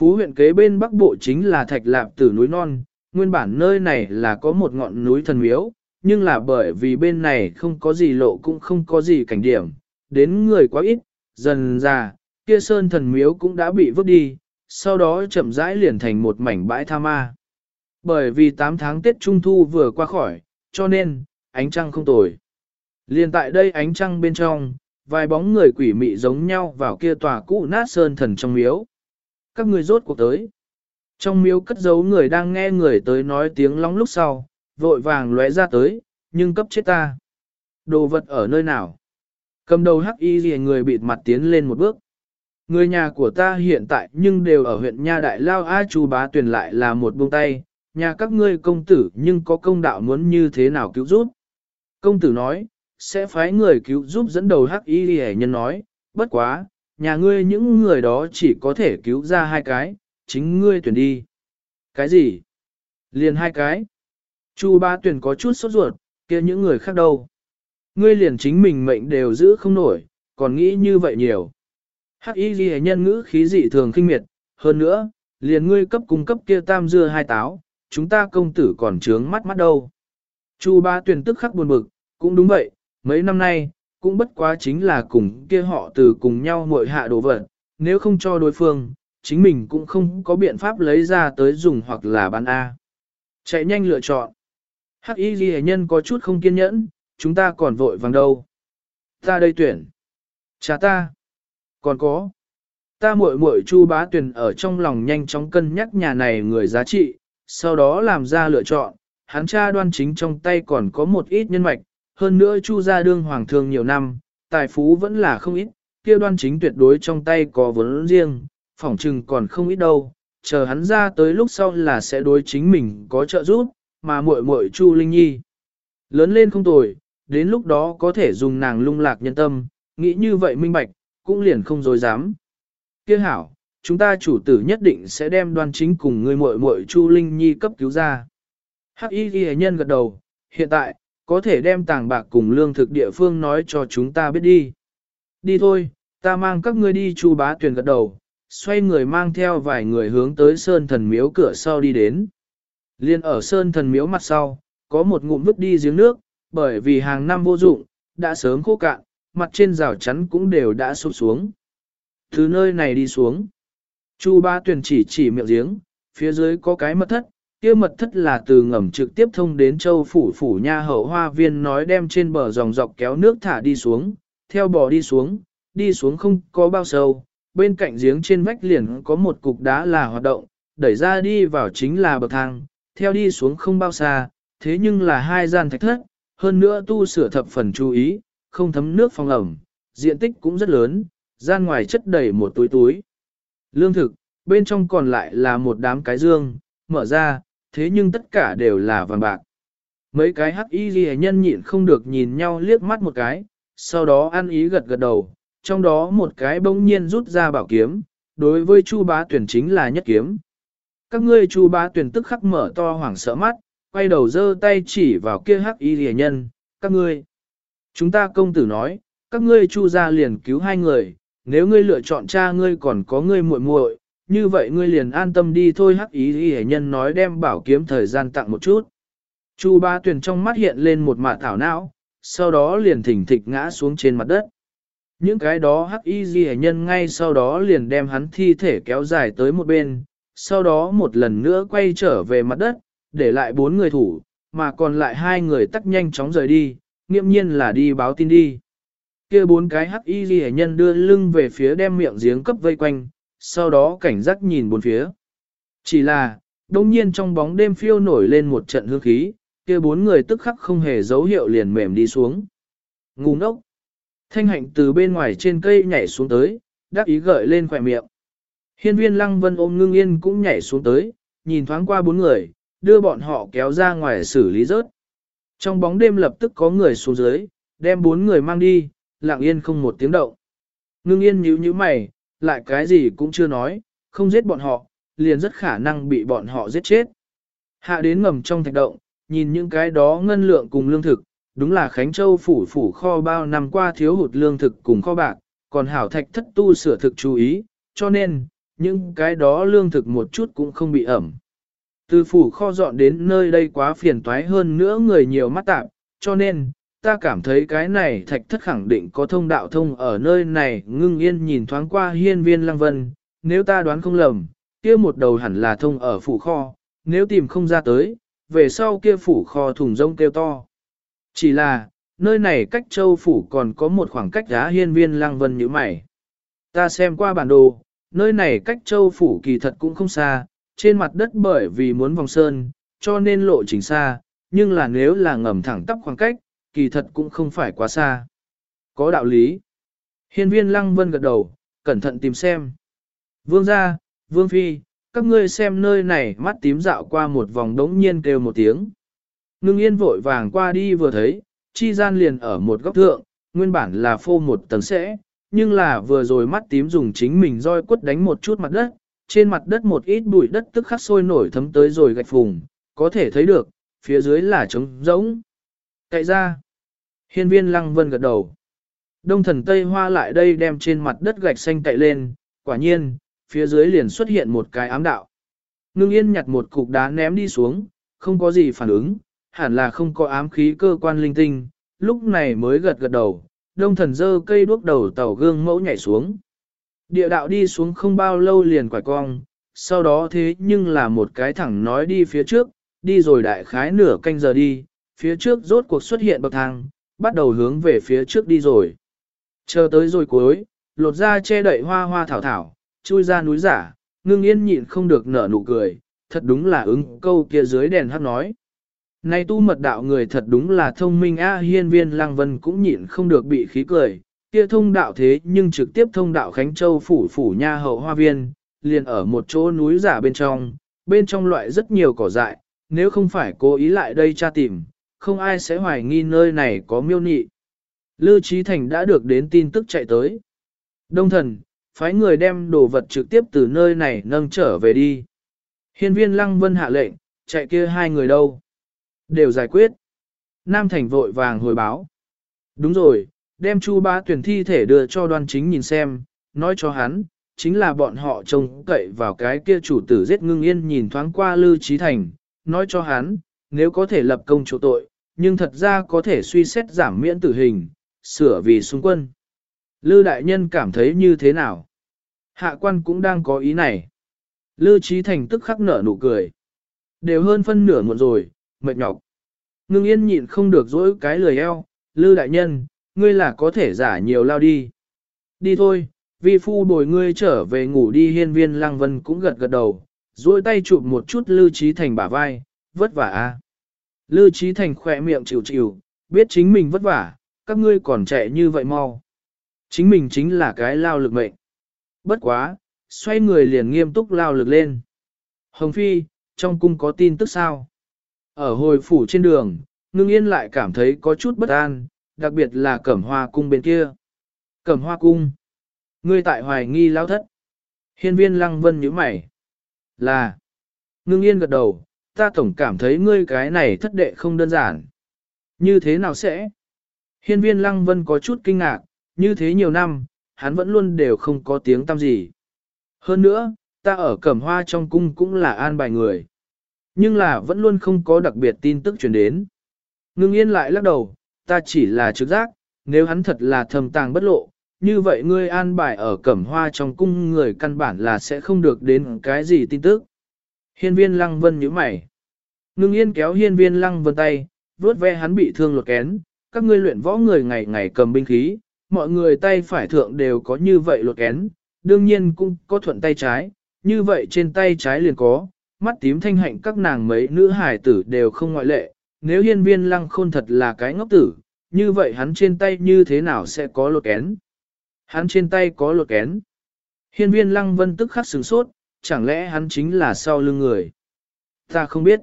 Phú huyện kế bên bắc bộ chính là thạch lạp tử núi non, nguyên bản nơi này là có một ngọn núi thần miếu, nhưng là bởi vì bên này không có gì lộ cũng không có gì cảnh điểm, đến người quá ít, dần ra, kia sơn thần miếu cũng đã bị vứt đi, sau đó chậm rãi liền thành một mảnh bãi tha ma. Bởi vì 8 tháng Tết Trung Thu vừa qua khỏi, cho nên, ánh trăng không tồi. Liên tại đây ánh trăng bên trong, vài bóng người quỷ mị giống nhau vào kia tòa cũ nát sơn thần trong miếu. Các người rốt cuộc tới. Trong miếu cất giấu người đang nghe người tới nói tiếng long lúc sau, vội vàng lóe ra tới, nhưng cấp chết ta. Đồ vật ở nơi nào? Cầm đầu hắc y gì người bịt mặt tiến lên một bước. Người nhà của ta hiện tại nhưng đều ở huyện Nha Đại Lao A Chu Bá Tuyền lại là một buông tay, nhà các ngươi công tử nhưng có công đạo muốn như thế nào cứu giúp. Công tử nói, sẽ phái người cứu giúp dẫn đầu hắc y gì nhân nói, bất quá, nhà ngươi những người đó chỉ có thể cứu ra hai cái, chính ngươi tuyển đi. Cái gì? Liền hai cái. Chu ba tuyển có chút sốt ruột, kia những người khác đâu? Ngươi liền chính mình mệnh đều giữ không nổi, còn nghĩ như vậy nhiều. Hắc y ghi nhân ngữ khí dị thường kinh miệt, hơn nữa, liền ngươi cấp cung cấp kia tam dưa hai táo, chúng ta công tử còn trướng mắt mắt đâu. Chu ba tuyển tức khắc buồn bực, cũng đúng vậy, mấy năm nay, cũng bất quá chính là cùng kia họ từ cùng nhau muội hạ đồ vật, nếu không cho đối phương, chính mình cũng không có biện pháp lấy ra tới dùng hoặc là bán A. Chạy nhanh lựa chọn. Hắc y ghi nhân có chút không kiên nhẫn, chúng ta còn vội vàng đâu. Ta đây tuyển. Cha ta. Còn có. Ta muội muội chu bá tuyển ở trong lòng nhanh chóng cân nhắc nhà này người giá trị, sau đó làm ra lựa chọn. Hắn cha đoan chính trong tay còn có một ít nhân mạch, hơn nữa chu gia đương hoàng thương nhiều năm, tài phú vẫn là không ít, kia đoan chính tuyệt đối trong tay có vốn riêng, phỏng chừng còn không ít đâu, chờ hắn ra tới lúc sau là sẽ đối chính mình có trợ giúp, mà muội muội Chu Linh Nhi. Lớn lên không tồi, đến lúc đó có thể dùng nàng lung lạc nhân tâm, nghĩ như vậy minh bạch, cũng liền không dối dám. Kia hảo, chúng ta chủ tử nhất định sẽ đem đoan chính cùng người muội muội Chu Linh Nhi cấp cứu ra. Hắc y ghi nhân gật đầu, hiện tại, có thể đem tàng bạc cùng lương thực địa phương nói cho chúng ta biết đi. Đi thôi, ta mang các ngươi đi chu bá tuyển gật đầu, xoay người mang theo vài người hướng tới sơn thần miếu cửa sau đi đến. Liên ở sơn thần miếu mặt sau, có một ngụm vứt đi giếng nước, bởi vì hàng năm vô dụng, đã sớm khô cạn, mặt trên rào chắn cũng đều đã sụp xuống. Từ nơi này đi xuống, Chu Ba Tuyền chỉ chỉ miệng giếng, phía dưới có cái mật thất, kia mật thất là từ ngầm trực tiếp thông đến châu phủ phủ nha hậu hoa viên nói đem trên bờ dòng dọc kéo nước thả đi xuống, theo bò đi xuống, đi xuống không có bao sâu, bên cạnh giếng trên vách liền có một cục đá là hoạt động, đẩy ra đi vào chính là bậc thang, theo đi xuống không bao xa, thế nhưng là hai gian thạch thất, hơn nữa tu sửa thập phần chú ý, không thấm nước phong ẩm, diện tích cũng rất lớn, gian ngoài chất đầy một túi túi. Lương thực, bên trong còn lại là một đám cái dương, mở ra, thế nhưng tất cả đều là vàng bạc. Mấy cái hắc y ghi nhân nhịn không được nhìn nhau liếc mắt một cái, sau đó ăn ý gật gật đầu, trong đó một cái bỗng nhiên rút ra bảo kiếm, đối với Chu bá tuyển chính là nhất kiếm. Các ngươi Chu bá tuyển tức khắc mở to hoảng sợ mắt, quay đầu giơ tay chỉ vào kia hắc y ghi nhân, các ngươi. Chúng ta công tử nói, các ngươi Chu ra liền cứu hai người, nếu ngươi lựa chọn cha ngươi còn có ngươi muội muội, như vậy ngươi liền an tâm đi thôi hắc ý y nhân nói đem bảo kiếm thời gian tặng một chút. Chu ba tuyển trong mắt hiện lên một mạ thảo não, sau đó liền thỉnh thịch ngã xuống trên mặt đất. Những cái đó hắc y ghi nhân ngay sau đó liền đem hắn thi thể kéo dài tới một bên, sau đó một lần nữa quay trở về mặt đất, để lại bốn người thủ, mà còn lại hai người tắt nhanh chóng rời đi, nghiêm nhiên là đi báo tin đi. kia bốn cái hắc y ghi nhân đưa lưng về phía đem miệng giếng cấp vây quanh, sau đó cảnh giác nhìn bốn phía. Chỉ là, đông nhiên trong bóng đêm phiêu nổi lên một trận hương khí, kia bốn người tức khắc không hề dấu hiệu liền mềm đi xuống. Ngu ngốc! Thanh hạnh từ bên ngoài trên cây nhảy xuống tới, đáp ý gợi lên khỏe miệng. Hiên viên lăng vân ôm ngưng yên cũng nhảy xuống tới, nhìn thoáng qua bốn người, đưa bọn họ kéo ra ngoài xử lý rớt. Trong bóng đêm lập tức có người xuống dưới, đem bốn người mang đi, lặng yên không một tiếng động. Ngưng yên nhíu nhíu mày, lại cái gì cũng chưa nói, không giết bọn họ, liền rất khả năng bị bọn họ giết chết. Hạ đến ngầm trong thạch động, nhìn những cái đó ngân lượng cùng lương thực, đúng là Khánh Châu phủ phủ kho bao năm qua thiếu hụt lương thực cùng kho bạc, còn hảo thạch thất tu sửa thực chú ý, cho nên, những cái đó lương thực một chút cũng không bị ẩm. Từ phủ kho dọn đến nơi đây quá phiền toái hơn nữa người nhiều mắt tạp, cho nên, ta cảm thấy cái này thạch thất khẳng định có thông đạo thông ở nơi này ngưng yên nhìn thoáng qua hiên viên lăng vân, nếu ta đoán không lầm, kia một đầu hẳn là thông ở phủ kho, nếu tìm không ra tới, về sau kia phủ kho thùng rông kêu to. Chỉ là, nơi này cách châu phủ còn có một khoảng cách giá hiên viên lăng vân như mày. Ta xem qua bản đồ, nơi này cách châu phủ kỳ thật cũng không xa, trên mặt đất bởi vì muốn vòng sơn, cho nên lộ trình xa, nhưng là nếu là ngầm thẳng tắp khoảng cách, kỳ thật cũng không phải quá xa. Có đạo lý. Hiên viên lăng vân gật đầu, cẩn thận tìm xem. Vương gia, vương phi, các ngươi xem nơi này mắt tím dạo qua một vòng đống nhiên kêu một tiếng. Ngưng yên vội vàng qua đi vừa thấy, chi gian liền ở một góc thượng, nguyên bản là phô một tầng sẽ, nhưng là vừa rồi mắt tím dùng chính mình roi quất đánh một chút mặt đất, trên mặt đất một ít bụi đất tức khắc sôi nổi thấm tới rồi gạch phùng, có thể thấy được, phía dưới là trống rỗng. Cậy ra, hiên viên lăng vân gật đầu. Đông thần Tây Hoa lại đây đem trên mặt đất gạch xanh cậy lên, quả nhiên, phía dưới liền xuất hiện một cái ám đạo. Ngưng yên nhặt một cục đá ném đi xuống, không có gì phản ứng, hẳn là không có ám khí cơ quan linh tinh, lúc này mới gật gật đầu, đông thần dơ cây đuốc đầu tàu gương mẫu nhảy xuống. Địa đạo đi xuống không bao lâu liền quải cong, sau đó thế nhưng là một cái thẳng nói đi phía trước, đi rồi đại khái nửa canh giờ đi, phía trước rốt cuộc xuất hiện bậc thang, bắt đầu hướng về phía trước đi rồi. Chờ tới rồi cuối, lột ra che đậy hoa hoa thảo thảo, chui ra núi giả, ngưng yên nhịn không được nở nụ cười, thật đúng là ứng câu kia dưới đèn hát nói. Này tu mật đạo người thật đúng là thông minh a hiên viên lang vân cũng nhịn không được bị khí cười, kia thông đạo thế nhưng trực tiếp thông đạo Khánh Châu phủ phủ nha hậu hoa viên, liền ở một chỗ núi giả bên trong, bên trong loại rất nhiều cỏ dại, nếu không phải cố ý lại đây tra tìm, không ai sẽ hoài nghi nơi này có miêu nị. Lư Trí Thành đã được đến tin tức chạy tới. Đông thần, phái người đem đồ vật trực tiếp từ nơi này nâng trở về đi. Hiên viên Lăng Vân hạ lệnh, chạy kia hai người đâu? Đều giải quyết. Nam Thành vội vàng hồi báo. Đúng rồi, đem Chu Ba tuyển thi thể đưa cho đoan chính nhìn xem, nói cho hắn, chính là bọn họ trông cậy vào cái kia chủ tử giết ngưng yên nhìn thoáng qua Lư Trí Thành, nói cho hắn, nếu có thể lập công chỗ tội, nhưng thật ra có thể suy xét giảm miễn tử hình, sửa vì xung quân. Lư đại nhân cảm thấy như thế nào? Hạ quan cũng đang có ý này. Lư Trí Thành tức khắc nở nụ cười. Đều hơn phân nửa một rồi, mệt nhọc. Ngưng yên nhịn không được dỗi cái lười eo, Lư đại nhân, ngươi là có thể giả nhiều lao đi. Đi thôi, vi phu bồi ngươi trở về ngủ đi hiên viên lang vân cũng gật gật đầu, dỗi tay chụp một chút Lư Trí Thành bả vai, vất vả a. Lư Trí Thành khỏe miệng chịu chịu, biết chính mình vất vả, các ngươi còn chạy như vậy mau. Chính mình chính là cái lao lực mệnh. Bất quá, xoay người liền nghiêm túc lao lực lên. Hồng Phi, trong cung có tin tức sao? Ở hồi phủ trên đường, ngưng yên lại cảm thấy có chút bất an, đặc biệt là cẩm hoa cung bên kia. Cẩm hoa cung. Ngươi tại hoài nghi lao thất. Hiên viên lăng vân nhíu mày. Là. Ngưng yên gật đầu, ta tổng cảm thấy ngươi cái này thất đệ không đơn giản. Như thế nào sẽ? Hiên viên lăng vân có chút kinh ngạc, như thế nhiều năm, hắn vẫn luôn đều không có tiếng tăm gì. Hơn nữa, ta ở cẩm hoa trong cung cũng là an bài người. Nhưng là vẫn luôn không có đặc biệt tin tức truyền đến. Ngưng yên lại lắc đầu, ta chỉ là trực giác, nếu hắn thật là thầm tàng bất lộ, như vậy ngươi an bài ở cẩm hoa trong cung người căn bản là sẽ không được đến cái gì tin tức. Hiên viên lăng vân nhíu mày. Ngưng yên kéo hiên viên lăng vân tay, vuốt ve hắn bị thương lột kén, các ngươi luyện võ người ngày ngày cầm binh khí, mọi người tay phải thượng đều có như vậy lột kén, đương nhiên cũng có thuận tay trái, như vậy trên tay trái liền có, mắt tím thanh hạnh các nàng mấy nữ hải tử đều không ngoại lệ, nếu hiên viên lăng khôn thật là cái ngốc tử, như vậy hắn trên tay như thế nào sẽ có lột kén? Hắn trên tay có lột kén. Hiên viên lăng vân tức khắc sửng sốt, chẳng lẽ hắn chính là sau lưng người? Ta không biết.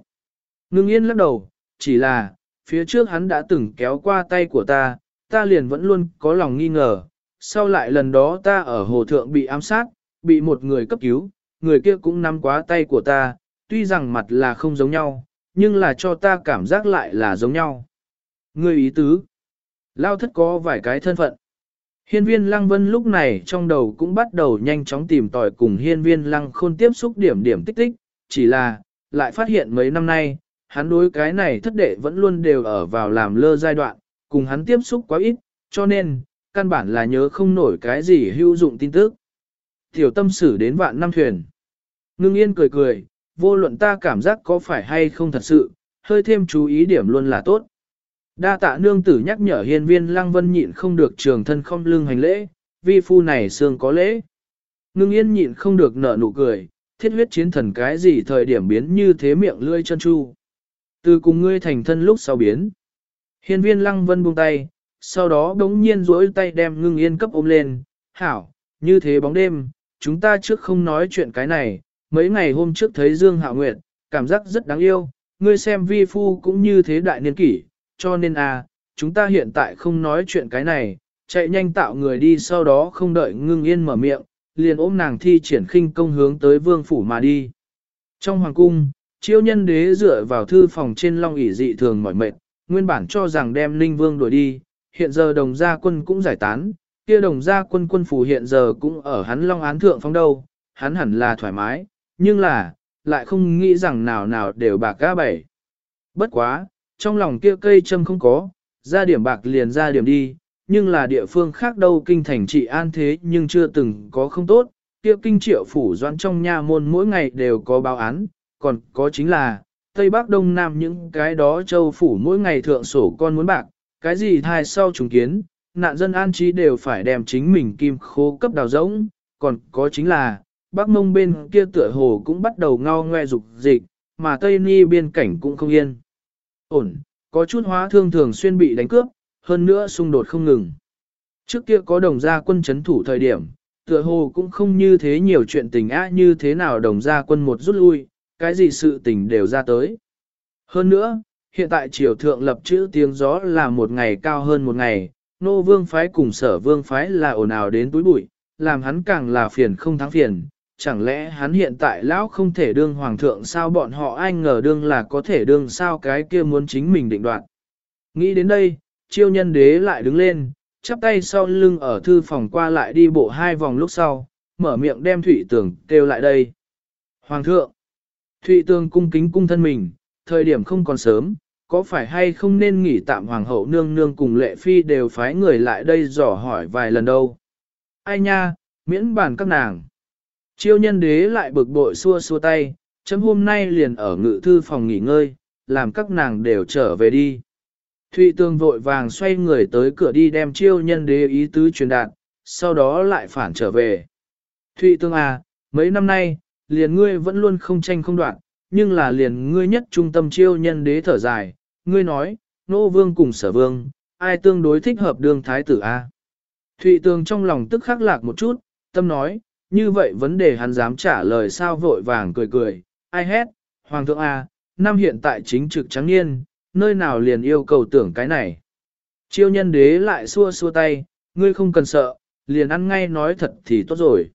Ngưng yên lắc đầu, chỉ là, phía trước hắn đã từng kéo qua tay của ta, ta liền vẫn luôn có lòng nghi ngờ. Sau lại lần đó ta ở hồ thượng bị ám sát, bị một người cấp cứu, người kia cũng nắm quá tay của ta, tuy rằng mặt là không giống nhau, nhưng là cho ta cảm giác lại là giống nhau. Người ý tứ, lao thất có vài cái thân phận. Hiên viên lăng vân lúc này trong đầu cũng bắt đầu nhanh chóng tìm tòi cùng hiên viên lăng khôn tiếp xúc điểm điểm tích tích, chỉ là, lại phát hiện mấy năm nay, hắn đối cái này thất đệ vẫn luôn đều ở vào làm lơ giai đoạn, cùng hắn tiếp xúc quá ít, cho nên, căn bản là nhớ không nổi cái gì hữu dụng tin tức. Tiểu tâm sử đến vạn năm thuyền. Ngưng yên cười cười, vô luận ta cảm giác có phải hay không thật sự, hơi thêm chú ý điểm luôn là tốt. Đa tạ nương tử nhắc nhở hiên viên lăng vân nhịn không được trường thân không lưng hành lễ, vi phu này xương có lễ. Ngưng yên nhịn không được nở nụ cười, thiết huyết chiến thần cái gì thời điểm biến như thế miệng lươi chân chu. Từ cùng ngươi thành thân lúc sau biến. Hiên viên lăng vân buông tay, sau đó đống nhiên duỗi tay đem ngưng yên cấp ôm lên, hảo, như thế bóng đêm, chúng ta trước không nói chuyện cái này, mấy ngày hôm trước thấy Dương hạ Nguyệt, cảm giác rất đáng yêu, ngươi xem vi phu cũng như thế đại niên kỷ, cho nên à, chúng ta hiện tại không nói chuyện cái này, chạy nhanh tạo người đi sau đó không đợi ngưng yên mở miệng, liền ôm nàng thi triển khinh công hướng tới vương phủ mà đi. Trong hoàng cung, chiêu nhân đế dựa vào thư phòng trên long ỷ dị thường mỏi mệt, nguyên bản cho rằng đem ninh vương đuổi đi, hiện giờ đồng gia quân cũng giải tán, kia đồng gia quân quân phủ hiện giờ cũng ở hắn long án thượng phong đâu, hắn hẳn là thoải mái, nhưng là, lại không nghĩ rằng nào nào đều bạc ca bảy. Bất quá, trong lòng kia cây châm không có, ra điểm bạc liền ra điểm đi, nhưng là địa phương khác đâu kinh thành trị an thế nhưng chưa từng có không tốt, kia kinh triệu phủ doãn trong nha môn mỗi ngày đều có báo án, còn có chính là, Tây Bắc Đông Nam những cái đó châu phủ mỗi ngày thượng sổ con muốn bạc, cái gì thai sau trùng kiến, nạn dân an trí đều phải đem chính mình kim khô cấp đào rỗng, còn có chính là, Bắc Mông bên kia tựa hồ cũng bắt đầu ngao ngoe dục dịch, mà Tây Ni biên cảnh cũng không yên. Ổn, có chút hóa thương thường xuyên bị đánh cướp, hơn nữa xung đột không ngừng. Trước kia có đồng gia quân chấn thủ thời điểm, tựa hồ cũng không như thế nhiều chuyện tình á như thế nào đồng gia quân một rút lui, cái gì sự tình đều ra tới. Hơn nữa, hiện tại triều thượng lập chữ tiếng gió là một ngày cao hơn một ngày, nô vương phái cùng sở vương phái là ồn ào đến túi bụi, làm hắn càng là phiền không thắng phiền. Chẳng lẽ hắn hiện tại lão không thể đương hoàng thượng sao bọn họ ai ngờ đương là có thể đương sao cái kia muốn chính mình định đoạt. Nghĩ đến đây, chiêu nhân đế lại đứng lên, chắp tay sau lưng ở thư phòng qua lại đi bộ hai vòng lúc sau, mở miệng đem Thụy Tường kêu lại đây. Hoàng thượng, Thụy Tường cung kính cung thân mình, thời điểm không còn sớm, có phải hay không nên nghỉ tạm Hoàng hậu nương nương cùng lệ phi đều phái người lại đây dò hỏi vài lần đâu. Ai nha, miễn bàn các nàng. Chiêu nhân đế lại bực bội xua xua tay, chấm hôm nay liền ở ngự thư phòng nghỉ ngơi, làm các nàng đều trở về đi. Thụy tương vội vàng xoay người tới cửa đi đem chiêu nhân đế ý tứ truyền đạt, sau đó lại phản trở về. Thụy tương à, mấy năm nay, liền ngươi vẫn luôn không tranh không đoạn, nhưng là liền ngươi nhất trung tâm chiêu nhân đế thở dài, ngươi nói, nô vương cùng sở vương, ai tương đối thích hợp đương thái tử a? Thụy tương trong lòng tức khắc lạc một chút, tâm nói, như vậy vấn đề hắn dám trả lời sao vội vàng cười cười, ai hét, hoàng thượng a, năm hiện tại chính trực trắng niên, nơi nào liền yêu cầu tưởng cái này. Chiêu nhân đế lại xua xua tay, ngươi không cần sợ, liền ăn ngay nói thật thì tốt rồi.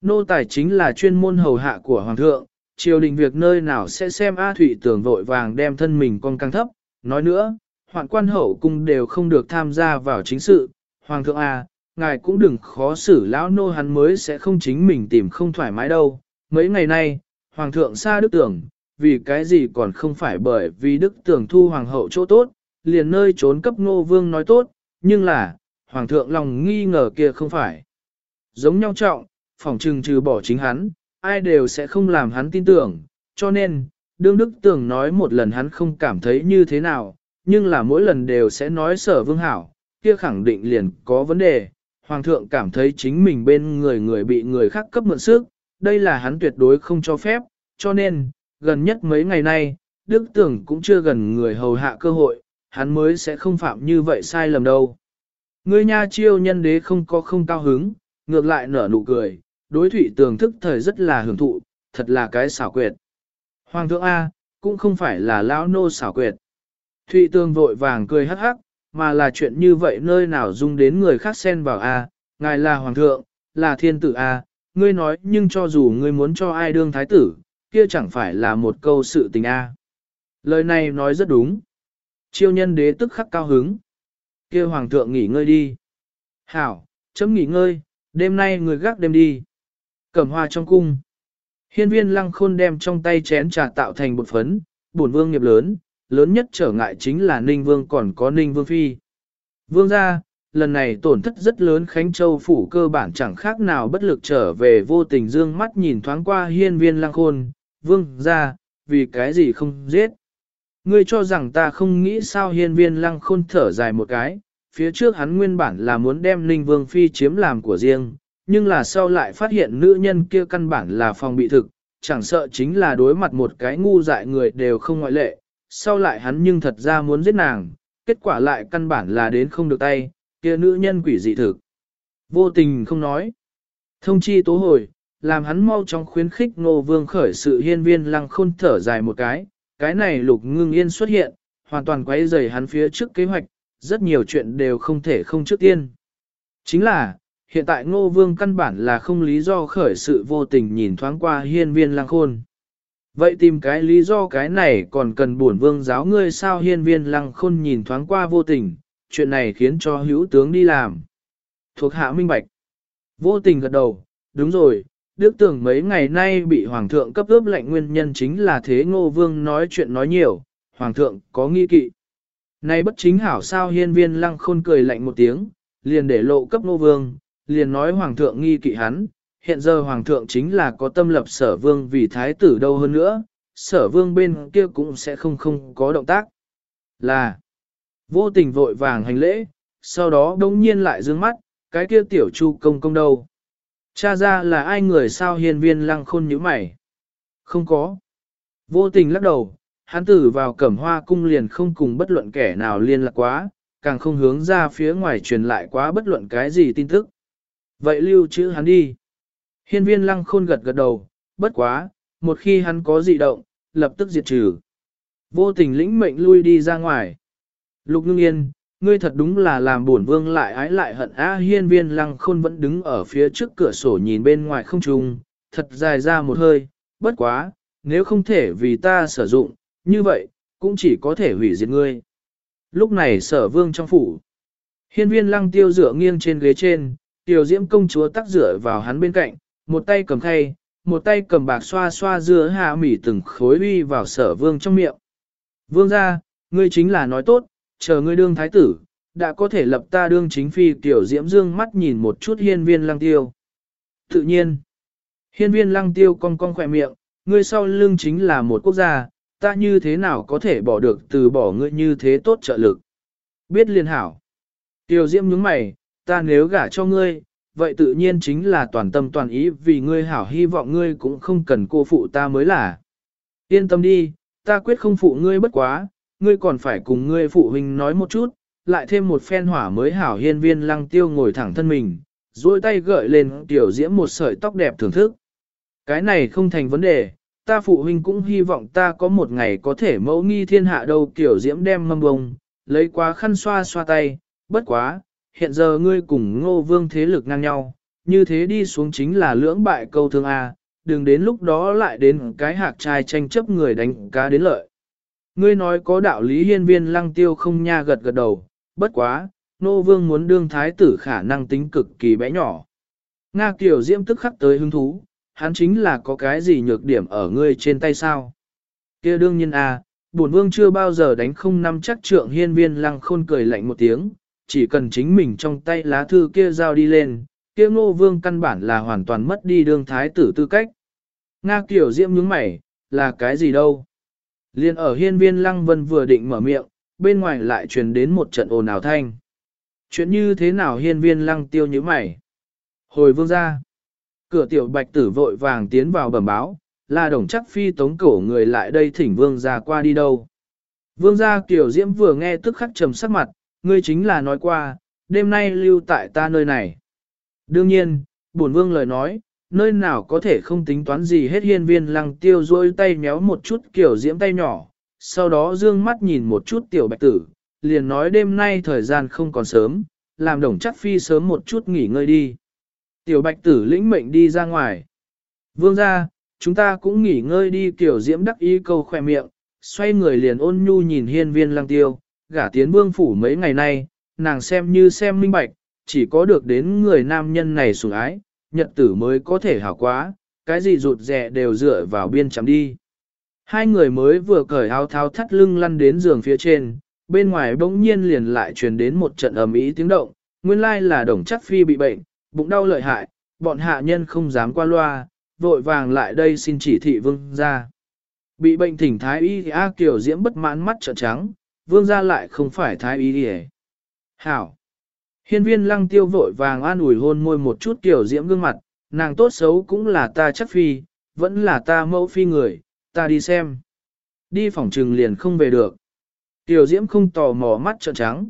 Nô tài chính là chuyên môn hầu hạ của hoàng thượng, triều đình việc nơi nào sẽ xem A Thụy tưởng vội vàng đem thân mình con căng thấp. Nói nữa, hoạn quan hậu cung đều không được tham gia vào chính sự. Hoàng thượng A, ngài cũng đừng khó xử lão nô hắn mới sẽ không chính mình tìm không thoải mái đâu. Mấy ngày nay, hoàng thượng xa đức tưởng, vì cái gì còn không phải bởi vì đức tưởng thu hoàng hậu chỗ tốt, liền nơi trốn cấp ngô vương nói tốt, nhưng là, hoàng thượng lòng nghi ngờ kia không phải. Giống nhau trọng, phỏng trừng trừ bỏ chính hắn, ai đều sẽ không làm hắn tin tưởng, cho nên, đương đức tưởng nói một lần hắn không cảm thấy như thế nào, nhưng là mỗi lần đều sẽ nói sở vương hảo, kia khẳng định liền có vấn đề. Hoàng thượng cảm thấy chính mình bên người người bị người khác cấp mượn sức, đây là hắn tuyệt đối không cho phép, cho nên, gần nhất mấy ngày nay, Đức Tưởng cũng chưa gần người hầu hạ cơ hội, hắn mới sẽ không phạm như vậy sai lầm đâu. Ngươi nha chiêu nhân đế không có không cao hứng, ngược lại nở nụ cười, đối thủy tường thức thời rất là hưởng thụ, thật là cái xảo quyệt. Hoàng thượng A, cũng không phải là lão nô xảo quyệt. Thụy tường vội vàng cười hắc hắc, mà là chuyện như vậy nơi nào dung đến người khác xen vào A, ngài là hoàng thượng, là thiên tử A, ngươi nói nhưng cho dù ngươi muốn cho ai đương thái tử, kia chẳng phải là một câu sự tình A. Lời này nói rất đúng. Chiêu nhân đế tức khắc cao hứng. kia hoàng thượng nghỉ ngơi đi. Hảo, chấm nghỉ ngơi, đêm nay người gác đêm đi. Cẩm hoa trong cung. Hiên viên lăng khôn đem trong tay chén trà tạo thành bột phấn, bổn vương nghiệp lớn, lớn nhất trở ngại chính là Ninh Vương còn có Ninh Vương Phi. Vương ra, lần này tổn thất rất lớn Khánh Châu phủ cơ bản chẳng khác nào bất lực trở về vô tình dương mắt nhìn thoáng qua hiên viên lang khôn, vương ra, vì cái gì không giết. Ngươi cho rằng ta không nghĩ sao hiên viên lăng khôn thở dài một cái, phía trước hắn nguyên bản là muốn đem Ninh Vương Phi chiếm làm của riêng, nhưng là sau lại phát hiện nữ nhân kia căn bản là phòng bị thực, chẳng sợ chính là đối mặt một cái ngu dại người đều không ngoại lệ, sau lại hắn nhưng thật ra muốn giết nàng, kết quả lại căn bản là đến không được tay, kia nữ nhân quỷ dị thực. Vô tình không nói. Thông chi tố hồi, làm hắn mau chóng khuyến khích Ngô vương khởi sự hiên viên lăng khôn thở dài một cái, cái này lục ngưng yên xuất hiện, hoàn toàn quấy rầy hắn phía trước kế hoạch, rất nhiều chuyện đều không thể không trước tiên. Chính là, hiện tại ngô vương căn bản là không lý do khởi sự vô tình nhìn thoáng qua hiên viên lăng khôn. Vậy tìm cái lý do cái này còn cần bổn vương giáo ngươi sao hiên viên lăng khôn nhìn thoáng qua vô tình, chuyện này khiến cho hữu tướng đi làm. Thuộc hạ minh bạch. Vô tình gật đầu, đúng rồi, Đức tưởng mấy ngày nay bị Hoàng thượng cấp ướp lệnh nguyên nhân chính là thế ngô vương nói chuyện nói nhiều, Hoàng thượng có nghi kỵ. Này bất chính hảo sao hiên viên lăng khôn cười lạnh một tiếng, liền để lộ cấp ngô vương, liền nói Hoàng thượng nghi kỵ hắn, hiện giờ Hoàng thượng chính là có tâm lập sở vương vì thái tử đâu hơn nữa, sở vương bên kia cũng sẽ không không có động tác. Là, vô tình vội vàng hành lễ, sau đó đống nhiên lại dương mắt, cái kia tiểu chu công công đâu. Cha ra là ai người sao hiền viên lăng khôn như mày? Không có. Vô tình lắc đầu, hắn tử vào cẩm hoa cung liền không cùng bất luận kẻ nào liên lạc quá, càng không hướng ra phía ngoài truyền lại quá bất luận cái gì tin tức. Vậy lưu chữ hắn đi. Hiên viên lăng khôn gật gật đầu, bất quá, một khi hắn có dị động, lập tức diệt trừ. Vô tình lĩnh mệnh lui đi ra ngoài. Lục ngưng yên, ngươi thật đúng là làm buồn vương lại ái lại hận á hiên viên lăng khôn vẫn đứng ở phía trước cửa sổ nhìn bên ngoài không trung, thật dài ra một hơi, bất quá, nếu không thể vì ta sử dụng, như vậy, cũng chỉ có thể hủy diệt ngươi. Lúc này sở vương trong phủ, hiên viên lăng tiêu dựa nghiêng trên ghế trên, tiểu diễm công chúa tắc dựa vào hắn bên cạnh, một tay cầm khay, một tay cầm bạc xoa xoa dưa hạ mỉ từng khối uy vào sở vương trong miệng. Vương ra, ngươi chính là nói tốt, chờ ngươi đương thái tử, đã có thể lập ta đương chính phi tiểu diễm dương mắt nhìn một chút hiên viên lăng tiêu. Tự nhiên, hiên viên lăng tiêu cong cong khỏe miệng, ngươi sau lưng chính là một quốc gia, ta như thế nào có thể bỏ được từ bỏ ngươi như thế tốt trợ lực. Biết liên hảo. Tiểu diễm nhướng mày, ta nếu gả cho ngươi, vậy tự nhiên chính là toàn tâm toàn ý vì ngươi hảo hy vọng ngươi cũng không cần cô phụ ta mới là. Yên tâm đi, ta quyết không phụ ngươi bất quá, ngươi còn phải cùng ngươi phụ huynh nói một chút, lại thêm một phen hỏa mới hảo hiên viên lăng tiêu ngồi thẳng thân mình, duỗi tay gợi lên tiểu diễm một sợi tóc đẹp thưởng thức. Cái này không thành vấn đề, ta phụ huynh cũng hy vọng ta có một ngày có thể mẫu nghi thiên hạ đâu tiểu diễm đem mâm bông, lấy quá khăn xoa xoa tay, bất quá, hiện giờ ngươi cùng ngô vương thế lực ngang nhau, như thế đi xuống chính là lưỡng bại câu thương A, đừng đến lúc đó lại đến cái hạc trai tranh chấp người đánh cá đến lợi. Ngươi nói có đạo lý hiên viên lăng tiêu không nha gật gật đầu, bất quá, nô vương muốn đương thái tử khả năng tính cực kỳ bé nhỏ. Nga kiểu diễm tức khắc tới hứng thú, hắn chính là có cái gì nhược điểm ở ngươi trên tay sao. kia đương nhiên a, à, bổn vương chưa bao giờ đánh không năm chắc trượng hiên viên lăng khôn cười lạnh một tiếng, chỉ cần chính mình trong tay lá thư kia giao đi lên, kia ngô vương căn bản là hoàn toàn mất đi đương thái tử tư cách. Nga kiểu diễm nhướng mày, là cái gì đâu? Liên ở hiên viên lăng vân vừa định mở miệng, bên ngoài lại truyền đến một trận ồn ào thanh. Chuyện như thế nào hiên viên lăng tiêu như mày? Hồi vương ra. Cửa tiểu bạch tử vội vàng tiến vào bẩm báo, là đồng chắc phi tống cổ người lại đây thỉnh vương ra qua đi đâu. Vương gia kiểu diễm vừa nghe tức khắc trầm sắc mặt, ngươi chính là nói qua, đêm nay lưu tại ta nơi này. Đương nhiên, bổn vương lời nói, nơi nào có thể không tính toán gì hết hiên viên lăng tiêu rôi tay méo một chút kiểu diễm tay nhỏ, sau đó dương mắt nhìn một chút tiểu bạch tử, liền nói đêm nay thời gian không còn sớm, làm đồng chắc phi sớm một chút nghỉ ngơi đi. Tiểu bạch tử lĩnh mệnh đi ra ngoài. Vương ra, chúng ta cũng nghỉ ngơi đi kiểu diễm đắc ý câu khoe miệng, xoay người liền ôn nhu nhìn hiên viên lăng tiêu, gả tiến vương phủ mấy ngày nay, nàng xem như xem minh bạch, chỉ có được đến người nam nhân này sủng ái, nhật tử mới có thể hảo quá, cái gì rụt rẻ đều dựa vào biên chấm đi. Hai người mới vừa cởi áo tháo thắt lưng lăn đến giường phía trên, bên ngoài bỗng nhiên liền lại truyền đến một trận ầm ĩ tiếng động, nguyên lai là đồng chắc phi bị bệnh, bụng đau lợi hại, bọn hạ nhân không dám qua loa, vội vàng lại đây xin chỉ thị vương ra. Bị bệnh thỉnh thái y A Kiều Diễm bất mãn mắt trợn trắng, vương gia lại không phải thái y đi Hảo! Hiên viên lăng tiêu vội vàng an ủi hôn môi một chút kiểu Diễm gương mặt, nàng tốt xấu cũng là ta chắc phi, vẫn là ta mẫu phi người, ta đi xem. Đi phòng trừng liền không về được. Tiểu Diễm không tò mò mắt trợn trắng.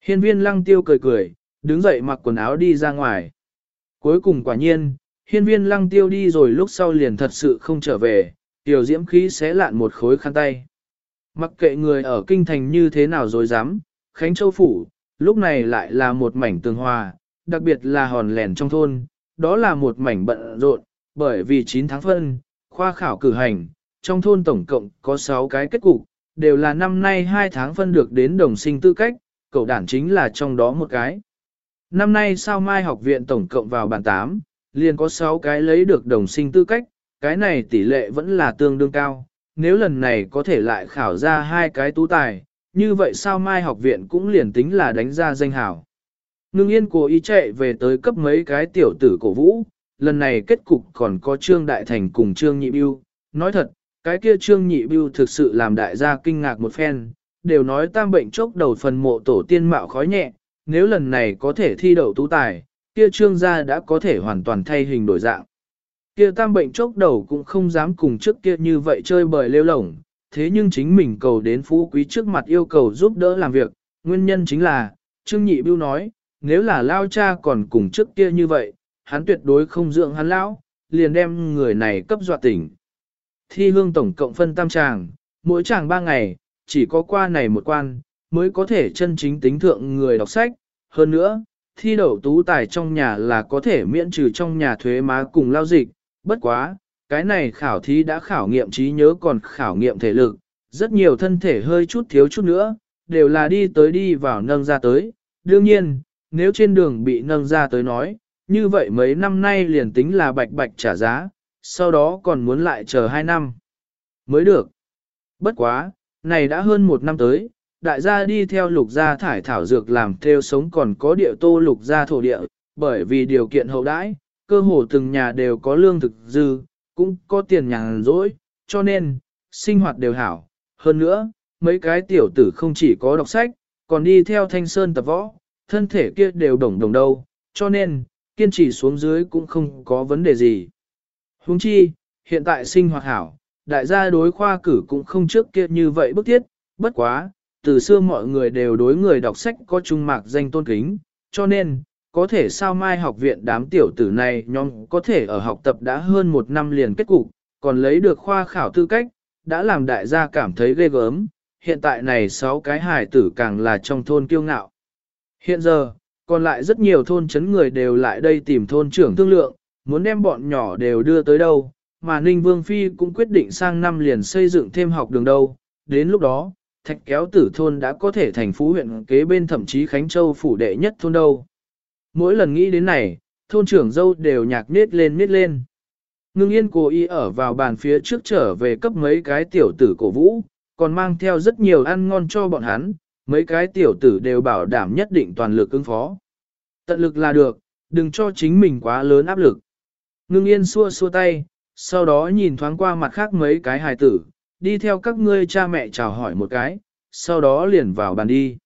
Hiên viên lăng tiêu cười cười, đứng dậy mặc quần áo đi ra ngoài. Cuối cùng quả nhiên, hiên viên lăng tiêu đi rồi lúc sau liền thật sự không trở về, tiểu diễm khí xé lạn một khối khăn tay. Mặc kệ người ở kinh thành như thế nào rồi dám, Khánh Châu Phủ, lúc này lại là một mảnh tường hòa, đặc biệt là hòn lẻn trong thôn, đó là một mảnh bận rộn, bởi vì 9 tháng phân, khoa khảo cử hành, trong thôn tổng cộng có 6 cái kết cục, đều là năm nay 2 tháng phân được đến đồng sinh tư cách, cậu đản chính là trong đó một cái. Năm nay sao mai học viện tổng cộng vào bản 8, liền có 6 cái lấy được đồng sinh tư cách, cái này tỷ lệ vẫn là tương đương cao. Nếu lần này có thể lại khảo ra hai cái tú tài, như vậy sao mai học viện cũng liền tính là đánh ra danh hảo. Ngưng yên cố ý chạy về tới cấp mấy cái tiểu tử cổ vũ, lần này kết cục còn có Trương Đại Thành cùng Trương Nhị Biêu. Nói thật, cái kia Trương Nhị Biêu thực sự làm đại gia kinh ngạc một phen, đều nói tam bệnh chốc đầu phần mộ tổ tiên mạo khói nhẹ, nếu lần này có thể thi đậu tú tài, kia trương gia đã có thể hoàn toàn thay hình đổi dạng. Kia tam bệnh chốc đầu cũng không dám cùng trước kia như vậy chơi bời lêu lổng, thế nhưng chính mình cầu đến phú quý trước mặt yêu cầu giúp đỡ làm việc, nguyên nhân chính là, Trương Nhị Bưu nói, nếu là lao cha còn cùng trước kia như vậy, hắn tuyệt đối không dưỡng hắn lão, liền đem người này cấp dọa tỉnh. Thi hương tổng cộng phân tam tràng, mỗi tràng ba ngày, chỉ có qua này một quan, mới có thể chân chính tính thượng người đọc sách. Hơn nữa, thi đậu tú tài trong nhà là có thể miễn trừ trong nhà thuế má cùng lao dịch. Bất quá, cái này khảo thí đã khảo nghiệm trí nhớ còn khảo nghiệm thể lực, rất nhiều thân thể hơi chút thiếu chút nữa, đều là đi tới đi vào nâng ra tới. Đương nhiên, nếu trên đường bị nâng ra tới nói, như vậy mấy năm nay liền tính là bạch bạch trả giá, sau đó còn muốn lại chờ 2 năm. Mới được. Bất quá, này đã hơn một năm tới, đại gia đi theo lục gia thải thảo dược làm theo sống còn có địa tô lục gia thổ địa, bởi vì điều kiện hậu đãi, cơ hồ từng nhà đều có lương thực dư, cũng có tiền nhàn rỗi, cho nên, sinh hoạt đều hảo. Hơn nữa, mấy cái tiểu tử không chỉ có đọc sách, còn đi theo thanh sơn tập võ, thân thể kia đều đồng đồng đâu, cho nên, kiên trì xuống dưới cũng không có vấn đề gì. Huống chi, hiện tại sinh hoạt hảo, đại gia đối khoa cử cũng không trước kia như vậy bức thiết, bất quá, từ xưa mọi người đều đối người đọc sách có trung mạc danh tôn kính, cho nên, có thể sao mai học viện đám tiểu tử này nhóm có thể ở học tập đã hơn một năm liền kết cục, còn lấy được khoa khảo tư cách, đã làm đại gia cảm thấy ghê gớm, hiện tại này sáu cái hài tử càng là trong thôn kiêu ngạo. Hiện giờ, còn lại rất nhiều thôn chấn người đều lại đây tìm thôn trưởng thương lượng, muốn đem bọn nhỏ đều đưa tới đâu, mà Ninh Vương Phi cũng quyết định sang năm liền xây dựng thêm học đường đâu, đến lúc đó, thạch kéo tử thôn đã có thể thành phú huyện kế bên thậm chí Khánh Châu phủ đệ nhất thôn đâu. Mỗi lần nghĩ đến này, thôn trưởng dâu đều nhạc nết lên nết lên. Ngưng yên cố ý ở vào bàn phía trước trở về cấp mấy cái tiểu tử cổ vũ, còn mang theo rất nhiều ăn ngon cho bọn hắn, mấy cái tiểu tử đều bảo đảm nhất định toàn lực ứng phó. Tận lực là được, đừng cho chính mình quá lớn áp lực. Ngưng yên xua xua tay, sau đó nhìn thoáng qua mặt khác mấy cái hài tử, đi theo các ngươi cha mẹ chào hỏi một cái, sau đó liền vào bàn đi.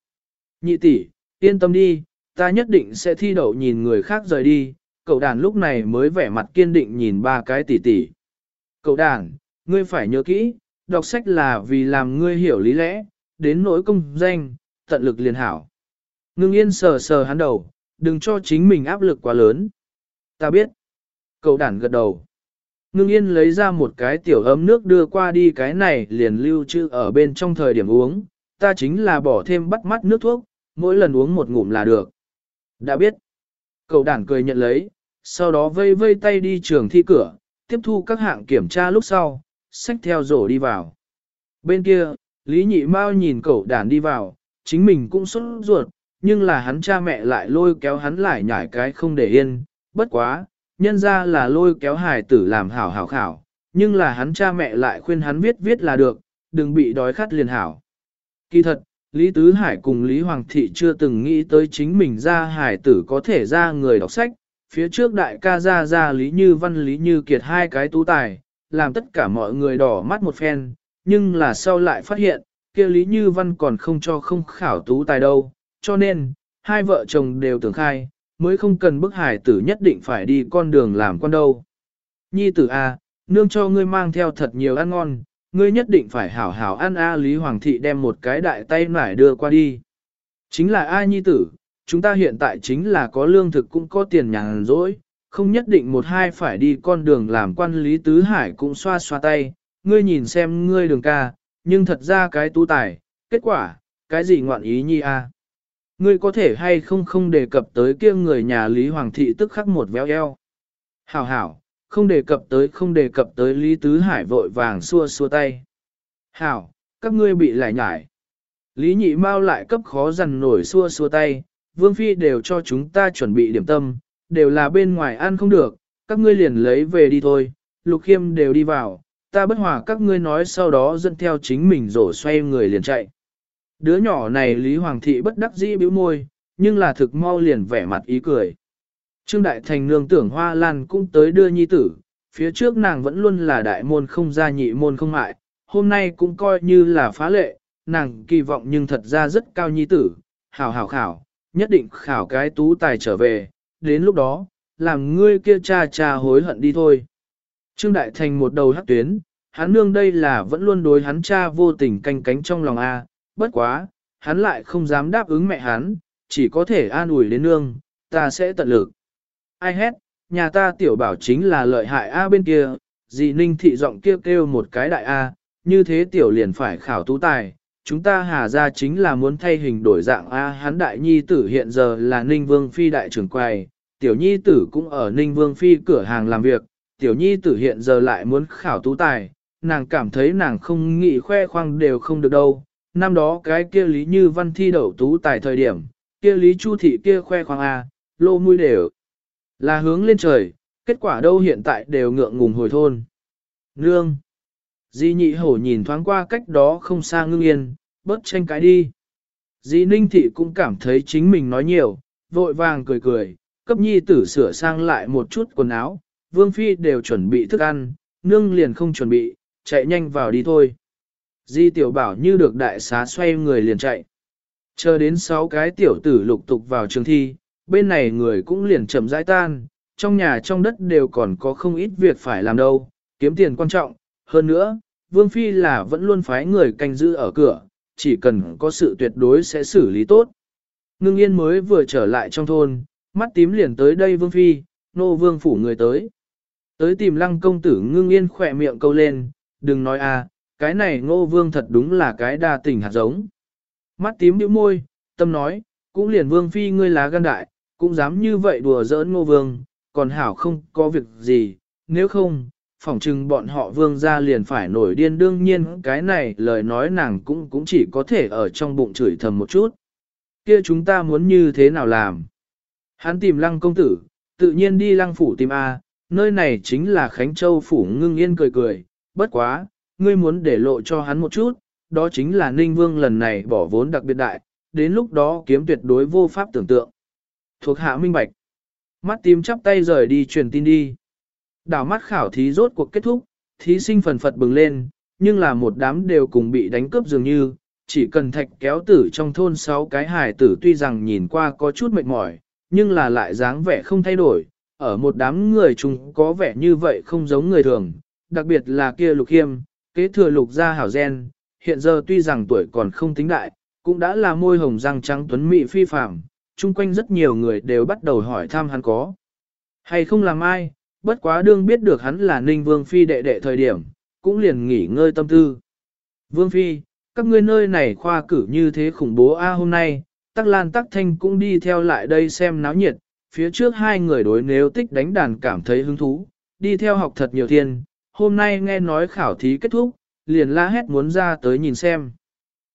Nhị tỷ, yên tâm đi, ta nhất định sẽ thi đậu nhìn người khác rời đi, cậu đàn lúc này mới vẻ mặt kiên định nhìn ba cái tỷ tỷ. Cậu đàn, ngươi phải nhớ kỹ, đọc sách là vì làm ngươi hiểu lý lẽ, đến nỗi công danh, tận lực liền hảo. Ngưng yên sờ sờ hắn đầu, đừng cho chính mình áp lực quá lớn. Ta biết. Cậu đàn gật đầu. Ngưng yên lấy ra một cái tiểu ấm nước đưa qua đi cái này liền lưu trữ ở bên trong thời điểm uống, ta chính là bỏ thêm bắt mắt nước thuốc, mỗi lần uống một ngụm là được. Đã biết. Cậu đảng cười nhận lấy, sau đó vây vây tay đi trường thi cửa, tiếp thu các hạng kiểm tra lúc sau, xách theo rổ đi vào. Bên kia, Lý Nhị Mao nhìn cậu đàn đi vào, chính mình cũng sốt ruột, nhưng là hắn cha mẹ lại lôi kéo hắn lại nhảy cái không để yên, bất quá, nhân ra là lôi kéo hài tử làm hảo hảo khảo, nhưng là hắn cha mẹ lại khuyên hắn viết viết là được, đừng bị đói khát liền hảo. Kỳ thật, Lý Tứ Hải cùng Lý Hoàng Thị chưa từng nghĩ tới chính mình ra hải tử có thể ra người đọc sách, phía trước đại ca ra ra Lý Như Văn Lý Như Kiệt hai cái tú tài, làm tất cả mọi người đỏ mắt một phen, nhưng là sau lại phát hiện, kia Lý Như Văn còn không cho không khảo tú tài đâu, cho nên, hai vợ chồng đều tưởng khai, mới không cần bức hải tử nhất định phải đi con đường làm con đâu. Nhi tử A, nương cho ngươi mang theo thật nhiều ăn ngon, ngươi nhất định phải hảo hảo ăn A Lý Hoàng thị đem một cái đại tay nải đưa qua đi. Chính là ai nhi tử, chúng ta hiện tại chính là có lương thực cũng có tiền nhàn rỗi, không nhất định một hai phải đi con đường làm quan Lý Tứ Hải cũng xoa xoa tay, ngươi nhìn xem ngươi đường ca, nhưng thật ra cái tú tài, kết quả, cái gì ngoạn ý nhi a? Ngươi có thể hay không không đề cập tới kia người nhà Lý Hoàng thị tức khắc một véo eo. Hảo hảo, không đề cập tới không đề cập tới Lý Tứ Hải vội vàng xua xua tay. Hảo, các ngươi bị lại nhải. Lý nhị mau lại cấp khó dằn nổi xua xua tay, Vương Phi đều cho chúng ta chuẩn bị điểm tâm, đều là bên ngoài ăn không được, các ngươi liền lấy về đi thôi, Lục Khiêm đều đi vào, ta bất hòa các ngươi nói sau đó dẫn theo chính mình rổ xoay người liền chạy. Đứa nhỏ này Lý Hoàng thị bất đắc dĩ bĩu môi, nhưng là thực mau liền vẻ mặt ý cười. Trương Đại Thành nương tưởng Hoa Lan cũng tới đưa nhi tử, phía trước nàng vẫn luôn là đại môn không ra nhị môn không hại, hôm nay cũng coi như là phá lệ, nàng kỳ vọng nhưng thật ra rất cao nhi tử, hảo hảo khảo, nhất định khảo cái tú tài trở về, đến lúc đó, làm ngươi kia cha cha hối hận đi thôi. Trương Đại Thành một đầu hắc tuyến, hắn nương đây là vẫn luôn đối hắn cha vô tình canh cánh trong lòng A, bất quá, hắn lại không dám đáp ứng mẹ hắn, chỉ có thể an ủi đến nương, ta sẽ tận lực. Ai hét, nhà ta tiểu bảo chính là lợi hại A bên kia, dì ninh thị giọng kêu kêu một cái đại A, như thế tiểu liền phải khảo tú tài, chúng ta hà ra chính là muốn thay hình đổi dạng A hắn đại nhi tử hiện giờ là ninh vương phi đại trưởng quầy, tiểu nhi tử cũng ở ninh vương phi cửa hàng làm việc, tiểu nhi tử hiện giờ lại muốn khảo tú tài, nàng cảm thấy nàng không nghĩ khoe khoang đều không được đâu. Năm đó cái kia lý như văn thi đậu tú tài thời điểm, kia lý chu thị kia khoe khoang A, lô mũi đều là hướng lên trời, kết quả đâu hiện tại đều ngượng ngùng hồi thôn. Nương! Di nhị hổ nhìn thoáng qua cách đó không xa ngưng yên, bớt tranh cãi đi. Di ninh thị cũng cảm thấy chính mình nói nhiều, vội vàng cười cười, cấp nhi tử sửa sang lại một chút quần áo, vương phi đều chuẩn bị thức ăn, nương liền không chuẩn bị, chạy nhanh vào đi thôi. Di tiểu bảo như được đại xá xoay người liền chạy. Chờ đến sáu cái tiểu tử lục tục vào trường thi, bên này người cũng liền chậm rãi tan, trong nhà trong đất đều còn có không ít việc phải làm đâu, kiếm tiền quan trọng, hơn nữa, Vương Phi là vẫn luôn phái người canh giữ ở cửa, chỉ cần có sự tuyệt đối sẽ xử lý tốt. Ngưng yên mới vừa trở lại trong thôn, mắt tím liền tới đây Vương Phi, nô vương phủ người tới. Tới tìm lăng công tử ngưng yên khỏe miệng câu lên, đừng nói à, cái này ngô vương thật đúng là cái đa tình hạt giống. Mắt tím bĩu môi, tâm nói, cũng liền vương phi ngươi lá gan đại, cũng dám như vậy đùa giỡn ngô vương, còn hảo không có việc gì, nếu không, phỏng chừng bọn họ vương ra liền phải nổi điên đương nhiên cái này lời nói nàng cũng cũng chỉ có thể ở trong bụng chửi thầm một chút. Kia chúng ta muốn như thế nào làm? Hắn tìm lăng công tử, tự nhiên đi lăng phủ tìm A, nơi này chính là Khánh Châu phủ ngưng yên cười cười, bất quá, ngươi muốn để lộ cho hắn một chút, đó chính là Ninh Vương lần này bỏ vốn đặc biệt đại, đến lúc đó kiếm tuyệt đối vô pháp tưởng tượng. Thuộc hạ minh bạch. Mắt tím chắp tay rời đi truyền tin đi. Đảo mắt khảo thí rốt cuộc kết thúc, thí sinh phần phật bừng lên, nhưng là một đám đều cùng bị đánh cướp dường như, chỉ cần thạch kéo tử trong thôn sáu cái hài tử tuy rằng nhìn qua có chút mệt mỏi, nhưng là lại dáng vẻ không thay đổi, ở một đám người chúng có vẻ như vậy không giống người thường, đặc biệt là kia lục hiêm, kế thừa lục gia hảo gen, hiện giờ tuy rằng tuổi còn không tính đại, cũng đã là môi hồng răng trắng tuấn mỹ phi phạm, chung quanh rất nhiều người đều bắt đầu hỏi thăm hắn có. Hay không làm ai, bất quá đương biết được hắn là ninh vương phi đệ đệ thời điểm, cũng liền nghỉ ngơi tâm tư. Vương phi, các ngươi nơi này khoa cử như thế khủng bố a hôm nay, tắc lan tắc thanh cũng đi theo lại đây xem náo nhiệt, phía trước hai người đối nếu tích đánh đàn cảm thấy hứng thú, đi theo học thật nhiều thiên, hôm nay nghe nói khảo thí kết thúc, liền la hét muốn ra tới nhìn xem.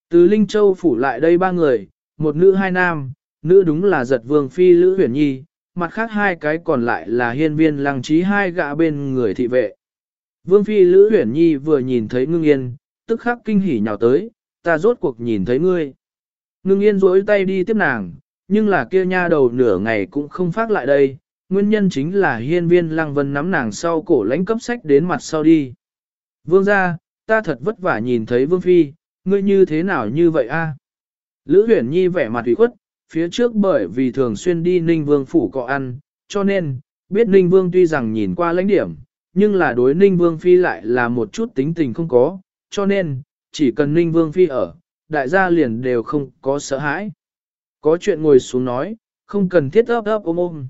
Từ Linh Châu phủ lại đây ba người, một nữ hai nam, nữ đúng là giật vương phi Lữ Huyền Nhi, mặt khác hai cái còn lại là hiên viên lăng trí hai gã bên người thị vệ. Vương phi Lữ Huyền Nhi vừa nhìn thấy ngưng yên, tức khắc kinh hỉ nhào tới, ta rốt cuộc nhìn thấy ngươi. Ngưng yên rỗi tay đi tiếp nàng, nhưng là kia nha đầu nửa ngày cũng không phát lại đây, nguyên nhân chính là hiên viên lăng vân nắm nàng sau cổ lãnh cấp sách đến mặt sau đi. Vương ra, ta thật vất vả nhìn thấy vương phi, ngươi như thế nào như vậy a? Lữ huyền nhi vẻ mặt ủy khuất, phía trước bởi vì thường xuyên đi ninh vương phủ cọ ăn, cho nên, biết ninh vương tuy rằng nhìn qua lãnh điểm, nhưng là đối ninh vương phi lại là một chút tính tình không có, cho nên, chỉ cần ninh vương phi ở, đại gia liền đều không có sợ hãi. Có chuyện ngồi xuống nói, không cần thiết ấp ấp ôm ôm.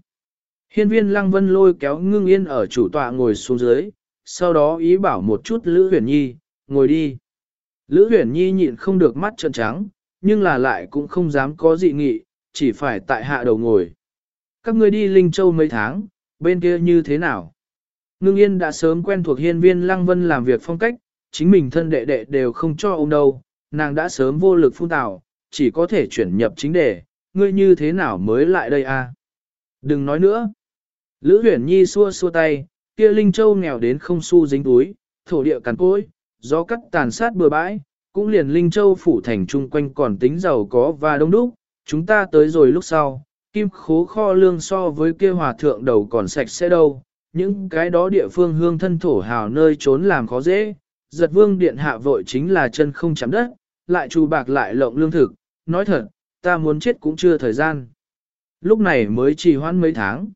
Hiên viên lăng vân lôi kéo ngưng yên ở chủ tọa ngồi xuống dưới, sau đó ý bảo một chút Lữ Huyền Nhi, ngồi đi. Lữ Huyền Nhi nhịn không được mắt trợn trắng, nhưng là lại cũng không dám có dị nghị, chỉ phải tại hạ đầu ngồi. Các ngươi đi Linh Châu mấy tháng, bên kia như thế nào? Ngưng yên đã sớm quen thuộc hiên viên lăng vân làm việc phong cách, chính mình thân đệ đệ đều không cho ông đâu, nàng đã sớm vô lực phun tạo, chỉ có thể chuyển nhập chính đề, ngươi như thế nào mới lại đây a? À? Đừng nói nữa. Lữ huyền nhi xua xua tay, kia Linh Châu nghèo đến không xu dính túi, thổ địa cằn cối, gió cắt tàn sát bừa bãi, cũng liền Linh Châu phủ thành chung quanh còn tính giàu có và đông đúc, chúng ta tới rồi lúc sau, kim khố kho lương so với kia hòa thượng đầu còn sạch sẽ đâu, những cái đó địa phương hương thân thổ hào nơi trốn làm khó dễ, giật vương điện hạ vội chính là chân không chạm đất, lại trù bạc lại lộng lương thực, nói thật, ta muốn chết cũng chưa thời gian. Lúc này mới trì hoãn mấy tháng.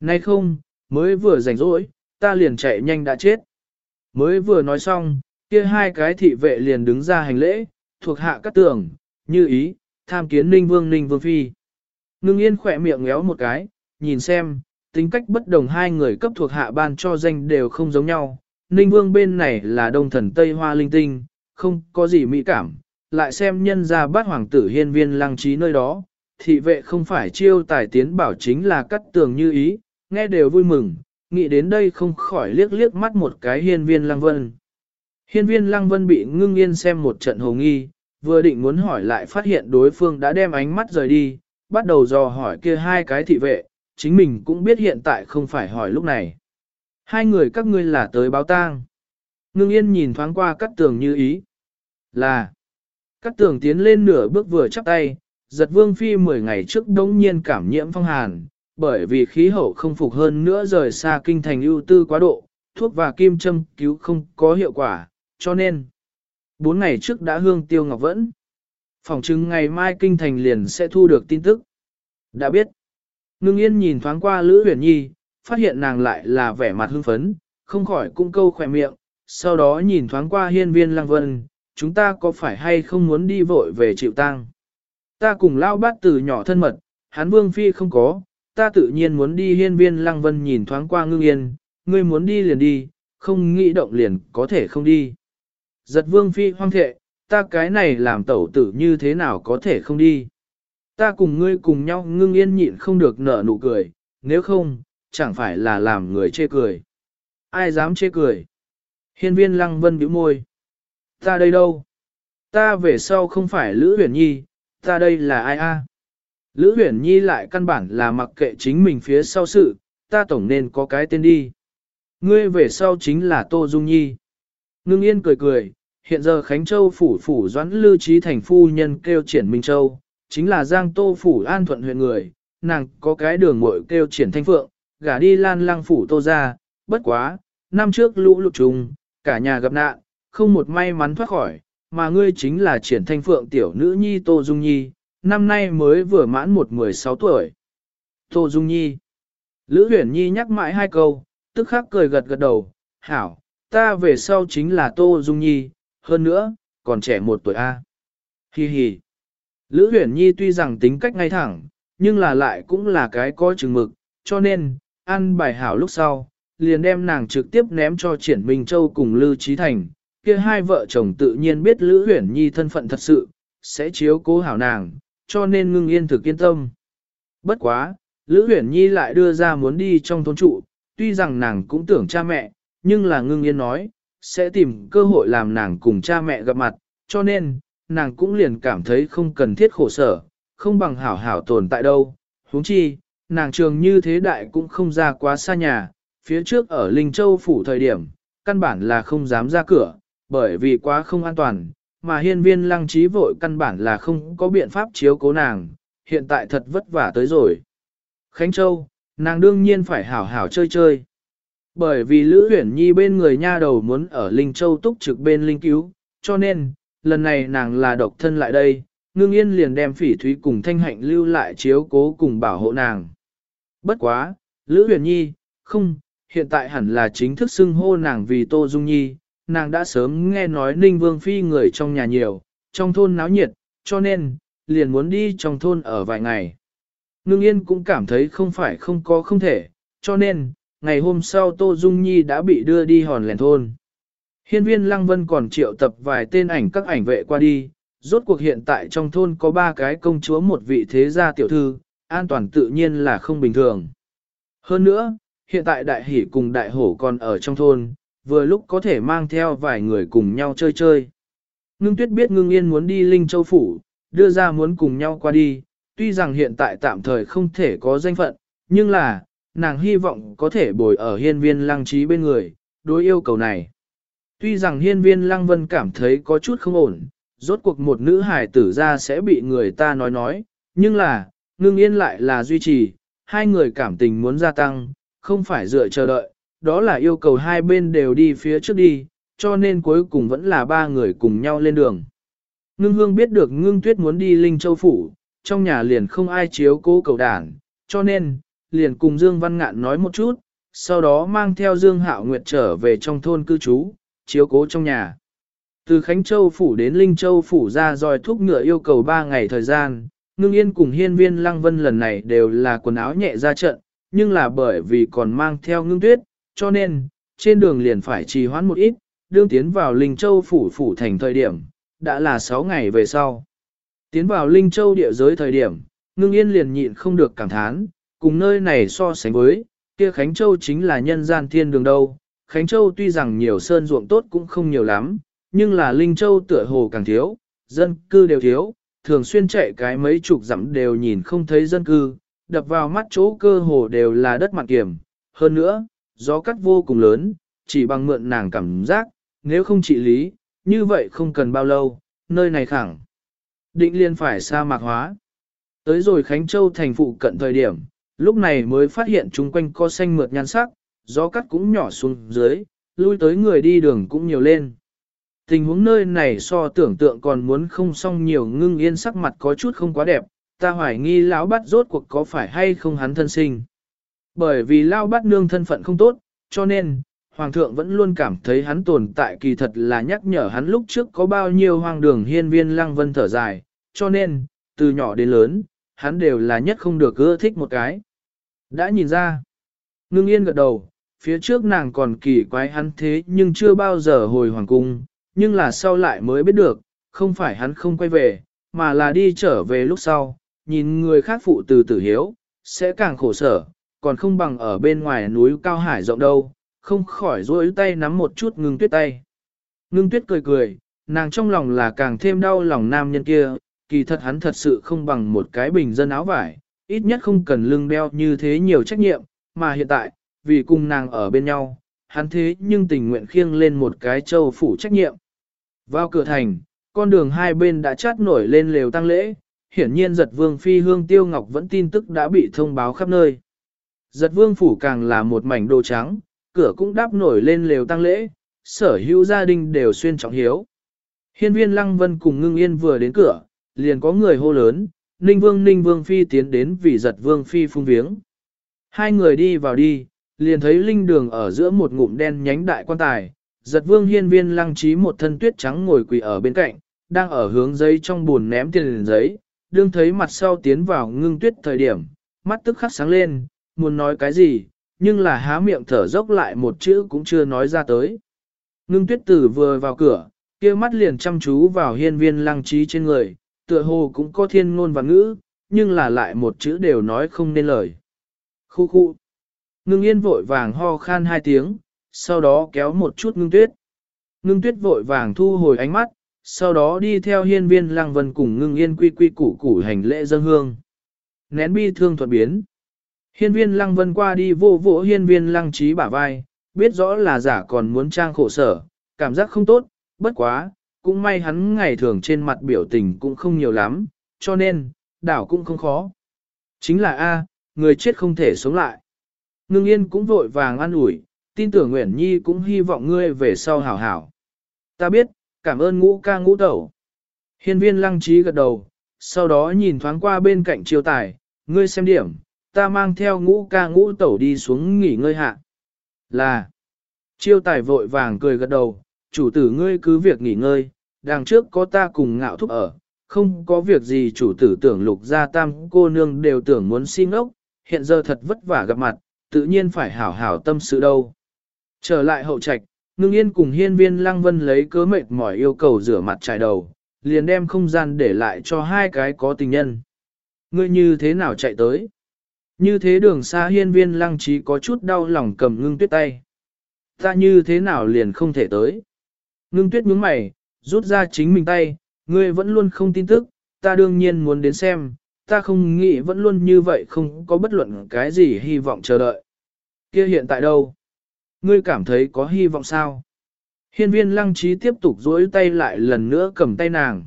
Nay không, mới vừa rảnh rỗi, ta liền chạy nhanh đã chết. Mới vừa nói xong, kia hai cái thị vệ liền đứng ra hành lễ, thuộc hạ các tường, như ý, tham kiến ninh vương ninh vương phi. Ngưng yên khỏe miệng ngéo một cái, nhìn xem, tính cách bất đồng hai người cấp thuộc hạ ban cho danh đều không giống nhau. Ninh vương bên này là đông thần Tây Hoa linh tinh, không có gì mỹ cảm, lại xem nhân ra bát hoàng tử hiên viên lăng trí nơi đó, thị vệ không phải chiêu tài tiến bảo chính là cắt tường như ý, nghe đều vui mừng, nghĩ đến đây không khỏi liếc liếc mắt một cái hiên viên lăng vân. Hiên viên lăng vân bị ngưng yên xem một trận hồ nghi, vừa định muốn hỏi lại phát hiện đối phương đã đem ánh mắt rời đi, bắt đầu dò hỏi kia hai cái thị vệ, chính mình cũng biết hiện tại không phải hỏi lúc này. Hai người các ngươi là tới báo tang. Ngưng yên nhìn thoáng qua cắt tường như ý. Là. Cắt tường tiến lên nửa bước vừa chắp tay, giật vương phi 10 ngày trước đống nhiên cảm nhiễm phong hàn, bởi vì khí hậu không phục hơn nữa rời xa kinh thành ưu tư quá độ, thuốc và kim châm cứu không có hiệu quả, cho nên bốn ngày trước đã hương tiêu ngọc vẫn. Phòng chứng ngày mai kinh thành liền sẽ thu được tin tức. Đã biết, ngưng yên nhìn thoáng qua Lữ Huyền Nhi, phát hiện nàng lại là vẻ mặt hưng phấn, không khỏi cung câu khỏe miệng, sau đó nhìn thoáng qua hiên viên lăng vân, chúng ta có phải hay không muốn đi vội về chịu tang? Ta cùng lao bát từ nhỏ thân mật, hán vương phi không có, ta tự nhiên muốn đi hiên viên lăng vân nhìn thoáng qua ngưng yên, ngươi muốn đi liền đi, không nghĩ động liền có thể không đi. Giật vương phi hoang thệ, ta cái này làm tẩu tử như thế nào có thể không đi. Ta cùng ngươi cùng nhau ngưng yên nhịn không được nở nụ cười, nếu không, chẳng phải là làm người chê cười. Ai dám chê cười? Hiên viên lăng vân bĩu môi. Ta đây đâu? Ta về sau không phải Lữ Huyền Nhi, ta đây là ai a? Lữ Huyền Nhi lại căn bản là mặc kệ chính mình phía sau sự, ta tổng nên có cái tên đi. Ngươi về sau chính là Tô Dung Nhi. Ngưng yên cười cười, hiện giờ Khánh Châu phủ phủ doãn lưu trí thành phu nhân kêu triển Minh Châu, chính là Giang Tô phủ an thuận huyện người, nàng có cái đường muội kêu triển thanh phượng, gả đi lan lăng phủ tô ra, bất quá, năm trước lũ lụt trùng, cả nhà gặp nạn, không một may mắn thoát khỏi, mà ngươi chính là triển thanh phượng tiểu nữ nhi Tô Dung Nhi, năm nay mới vừa mãn một mười sáu tuổi. Tô Dung Nhi Lữ Huyển Nhi nhắc mãi hai câu, tức khắc cười gật gật đầu, hảo, ta về sau chính là Tô Dung Nhi, hơn nữa, còn trẻ một tuổi A. Hi hi. Lữ Huyển Nhi tuy rằng tính cách ngay thẳng, nhưng là lại cũng là cái có chừng mực, cho nên, ăn bài hảo lúc sau, liền đem nàng trực tiếp ném cho Triển Minh Châu cùng Lư Trí Thành. Kia hai vợ chồng tự nhiên biết Lữ Huyển Nhi thân phận thật sự, sẽ chiếu cố hảo nàng, cho nên ngưng yên thực yên tâm. Bất quá, Lữ Huyển Nhi lại đưa ra muốn đi trong thôn trụ, tuy rằng nàng cũng tưởng cha mẹ, nhưng là ngưng yên nói, sẽ tìm cơ hội làm nàng cùng cha mẹ gặp mặt, cho nên, nàng cũng liền cảm thấy không cần thiết khổ sở, không bằng hảo hảo tồn tại đâu. huống chi, nàng trường như thế đại cũng không ra quá xa nhà, phía trước ở Linh Châu phủ thời điểm, căn bản là không dám ra cửa, bởi vì quá không an toàn, mà hiên viên lăng trí vội căn bản là không có biện pháp chiếu cố nàng, hiện tại thật vất vả tới rồi. Khánh Châu, nàng đương nhiên phải hảo hảo chơi chơi. Bởi vì Lữ Huyển Nhi bên người nha đầu muốn ở Linh Châu túc trực bên Linh Cứu, cho nên, lần này nàng là độc thân lại đây, ngưng yên liền đem phỉ thúy cùng thanh hạnh lưu lại chiếu cố cùng bảo hộ nàng. Bất quá, Lữ Huyền Nhi, không, hiện tại hẳn là chính thức xưng hô nàng vì Tô Dung Nhi, nàng đã sớm nghe nói Ninh Vương Phi người trong nhà nhiều, trong thôn náo nhiệt, cho nên, liền muốn đi trong thôn ở vài ngày. Ngưng Yên cũng cảm thấy không phải không có không thể, cho nên, ngày hôm sau Tô Dung Nhi đã bị đưa đi hòn lèn thôn. Hiên viên Lăng Vân còn triệu tập vài tên ảnh các ảnh vệ qua đi, rốt cuộc hiện tại trong thôn có ba cái công chúa một vị thế gia tiểu thư, an toàn tự nhiên là không bình thường. Hơn nữa, hiện tại đại hỷ cùng đại hổ còn ở trong thôn, vừa lúc có thể mang theo vài người cùng nhau chơi chơi. Ngưng tuyết biết ngưng yên muốn đi Linh Châu Phủ, đưa ra muốn cùng nhau qua đi, tuy rằng hiện tại tạm thời không thể có danh phận, nhưng là, nàng hy vọng có thể bồi ở hiên viên lăng trí bên người, đối yêu cầu này. Tuy rằng hiên viên lăng vân cảm thấy có chút không ổn, rốt cuộc một nữ hài tử ra sẽ bị người ta nói nói, nhưng là, ngưng yên lại là duy trì, hai người cảm tình muốn gia tăng, không phải dựa chờ đợi, đó là yêu cầu hai bên đều đi phía trước đi, cho nên cuối cùng vẫn là ba người cùng nhau lên đường. Ngưng hương biết được ngưng tuyết muốn đi Linh Châu Phủ, trong nhà liền không ai chiếu cố cầu đàn, cho nên, liền cùng Dương Văn Ngạn nói một chút, sau đó mang theo Dương Hạo Nguyệt trở về trong thôn cư trú, chiếu cố trong nhà. Từ Khánh Châu Phủ đến Linh Châu Phủ ra dòi thuốc ngựa yêu cầu 3 ngày thời gian, ngưng yên cùng hiên viên lăng vân lần này đều là quần áo nhẹ ra trận, nhưng là bởi vì còn mang theo ngưng tuyết, cho nên, trên đường liền phải trì hoãn một ít, đương tiến vào Linh Châu Phủ Phủ thành thời điểm, đã là 6 ngày về sau. Tiến vào Linh Châu địa giới thời điểm, ngưng yên liền nhịn không được cảm thán, cùng nơi này so sánh với, kia Khánh Châu chính là nhân gian thiên đường đâu. Khánh Châu tuy rằng nhiều sơn ruộng tốt cũng không nhiều lắm, nhưng là Linh Châu tựa hồ càng thiếu, dân cư đều thiếu, thường xuyên chạy cái mấy chục dặm đều nhìn không thấy dân cư, đập vào mắt chỗ cơ hồ đều là đất mặt kiểm. Hơn nữa, gió cắt vô cùng lớn, chỉ bằng mượn nàng cảm giác, nếu không trị lý, như vậy không cần bao lâu, nơi này khẳng. Định liên phải sa mạc hóa. Tới rồi Khánh Châu thành phụ cận thời điểm, lúc này mới phát hiện chung quanh co xanh mượt nhan sắc, gió cắt cũng nhỏ xuống dưới, lui tới người đi đường cũng nhiều lên. Tình huống nơi này so tưởng tượng còn muốn không xong nhiều ngưng yên sắc mặt có chút không quá đẹp, ta hoài nghi lão bắt rốt cuộc có phải hay không hắn thân sinh. Bởi vì lão bắt nương thân phận không tốt, cho nên, Hoàng thượng vẫn luôn cảm thấy hắn tồn tại kỳ thật là nhắc nhở hắn lúc trước có bao nhiêu hoang đường hiên viên lăng vân thở dài, cho nên, từ nhỏ đến lớn, hắn đều là nhất không được ưa thích một cái. Đã nhìn ra, ngưng yên gật đầu, phía trước nàng còn kỳ quái hắn thế nhưng chưa bao giờ hồi hoàng cung, nhưng là sau lại mới biết được, không phải hắn không quay về, mà là đi trở về lúc sau, nhìn người khác phụ từ tử hiếu, sẽ càng khổ sở, còn không bằng ở bên ngoài núi cao hải rộng đâu, không khỏi rối tay nắm một chút ngưng tuyết tay. Ngưng tuyết cười cười, nàng trong lòng là càng thêm đau lòng nam nhân kia, kỳ thật hắn thật sự không bằng một cái bình dân áo vải, ít nhất không cần lưng đeo như thế nhiều trách nhiệm, mà hiện tại, vì cùng nàng ở bên nhau, hắn thế nhưng tình nguyện khiêng lên một cái châu phủ trách nhiệm. Vào cửa thành, con đường hai bên đã chát nổi lên lều tăng lễ, hiển nhiên giật vương phi hương tiêu ngọc vẫn tin tức đã bị thông báo khắp nơi. Giật vương phủ càng là một mảnh đồ trắng, cửa cũng đáp nổi lên lều tăng lễ, sở hữu gia đình đều xuyên trọng hiếu. Hiên viên lăng vân cùng ngưng yên vừa đến cửa, liền có người hô lớn, ninh vương ninh vương phi tiến đến vì giật vương phi phung viếng. Hai người đi vào đi, liền thấy linh đường ở giữa một ngụm đen nhánh đại quan tài, giật vương hiên viên lăng trí một thân tuyết trắng ngồi quỳ ở bên cạnh, đang ở hướng giấy trong buồn ném tiền giấy, đương thấy mặt sau tiến vào ngưng tuyết thời điểm, mắt tức khắc sáng lên, muốn nói cái gì, nhưng là há miệng thở dốc lại một chữ cũng chưa nói ra tới. Ngưng tuyết tử vừa vào cửa, kia mắt liền chăm chú vào hiên viên lăng trí trên người, tựa hồ cũng có thiên ngôn và ngữ, nhưng là lại một chữ đều nói không nên lời. Khu khu. Ngưng yên vội vàng ho khan hai tiếng, sau đó kéo một chút ngưng tuyết. Ngưng tuyết vội vàng thu hồi ánh mắt, sau đó đi theo hiên viên lăng vân cùng ngưng yên quy quy củ củ hành lễ dân hương. Nén bi thương thuật biến. Hiên viên lăng vân qua đi vô vỗ hiên viên lăng trí bả vai, biết rõ là giả còn muốn trang khổ sở, cảm giác không tốt, bất quá, cũng may hắn ngày thường trên mặt biểu tình cũng không nhiều lắm, cho nên, đảo cũng không khó. Chính là A, người chết không thể sống lại. Ngưng yên cũng vội vàng an ủi, tin tưởng Nguyễn Nhi cũng hy vọng ngươi về sau hảo hảo. Ta biết, cảm ơn ngũ ca ngũ tẩu. Hiên viên lăng trí gật đầu, sau đó nhìn thoáng qua bên cạnh chiêu tài, ngươi xem điểm, ta mang theo ngũ ca ngũ tẩu đi xuống nghỉ ngơi hạ. Là, chiêu tài vội vàng cười gật đầu, chủ tử ngươi cứ việc nghỉ ngơi, đằng trước có ta cùng ngạo thúc ở, không có việc gì chủ tử tưởng lục gia tam cô nương đều tưởng muốn xin ốc, hiện giờ thật vất vả gặp mặt, tự nhiên phải hảo hảo tâm sự đâu. Trở lại hậu trạch, ngưng yên cùng hiên viên lăng vân lấy cớ mệt mỏi yêu cầu rửa mặt trải đầu, liền đem không gian để lại cho hai cái có tình nhân. Ngươi như thế nào chạy tới? Như thế đường xa hiên viên lăng trí có chút đau lòng cầm ngưng tuyết tay. Ta như thế nào liền không thể tới? Ngưng tuyết nhướng mày, rút ra chính mình tay, ngươi vẫn luôn không tin tức, ta đương nhiên muốn đến xem, ta không nghĩ vẫn luôn như vậy không có bất luận cái gì hy vọng chờ đợi. Kia hiện tại đâu? Ngươi cảm thấy có hy vọng sao? Hiên viên lăng trí tiếp tục duỗi tay lại lần nữa cầm tay nàng.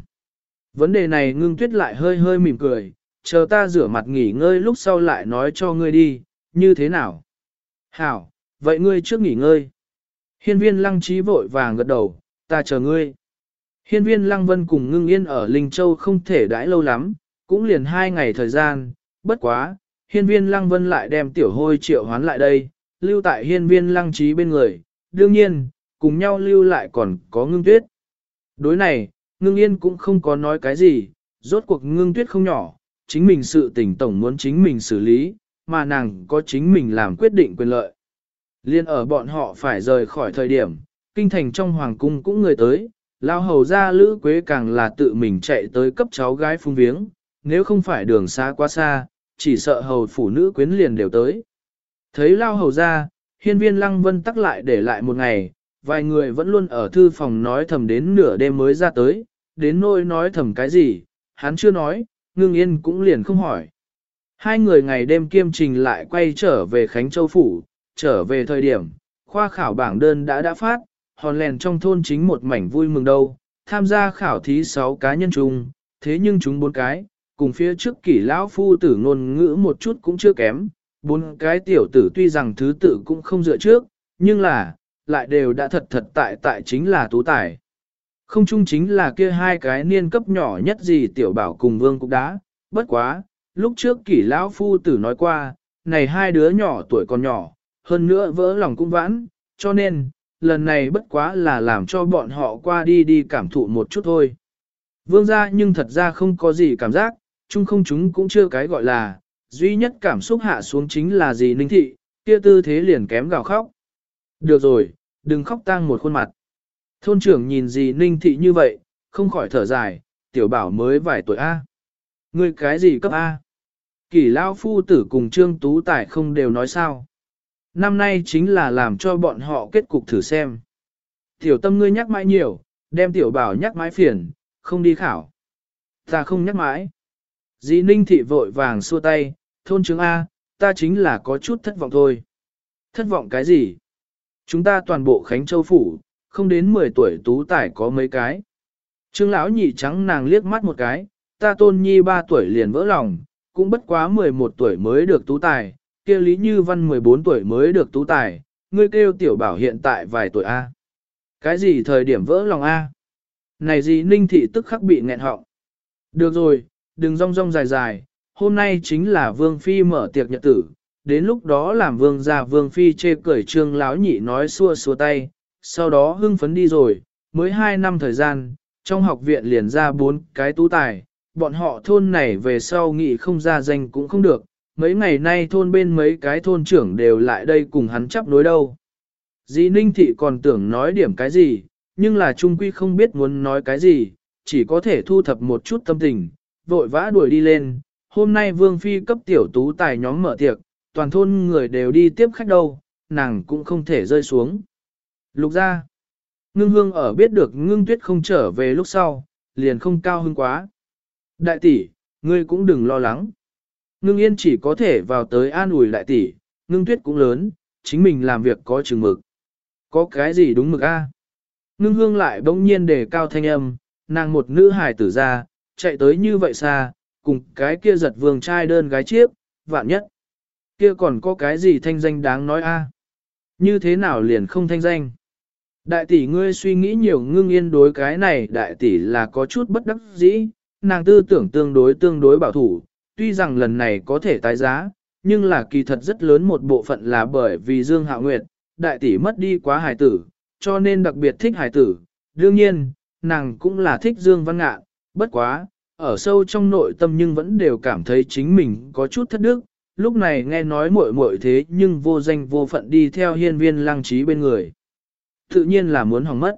Vấn đề này ngưng tuyết lại hơi hơi mỉm cười, chờ ta rửa mặt nghỉ ngơi lúc sau lại nói cho ngươi đi, như thế nào? Hảo, vậy ngươi trước nghỉ ngơi. Hiên viên lăng trí vội vàng gật đầu, ta chờ ngươi. Hiên viên lăng vân cùng ngưng yên ở Linh Châu không thể đãi lâu lắm, cũng liền hai ngày thời gian, bất quá, hiên viên lăng vân lại đem tiểu hôi triệu hoán lại đây, lưu tại hiên viên lăng trí bên người, đương nhiên, cùng nhau lưu lại còn có ngưng tuyết. Đối này, ngưng yên cũng không có nói cái gì, rốt cuộc ngưng tuyết không nhỏ, chính mình sự tình tổng muốn chính mình xử lý, mà nàng có chính mình làm quyết định quyền lợi. Liên ở bọn họ phải rời khỏi thời điểm, kinh thành trong hoàng cung cũng người tới, lao hầu ra lữ quế càng là tự mình chạy tới cấp cháu gái phung viếng, nếu không phải đường xa quá xa, chỉ sợ hầu phụ nữ quyến liền đều tới. Thấy lao hầu ra, hiên viên lăng vân tắc lại để lại một ngày, vài người vẫn luôn ở thư phòng nói thầm đến nửa đêm mới ra tới, đến nỗi nói thầm cái gì, hắn chưa nói, ngưng yên cũng liền không hỏi. Hai người ngày đêm kiêm trình lại quay trở về Khánh Châu Phủ, trở về thời điểm, khoa khảo bảng đơn đã đã phát, hòn lèn trong thôn chính một mảnh vui mừng đâu, tham gia khảo thí 6 cá nhân chung, thế nhưng chúng bốn cái, cùng phía trước kỷ lão phu tử ngôn ngữ một chút cũng chưa kém, bốn cái tiểu tử tuy rằng thứ tự cũng không dựa trước, nhưng là, lại đều đã thật thật tại tại chính là tú tài. Không chung chính là kia hai cái niên cấp nhỏ nhất gì tiểu bảo cùng vương cũng đã, bất quá, lúc trước kỷ lão phu tử nói qua, này hai đứa nhỏ tuổi còn nhỏ, hơn nữa vỡ lòng cũng vãn, cho nên, lần này bất quá là làm cho bọn họ qua đi đi cảm thụ một chút thôi. Vương gia nhưng thật ra không có gì cảm giác, chung không chúng cũng chưa cái gọi là, duy nhất cảm xúc hạ xuống chính là gì ninh thị, kia tư thế liền kém gào khóc. Được rồi, đừng khóc tang một khuôn mặt. Thôn trưởng nhìn gì ninh thị như vậy, không khỏi thở dài, tiểu bảo mới vài tuổi A. Ngươi cái gì cấp A? Kỷ lao phu tử cùng trương tú tài không đều nói sao. Năm nay chính là làm cho bọn họ kết cục thử xem. Tiểu tâm ngươi nhắc mãi nhiều, đem tiểu bảo nhắc mãi phiền, không đi khảo. Ta không nhắc mãi. Dĩ ninh thị vội vàng xua tay, thôn chứng A, ta chính là có chút thất vọng thôi. Thất vọng cái gì? Chúng ta toàn bộ Khánh Châu Phủ, không đến 10 tuổi tú tải có mấy cái. Trương lão nhị trắng nàng liếc mắt một cái, ta tôn nhi 3 tuổi liền vỡ lòng, cũng bất quá 11 tuổi mới được tú tài, kia Lý Như Văn 14 tuổi mới được tú tài, ngươi kêu tiểu bảo hiện tại vài tuổi A. Cái gì thời điểm vỡ lòng A? Này gì ninh thị tức khắc bị nghẹn họng. Được rồi, đừng rong rong dài dài, hôm nay chính là Vương Phi mở tiệc nhật tử, đến lúc đó làm Vương gia Vương Phi chê cởi trương láo nhị nói xua xua tay, sau đó hưng phấn đi rồi, mới 2 năm thời gian, trong học viện liền ra bốn cái tú tài, bọn họ thôn này về sau nghị không ra danh cũng không được, mấy ngày nay thôn bên mấy cái thôn trưởng đều lại đây cùng hắn chấp nối đâu. Dì Ninh Thị còn tưởng nói điểm cái gì, nhưng là Trung Quy không biết muốn nói cái gì, chỉ có thể thu thập một chút tâm tình, vội vã đuổi đi lên. Hôm nay Vương Phi cấp tiểu tú tài nhóm mở tiệc, toàn thôn người đều đi tiếp khách đâu, nàng cũng không thể rơi xuống. Lục ra, Ngưng hương ở biết được ngưng tuyết không trở về lúc sau, liền không cao hưng quá. Đại tỷ, ngươi cũng đừng lo lắng. Ngưng yên chỉ có thể vào tới an ủi đại tỷ, ngưng tuyết cũng lớn, chính mình làm việc có chừng mực. Có cái gì đúng mực a? Ngưng hương lại bỗng nhiên đề cao thanh âm, nàng một nữ hài tử ra, chạy tới như vậy xa, cùng cái kia giật vương trai đơn gái chiếc, vạn nhất. Kia còn có cái gì thanh danh đáng nói a? Như thế nào liền không thanh danh? Đại tỷ ngươi suy nghĩ nhiều ngưng yên đối cái này đại tỷ là có chút bất đắc dĩ, nàng tư tưởng tương đối tương đối bảo thủ, tuy rằng lần này có thể tái giá, nhưng là kỳ thật rất lớn một bộ phận là bởi vì Dương Hạ Nguyệt, đại tỷ mất đi quá hài tử, cho nên đặc biệt thích hài tử. Đương nhiên, nàng cũng là thích Dương Văn Ngạn, bất quá, ở sâu trong nội tâm nhưng vẫn đều cảm thấy chính mình có chút thất đức. Lúc này nghe nói muội muội thế nhưng vô danh vô phận đi theo hiên viên lăng trí bên người. Tự nhiên là muốn hỏng mất.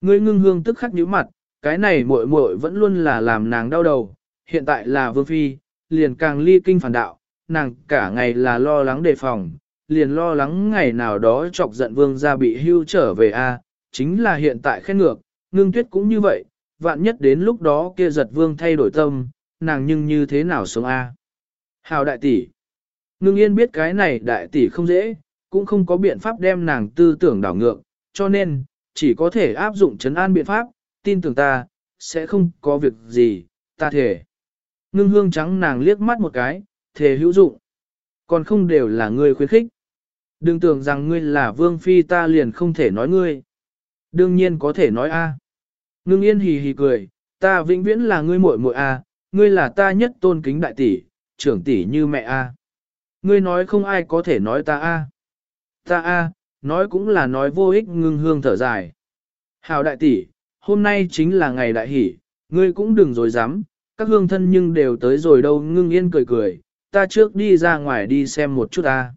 Ngươi ngưng hương tức khắc nhíu mặt, cái này muội muội vẫn luôn là làm nàng đau đầu, hiện tại là vương phi, liền càng ly kinh phản đạo, nàng cả ngày là lo lắng đề phòng, liền lo lắng ngày nào đó chọc giận vương gia bị hưu trở về a, chính là hiện tại khen ngược, ngưng tuyết cũng như vậy, vạn nhất đến lúc đó kia giật vương thay đổi tâm, nàng nhưng như thế nào sống a? Hào đại tỷ. Ngưng yên biết cái này đại tỷ không dễ, cũng không có biện pháp đem nàng tư tưởng đảo ngược, cho nên, chỉ có thể áp dụng chấn an biện pháp, tin tưởng ta, sẽ không có việc gì, ta thể. Ngưng hương trắng nàng liếc mắt một cái, thề hữu dụng. Còn không đều là ngươi khuyến khích. Đừng tưởng rằng ngươi là vương phi ta liền không thể nói ngươi. Đương nhiên có thể nói a. Ngưng yên hì hì cười, ta vĩnh viễn là ngươi muội muội a, ngươi là ta nhất tôn kính đại tỷ, trưởng tỷ như mẹ a. Ngươi nói không ai có thể nói ta a. Ta a, nói cũng là nói vô ích ngưng hương thở dài. Hào đại tỷ, hôm nay chính là ngày đại hỷ, ngươi cũng đừng dối dám, các hương thân nhưng đều tới rồi đâu ngưng yên cười cười, ta trước đi ra ngoài đi xem một chút ta.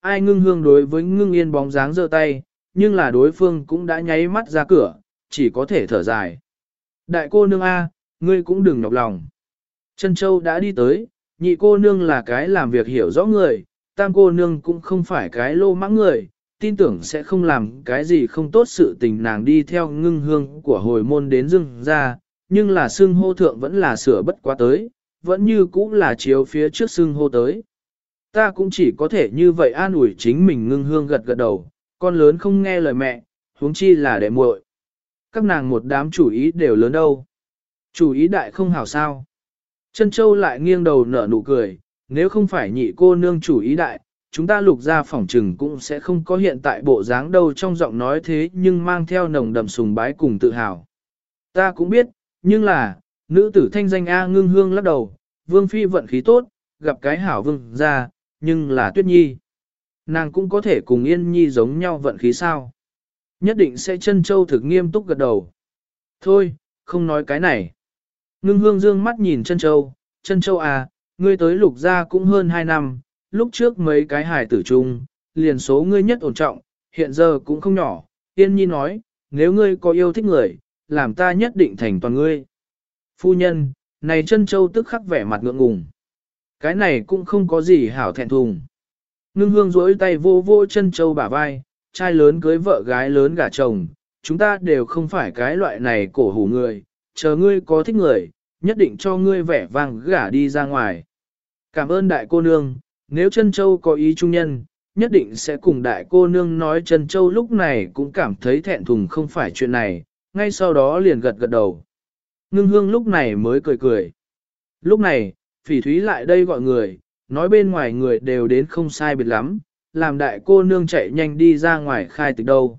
Ai ngưng hương đối với ngưng yên bóng dáng giơ tay, nhưng là đối phương cũng đã nháy mắt ra cửa, chỉ có thể thở dài. Đại cô nương A, ngươi cũng đừng nhọc lòng. Trân Châu đã đi tới, nhị cô nương là cái làm việc hiểu rõ người, tam cô nương cũng không phải cái lô mãng người, tin tưởng sẽ không làm cái gì không tốt sự tình nàng đi theo ngưng hương của hồi môn đến rừng ra, nhưng là xưng hô thượng vẫn là sửa bất quá tới, vẫn như cũ là chiếu phía trước xưng hô tới. Ta cũng chỉ có thể như vậy an ủi chính mình ngưng hương gật gật đầu, con lớn không nghe lời mẹ, huống chi là đệ muội. Các nàng một đám chủ ý đều lớn đâu. Chủ ý đại không hảo sao. Trân Châu lại nghiêng đầu nở nụ cười, nếu không phải nhị cô nương chủ ý đại, chúng ta lục ra phỏng trừng cũng sẽ không có hiện tại bộ dáng đâu trong giọng nói thế nhưng mang theo nồng đậm sùng bái cùng tự hào. Ta cũng biết, nhưng là, nữ tử thanh danh A ngưng hương lắc đầu, vương phi vận khí tốt, gặp cái hảo vương ra, nhưng là tuyết nhi. Nàng cũng có thể cùng yên nhi giống nhau vận khí sao. Nhất định sẽ chân châu thực nghiêm túc gật đầu. Thôi, không nói cái này. Ngưng hương dương mắt nhìn chân châu, chân châu à, ngươi tới lục gia cũng hơn 2 năm, lúc trước mấy cái hải tử chung, liền số ngươi nhất ổn trọng, hiện giờ cũng không nhỏ. Yên nhi nói, nếu ngươi có yêu thích người, làm ta nhất định thành toàn ngươi. Phu nhân, này chân châu tức khắc vẻ mặt ngượng ngùng. Cái này cũng không có gì hảo thẹn thùng. Ngưng hương rỗi tay vô vô chân châu bả vai, trai lớn cưới vợ gái lớn gả chồng, chúng ta đều không phải cái loại này cổ hủ người, chờ ngươi có thích người, nhất định cho ngươi vẻ vang gả đi ra ngoài. Cảm ơn đại cô nương, nếu chân châu có ý trung nhân, nhất định sẽ cùng đại cô nương nói chân châu lúc này cũng cảm thấy thẹn thùng không phải chuyện này, ngay sau đó liền gật gật đầu. Ngưng hương lúc này mới cười cười. Lúc này, phỉ thúy lại đây gọi người, nói bên ngoài người đều đến không sai biệt lắm, làm đại cô nương chạy nhanh đi ra ngoài khai tịch đâu.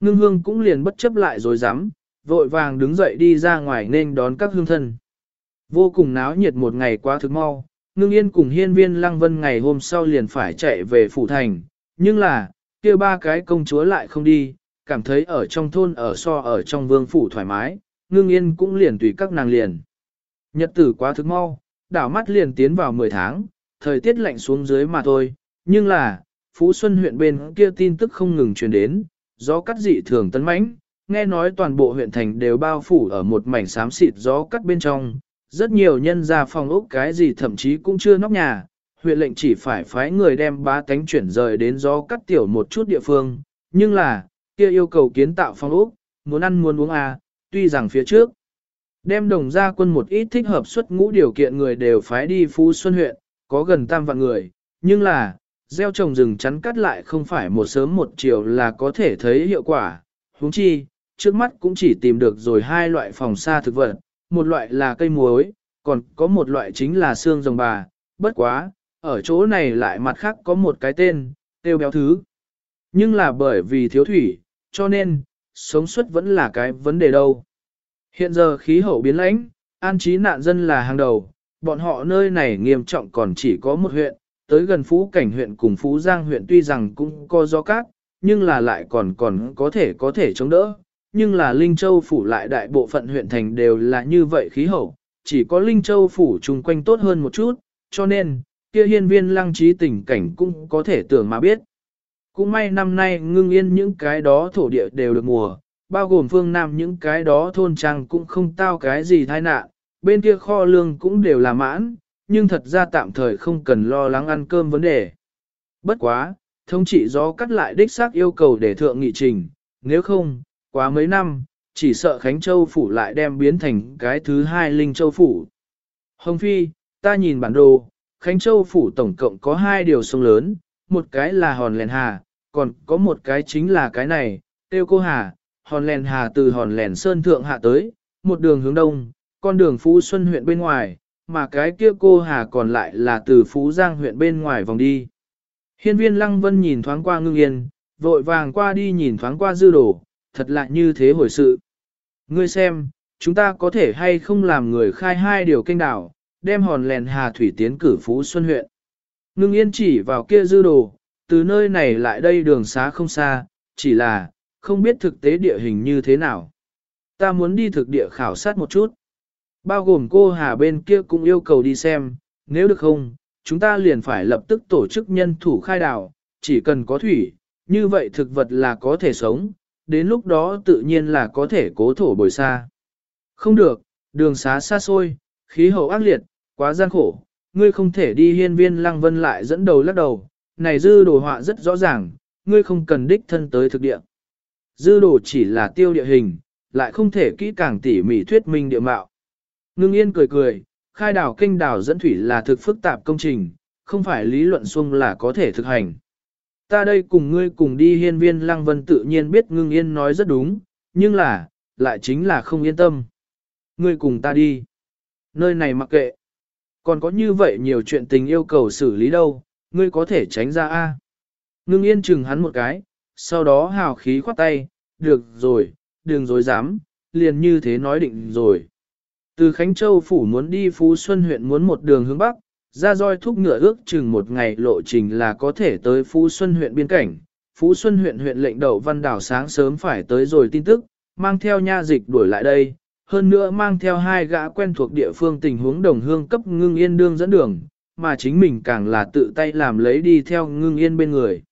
Ngưng hương cũng liền bất chấp lại rồi dám, vội vàng đứng dậy đi ra ngoài nên đón các hương thân. Vô cùng náo nhiệt một ngày quá thực mau, ngưng yên cùng hiên viên lăng vân ngày hôm sau liền phải chạy về phủ thành, nhưng là, kia ba cái công chúa lại không đi, cảm thấy ở trong thôn ở so ở trong vương phủ thoải mái, ngưng yên cũng liền tùy các nàng liền. Nhật tử quá thức mau, đảo mắt liền tiến vào 10 tháng, thời tiết lạnh xuống dưới mà thôi, nhưng là, Phú Xuân huyện bên kia tin tức không ngừng truyền đến, gió cắt dị thường tấn mãnh, nghe nói toàn bộ huyện thành đều bao phủ ở một mảnh xám xịt gió cắt bên trong, rất nhiều nhân ra phòng ốc cái gì thậm chí cũng chưa nóc nhà, huyện lệnh chỉ phải phái người đem ba cánh chuyển rời đến gió cắt tiểu một chút địa phương, nhưng là, kia yêu cầu kiến tạo phong ốc, muốn ăn muốn uống à, tuy rằng phía trước, đem đồng gia quân một ít thích hợp xuất ngũ điều kiện người đều phái đi Phú Xuân huyện, có gần tam vạn người, nhưng là, gieo trồng rừng chắn cắt lại không phải một sớm một chiều là có thể thấy hiệu quả, huống chi, trước mắt cũng chỉ tìm được rồi hai loại phòng xa thực vật, một loại là cây muối, còn có một loại chính là xương rồng bà, bất quá, ở chỗ này lại mặt khác có một cái tên, tiêu béo thứ. Nhưng là bởi vì thiếu thủy, cho nên, sống suất vẫn là cái vấn đề đâu. Hiện giờ khí hậu biến lãnh, an trí nạn dân là hàng đầu, bọn họ nơi này nghiêm trọng còn chỉ có một huyện, tới gần Phú Cảnh huyện cùng Phú Giang huyện tuy rằng cũng có gió cát, nhưng là lại còn còn có thể có thể chống đỡ. Nhưng là Linh Châu phủ lại đại bộ phận huyện thành đều là như vậy khí hậu, chỉ có Linh Châu phủ chung quanh tốt hơn một chút, cho nên, kia hiên viên lăng trí tình cảnh cũng có thể tưởng mà biết. Cũng may năm nay ngưng yên những cái đó thổ địa đều được mùa, bao gồm phương Nam những cái đó thôn trang cũng không tao cái gì tai nạn, bên kia kho lương cũng đều là mãn, nhưng thật ra tạm thời không cần lo lắng ăn cơm vấn đề. Bất quá, thống trị gió cắt lại đích xác yêu cầu để thượng nghị trình, nếu không, quá mấy năm, chỉ sợ Khánh Châu Phủ lại đem biến thành cái thứ hai Linh Châu Phủ. Hồng Phi, ta nhìn bản đồ, Khánh Châu Phủ tổng cộng có hai điều sông lớn, một cái là Hòn Lèn Hà, còn có một cái chính là cái này, Tiêu Cô Hà, Hòn Lèn Hà từ Hòn Lèn Sơn Thượng hạ tới, một đường hướng đông, con đường Phú Xuân huyện bên ngoài, mà cái kia cô Hà còn lại là từ Phú Giang huyện bên ngoài vòng đi. Hiên viên Lăng Vân nhìn thoáng qua ngưng yên, vội vàng qua đi nhìn thoáng qua dư đồ, thật lạ như thế hồi sự. Ngươi xem, chúng ta có thể hay không làm người khai hai điều kênh đảo, đem hòn lèn hà thủy tiến cử Phú Xuân huyện. Ngưng yên chỉ vào kia dư đồ, từ nơi này lại đây đường xá không xa, chỉ là, không biết thực tế địa hình như thế nào. Ta muốn đi thực địa khảo sát một chút. Bao gồm cô Hà bên kia cũng yêu cầu đi xem, nếu được không, chúng ta liền phải lập tức tổ chức nhân thủ khai đảo, chỉ cần có thủy, như vậy thực vật là có thể sống, đến lúc đó tự nhiên là có thể cố thổ bồi xa. Không được, đường xá xa xôi, khí hậu ác liệt, quá gian khổ, ngươi không thể đi hiên viên lăng vân lại dẫn đầu lắc đầu, này dư đồ họa rất rõ ràng, ngươi không cần đích thân tới thực địa. Dư đồ chỉ là tiêu địa hình, lại không thể kỹ càng tỉ mỉ thuyết minh địa mạo. Ngưng yên cười cười, khai đảo kinh đảo dẫn thủy là thực phức tạp công trình, không phải lý luận xuông là có thể thực hành. Ta đây cùng ngươi cùng đi hiên viên lăng vân tự nhiên biết ngưng yên nói rất đúng, nhưng là, lại chính là không yên tâm. Ngươi cùng ta đi. Nơi này mặc kệ. Còn có như vậy nhiều chuyện tình yêu cầu xử lý đâu, ngươi có thể tránh ra a. Ngưng yên chừng hắn một cái, sau đó hào khí khoát tay, được rồi, đừng dối dám, liền như thế nói định rồi. Từ Khánh Châu Phủ muốn đi Phú Xuân huyện muốn một đường hướng Bắc, ra roi thúc ngựa ước chừng một ngày lộ trình là có thể tới Phú Xuân huyện biên cảnh. Phú Xuân huyện huyện lệnh đậu văn đảo sáng sớm phải tới rồi tin tức, mang theo nha dịch đuổi lại đây, hơn nữa mang theo hai gã quen thuộc địa phương tình huống đồng hương cấp ngưng yên đương dẫn đường, mà chính mình càng là tự tay làm lấy đi theo ngưng yên bên người.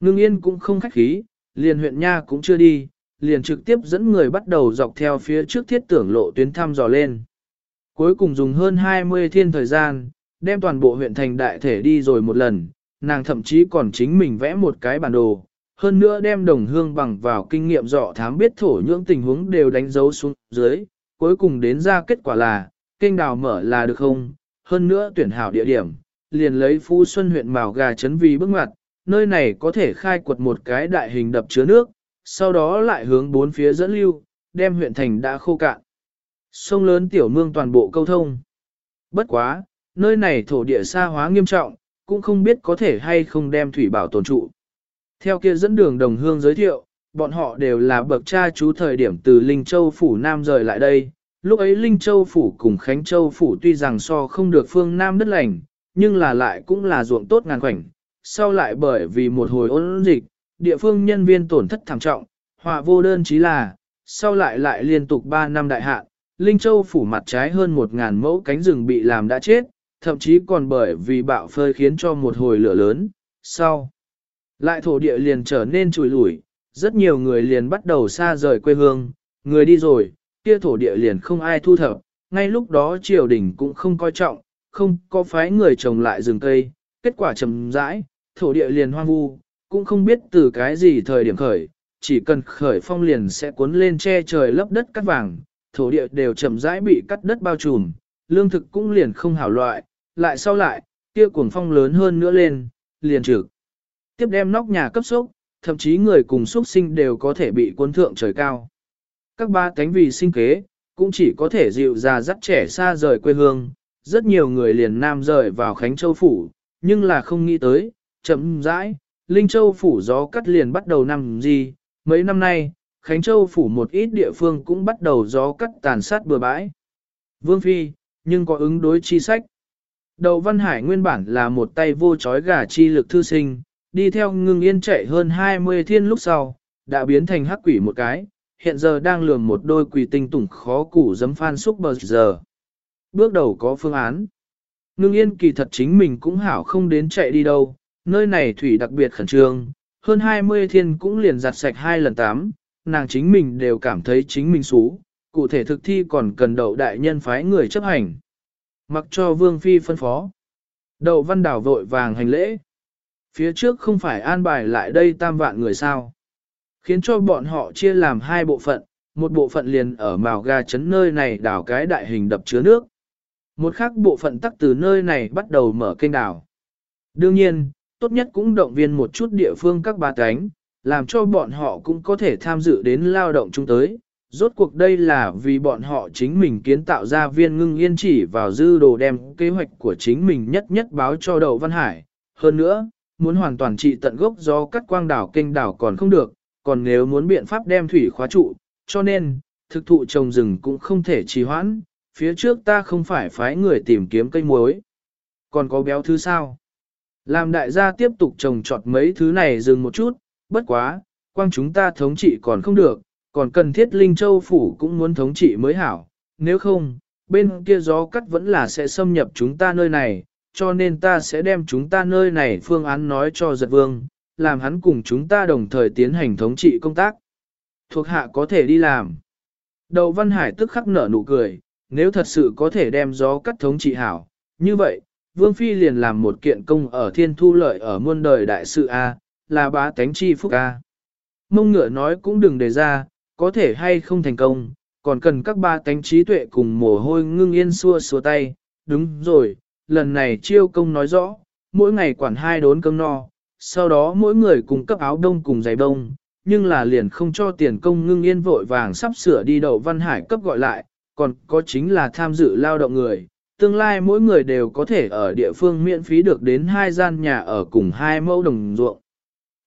Ngưng yên cũng không khách khí, liền huyện nha cũng chưa đi, liền trực tiếp dẫn người bắt đầu dọc theo phía trước thiết tưởng lộ tuyến thăm dò lên. Cuối cùng dùng hơn 20 thiên thời gian, đem toàn bộ huyện thành đại thể đi rồi một lần, nàng thậm chí còn chính mình vẽ một cái bản đồ, hơn nữa đem đồng hương bằng vào kinh nghiệm dọ thám biết thổ nhưỡng tình huống đều đánh dấu xuống dưới, cuối cùng đến ra kết quả là, kênh đào mở là được không, hơn nữa tuyển hảo địa điểm, liền lấy Phú Xuân huyện Mào Gà chấn vì bước ngoặt, nơi này có thể khai quật một cái đại hình đập chứa nước, sau đó lại hướng bốn phía dẫn lưu, đem huyện thành đã khô cạn. Sông lớn tiểu mương toàn bộ câu thông. Bất quá, nơi này thổ địa xa hóa nghiêm trọng, cũng không biết có thể hay không đem thủy bảo tồn trụ. Theo kia dẫn đường đồng hương giới thiệu, bọn họ đều là bậc cha chú thời điểm từ Linh Châu Phủ Nam rời lại đây. Lúc ấy Linh Châu Phủ cùng Khánh Châu Phủ tuy rằng so không được phương Nam đất lành, nhưng là lại cũng là ruộng tốt ngàn khoảnh. Sau lại bởi vì một hồi ôn dịch, địa phương nhân viên tổn thất thảm trọng, họa vô đơn chí là, sau lại lại liên tục 3 năm đại hạn, Linh Châu phủ mặt trái hơn 1.000 mẫu cánh rừng bị làm đã chết, thậm chí còn bởi vì bạo phơi khiến cho một hồi lửa lớn, sau. Lại thổ địa liền trở nên trùi lủi, rất nhiều người liền bắt đầu xa rời quê hương, người đi rồi, kia thổ địa liền không ai thu thập, ngay lúc đó triều đình cũng không coi trọng, không có phái người trồng lại rừng cây, kết quả trầm rãi, thổ địa liền hoang vu, cũng không biết từ cái gì thời điểm khởi, chỉ cần khởi phong liền sẽ cuốn lên che trời lấp đất cắt vàng, thổ địa đều chậm rãi bị cắt đất bao trùm, lương thực cũng liền không hảo loại, lại sau lại, kia cuồng phong lớn hơn nữa lên, liền trực. Tiếp đem nóc nhà cấp sốc, thậm chí người cùng xuất sinh đều có thể bị cuốn thượng trời cao. Các ba tánh vì sinh kế, cũng chỉ có thể dịu già dắt trẻ xa rời quê hương, rất nhiều người liền nam rời vào Khánh Châu Phủ, nhưng là không nghĩ tới, chậm rãi, Linh Châu Phủ gió cắt liền bắt đầu nằm gì, mấy năm nay, Khánh Châu Phủ một ít địa phương cũng bắt đầu gió cắt tàn sát bừa bãi. Vương Phi, nhưng có ứng đối chi sách. Đầu Văn Hải nguyên bản là một tay vô chói gà chi lực thư sinh, đi theo ngưng yên chạy hơn 20 thiên lúc sau, đã biến thành hắc quỷ một cái, hiện giờ đang lường một đôi quỷ tinh tủng khó củ dấm phan xúc bờ giờ. Bước đầu có phương án. Ngưng yên kỳ thật chính mình cũng hảo không đến chạy đi đâu, nơi này thủy đặc biệt khẩn trương, hơn 20 thiên cũng liền giặt sạch hai lần tám, nàng chính mình đều cảm thấy chính mình xú, cụ thể thực thi còn cần đậu đại nhân phái người chấp hành. Mặc cho Vương Phi phân phó. Đậu văn đảo vội vàng hành lễ. Phía trước không phải an bài lại đây tam vạn người sao. Khiến cho bọn họ chia làm hai bộ phận, một bộ phận liền ở màu gà chấn nơi này đảo cái đại hình đập chứa nước. Một khác bộ phận tắc từ nơi này bắt đầu mở kênh đảo. Đương nhiên, tốt nhất cũng động viên một chút địa phương các bà cánh, làm cho bọn họ cũng có thể tham dự đến lao động chung tới. Rốt cuộc đây là vì bọn họ chính mình kiến tạo ra viên ngưng yên chỉ vào dư đồ đem kế hoạch của chính mình nhất nhất báo cho Đậu Văn Hải. Hơn nữa, muốn hoàn toàn trị tận gốc do cắt quang đảo kênh đảo còn không được, còn nếu muốn biện pháp đem thủy khóa trụ, cho nên, thực thụ trồng rừng cũng không thể trì hoãn, phía trước ta không phải phái người tìm kiếm cây muối. Còn có béo thứ sao? Làm đại gia tiếp tục trồng trọt mấy thứ này dừng một chút, bất quá, quang chúng ta thống trị còn không được, còn cần thiết Linh Châu Phủ cũng muốn thống trị mới hảo, nếu không, bên kia gió cắt vẫn là sẽ xâm nhập chúng ta nơi này, cho nên ta sẽ đem chúng ta nơi này phương án nói cho giật vương, làm hắn cùng chúng ta đồng thời tiến hành thống trị công tác. Thuộc hạ có thể đi làm. Đầu Văn Hải tức khắc nở nụ cười, nếu thật sự có thể đem gió cắt thống trị hảo, như vậy, Vương Phi liền làm một kiện công ở thiên thu lợi ở muôn đời đại sự A, là bá tánh chi phúc A. Mông ngựa nói cũng đừng đề ra, có thể hay không thành công, còn cần các ba tánh trí tuệ cùng mồ hôi ngưng yên xua xua tay. Đúng rồi, lần này chiêu công nói rõ, mỗi ngày quản hai đốn cơm no, sau đó mỗi người cùng cấp áo đông cùng giày đông, nhưng là liền không cho tiền công ngưng yên vội vàng sắp sửa đi đậu Văn Hải cấp gọi lại, còn có chính là tham dự lao động người. Tương lai mỗi người đều có thể ở địa phương miễn phí được đến hai gian nhà ở cùng hai mẫu đồng ruộng.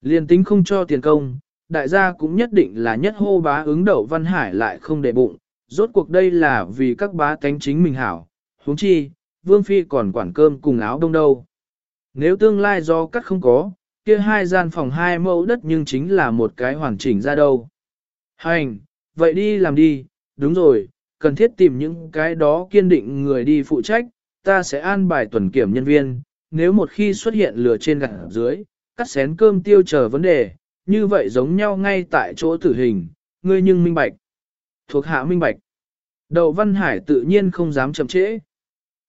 Liên tính không cho tiền công, đại gia cũng nhất định là nhất hô bá ứng đậu Văn Hải lại không để bụng, rốt cuộc đây là vì các bá tánh chính mình hảo. huống chi, Vương Phi còn quản cơm cùng áo đông đâu. Nếu tương lai do cắt không có, kia hai gian phòng hai mẫu đất nhưng chính là một cái hoàn chỉnh ra đâu. Hành, vậy đi làm đi, đúng rồi, cần thiết tìm những cái đó kiên định người đi phụ trách, ta sẽ an bài tuần kiểm nhân viên, nếu một khi xuất hiện lửa trên gạt dưới, cắt xén cơm tiêu chờ vấn đề, như vậy giống nhau ngay tại chỗ tử hình, ngươi nhưng minh bạch. Thuộc hạ minh bạch. Đậu Văn Hải tự nhiên không dám chậm trễ.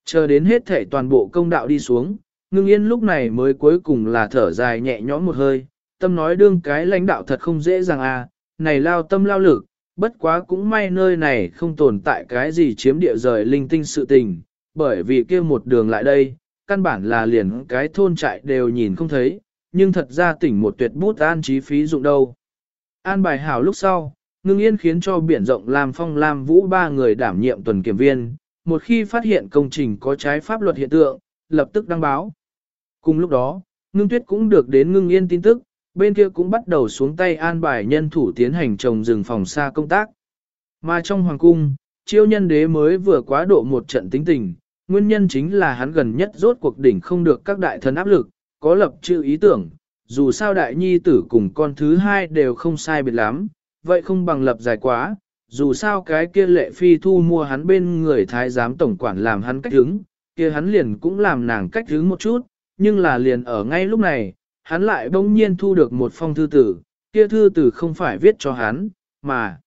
Chờ đến hết thể toàn bộ công đạo đi xuống, ngưng yên lúc này mới cuối cùng là thở dài nhẹ nhõm một hơi, tâm nói đương cái lãnh đạo thật không dễ dàng à, này lao tâm lao lực, bất quá cũng may nơi này không tồn tại cái gì chiếm địa rời linh tinh sự tình, bởi vì kia một đường lại đây, căn bản là liền cái thôn trại đều nhìn không thấy, nhưng thật ra tỉnh một tuyệt bút an trí phí dụng đâu. An bài hảo lúc sau, ngưng yên khiến cho biển rộng làm phong làm vũ ba người đảm nhiệm tuần kiểm viên, một khi phát hiện công trình có trái pháp luật hiện tượng, lập tức đăng báo. Cùng lúc đó, ngưng tuyết cũng được đến ngưng yên tin tức, bên kia cũng bắt đầu xuống tay an bài nhân thủ tiến hành trồng rừng phòng xa công tác. Mà trong hoàng cung, chiêu nhân đế mới vừa quá độ một trận tính tình, nguyên nhân chính là hắn gần nhất rốt cuộc đỉnh không được các đại thần áp lực, có lập chữ ý tưởng, dù sao đại nhi tử cùng con thứ hai đều không sai biệt lắm, vậy không bằng lập dài quá, dù sao cái kia lệ phi thu mua hắn bên người thái giám tổng quản làm hắn cách hứng, kia hắn liền cũng làm nàng cách hứng một chút, nhưng là liền ở ngay lúc này, hắn lại bỗng nhiên thu được một phong thư tử, kia thư tử không phải viết cho hắn, mà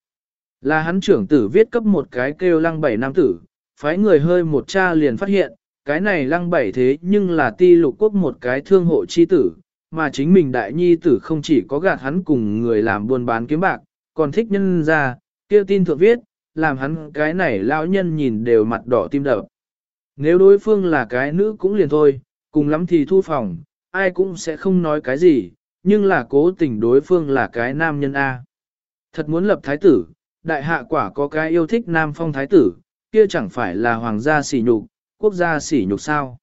là hắn trưởng tử viết cấp một cái kêu lăng bảy nam tử, phái người hơi một cha liền phát hiện, cái này lăng bảy thế nhưng là ti lục quốc một cái thương hộ chi tử, mà chính mình đại nhi tử không chỉ có gạt hắn cùng người làm buôn bán kiếm bạc, còn thích nhân ra, kia tin thượng viết, làm hắn cái này lão nhân nhìn đều mặt đỏ tim đập. Nếu đối phương là cái nữ cũng liền thôi, cùng lắm thì thu phòng, ai cũng sẽ không nói cái gì, nhưng là cố tình đối phương là cái nam nhân A. Thật muốn lập thái tử, đại hạ quả có cái yêu thích nam phong thái tử, kia chẳng phải là hoàng gia sỉ nhục, quốc gia sỉ nhục sao.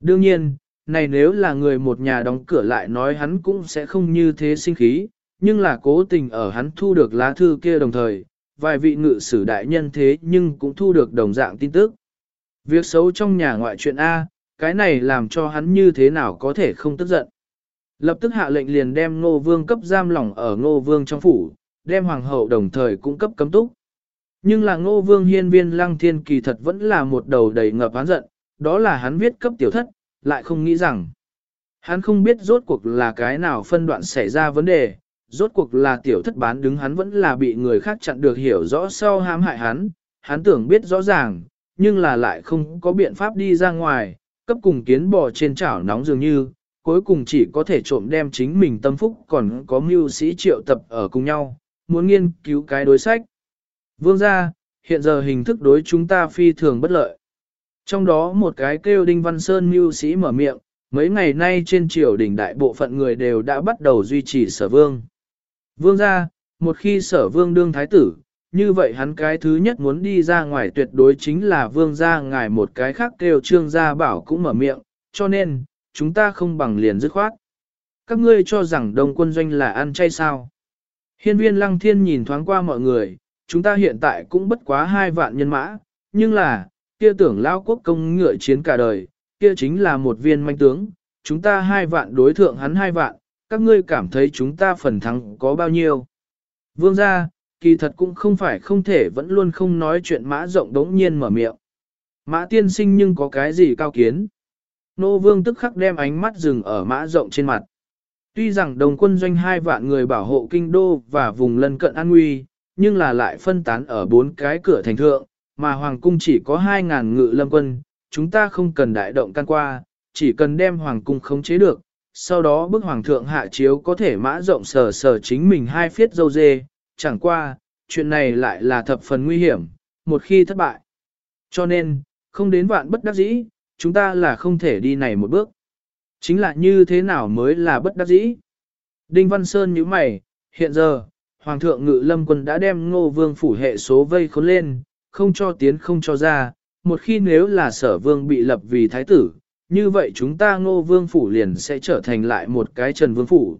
Đương nhiên, này nếu là người một nhà đóng cửa lại nói hắn cũng sẽ không như thế sinh khí, nhưng là cố tình ở hắn thu được lá thư kia đồng thời, vài vị ngự sử đại nhân thế nhưng cũng thu được đồng dạng tin tức. Việc xấu trong nhà ngoại chuyện A, cái này làm cho hắn như thế nào có thể không tức giận. Lập tức hạ lệnh liền đem ngô vương cấp giam lỏng ở ngô vương trong phủ, đem hoàng hậu đồng thời cũng cấp cấm túc. Nhưng là ngô vương hiên viên lăng thiên kỳ thật vẫn là một đầu đầy ngập hắn giận, đó là hắn viết cấp tiểu thất, lại không nghĩ rằng. Hắn không biết rốt cuộc là cái nào phân đoạn xảy ra vấn đề, rốt cuộc là tiểu thất bán đứng hắn vẫn là bị người khác chặn được hiểu rõ sau hãm hại hắn, hắn tưởng biết rõ ràng, nhưng là lại không có biện pháp đi ra ngoài, cấp cùng kiến bò trên chảo nóng dường như, cuối cùng chỉ có thể trộm đem chính mình tâm phúc còn có mưu sĩ triệu tập ở cùng nhau, muốn nghiên cứu cái đối sách. Vương gia, hiện giờ hình thức đối chúng ta phi thường bất lợi. Trong đó một cái kêu Đinh Văn Sơn mưu sĩ mở miệng, mấy ngày nay trên triều đình đại bộ phận người đều đã bắt đầu duy trì sở vương. Vương gia, một khi sở vương đương thái tử, như vậy hắn cái thứ nhất muốn đi ra ngoài tuyệt đối chính là vương gia ngài một cái khác kêu trương gia bảo cũng mở miệng, cho nên, chúng ta không bằng liền dứt khoát. Các ngươi cho rằng đông quân doanh là ăn chay sao? Hiên viên lăng thiên nhìn thoáng qua mọi người, chúng ta hiện tại cũng bất quá hai vạn nhân mã, nhưng là, kia tưởng lao quốc công ngựa chiến cả đời, kia chính là một viên manh tướng, chúng ta hai vạn đối thượng hắn hai vạn, các ngươi cảm thấy chúng ta phần thắng có bao nhiêu. Vương gia, kỳ thật cũng không phải không thể vẫn luôn không nói chuyện mã rộng đống nhiên mở miệng. Mã tiên sinh nhưng có cái gì cao kiến. Nô vương tức khắc đem ánh mắt dừng ở mã rộng trên mặt. Tuy rằng đồng quân doanh hai vạn người bảo hộ kinh đô và vùng lân cận an nguy, nhưng là lại phân tán ở bốn cái cửa thành thượng, mà hoàng cung chỉ có hai ngàn ngự lâm quân, chúng ta không cần đại động can qua, chỉ cần đem hoàng cung khống chế được, sau đó bức hoàng thượng hạ chiếu có thể mã rộng sờ sờ chính mình hai phiết dâu dê, chẳng qua, chuyện này lại là thập phần nguy hiểm, một khi thất bại. Cho nên, không đến vạn bất đắc dĩ, chúng ta là không thể đi này một bước. Chính là như thế nào mới là bất đắc dĩ? Đinh Văn Sơn như mày, hiện giờ, Hoàng thượng ngự lâm quân đã đem ngô vương phủ hệ số vây khốn lên, không cho tiến không cho ra, một khi nếu là sở vương bị lập vì thái tử, như vậy chúng ta ngô vương phủ liền sẽ trở thành lại một cái trần vương phủ.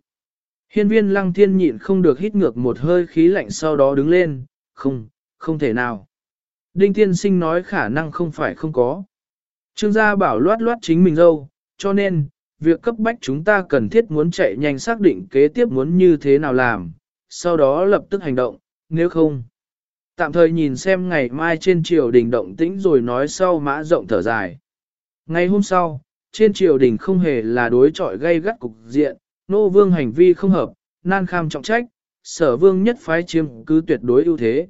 Hiên viên lăng thiên nhịn không được hít ngược một hơi khí lạnh sau đó đứng lên, không, không thể nào. Đinh tiên sinh nói khả năng không phải không có. Trương gia bảo loát loát chính mình dâu, cho nên, việc cấp bách chúng ta cần thiết muốn chạy nhanh xác định kế tiếp muốn như thế nào làm, sau đó lập tức hành động, nếu không. Tạm thời nhìn xem ngày mai trên triều đình động tĩnh rồi nói sau mã rộng thở dài. Ngày hôm sau, trên triều đình không hề là đối trọi gây gắt cục diện, nô vương hành vi không hợp, nan kham trọng trách, sở vương nhất phái chiếm cứ tuyệt đối ưu thế.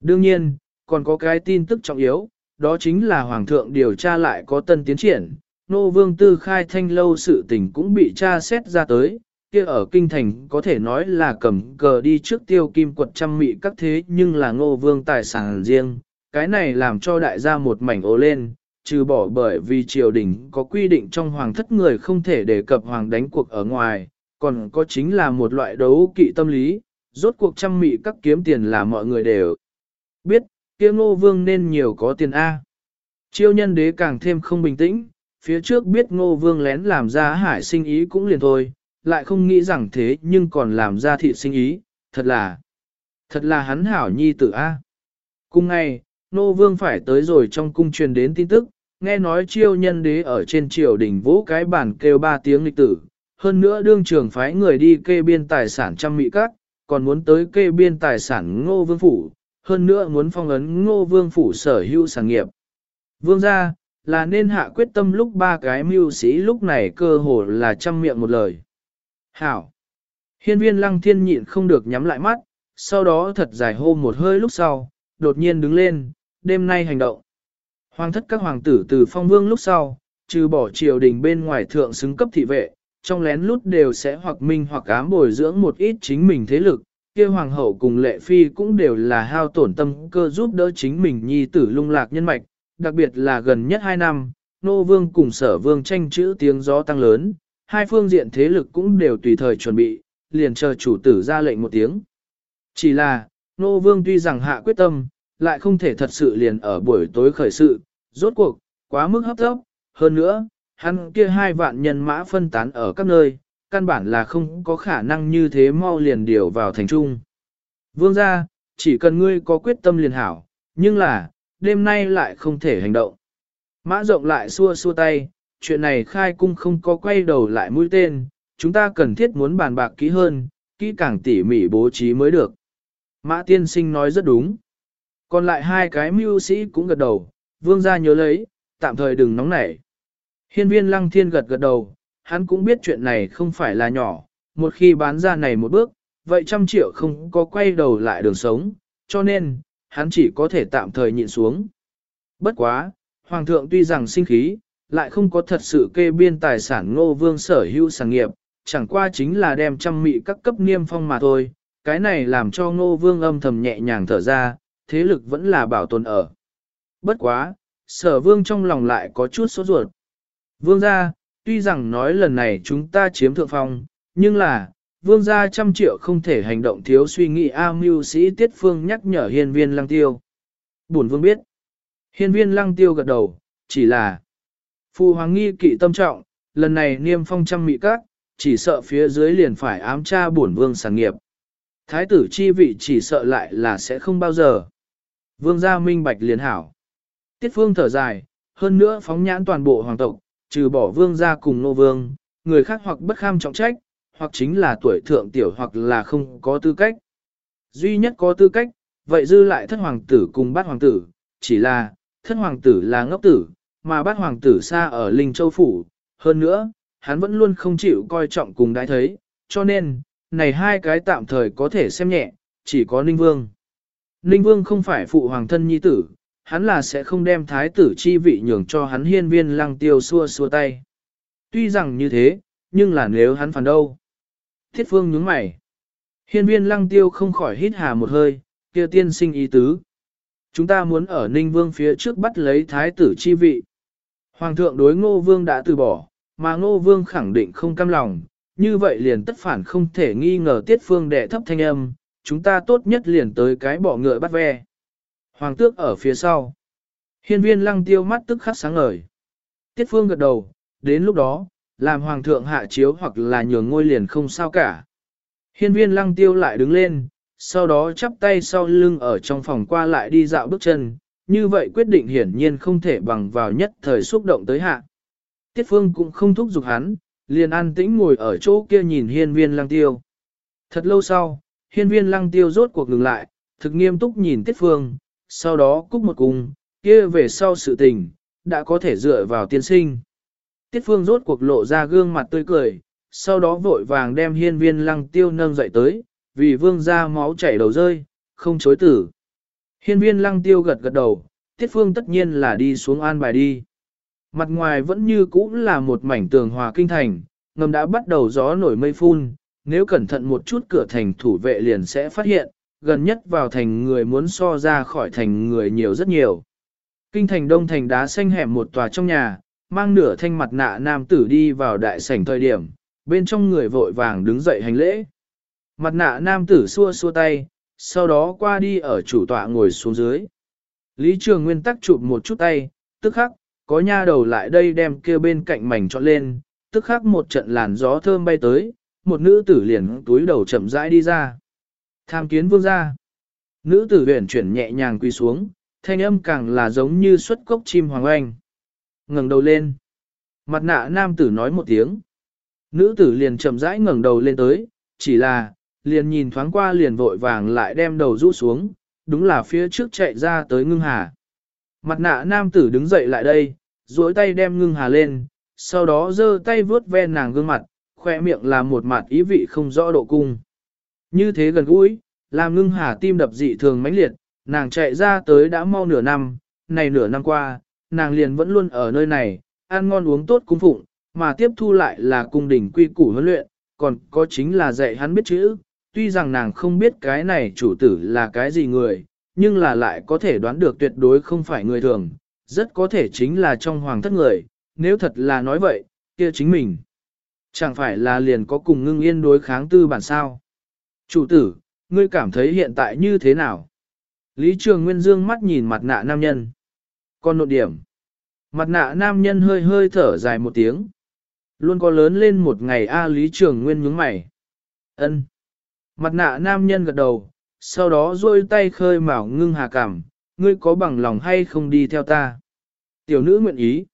Đương nhiên, còn có cái tin tức trọng yếu, đó chính là Hoàng thượng điều tra lại có tân tiến triển, nô vương tư khai thanh lâu sự tình cũng bị tra xét ra tới, kia ở kinh thành có thể nói là cầm cờ đi trước tiêu kim quật trăm mị các thế nhưng là ngô vương tài sản riêng, cái này làm cho đại gia một mảnh ố lên, trừ bỏ bởi vì triều đình có quy định trong hoàng thất người không thể đề cập hoàng đánh cuộc ở ngoài, còn có chính là một loại đấu kỵ tâm lý, rốt cuộc trăm mị các kiếm tiền là mọi người đều biết, kia ngô vương nên nhiều có tiền A. Chiêu nhân đế càng thêm không bình tĩnh, phía trước biết ngô vương lén làm ra hải sinh ý cũng liền thôi, lại không nghĩ rằng thế nhưng còn làm ra thị sinh ý, thật là, thật là hắn hảo nhi tử A. Cùng ngày, nô vương phải tới rồi trong cung truyền đến tin tức, nghe nói chiêu nhân đế ở trên triều đình vũ cái bản kêu ba tiếng lịch tử, hơn nữa đương trường phái người đi kê biên tài sản trăm mỹ các, còn muốn tới kê biên tài sản ngô vương phủ, hơn nữa muốn phong ấn ngô vương phủ sở hữu sản nghiệp. Vương gia, là nên hạ quyết tâm lúc ba cái mưu sĩ lúc này cơ hồ là trăm miệng một lời. Hảo! Hiên viên lăng thiên nhịn không được nhắm lại mắt, sau đó thật dài hô một hơi lúc sau, đột nhiên đứng lên, đêm nay hành động. Hoàng thất các hoàng tử từ phong vương lúc sau, trừ bỏ triều đình bên ngoài thượng xứng cấp thị vệ, trong lén lút đều sẽ hoặc minh hoặc ám bồi dưỡng một ít chính mình thế lực, kia hoàng hậu cùng lệ phi cũng đều là hao tổn tâm cơ giúp đỡ chính mình nhi tử lung lạc nhân mạch, đặc biệt là gần nhất 2 năm, nô vương cùng sở vương tranh chữ tiếng gió tăng lớn, hai phương diện thế lực cũng đều tùy thời chuẩn bị, liền chờ chủ tử ra lệnh một tiếng. Chỉ là, nô vương tuy rằng hạ quyết tâm, lại không thể thật sự liền ở buổi tối khởi sự, rốt cuộc, quá mức hấp tốc, hơn nữa, hắn kia hai vạn nhân mã phân tán ở các nơi, căn bản là không có khả năng như thế mau liền điều vào thành trung. Vương gia, chỉ cần ngươi có quyết tâm liền hảo, nhưng là, đêm nay lại không thể hành động. Mã rộng lại xua xua tay, chuyện này khai cung không có quay đầu lại mũi tên, chúng ta cần thiết muốn bàn bạc kỹ hơn, kỹ càng tỉ mỉ bố trí mới được. Mã tiên sinh nói rất đúng. Còn lại hai cái mưu sĩ cũng gật đầu, vương gia nhớ lấy, tạm thời đừng nóng nảy. Hiên viên lăng thiên gật gật đầu, hắn cũng biết chuyện này không phải là nhỏ, một khi bán ra này một bước, vậy trăm triệu không có quay đầu lại đường sống, cho nên, hắn chỉ có thể tạm thời nhịn xuống. Bất quá, Hoàng thượng tuy rằng sinh khí, lại không có thật sự kê biên tài sản ngô vương sở hữu sản nghiệp, chẳng qua chính là đem trăm mị các cấp niêm phong mà thôi, cái này làm cho ngô vương âm thầm nhẹ nhàng thở ra, thế lực vẫn là bảo tồn ở. Bất quá, sở vương trong lòng lại có chút sốt ruột. Vương gia, tuy rằng nói lần này chúng ta chiếm thượng phong, nhưng là, vương gia trăm triệu không thể hành động thiếu suy nghĩ A mưu sĩ tiết phương nhắc nhở hiên viên lăng tiêu. Bổn vương biết. Hiên viên lăng tiêu gật đầu, chỉ là Phu hoàng nghi kỵ tâm trọng, lần này niêm phong trăm mị các, chỉ sợ phía dưới liền phải ám tra bổn vương sản nghiệp. Thái tử chi vị chỉ sợ lại là sẽ không bao giờ. Vương gia minh bạch liền hảo. Tiết phương thở dài, hơn nữa phóng nhãn toàn bộ hoàng tộc, trừ bỏ vương gia cùng nô vương, người khác hoặc bất kham trọng trách, hoặc chính là tuổi thượng tiểu hoặc là không có tư cách. Duy nhất có tư cách, vậy dư lại thất hoàng tử cùng bát hoàng tử, chỉ là, thất hoàng tử là ngốc tử, mà bát hoàng tử xa ở Linh Châu Phủ, hơn nữa, hắn vẫn luôn không chịu coi trọng cùng đái thấy, cho nên, này hai cái tạm thời có thể xem nhẹ, chỉ có Ninh Vương. Ninh Vương không phải phụ hoàng thân nhi tử, hắn là sẽ không đem thái tử chi vị nhường cho hắn hiên viên lăng tiêu xua xua tay. Tuy rằng như thế, nhưng là nếu hắn phản đâu. Thiết phương nhướng mày. Hiên viên lăng tiêu không khỏi hít hà một hơi, kia tiên sinh ý tứ. Chúng ta muốn ở Ninh Vương phía trước bắt lấy thái tử chi vị. Hoàng thượng đối ngô vương đã từ bỏ, mà ngô vương khẳng định không cam lòng, như vậy liền tất phản không thể nghi ngờ tiết phương đệ thấp thanh âm, chúng ta tốt nhất liền tới cái bỏ ngựa bắt ve. Hoàng tước ở phía sau. Hiên viên lăng tiêu mắt tức khắc sáng ngời. Tiết phương gật đầu, đến lúc đó, làm hoàng thượng hạ chiếu hoặc là nhường ngôi liền không sao cả. Hiên viên lăng tiêu lại đứng lên, sau đó chắp tay sau lưng ở trong phòng qua lại đi dạo bước chân, như vậy quyết định hiển nhiên không thể bằng vào nhất thời xúc động tới hạ. Tiết Phương cũng không thúc giục hắn, liền an tĩnh ngồi ở chỗ kia nhìn hiên viên lăng tiêu. Thật lâu sau, hiên viên lăng tiêu rốt cuộc ngừng lại, thực nghiêm túc nhìn Tiết Phương, sau đó cúc một cung, kia về sau sự tình, đã có thể dựa vào tiên sinh. Tiết Phương rốt cuộc lộ ra gương mặt tươi cười, sau đó vội vàng đem hiên viên lăng tiêu nâng dậy tới, vì vương ra máu chảy đầu rơi, không chối tử. Hiên viên lăng tiêu gật gật đầu, tiết phương tất nhiên là đi xuống an bài đi. Mặt ngoài vẫn như cũ là một mảnh tường hòa kinh thành, ngầm đã bắt đầu gió nổi mây phun, nếu cẩn thận một chút cửa thành thủ vệ liền sẽ phát hiện, gần nhất vào thành người muốn so ra khỏi thành người nhiều rất nhiều. Kinh thành đông thành đá xanh hẻm một tòa trong nhà, mang nửa thanh mặt nạ nam tử đi vào đại sảnh thời điểm, bên trong người vội vàng đứng dậy hành lễ. Mặt nạ nam tử xua xua tay, sau đó qua đi ở chủ tọa ngồi xuống dưới. Lý Trường Nguyên tắc chụp một chút tay, tức khắc, có nha đầu lại đây đem kia bên cạnh mảnh trọn lên, tức khắc một trận làn gió thơm bay tới, một nữ tử liền túi đầu chậm rãi đi ra. Tham kiến vương gia. Nữ tử huyền chuyển nhẹ nhàng quỳ xuống, thanh âm càng là giống như xuất cốc chim hoàng oanh. ngẩng đầu lên. Mặt nạ nam tử nói một tiếng. Nữ tử liền chậm rãi ngẩng đầu lên tới, chỉ là, liền nhìn thoáng qua liền vội vàng lại đem đầu rũ xuống, đúng là phía trước chạy ra tới ngưng hà. Mặt nạ nam tử đứng dậy lại đây, duỗi tay đem ngưng hà lên, sau đó giơ tay vướt ve nàng gương mặt, khoe miệng là một mặt ý vị không rõ độ cung. Như thế gần gũi, làm ngưng hà tim đập dị thường mãnh liệt, nàng chạy ra tới đã mau nửa năm, này nửa năm qua, nàng liền vẫn luôn ở nơi này, ăn ngon uống tốt cung phụng, mà tiếp thu lại là cung đình quy củ huấn luyện, còn có chính là dạy hắn biết chữ, tuy rằng nàng không biết cái này chủ tử là cái gì người, nhưng là lại có thể đoán được tuyệt đối không phải người thường, rất có thể chính là trong hoàng thất người, nếu thật là nói vậy, kia chính mình. Chẳng phải là liền có cùng ngưng yên đối kháng tư bản sao. Chủ tử, ngươi cảm thấy hiện tại như thế nào? Lý Trường Nguyên dương mắt nhìn mặt nạ nam nhân. con nội điểm. Mặt nạ nam nhân hơi hơi thở dài một tiếng. Luôn có lớn lên một ngày A Lý Trường Nguyên nhướng mày. ân Mặt nạ nam nhân gật đầu, sau đó duỗi tay khơi mào ngưng hà cảm, ngươi có bằng lòng hay không đi theo ta? Tiểu nữ nguyện ý.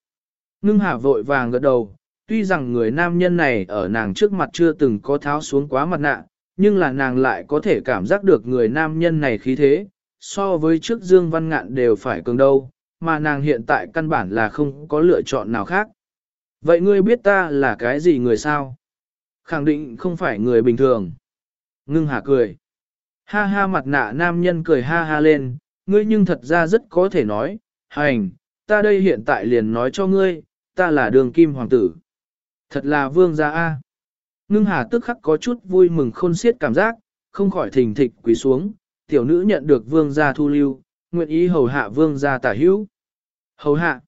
Ngưng hà vội vàng gật đầu, tuy rằng người nam nhân này ở nàng trước mặt chưa từng có tháo xuống quá mặt nạ, nhưng là nàng lại có thể cảm giác được người nam nhân này khí thế, so với trước Dương Văn Ngạn đều phải cường đâu, mà nàng hiện tại căn bản là không có lựa chọn nào khác. Vậy ngươi biết ta là cái gì người sao? Khẳng định không phải người bình thường. Ngưng hà cười. Ha ha mặt nạ nam nhân cười ha ha lên, ngươi nhưng thật ra rất có thể nói, hành, ta đây hiện tại liền nói cho ngươi, ta là đường kim hoàng tử. Thật là vương gia A. Ngưng hà tức khắc có chút vui mừng khôn xiết cảm giác, không khỏi thình thịch quỳ xuống, tiểu nữ nhận được vương gia thu lưu, nguyện ý hầu hạ vương gia tả hữu. Hầu hạ.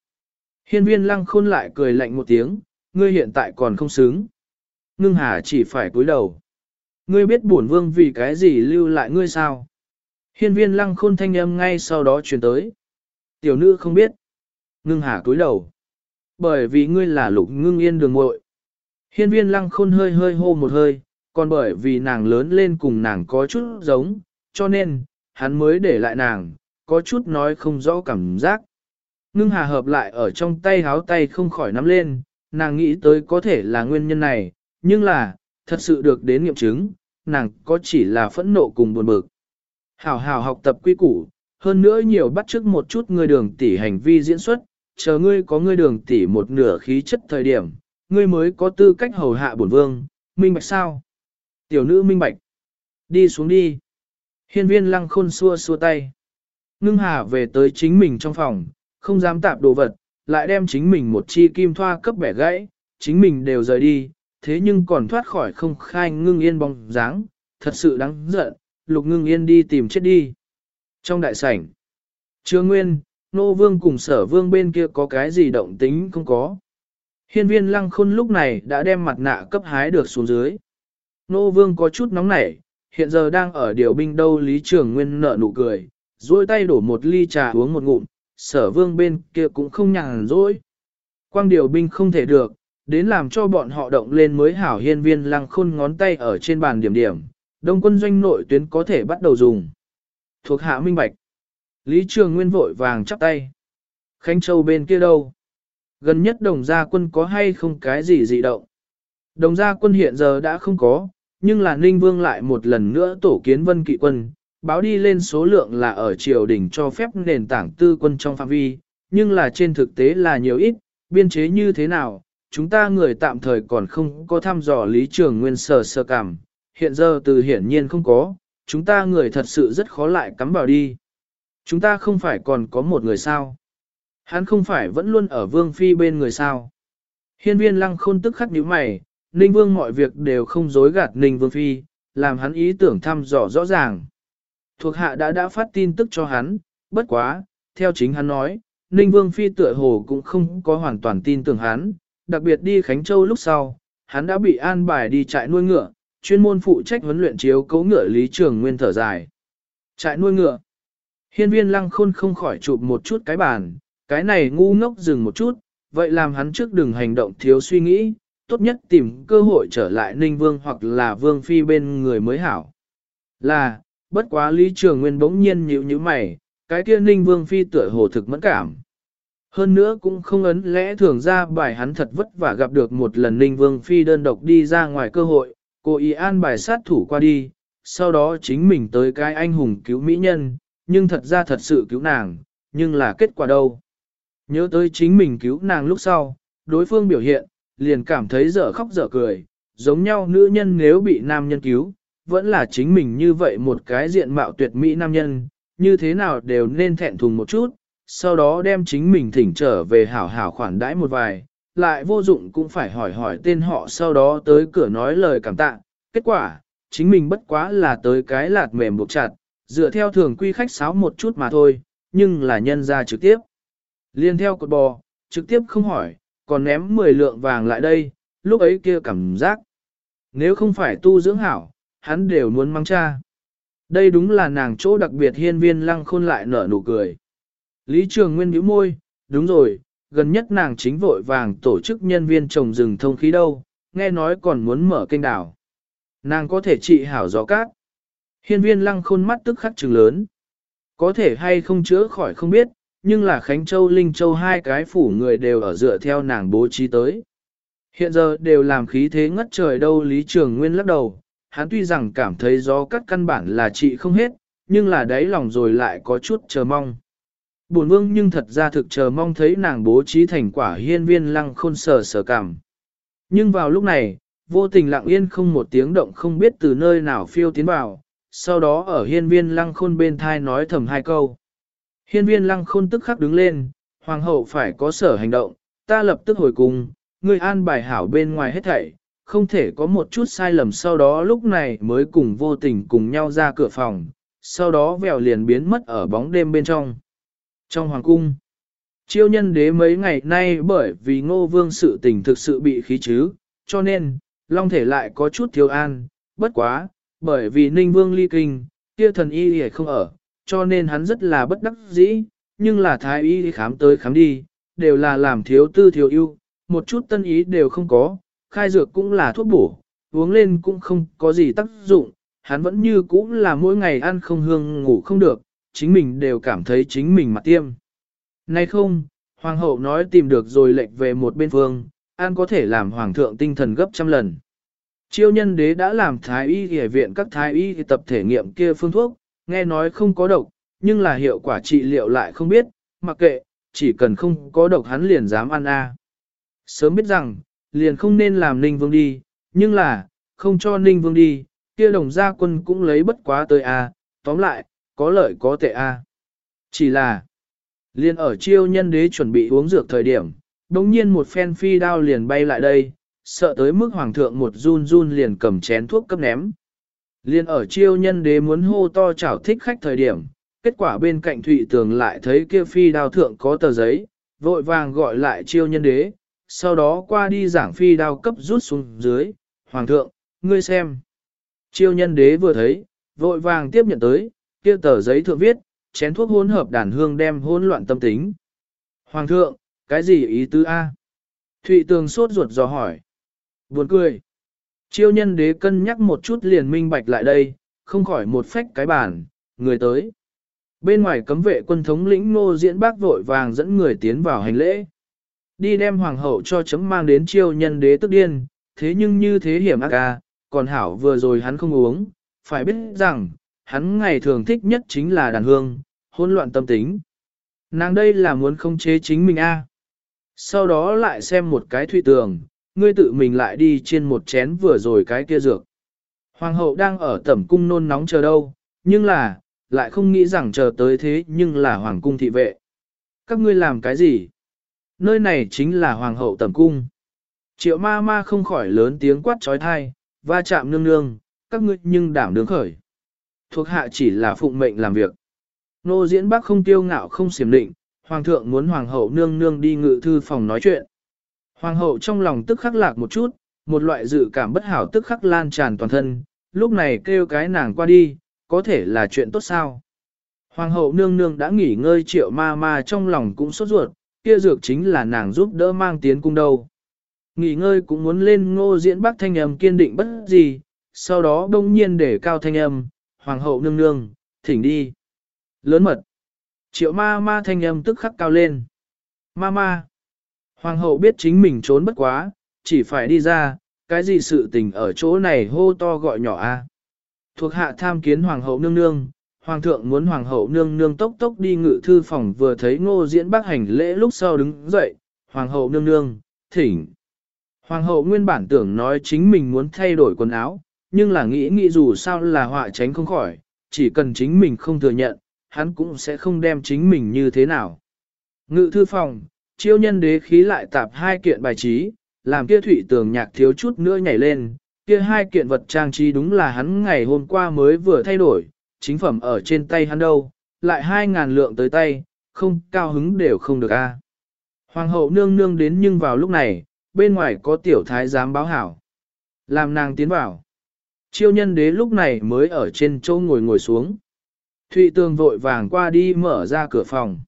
Hiên viên lăng khôn lại cười lạnh một tiếng, ngươi hiện tại còn không xứng. Ngưng hà chỉ phải cúi đầu. Ngươi biết bổn vương vì cái gì lưu lại ngươi sao? Hiên viên lăng khôn thanh âm ngay sau đó truyền tới. Tiểu nữ không biết. Ngưng hà cúi đầu. Bởi vì ngươi là lục ngưng yên đường muội. Hiên viên lăng khôn hơi hơi hô một hơi, còn bởi vì nàng lớn lên cùng nàng có chút giống, cho nên, hắn mới để lại nàng, có chút nói không rõ cảm giác. Ngưng hà hợp lại ở trong tay háo tay không khỏi nắm lên, nàng nghĩ tới có thể là nguyên nhân này, nhưng là, thật sự được đến nghiệm chứng, nàng có chỉ là phẫn nộ cùng buồn bực. Hảo hảo học tập quy củ, hơn nữa nhiều bắt chước một chút người đường tỷ hành vi diễn xuất, chờ ngươi có ngươi đường tỷ một nửa khí chất thời điểm, ngươi mới có tư cách hầu hạ bổn vương, minh bạch sao? Tiểu nữ minh bạch. Đi xuống đi. Hiên viên lăng khôn xua xua tay. Ngưng hà về tới chính mình trong phòng, không dám tạp đồ vật, lại đem chính mình một chi kim thoa cấp bẻ gãy, chính mình đều rời đi, thế nhưng còn thoát khỏi không khai ngưng yên bóng dáng, thật sự đáng giận, lục ngưng yên đi tìm chết đi. Trong đại sảnh, Trương Nguyên, Nô Vương cùng sở vương bên kia có cái gì động tính không có. Hiên viên lăng khôn lúc này đã đem mặt nạ cấp hái được xuống dưới. Nô Vương có chút nóng nảy, hiện giờ đang ở điều binh đâu Lý Trường Nguyên nợ nụ cười, duỗi tay đổ một ly trà uống một ngụm, sở vương bên kia cũng không nhàn rỗi. Quang điều binh không thể được, đến làm cho bọn họ động lên mới hảo hiên viên lăng khôn ngón tay ở trên bàn điểm điểm, đông quân doanh nội tuyến có thể bắt đầu dùng. Thuộc hạ minh bạch. Lý Trường Nguyên vội vàng chắp tay. Khánh Châu bên kia đâu? Gần nhất đồng gia quân có hay không cái gì dị động? Đồng gia quân hiện giờ đã không có, nhưng là Ninh Vương lại một lần nữa tổ kiến vân kỵ quân, báo đi lên số lượng là ở triều đình cho phép nền tảng tư quân trong phạm vi, nhưng là trên thực tế là nhiều ít, biên chế như thế nào, chúng ta người tạm thời còn không có thăm dò lý trường nguyên sở sơ cảm, hiện giờ từ hiển nhiên không có, chúng ta người thật sự rất khó lại cắm vào đi. Chúng ta không phải còn có một người sao. Hắn không phải vẫn luôn ở vương phi bên người sao. Hiên viên lăng khôn tức khắc nhíu mày, Ninh Vương mọi việc đều không dối gạt Ninh Vương Phi, làm hắn ý tưởng thăm dò rõ ràng. Thuộc hạ đã đã phát tin tức cho hắn, bất quá, theo chính hắn nói, Ninh Vương Phi tựa hồ cũng không có hoàn toàn tin tưởng hắn, đặc biệt đi Khánh Châu lúc sau, hắn đã bị an bài đi trại nuôi ngựa, chuyên môn phụ trách huấn luyện chiếu cấu ngựa lý trường nguyên thở dài. Trại nuôi ngựa. Hiên viên lăng khôn không khỏi chụp một chút cái bàn, cái này ngu ngốc dừng một chút, vậy làm hắn trước đừng hành động thiếu suy nghĩ, tốt nhất tìm cơ hội trở lại Ninh Vương hoặc là Vương Phi bên người mới hảo. Là, bất quá Lý Trường Nguyên bỗng nhiên nhíu như mày, cái kia Ninh Vương Phi tựa hồ thực mẫn cảm. Hơn nữa cũng không ấn lẽ thường ra bài hắn thật vất vả gặp được một lần Ninh Vương Phi đơn độc đi ra ngoài cơ hội, cô ý an bài sát thủ qua đi, sau đó chính mình tới cái anh hùng cứu mỹ nhân, nhưng thật ra thật sự cứu nàng, nhưng là kết quả đâu. Nhớ tới chính mình cứu nàng lúc sau, đối phương biểu hiện, liền cảm thấy dở khóc dở cười, giống nhau nữ nhân nếu bị nam nhân cứu, vẫn là chính mình như vậy một cái diện mạo tuyệt mỹ nam nhân, như thế nào đều nên thẹn thùng một chút, sau đó đem chính mình thỉnh trở về hảo hảo khoản đãi một vài, lại vô dụng cũng phải hỏi hỏi tên họ sau đó tới cửa nói lời cảm tạ. Kết quả, chính mình bất quá là tới cái lạt mềm buộc chặt, dựa theo thường quy khách sáo một chút mà thôi, nhưng là nhân ra trực tiếp. Liên theo cột bò, trực tiếp không hỏi, còn ném 10 lượng vàng lại đây, lúc ấy kia cảm giác. Nếu không phải tu dưỡng hảo, hắn đều muốn mang cha. Đây đúng là nàng chỗ đặc biệt hiên viên lăng khôn lại nở nụ cười. Lý Trường Nguyên bĩu môi, đúng rồi, gần nhất nàng chính vội vàng tổ chức nhân viên trồng rừng thông khí đâu, nghe nói còn muốn mở kênh đảo. Nàng có thể trị hảo gió cát. Hiên viên lăng khôn mắt tức khắc trừng lớn. Có thể hay không chữa khỏi không biết, nhưng là Khánh Châu Linh Châu hai cái phủ người đều ở dựa theo nàng bố trí tới. Hiện giờ đều làm khí thế ngất trời đâu Lý Trường Nguyên lắc đầu, hắn tuy rằng cảm thấy gió cắt căn bản là trị không hết, nhưng là đáy lòng rồi lại có chút chờ mong. Bổn vương nhưng thật ra thực chờ mong thấy nàng bố trí thành quả hiên viên lăng khôn sở sở cảm. Nhưng vào lúc này, vô tình lặng yên không một tiếng động không biết từ nơi nào phiêu tiến vào, sau đó ở hiên viên lăng khôn bên thai nói thầm hai câu. Hiên viên lăng khôn tức khắc đứng lên, hoàng hậu phải có sở hành động, ta lập tức hồi cùng, ngươi an bài hảo bên ngoài hết thảy, không thể có một chút sai lầm sau đó lúc này mới cùng vô tình cùng nhau ra cửa phòng, sau đó vèo liền biến mất ở bóng đêm bên trong. Trong hoàng cung, chiêu nhân đế mấy ngày nay bởi vì ngô vương sự tình thực sự bị khí chứ, cho nên, long thể lại có chút thiếu an, bất quá, bởi vì ninh vương ly kinh, kia thần y hề không ở, cho nên hắn rất là bất đắc dĩ, nhưng là thái y khám tới khám đi, đều là làm thiếu tư thiếu ưu, một chút tân ý đều không có, khai dược cũng là thuốc bổ, uống lên cũng không có gì tác dụng, hắn vẫn như cũ là mỗi ngày ăn không hương ngủ không được, chính mình đều cảm thấy chính mình mặt tiêm. Nay không, hoàng hậu nói tìm được rồi lệnh về một bên phương, an có thể làm hoàng thượng tinh thần gấp trăm lần. Chiêu nhân đế đã làm thái y y viện các thái y tập thể nghiệm kia phương thuốc, nghe nói không có độc, nhưng là hiệu quả trị liệu lại không biết, mặc kệ, chỉ cần không có độc hắn liền dám ăn a. Sớm biết rằng, liền không nên làm Ninh Vương đi, nhưng là, không cho Ninh Vương đi, kia đồng gia quân cũng lấy bất quá tới a, tóm lại, có lợi có tệ a. Chỉ là, liền ở chiêu nhân đế chuẩn bị uống dược thời điểm, đồng nhiên một phen phi đao liền bay lại đây, sợ tới mức hoàng thượng một run run liền cầm chén thuốc cấp ném. Liên ở chiêu nhân đế muốn hô to chào thích khách thời điểm, kết quả bên cạnh thụy tường lại thấy kia phi đao thượng có tờ giấy, vội vàng gọi lại chiêu nhân đế, sau đó qua đi giảng phi đao cấp rút xuống dưới, hoàng thượng, ngươi xem. Chiêu nhân đế vừa thấy, vội vàng tiếp nhận tới, kia tờ giấy thượng viết, chén thuốc hỗn hợp đàn hương đem hỗn loạn tâm tính. Hoàng thượng, cái gì ý tứ A? Thụy tường sốt ruột dò hỏi. Buồn cười. Chiêu nhân đế cân nhắc một chút liền minh bạch lại đây, không khỏi một phách cái bản người tới. Bên ngoài cấm vệ quân thống lĩnh nô diễn bác vội vàng dẫn người tiến vào hành lễ. Đi đem hoàng hậu cho chấm mang đến chiêu nhân đế tức điên, thế nhưng như thế hiểm ác ca, còn hảo vừa rồi hắn không uống, phải biết rằng, hắn ngày thường thích nhất chính là đàn hương, hỗn loạn tâm tính. Nàng đây là muốn không chế chính mình a. Sau đó lại xem một cái thủy tường, ngươi tự mình lại đi trên một chén vừa rồi cái kia dược. Hoàng hậu đang ở tẩm cung nôn nóng chờ đâu, nhưng là, lại không nghĩ rằng chờ tới thế nhưng là hoàng cung thị vệ. Các ngươi làm cái gì? Nơi này chính là hoàng hậu tẩm cung. Triệu ma ma không khỏi lớn tiếng quát trói thai, va chạm nương nương, các ngươi nhưng đảm đứng khởi. Thuộc hạ chỉ là phụng mệnh làm việc. Nô diễn bác không tiêu ngạo không xiểm định, hoàng thượng muốn hoàng hậu nương nương đi ngự thư phòng nói chuyện. Hoàng hậu trong lòng tức khắc lạc một chút, một loại dự cảm bất hảo tức khắc lan tràn toàn thân, lúc này kêu cái nàng qua đi, có thể là chuyện tốt sao. Hoàng hậu nương nương đã nghỉ ngơi triệu ma ma trong lòng cũng sốt ruột, kia dược chính là nàng giúp đỡ mang tiến cung đâu. Nghỉ ngơi cũng muốn lên ngô diễn bác thanh âm kiên định bất gì, sau đó đông nhiên để cao thanh âm, hoàng hậu nương nương, thỉnh đi. Lớn mật. Triệu ma ma thanh âm tức khắc cao lên. Ma ma. Hoàng hậu biết chính mình trốn bất quá, chỉ phải đi ra, cái gì sự tình ở chỗ này hô to gọi nhỏ a. Thuộc hạ tham kiến hoàng hậu nương nương, hoàng thượng muốn hoàng hậu nương nương tốc tốc đi ngự thư phòng vừa thấy ngô diễn bác hành lễ lúc sau đứng dậy, hoàng hậu nương nương, thỉnh. Hoàng hậu nguyên bản tưởng nói chính mình muốn thay đổi quần áo, nhưng là nghĩ nghĩ dù sao là họa tránh không khỏi, chỉ cần chính mình không thừa nhận, hắn cũng sẽ không đem chính mình như thế nào. Ngự thư phòng, chiêu nhân đế khí lại tạp hai kiện bài trí, làm kia thủy tường nhạc thiếu chút nữa nhảy lên, kia hai kiện vật trang trí đúng là hắn ngày hôm qua mới vừa thay đổi, chính phẩm ở trên tay hắn đâu, lại hai ngàn lượng tới tay, không cao hứng đều không được a. Hoàng hậu nương nương đến nhưng vào lúc này, bên ngoài có tiểu thái giám báo hảo. Làm nàng tiến vào. Chiêu nhân đế lúc này mới ở trên chỗ ngồi ngồi xuống. Thụy tường vội vàng qua đi mở ra cửa phòng.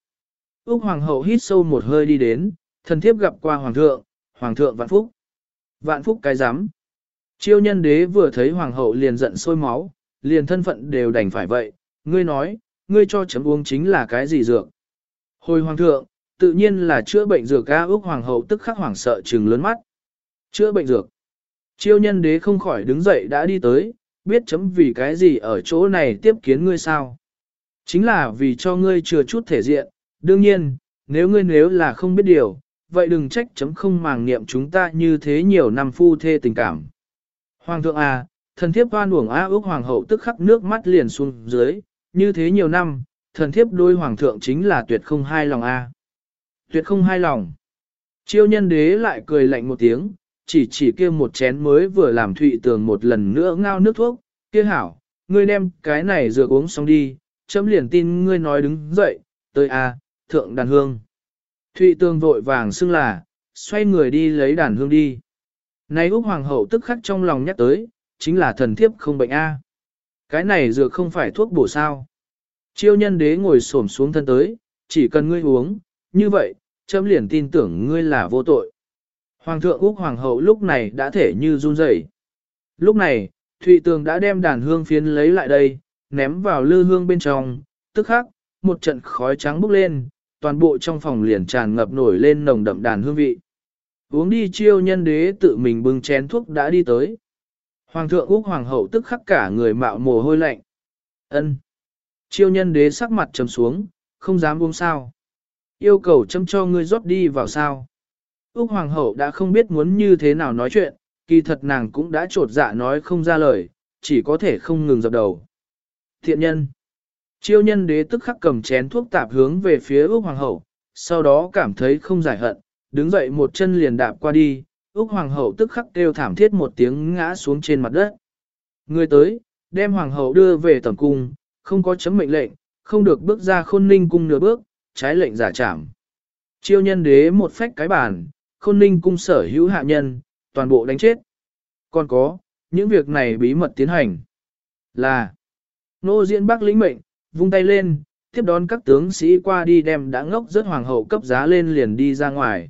Úc hoàng hậu hít sâu một hơi đi đến, thần thiếp gặp qua hoàng thượng, hoàng thượng vạn phúc. Vạn phúc cái giám. Chiêu nhân đế vừa thấy hoàng hậu liền giận sôi máu, liền thân phận đều đành phải vậy, ngươi nói, ngươi cho chấm uống chính là cái gì dược. Hồi hoàng thượng, tự nhiên là chữa bệnh dược ca Úc hoàng hậu tức khắc hoảng sợ trừng lớn mắt. Chữa bệnh dược. Chiêu nhân đế không khỏi đứng dậy đã đi tới, biết chấm vì cái gì ở chỗ này tiếp kiến ngươi sao. Chính là vì cho ngươi chừa chút thể diện, đương nhiên, nếu ngươi nếu là không biết điều, vậy đừng trách chấm không màng niệm chúng ta như thế nhiều năm phu thê tình cảm. Hoàng thượng à, thần thiếp hoan uổng á ước hoàng hậu tức khắc nước mắt liền xuống dưới, như thế nhiều năm, thần thiếp đôi hoàng thượng chính là tuyệt không hai lòng a. Tuyệt không hai lòng. Chiêu nhân đế lại cười lạnh một tiếng, chỉ chỉ kia một chén mới vừa làm thụy tường một lần nữa ngao nước thuốc, kia hảo, ngươi đem cái này dược uống xong đi, chấm liền tin ngươi nói đứng dậy, tới a, thượng đàn hương. Thụy tương vội vàng xưng là, xoay người đi lấy đàn hương đi. Này Úc Hoàng hậu tức khắc trong lòng nhắc tới, chính là thần thiếp không bệnh a. Cái này dược không phải thuốc bổ sao. Chiêu nhân đế ngồi xổm xuống thân tới, chỉ cần ngươi uống, như vậy, chấm liền tin tưởng ngươi là vô tội. Hoàng thượng Úc Hoàng hậu lúc này đã thể như run rẩy. Lúc này, Thụy Tường đã đem đàn hương phiến lấy lại đây, ném vào lư hương bên trong, tức khắc, một trận khói trắng bốc lên, toàn bộ trong phòng liền tràn ngập nổi lên nồng đậm đàn hương vị. Uống đi chiêu nhân đế tự mình bưng chén thuốc đã đi tới. Hoàng thượng Úc Hoàng hậu tức khắc cả người mạo mồ hôi lạnh. ân Chiêu nhân đế sắc mặt trầm xuống, không dám uống sao. Yêu cầu châm cho ngươi rót đi vào sao. Úc Hoàng hậu đã không biết muốn như thế nào nói chuyện, kỳ thật nàng cũng đã trột dạ nói không ra lời, chỉ có thể không ngừng dập đầu. Thiện nhân. Chiêu nhân đế tức khắc cầm chén thuốc tạp hướng về phía Úc Hoàng hậu, sau đó cảm thấy không giải hận, đứng dậy một chân liền đạp qua đi, Úc Hoàng hậu tức khắc kêu thảm thiết một tiếng ngã xuống trên mặt đất. Người tới, đem Hoàng hậu đưa về tầm cung, không có chấm mệnh lệnh, không được bước ra khôn ninh cung nửa bước, trái lệnh giả trảm. Chiêu nhân đế một phách cái bàn, khôn ninh cung sở hữu hạ nhân, toàn bộ đánh chết. Còn có, những việc này bí mật tiến hành. Là, nô diễn bác lĩnh mệnh, vung tay lên, tiếp đón các tướng sĩ qua đi đem đã ngốc rất hoàng hậu cấp giá lên liền đi ra ngoài.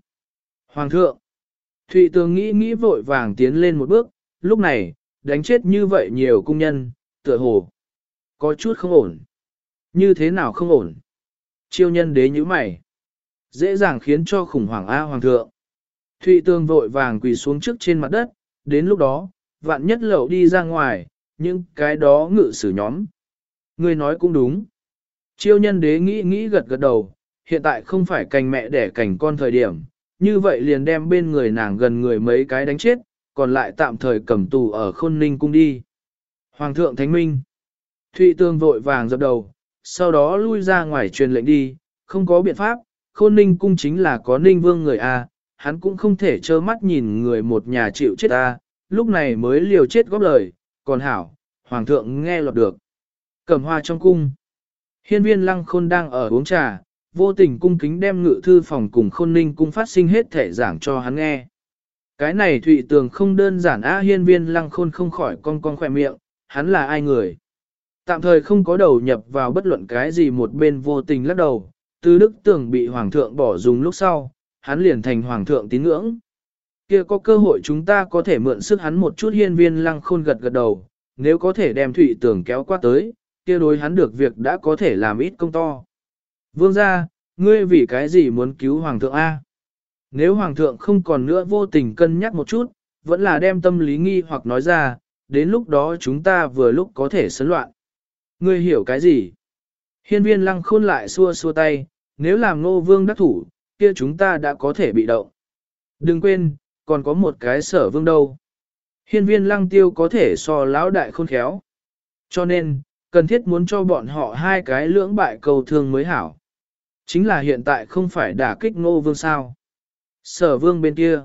Hoàng thượng, Thụy tường nghĩ nghĩ vội vàng tiến lên một bước, lúc này, đánh chết như vậy nhiều cung nhân, tựa hồ. Có chút không ổn. Như thế nào không ổn? Chiêu nhân đế như mày. Dễ dàng khiến cho khủng hoảng A hoàng thượng. Thụy tường vội vàng quỳ xuống trước trên mặt đất, đến lúc đó, vạn nhất lậu đi ra ngoài, nhưng cái đó ngự sử nhóm. Ngươi nói cũng đúng. Chiêu nhân đế nghĩ nghĩ gật gật đầu, hiện tại không phải cành mẹ đẻ cành con thời điểm, như vậy liền đem bên người nàng gần người mấy cái đánh chết, còn lại tạm thời cầm tù ở khôn ninh cung đi. Hoàng thượng Thánh Minh Thụy Tương vội vàng dập đầu, sau đó lui ra ngoài truyền lệnh đi, không có biện pháp, khôn ninh cung chính là có ninh vương người A, hắn cũng không thể trơ mắt nhìn người một nhà chịu chết A, lúc này mới liều chết góp lời, còn hảo, Hoàng thượng nghe lọt được. Cầm hoa trong cung. Hiên viên lăng khôn đang ở uống trà, vô tình cung kính đem ngự thư phòng cùng khôn ninh cung phát sinh hết thể giảng cho hắn nghe. Cái này thụy tường không đơn giản á hiên viên lăng khôn không khỏi con con khỏe miệng, hắn là ai người. Tạm thời không có đầu nhập vào bất luận cái gì một bên vô tình lắc đầu, từ đức tưởng bị hoàng thượng bỏ dùng lúc sau, hắn liền thành hoàng thượng tín ngưỡng. Kia có cơ hội chúng ta có thể mượn sức hắn một chút hiên viên lăng khôn gật gật đầu, nếu có thể đem thụy Tường kéo qua tới, kia đối hắn được việc đã có thể làm ít công to. Vương gia, ngươi vì cái gì muốn cứu Hoàng thượng A? Nếu Hoàng thượng không còn nữa vô tình cân nhắc một chút, vẫn là đem tâm lý nghi hoặc nói ra, đến lúc đó chúng ta vừa lúc có thể sấn loạn. Ngươi hiểu cái gì? Hiên viên lăng khôn lại xua xua tay, nếu làm nô vương đắc thủ, kia chúng ta đã có thể bị động. Đừng quên, còn có một cái sở vương đâu. Hiên viên lăng tiêu có thể so lão đại khôn khéo. Cho nên, cần thiết muốn cho bọn họ hai cái lưỡng bại cầu thương mới hảo. Chính là hiện tại không phải đả kích ngô vương sao. Sở vương bên kia.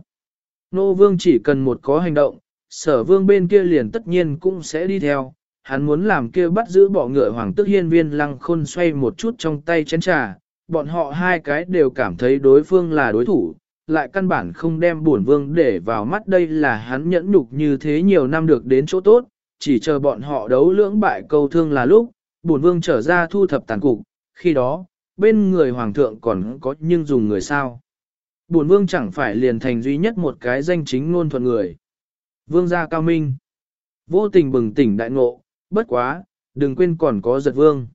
Ngô vương chỉ cần một có hành động, sở vương bên kia liền tất nhiên cũng sẽ đi theo. Hắn muốn làm kia bắt giữ bỏ ngựa hoàng tức hiên viên lăng khôn xoay một chút trong tay chén trà. Bọn họ hai cái đều cảm thấy đối phương là đối thủ, lại căn bản không đem bổn vương để vào mắt đây là hắn nhẫn nhục như thế nhiều năm được đến chỗ tốt, chỉ chờ bọn họ đấu lưỡng bại câu thương là lúc, bổn vương trở ra thu thập tàn cục, khi đó, bên người hoàng thượng còn có nhưng dùng người sao. Bổn vương chẳng phải liền thành duy nhất một cái danh chính ngôn thuận người. Vương gia cao minh, vô tình bừng tỉnh đại ngộ, bất quá, đừng quên còn có giật vương.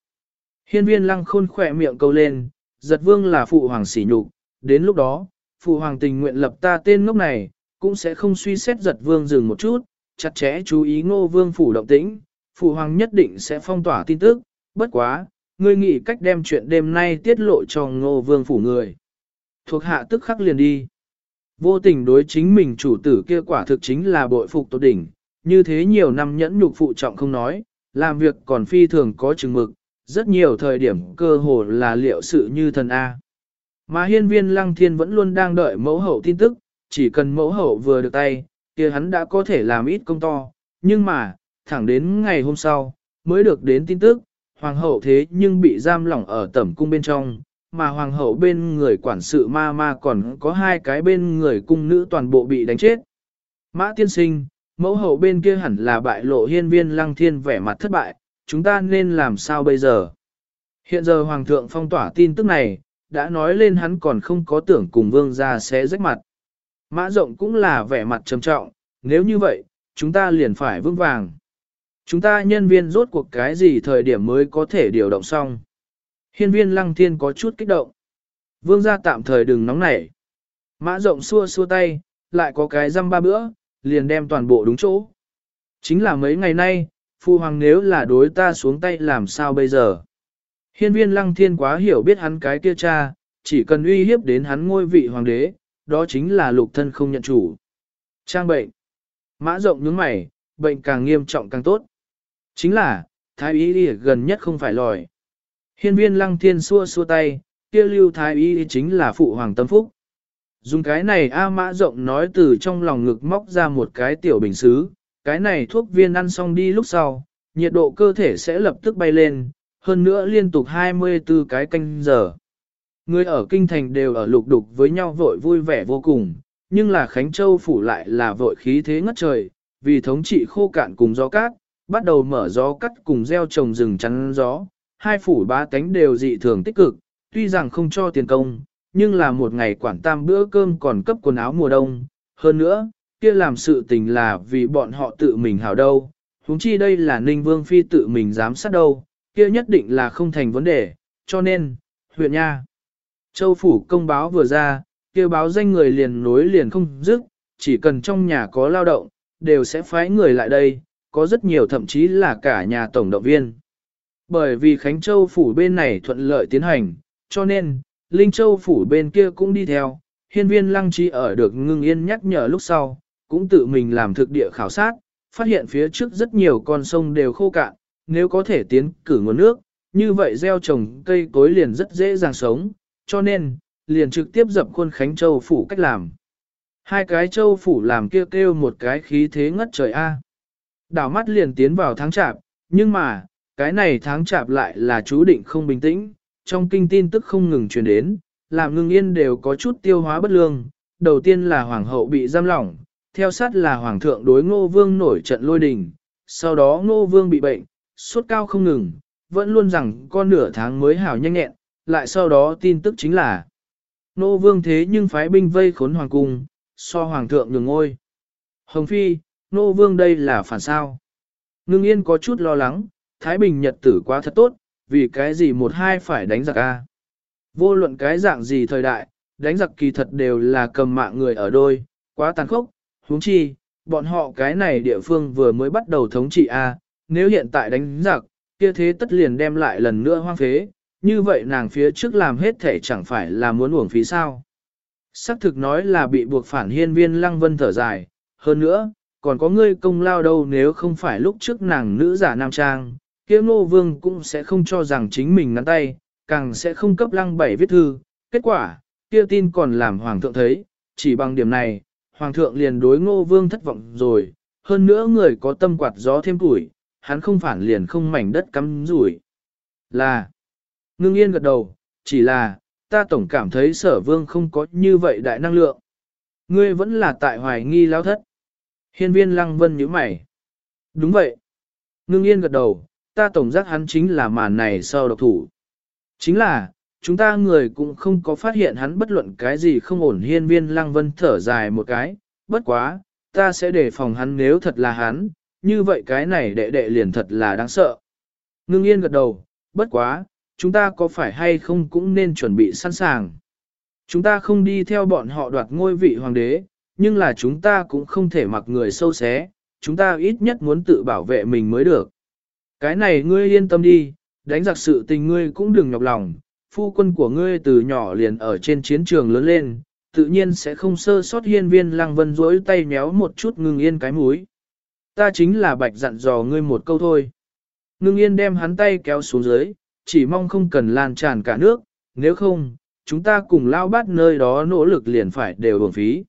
Hiên viên lăng khôn khỏe miệng câu lên, giật vương là phụ hoàng sỉ nhục, đến lúc đó, phụ hoàng tình nguyện lập ta tên ngốc này, cũng sẽ không suy xét giật vương dừng một chút, chặt chẽ chú ý ngô vương phủ động tĩnh, phụ hoàng nhất định sẽ phong tỏa tin tức, bất quá, ngươi nghĩ cách đem chuyện đêm nay tiết lộ cho ngô vương phủ người. Thuộc hạ tức khắc liền đi. Vô tình đối chính mình chủ tử kia quả thực chính là bội phục tột đỉnh, như thế nhiều năm nhẫn nhục phụ trọng không nói, làm việc còn phi thường có chừng mực, rất nhiều thời điểm cơ hồ là liệu sự như thần A. Mà hiên viên lăng thiên vẫn luôn đang đợi mẫu hậu tin tức, chỉ cần mẫu hậu vừa được tay, kia hắn đã có thể làm ít công to, nhưng mà, thẳng đến ngày hôm sau, mới được đến tin tức, hoàng hậu thế nhưng bị giam lỏng ở tẩm cung bên trong, mà hoàng hậu bên người quản sự ma ma còn có hai cái bên người cung nữ toàn bộ bị đánh chết. Mã tiên sinh, mẫu hậu bên kia hẳn là bại lộ hiên viên lăng thiên vẻ mặt thất bại, chúng ta nên làm sao bây giờ? Hiện giờ hoàng thượng phong tỏa tin tức này, đã nói lên hắn còn không có tưởng cùng vương gia sẽ rách mặt. Mã rộng cũng là vẻ mặt trầm trọng, nếu như vậy, chúng ta liền phải vững vàng. Chúng ta nhân viên rốt cuộc cái gì thời điểm mới có thể điều động xong. Hiên viên lăng thiên có chút kích động. Vương gia tạm thời đừng nóng nảy. Mã rộng xua xua tay, lại có cái răm ba bữa, liền đem toàn bộ đúng chỗ. Chính là mấy ngày nay, phu hoàng nếu là đối ta xuống tay làm sao bây giờ. Hiên viên lăng thiên quá hiểu biết hắn cái kia cha, chỉ cần uy hiếp đến hắn ngôi vị hoàng đế, đó chính là lục thân không nhận chủ. Trang bệnh. Mã rộng nhướng mày, bệnh càng nghiêm trọng càng tốt. Chính là, thái y đi gần nhất không phải lòi. Hiên viên lăng thiên xua xua tay, kia lưu thái y chính là phụ hoàng tâm phúc. Dùng cái này A mã rộng nói từ trong lòng ngực móc ra một cái tiểu bình xứ, cái này thuốc viên ăn xong đi lúc sau, nhiệt độ cơ thể sẽ lập tức bay lên, hơn nữa liên tục 24 cái canh giờ. Người ở kinh thành đều ở lục đục với nhau vội vui vẻ vô cùng, nhưng là Khánh Châu phủ lại là vội khí thế ngất trời, vì thống trị khô cạn cùng gió cát, bắt đầu mở gió cắt cùng gieo trồng rừng chắn gió, hai phủ ba cánh đều dị thường tích cực, tuy rằng không cho tiền công, nhưng là một ngày quản tam bữa cơm còn cấp quần áo mùa đông, hơn nữa, kia làm sự tình là vì bọn họ tự mình hảo đâu, huống chi đây là Ninh Vương Phi tự mình giám sát đâu, kia nhất định là không thành vấn đề, cho nên, huyện nha. Châu phủ công báo vừa ra, kêu báo danh người liền nối liền không dứt, chỉ cần trong nhà có lao động, đều sẽ phái người lại đây, có rất nhiều thậm chí là cả nhà tổng động viên. Bởi vì Khánh Châu phủ bên này thuận lợi tiến hành, cho nên, Linh Châu phủ bên kia cũng đi theo, hiên viên lăng trí ở được ngưng yên nhắc nhở lúc sau, cũng tự mình làm thực địa khảo sát, phát hiện phía trước rất nhiều con sông đều khô cạn, nếu có thể tiến cử nguồn nước, như vậy gieo trồng cây cối liền rất dễ dàng sống, cho nên, liền trực tiếp dập khuôn Khánh Châu phủ cách làm. Hai cái châu phủ làm kêu kêu một cái khí thế ngất trời A. Đảo mắt liền tiến vào tháng chạp, nhưng mà, cái này tháng chạp lại là chú định không bình tĩnh, trong kinh tin tức không ngừng truyền đến, làm ngưng yên đều có chút tiêu hóa bất lương. Đầu tiên là hoàng hậu bị giam lỏng, theo sát là hoàng thượng đối ngô vương nổi trận lôi đình, sau đó ngô vương bị bệnh, sốt cao không ngừng, vẫn luôn rằng con nửa tháng mới hảo nhanh nhẹn, lại sau đó tin tức chính là nô vương thế nhưng phái binh vây khốn hoàng cung, so hoàng thượng nhường ngôi. Hồng Phi, nô vương đây là phản sao. Ngưng yên có chút lo lắng, Thái Bình nhật tử quá thật tốt, vì cái gì một hai phải đánh giặc a? Vô luận cái dạng gì thời đại, đánh giặc kỳ thật đều là cầm mạng người ở đôi, quá tàn khốc, huống chi, bọn họ cái này địa phương vừa mới bắt đầu thống trị a, nếu hiện tại đánh giặc, kia thế tất liền đem lại lần nữa hoang phế, như vậy nàng phía trước làm hết thể chẳng phải là muốn uổng phí sao. Sắc thực nói là bị buộc phản hiên viên lăng vân thở dài, hơn nữa, còn có ngươi công lao đâu nếu không phải lúc trước nàng nữ giả nam trang, kia ngô vương cũng sẽ không cho rằng chính mình ngắn tay, càng sẽ không cấp lăng bảy viết thư. Kết quả, kia tin còn làm hoàng thượng thấy, chỉ bằng điểm này, hoàng thượng liền đối ngô vương thất vọng rồi, hơn nữa người có tâm quạt gió thêm tuổi, hắn không phản liền không mảnh đất cắm rủi. Là, ngưng yên gật đầu, chỉ là, ta tổng cảm thấy sở vương không có như vậy đại năng lượng. Ngươi vẫn là tại hoài nghi lao thất. Hiên viên lăng vân nhíu mày. Đúng vậy. Ngưng yên gật đầu, ta tổng giác hắn chính là màn này sau độc thủ. Chính là, chúng ta người cũng không có phát hiện hắn bất luận cái gì không ổn hiên viên lăng vân thở dài một cái, bất quá, ta sẽ đề phòng hắn nếu thật là hắn, như vậy cái này đệ đệ liền thật là đáng sợ. Ngưng yên gật đầu, bất quá, chúng ta có phải hay không cũng nên chuẩn bị sẵn sàng. Chúng ta không đi theo bọn họ đoạt ngôi vị hoàng đế, nhưng là chúng ta cũng không thể mặc người sâu xé, chúng ta ít nhất muốn tự bảo vệ mình mới được. Cái này ngươi yên tâm đi, đánh giặc sự tình ngươi cũng đừng nhọc lòng, phu quân của ngươi từ nhỏ liền ở trên chiến trường lớn lên, tự nhiên sẽ không sơ sót hiên viên lăng vân rỗi tay nhéo một chút ngưng yên cái múi. Ta chính là bạch dặn dò ngươi một câu thôi. Ngưng yên đem hắn tay kéo xuống dưới, chỉ mong không cần lan tràn cả nước, nếu không, chúng ta cùng lao bát nơi đó nỗ lực liền phải đều bổng phí.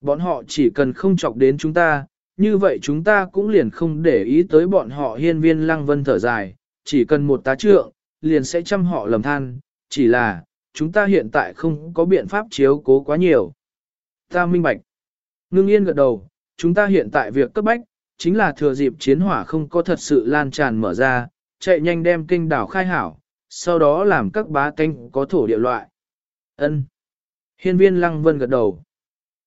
Bọn họ chỉ cần không chọc đến chúng ta, như vậy chúng ta cũng liền không để ý tới bọn họ hiên viên lăng vân thở dài, chỉ cần một tá trượng, liền sẽ chăm họ lầm than, chỉ là, chúng ta hiện tại không có biện pháp chiếu cố quá nhiều. Ta minh bạch. Ngưng yên gật đầu, chúng ta hiện tại việc cấp bách, chính là thừa dịp chiến hỏa không có thật sự lan tràn mở ra, chạy nhanh đem kinh đảo khai hảo, sau đó làm các bá tánh có thổ địa loại. Ân. Hiên viên lăng vân gật đầu.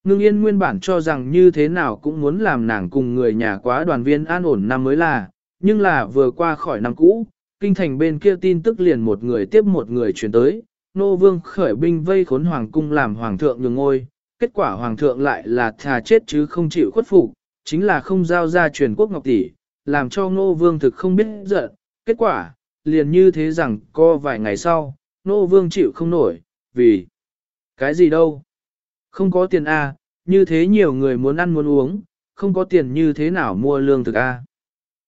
Ngưng yên nguyên bản cho rằng như thế nào cũng muốn làm nàng cùng người nhà quá đoàn viên an ổn năm mới là, nhưng là vừa qua khỏi năm cũ, kinh thành bên kia tin tức liền một người tiếp một người chuyển tới, nô vương khởi binh vây khốn hoàng cung làm hoàng thượng nhường ngôi, kết quả hoàng thượng lại là thà chết chứ không chịu khuất phục, chính là không giao ra truyền quốc ngọc tỷ, làm cho nô vương thực không biết giận, kết quả, liền như thế rằng co vài ngày sau, nô vương chịu không nổi, vì cái gì đâu, không có tiền A, như thế nhiều người muốn ăn muốn uống, không có tiền như thế nào mua lương thực A.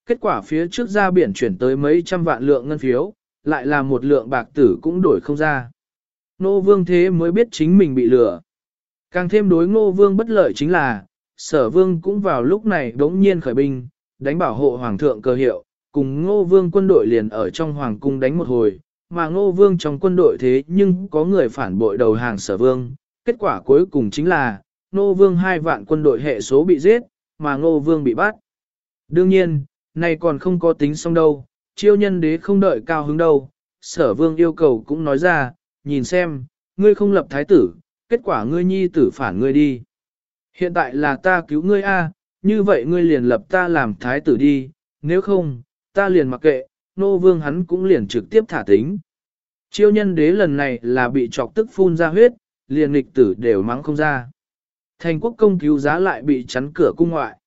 Kết quả phía trước ra biển chuyển tới mấy trăm vạn lượng ngân phiếu, lại là một lượng bạc tử cũng đổi không ra. Nô vương thế mới biết chính mình bị lừa. Càng thêm đối ngô vương bất lợi chính là, sở vương cũng vào lúc này đống nhiên khởi binh, đánh bảo hộ hoàng thượng cơ hiệu, cùng ngô vương quân đội liền ở trong hoàng cung đánh một hồi, mà ngô vương trong quân đội thế nhưng có người phản bội đầu hàng sở vương. Kết quả cuối cùng chính là, ngô vương hai vạn quân đội hệ số bị giết, mà ngô vương bị bắt. Đương nhiên, này còn không có tính xong đâu, chiêu nhân đế không đợi cao hứng đâu, sở vương yêu cầu cũng nói ra, nhìn xem, ngươi không lập thái tử, kết quả ngươi nhi tử phản ngươi đi. Hiện tại là ta cứu ngươi a, như vậy ngươi liền lập ta làm thái tử đi, nếu không, ta liền mặc kệ, nô vương hắn cũng liền trực tiếp thả tính. Chiêu nhân đế lần này là bị chọc tức phun ra huyết, liền nghịch tử đều mắng không ra. Thành quốc công cứu giá lại bị chắn cửa cung ngoại.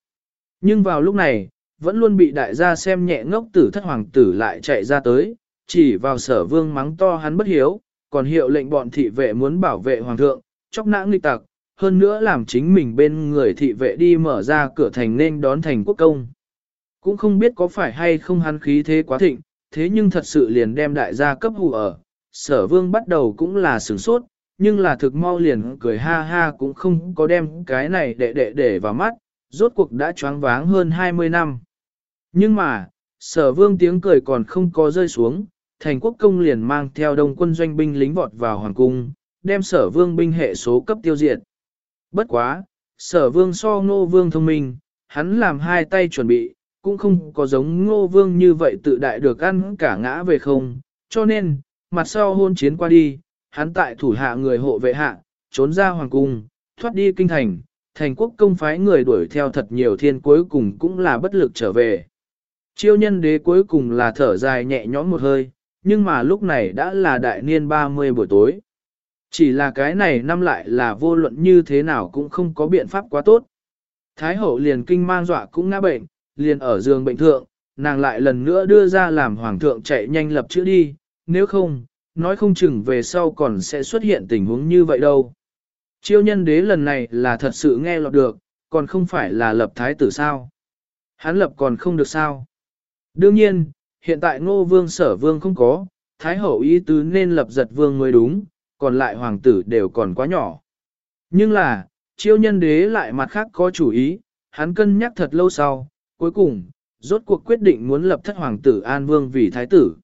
Nhưng vào lúc này, vẫn luôn bị đại gia xem nhẹ ngốc tử thất hoàng tử lại chạy ra tới, chỉ vào sở vương mắng to hắn bất hiếu, còn hiệu lệnh bọn thị vệ muốn bảo vệ hoàng thượng, chóc nã nghịch tặc, hơn nữa làm chính mình bên người thị vệ đi mở ra cửa thành nên đón thành quốc công. Cũng không biết có phải hay không hắn khí thế quá thịnh, thế nhưng thật sự liền đem đại gia cấp hù ở. Sở vương bắt đầu cũng là sửng sốt, nhưng là thực mau liền cười ha ha cũng không có đem cái này để để để vào mắt, rốt cuộc đã choáng váng hơn 20 năm. Nhưng mà, sở vương tiếng cười còn không có rơi xuống, thành quốc công liền mang theo đông quân doanh binh lính vọt vào hoàng cung, đem sở vương binh hệ số cấp tiêu diệt. Bất quá, sở vương so ngô vương thông minh, hắn làm hai tay chuẩn bị, cũng không có giống ngô vương như vậy tự đại được ăn cả ngã về không, cho nên, mặt sau hôn chiến qua đi, hắn tại thủ hạ người hộ vệ hạ, trốn ra hoàng cung, thoát đi kinh thành, thành quốc công phái người đuổi theo thật nhiều thiên cuối cùng cũng là bất lực trở về. Chiêu nhân đế cuối cùng là thở dài nhẹ nhõm một hơi, nhưng mà lúc này đã là đại niên 30 buổi tối. Chỉ là cái này năm lại là vô luận như thế nào cũng không có biện pháp quá tốt. Thái hậu liền kinh mang dọa cũng ngã bệnh, liền ở giường bệnh thượng, nàng lại lần nữa đưa ra làm hoàng thượng chạy nhanh lập chữa đi, nếu không, nói không chừng về sau còn sẽ xuất hiện tình huống như vậy đâu. Chiêu nhân đế lần này là thật sự nghe lọt được, còn không phải là lập thái tử sao. Hắn lập còn không được sao. Đương nhiên, hiện tại ngô vương sở vương không có, Thái hậu ý tứ nên lập giật vương mới đúng, còn lại hoàng tử đều còn quá nhỏ. Nhưng là, chiêu nhân đế lại mặt khác có chủ ý, hắn cân nhắc thật lâu sau, cuối cùng, rốt cuộc quyết định muốn lập thất hoàng tử An Vương vì thái tử.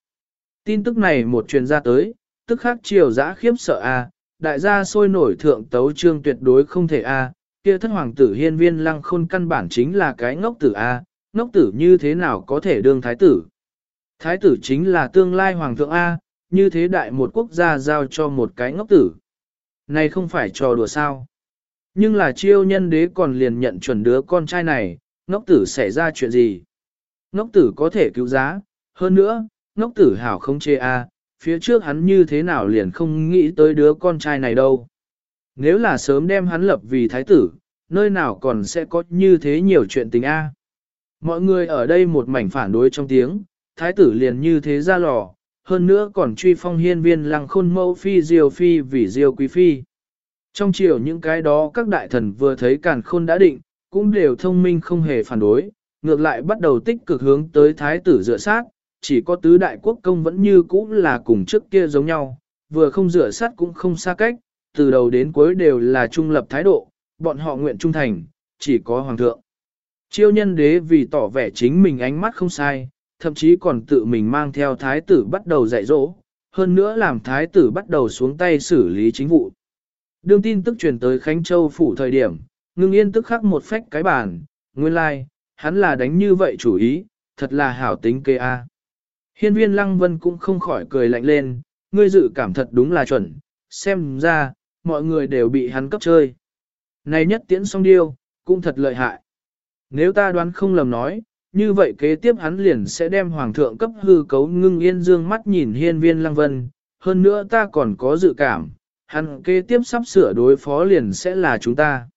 Tin tức này một truyền ra tới, tức khắc triều giã khiếp sợ a, đại gia sôi nổi thượng tấu trương tuyệt đối không thể a, kia thất hoàng tử hiên viên lăng khôn căn bản chính là cái ngốc tử a, ngốc tử như thế nào có thể đương thái tử. Thái tử chính là tương lai hoàng thượng a, như thế đại một quốc gia giao cho một cái ngốc tử. Này không phải trò đùa sao. Nhưng là chiêu nhân đế còn liền nhận chuẩn đứa con trai này, ngốc tử xảy ra chuyện gì. Ngốc tử có thể cứu giá, hơn nữa, ngốc tử hảo không chê a, phía trước hắn như thế nào liền không nghĩ tới đứa con trai này đâu. Nếu là sớm đem hắn lập vì thái tử, nơi nào còn sẽ có như thế nhiều chuyện tình a. Mọi người ở đây một mảnh phản đối trong tiếng, thái tử liền như thế ra lò, hơn nữa còn truy phong hiên viên lăng khôn mẫu phi diêu phi vì diêu quý phi. Trong chiều những cái đó các đại thần vừa thấy càn khôn đã định, cũng đều thông minh không hề phản đối, ngược lại bắt đầu tích cực hướng tới thái tử dựa sát, chỉ có tứ đại quốc công vẫn như cũ là cùng trước kia giống nhau, vừa không dựa sát cũng không xa cách, từ đầu đến cuối đều là trung lập thái độ, bọn họ nguyện trung thành, chỉ có hoàng thượng. Chiêu nhân đế vì tỏ vẻ chính mình ánh mắt không sai, thậm chí còn tự mình mang theo thái tử bắt đầu dạy dỗ, hơn nữa làm thái tử bắt đầu xuống tay xử lý chính vụ. Đương tin tức truyền tới Khánh Châu phủ thời điểm, ngưng yên tức khắc một phách cái bàn, nguyên lai, like, hắn là đánh như vậy chủ ý, thật là hảo tính kê a. Hiên viên lăng vân cũng không khỏi cười lạnh lên, ngươi dự cảm thật đúng là chuẩn, xem ra, mọi người đều bị hắn cấp chơi. Này nhất tiễn song điêu, cũng thật lợi hại. Nếu ta đoán không lầm nói, như vậy kế tiếp hắn liền sẽ đem hoàng thượng cấp hư cấu ngưng yên dương mắt nhìn hiên viên lăng vân, hơn nữa ta còn có dự cảm, hắn kế tiếp sắp sửa đối phó liền sẽ là chúng ta.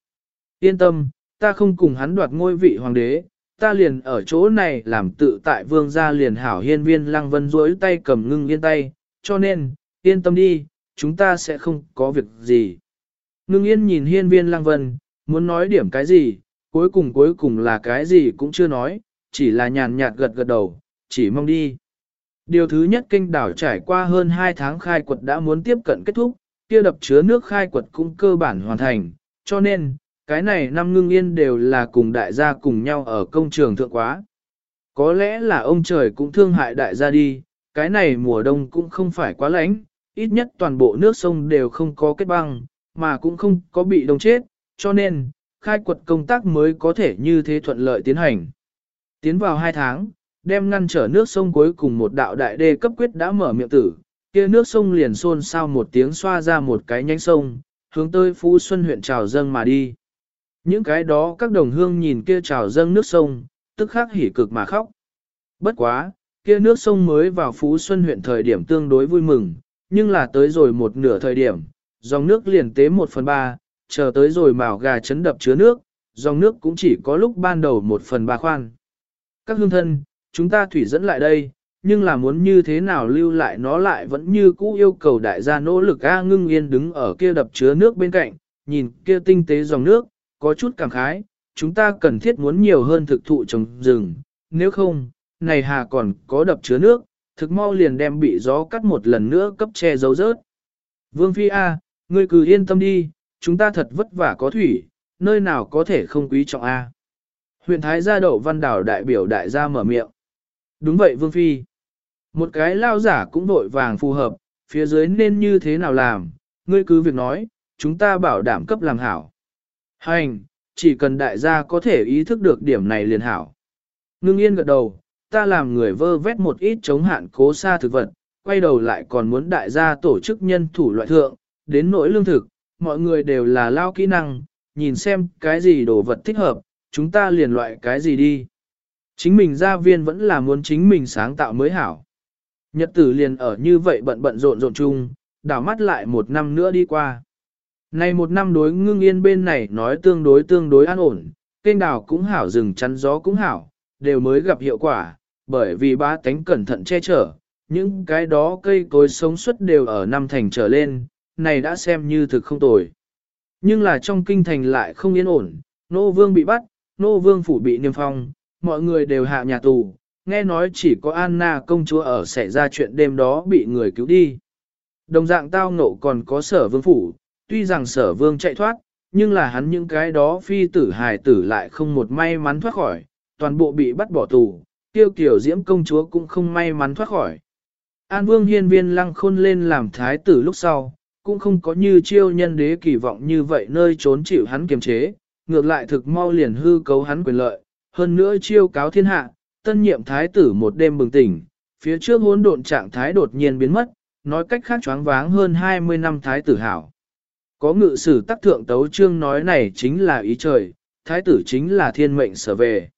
Yên tâm, ta không cùng hắn đoạt ngôi vị hoàng đế, ta liền ở chỗ này làm tự tại vương gia liền hảo hiên viên lăng vân duỗi tay cầm ngưng yên tay, cho nên, yên tâm đi, chúng ta sẽ không có việc gì. Ngưng yên nhìn hiên viên lăng vân, muốn nói điểm cái gì, cuối cùng cuối cùng là cái gì cũng chưa nói, chỉ là nhàn nhạt gật gật đầu, chỉ mong đi. Điều thứ nhất kinh đảo trải qua hơn 2 tháng khai quật đã muốn tiếp cận kết thúc, kia đập chứa nước khai quật cũng cơ bản hoàn thành, cho nên, cái này năm ngưng yên đều là cùng đại gia cùng nhau ở công trường thượng quá. Có lẽ là ông trời cũng thương hại đại gia đi, cái này mùa đông cũng không phải quá lạnh, ít nhất toàn bộ nước sông đều không có kết băng, mà cũng không có bị đông chết, cho nên, khai quật công tác mới có thể như thế thuận lợi tiến hành. Tiến vào hai tháng, đem ngăn trở nước sông cuối cùng một đạo đại đê cấp quyết đã mở miệng tử, kia nước sông liền xôn xao một tiếng xoa ra một cái nhánh sông, hướng tới Phú Xuân huyện trào dâng mà đi. Những cái đó các đồng hương nhìn kia trào dâng nước sông, tức khắc hỉ cực mà khóc. Bất quá, kia nước sông mới vào Phú Xuân huyện thời điểm tương đối vui mừng, nhưng là tới rồi một nửa thời điểm, dòng nước liền tế một phần ba, chờ tới rồi mào gà chấn đập chứa nước, dòng nước cũng chỉ có lúc ban đầu một phần ba khoan. Các hương thân, chúng ta thủy dẫn lại đây, nhưng là muốn như thế nào lưu lại nó lại vẫn như cũ yêu cầu đại gia nỗ lực A ngưng yên đứng ở kia đập chứa nước bên cạnh, nhìn kia tinh tế dòng nước, có chút cảm khái, chúng ta cần thiết muốn nhiều hơn thực thụ trồng rừng, nếu không, này hà còn có đập chứa nước, thực mau liền đem bị gió cắt một lần nữa cấp che giấu rớt. Vương Phi A, ngươi cứ yên tâm đi, chúng ta thật vất vả có thủy, nơi nào có thể không quý trọng A. Huyện Thái gia đậu văn đảo đại biểu đại gia mở miệng. Đúng vậy Vương Phi. Một cái lao giả cũng vội vàng phù hợp, phía dưới nên như thế nào làm, ngươi cứ việc nói, chúng ta bảo đảm cấp làm hảo. Hành, chỉ cần đại gia có thể ý thức được điểm này liền hảo. Ngưng yên gật đầu, ta làm người vơ vét một ít chống hạn cố xa thực vật, quay đầu lại còn muốn đại gia tổ chức nhân thủ loại thượng, đến nỗi lương thực, mọi người đều là lao kỹ năng, nhìn xem cái gì đồ vật thích hợp, chúng ta liền loại cái gì đi. Chính mình gia viên vẫn là muốn chính mình sáng tạo mới hảo. Nhật tử liền ở như vậy bận bận rộn rộn chung, đảo mắt lại một năm nữa đi qua. Này một năm đối ngưng yên bên này nói tương đối tương đối an ổn, kênh đào cũng hảo rừng chắn gió cũng hảo, đều mới gặp hiệu quả, bởi vì ba tánh cẩn thận che chở, những cái đó cây cối sống suất đều ở năm thành trở lên, này đã xem như thực không tồi. Nhưng là trong kinh thành lại không yên ổn, nô vương bị bắt, nô vương phủ bị niêm phong, mọi người đều hạ nhà tù, nghe nói chỉ có Anna công chúa ở xảy ra chuyện đêm đó bị người cứu đi. Đồng dạng tao ngộ còn có sở vương phủ, tuy rằng sở vương chạy thoát, nhưng là hắn những cái đó phi tử hài tử lại không một may mắn thoát khỏi, toàn bộ bị bắt bỏ tù, tiêu kiểu diễm công chúa cũng không may mắn thoát khỏi. An vương hiên viên lăng khôn lên làm thái tử lúc sau, cũng không có như chiêu nhân đế kỳ vọng như vậy nơi trốn chịu hắn kiềm chế, ngược lại thực mau liền hư cấu hắn quyền lợi, hơn nữa chiêu cáo thiên hạ, tân nhiệm thái tử một đêm bừng tỉnh, phía trước hỗn độn trạng thái đột nhiên biến mất, nói cách khác choáng váng hơn 20 năm thái tử hảo. Có ngự sử tác thượng tấu trương nói này chính là ý trời, thái tử chính là thiên mệnh sở về.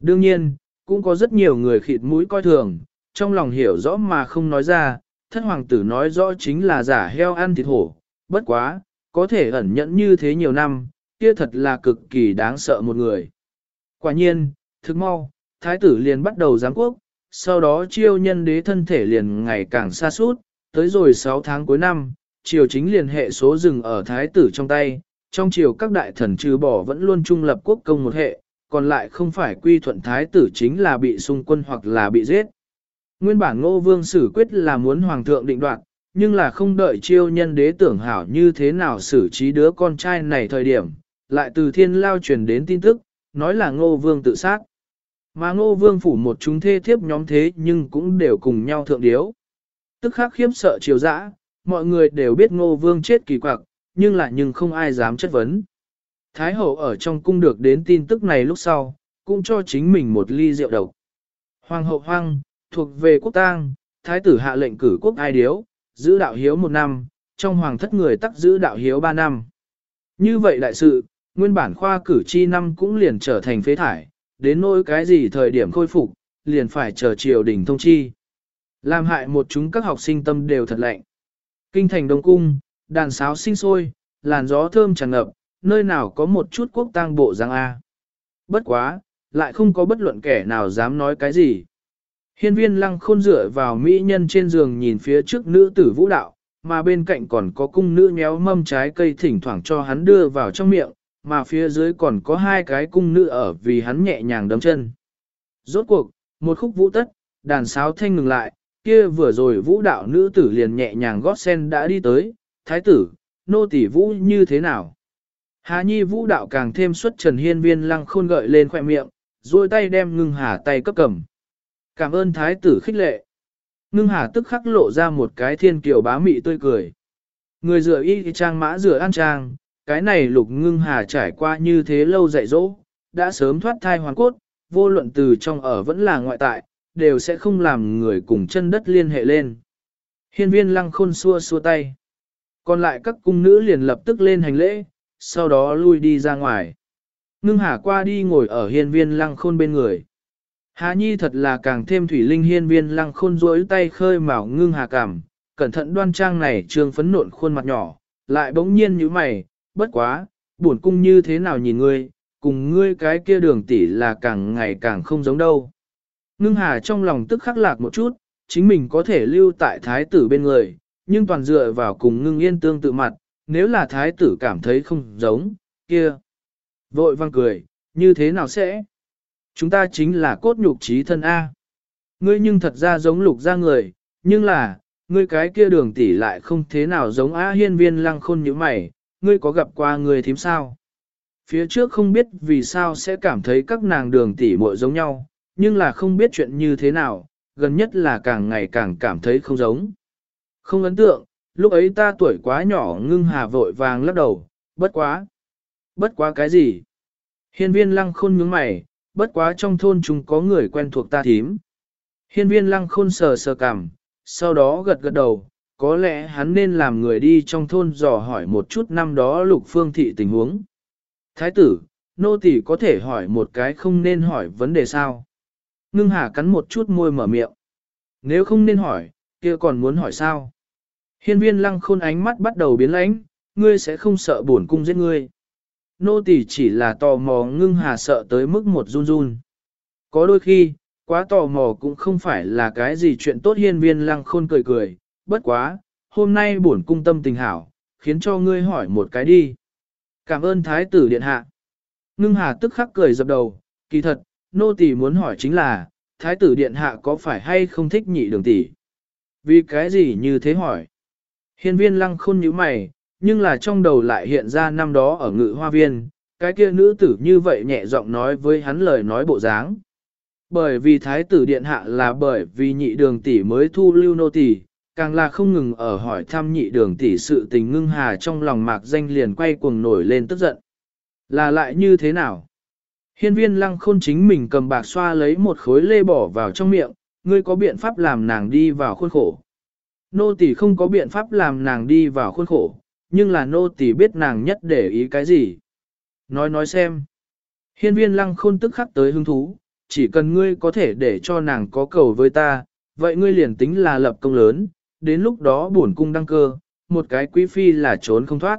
Đương nhiên, cũng có rất nhiều người khịt mũi coi thường, trong lòng hiểu rõ mà không nói ra, thất hoàng tử nói rõ chính là giả heo ăn thịt hổ, bất quá, có thể ẩn nhẫn như thế nhiều năm, kia thật là cực kỳ đáng sợ một người. Quả nhiên, thức mau, thái tử liền bắt đầu giáng quốc, sau đó chiêu nhân đế thân thể liền ngày càng xa suốt, tới rồi 6 tháng cuối năm, triều chính liền hệ số rừng ở thái tử trong tay, trong triều các đại thần trừ bỏ vẫn luôn trung lập quốc công một hệ, còn lại không phải quy thuận thái tử chính là bị xung quân hoặc là bị giết. Nguyên bản ngô vương xử quyết là muốn hoàng thượng định đoạt, nhưng là không đợi chiêu nhân đế tưởng hảo như thế nào xử trí đứa con trai này thời điểm, lại từ thiên lao truyền đến tin tức, nói là ngô vương tự sát. Mà ngô vương phủ một chúng thê thiếp nhóm thế nhưng cũng đều cùng nhau thượng điếu. Tức khắc khiếp sợ triều dã, mọi người đều biết ngô vương chết kỳ quặc, nhưng lại nhưng không ai dám chất vấn. Thái hậu ở trong cung được đến tin tức này lúc sau, cũng cho chính mình một ly rượu độc. Hoàng hậu hoang, thuộc về quốc tang, thái tử hạ lệnh cử quốc ai điếu, giữ đạo hiếu một năm, trong hoàng thất người tắc giữ đạo hiếu ba năm. Như vậy đại sự, nguyên bản khoa cử chi năm cũng liền trở thành phế thải, đến nỗi cái gì thời điểm khôi phục, liền phải chờ triều đình thông chi. Làm hại một chúng các học sinh tâm đều thật lạnh. Kinh thành đông cung, đàn sáo sinh sôi, làn gió thơm tràn ngập, nơi nào có một chút quốc tang bộ giang A. Bất quá, lại không có bất luận kẻ nào dám nói cái gì. Hiên viên lăng khôn dựa vào mỹ nhân trên giường nhìn phía trước nữ tử vũ đạo, mà bên cạnh còn có cung nữ nhéo mâm trái cây thỉnh thoảng cho hắn đưa vào trong miệng, mà phía dưới còn có hai cái cung nữ ở vì hắn nhẹ nhàng đấm chân. Rốt cuộc, một khúc vũ tất, đàn sáo thanh ngừng lại, kia vừa rồi vũ đạo nữ tử liền nhẹ nhàng gót sen đã đi tới, thái tử, nô tỷ vũ như thế nào? Hà nhi vũ đạo càng thêm xuất trần hiên viên lăng khôn gợi lên khỏe miệng, rồi tay đem ngưng hà tay cấp cầm. Cảm ơn thái tử khích lệ. Ngưng hà tức khắc lộ ra một cái thiên kiều bá mị tươi cười. Người rửa y trang mã rửa an trang, cái này lục ngưng hà trải qua như thế lâu dạy dỗ, đã sớm thoát thai hoàn cốt, vô luận từ trong ở vẫn là ngoại tại, đều sẽ không làm người cùng chân đất liên hệ lên. Hiên viên lăng khôn xua xua tay. Còn lại các cung nữ liền lập tức lên hành lễ, sau đó lui đi ra ngoài. Ngưng hà qua đi ngồi ở hiên viên lăng khôn bên người. Hà nhi thật là càng thêm thủy linh hiên viên lăng khôn rỗi tay khơi mào ngưng hà cảm, cẩn thận đoan trang này trường phấn nộn khuôn mặt nhỏ, lại bỗng nhiên như mày, bất quá, buồn cung như thế nào nhìn ngươi, cùng ngươi cái kia đường tỷ là càng ngày càng không giống đâu. Ngưng hà trong lòng tức khắc lạc một chút, chính mình có thể lưu tại thái tử bên người, nhưng toàn dựa vào cùng ngưng yên tương tự mặt, nếu là thái tử cảm thấy không giống, kia. Vội vang cười, như thế nào sẽ? Chúng ta chính là cốt nhục trí thân A. Ngươi nhưng thật ra giống lục ra người, nhưng là, ngươi cái kia đường tỷ lại không thế nào giống A hiên viên lăng khôn như mày, ngươi có gặp qua người thím sao? Phía trước không biết vì sao sẽ cảm thấy các nàng đường tỷ muội giống nhau, nhưng là không biết chuyện như thế nào, gần nhất là càng ngày càng cảm thấy không giống. Không ấn tượng, lúc ấy ta tuổi quá nhỏ ngưng hà vội vàng lắc đầu, bất quá. Bất quá cái gì? Hiên viên lăng khôn nhướng mày, bất quá trong thôn chúng có người quen thuộc ta thím. Hiên viên lăng khôn sờ sờ cằm, sau đó gật gật đầu, có lẽ hắn nên làm người đi trong thôn dò hỏi một chút năm đó lục phương thị tình huống. Thái tử, nô tỳ có thể hỏi một cái không nên hỏi vấn đề sao? Ngưng hà cắn một chút môi mở miệng. Nếu không nên hỏi, kia còn muốn hỏi sao? Hiên viên lăng khôn ánh mắt bắt đầu biến lãnh, ngươi sẽ không sợ bổn cung giết ngươi. Nô tỳ chỉ là tò mò ngưng hà sợ tới mức một run run. Có đôi khi, quá tò mò cũng không phải là cái gì chuyện tốt hiên viên lăng khôn cười cười, bất quá, hôm nay bổn cung tâm tình hảo, khiến cho ngươi hỏi một cái đi. Cảm ơn thái tử điện hạ. Ngưng hà tức khắc cười dập đầu, kỳ thật, nô tỳ muốn hỏi chính là, thái tử điện hạ có phải hay không thích nhị đường tỷ? Vì cái gì như thế hỏi? Hiên viên lăng khôn nhíu mày, nhưng là trong đầu lại hiện ra năm đó ở ngự hoa viên, cái kia nữ tử như vậy nhẹ giọng nói với hắn lời nói bộ dáng. Bởi vì thái tử điện hạ là bởi vì nhị đường tỷ mới thu lưu nô tỷ, càng là không ngừng ở hỏi thăm nhị đường tỷ sự tình ngưng hà trong lòng mạc danh liền quay cuồng nổi lên tức giận. Là lại như thế nào? Hiên viên lăng khôn chính mình cầm bạc xoa lấy một khối lê bỏ vào trong miệng, ngươi có biện pháp làm nàng đi vào khuôn khổ. Nô tỷ không có biện pháp làm nàng đi vào khuôn khổ, nhưng là nô tỷ biết nàng nhất để ý cái gì. Nói nói xem. Hiên viên lăng khôn tức khắc tới hứng thú, chỉ cần ngươi có thể để cho nàng có cầu với ta, vậy ngươi liền tính là lập công lớn, đến lúc đó bổn cung đăng cơ, một cái quý phi là trốn không thoát.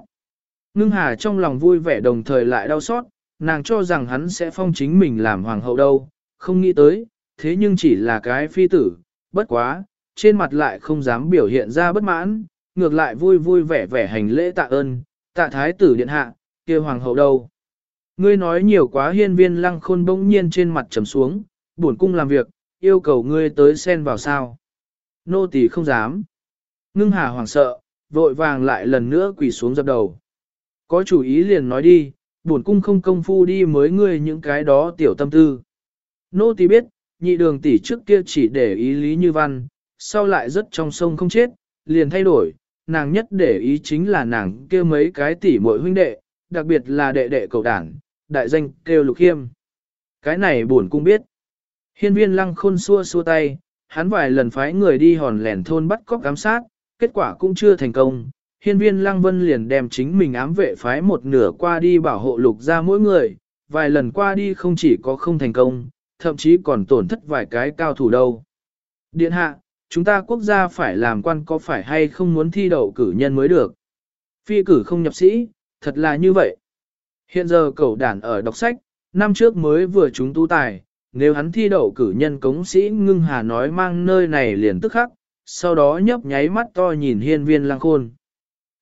Ngưng hà trong lòng vui vẻ đồng thời lại đau xót, nàng cho rằng hắn sẽ phong chính mình làm hoàng hậu đâu, không nghĩ tới, thế nhưng chỉ là cái phi tử, bất quá, trên mặt lại không dám biểu hiện ra bất mãn, ngược lại vui vui vẻ vẻ hành lễ tạ ơn, tạ thái tử điện hạ, kia hoàng hậu đâu. Ngươi nói nhiều quá hiên viên lăng khôn bỗng nhiên trên mặt trầm xuống, buồn cung làm việc, yêu cầu ngươi tới xen vào sao. Nô tỳ không dám. Ngưng hà hoàng sợ, vội vàng lại lần nữa quỳ xuống dập đầu. Có chủ ý liền nói đi, buồn cung không công phu đi mới ngươi những cái đó tiểu tâm tư. Nô tỳ biết, nhị đường tỷ trước kia chỉ để ý lý như văn, sau lại rất trong sông không chết, liền thay đổi, nàng nhất để ý chính là nàng kia mấy cái tỷ muội huynh đệ, đặc biệt là đệ đệ cầu đảng, đại danh kêu lục khiêm. Cái này buồn cung biết. Hiên viên lăng khôn xua xua tay, hắn vài lần phái người đi hòn lẻn thôn bắt cóc giám sát, kết quả cũng chưa thành công. Hiên viên lăng vân liền đem chính mình ám vệ phái một nửa qua đi bảo hộ lục ra mỗi người, vài lần qua đi không chỉ có không thành công, thậm chí còn tổn thất vài cái cao thủ đâu. Điện hạ, chúng ta quốc gia phải làm quan có phải hay không muốn thi đậu cử nhân mới được. Phi cử không nhập sĩ, thật là như vậy. Hiện giờ cậu đản ở đọc sách, năm trước mới vừa chúng tu tài, nếu hắn thi đậu cử nhân cống sĩ ngưng hà nói mang nơi này liền tức khắc, sau đó nhấp nháy mắt to nhìn hiên viên Lang khôn.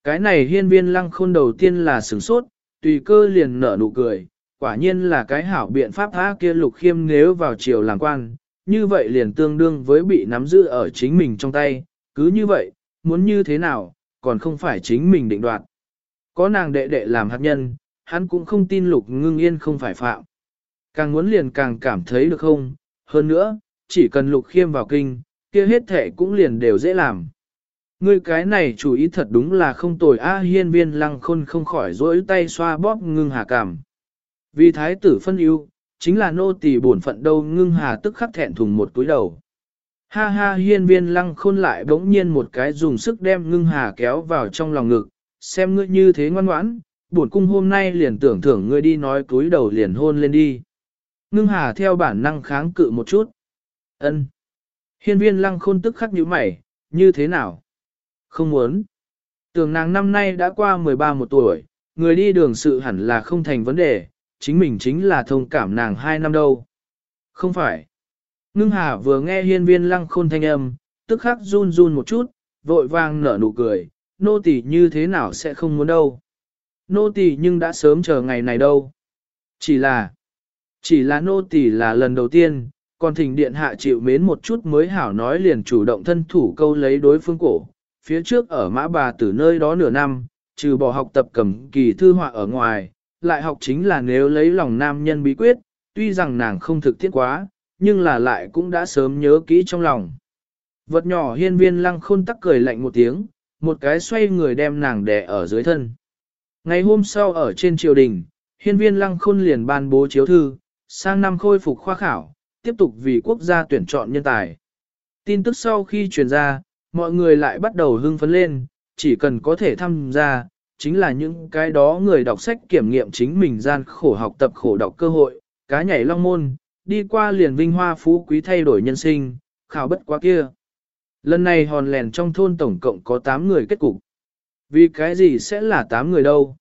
Cái này hiên viên lăng khôn đầu tiên là sửng sốt, tùy cơ liền nở nụ cười, quả nhiên là cái hảo biện pháp tha kia lục khiêm nếu vào triều làm quan, như vậy liền tương đương với bị nắm giữ ở chính mình trong tay, cứ như vậy, muốn như thế nào, còn không phải chính mình định đoạt. Có nàng đệ đệ làm hạt nhân, hắn cũng không tin lục ngưng yên không phải phạm. Càng muốn liền càng cảm thấy được không, hơn nữa, chỉ cần lục khiêm vào kinh, kia hết thể cũng liền đều dễ làm. Ngươi cái này chủ ý thật đúng là không tồi A hiên viên lăng khôn không khỏi rỗi tay xoa bóp ngưng hà cảm. Vì thái tử phân ưu, chính là nô tỳ bổn phận đâu ngưng hà tức khắc thẹn thùng một túi đầu. Ha ha hiên viên lăng khôn lại bỗng nhiên một cái dùng sức đem ngưng hà kéo vào trong lòng ngực, xem ngươi như thế ngoan ngoãn, bổn cung hôm nay liền tưởng thưởng ngươi đi nói túi đầu liền hôn lên đi. Ngưng hà theo bản năng kháng cự một chút. ân Hiên viên lăng khôn tức khắc như mày, như thế nào? Không muốn. Tưởng nàng năm nay đã qua 13 một tuổi, người đi đường sự hẳn là không thành vấn đề, chính mình chính là thông cảm nàng hai năm đâu. Không phải. Ngưng hà vừa nghe hiên viên lăng khôn thanh âm, tức khắc run run một chút, vội vang nở nụ cười, nô tỳ như thế nào sẽ không muốn đâu. Nô tỳ nhưng đã sớm chờ ngày này đâu. Chỉ là, chỉ là nô tỳ là lần đầu tiên, còn thỉnh điện hạ chịu mến một chút mới hảo nói liền chủ động thân thủ câu lấy đối phương cổ. Phía trước ở mã bà từ nơi đó nửa năm, trừ bỏ học tập cầm kỳ thư họa ở ngoài, lại học chính là nếu lấy lòng nam nhân bí quyết, tuy rằng nàng không thực thiết quá, nhưng là lại cũng đã sớm nhớ kỹ trong lòng. Vật nhỏ hiên viên lăng khôn tắc cười lạnh một tiếng, một cái xoay người đem nàng đè ở dưới thân. Ngày hôm sau ở trên triều đình, hiên viên lăng khôn liền ban bố chiếu thư, sang năm khôi phục khoa khảo, tiếp tục vì quốc gia tuyển chọn nhân tài. Tin tức sau khi truyền ra, mọi người lại bắt đầu hưng phấn lên, chỉ cần có thể tham gia, chính là những cái đó người đọc sách kiểm nghiệm chính mình gian khổ học tập khổ đọc cơ hội, cá nhảy long môn, đi qua liền vinh hoa phú quý thay đổi nhân sinh, khảo bất quá kia. Lần này hòn lèn trong thôn tổng cộng có 8 người kết cục. Vì cái gì sẽ là 8 người đâu?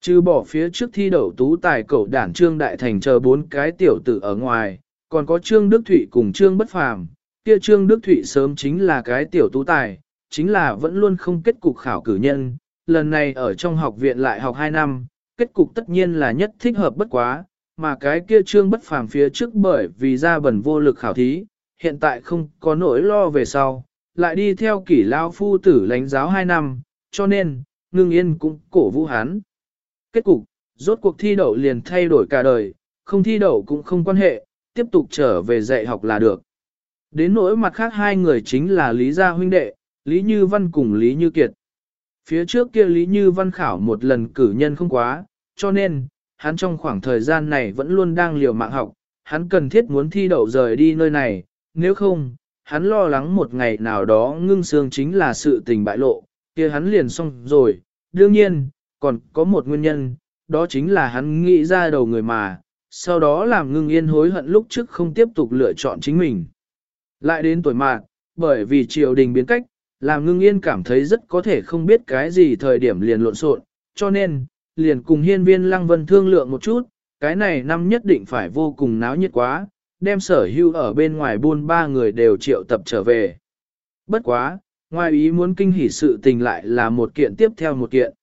Trừ bỏ phía trước thi đậu tú tài cậu đản Trương Đại Thành chờ bốn cái tiểu tử ở ngoài, còn có Trương Đức Thụy cùng Trương Bất Phàm. Kia Trương Đức Thụy sớm chính là cái tiểu tú tài, chính là vẫn luôn không kết cục khảo cử nhân, lần này ở trong học viện lại học 2 năm, kết cục tất nhiên là nhất thích hợp bất quá, mà cái kia trương bất phàm phía trước bởi vì ra bẩn vô lực khảo thí, hiện tại không có nỗi lo về sau, lại đi theo kỷ lao phu tử lãnh giáo 2 năm, cho nên, ngưng yên cũng cổ vũ hắn. Kết cục, rốt cuộc thi đậu liền thay đổi cả đời, không thi đậu cũng không quan hệ, tiếp tục trở về dạy học là được. Đến nỗi mặt khác hai người chính là Lý Gia huynh đệ, Lý Như Văn cùng Lý Như Kiệt. Phía trước kia Lý Như Văn khảo một lần cử nhân không quá, cho nên, hắn trong khoảng thời gian này vẫn luôn đang liều mạng học, hắn cần thiết muốn thi đậu rời đi nơi này, nếu không, hắn lo lắng một ngày nào đó ngưng xương chính là sự tình bại lộ, kia hắn liền xong rồi. Đương nhiên, còn có một nguyên nhân, đó chính là hắn nghĩ ra đầu người mà, sau đó làm ngưng yên hối hận lúc trước không tiếp tục lựa chọn chính mình. Lại đến tuổi mạn, bởi vì triều đình biến cách, làm ngưng yên cảm thấy rất có thể không biết cái gì thời điểm liền lộn xộn, cho nên, liền cùng hiên viên lăng vân thương lượng một chút, cái này năm nhất định phải vô cùng náo nhiệt quá, đem sở hưu ở bên ngoài buôn ba người đều triệu tập trở về. Bất quá, ngoài ý muốn kinh hỉ sự tình lại là một kiện tiếp theo một kiện.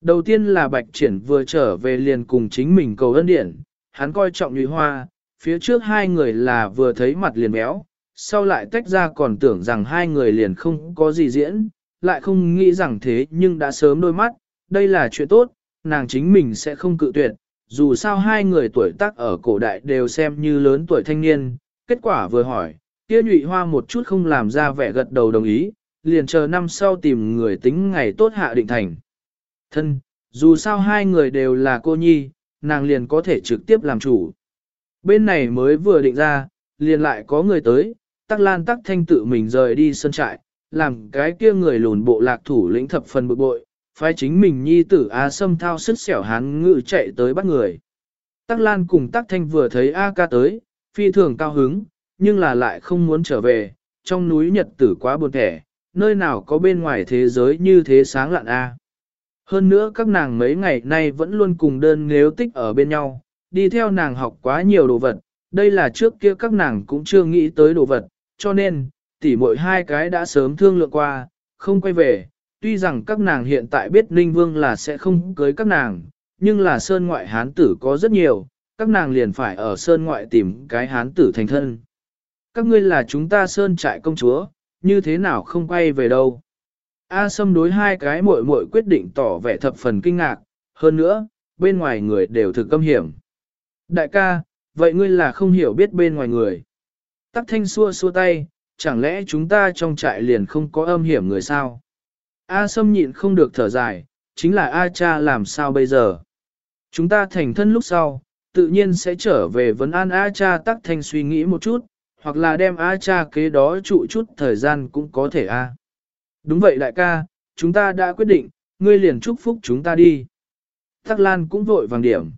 Đầu tiên là Bạch Triển vừa trở về liền cùng chính mình cầu ân điển, hắn coi trọng nhụy hoa, phía trước hai người là vừa thấy mặt liền béo, sau lại tách ra còn tưởng rằng hai người liền không có gì diễn, lại không nghĩ rằng thế nhưng đã sớm đôi mắt, đây là chuyện tốt, nàng chính mình sẽ không cự tuyệt, dù sao hai người tuổi tác ở cổ đại đều xem như lớn tuổi thanh niên, kết quả vừa hỏi, kia nhụy hoa một chút không làm ra vẻ gật đầu đồng ý, liền chờ năm sau tìm người tính ngày tốt hạ định thành. Thân, dù sao hai người đều là cô nhi, nàng liền có thể trực tiếp làm chủ. Bên này mới vừa định ra, liền lại có người tới, tắc lan tắc thanh tự mình rời đi sân trại, làm cái kia người lùn bộ lạc thủ lĩnh thập phần bực bội, phái chính mình nhi tử A Sâm thao sức xẻo hán ngự chạy tới bắt người. Tắc Lan cùng Tắc Thanh vừa thấy A ca tới, phi thường cao hứng, nhưng là lại không muốn trở về, trong núi Nhật tử quá buồn thẻ, nơi nào có bên ngoài thế giới như thế sáng lạn A. Hơn nữa các nàng mấy ngày nay vẫn luôn cùng đơn nếu tích ở bên nhau, đi theo nàng học quá nhiều đồ vật, đây là trước kia các nàng cũng chưa nghĩ tới đồ vật, cho nên, tỉ muội hai cái đã sớm thương lượng qua, không quay về, tuy rằng các nàng hiện tại biết Ninh Vương là sẽ không cưới các nàng, nhưng là sơn ngoại hán tử có rất nhiều, các nàng liền phải ở sơn ngoại tìm cái hán tử thành thân. Các ngươi là chúng ta sơn trại công chúa, như thế nào không quay về đâu. A Sâm đối hai cái muội muội quyết định tỏ vẻ thập phần kinh ngạc, hơn nữa, bên ngoài người đều thực câm hiểm. Đại ca, vậy ngươi là không hiểu biết bên ngoài người. Tắc thanh xua xua tay, chẳng lẽ chúng ta trong trại liền không có âm hiểm người sao? A Sâm nhịn không được thở dài, chính là A cha làm sao bây giờ? Chúng ta thành thân lúc sau, tự nhiên sẽ trở về vấn an A cha tắc thanh suy nghĩ một chút, hoặc là đem A cha kế đó trụ chút thời gian cũng có thể A. Đúng vậy đại ca, chúng ta đã quyết định, ngươi liền chúc phúc chúng ta đi. Tắc Lan cũng vội vàng điểm.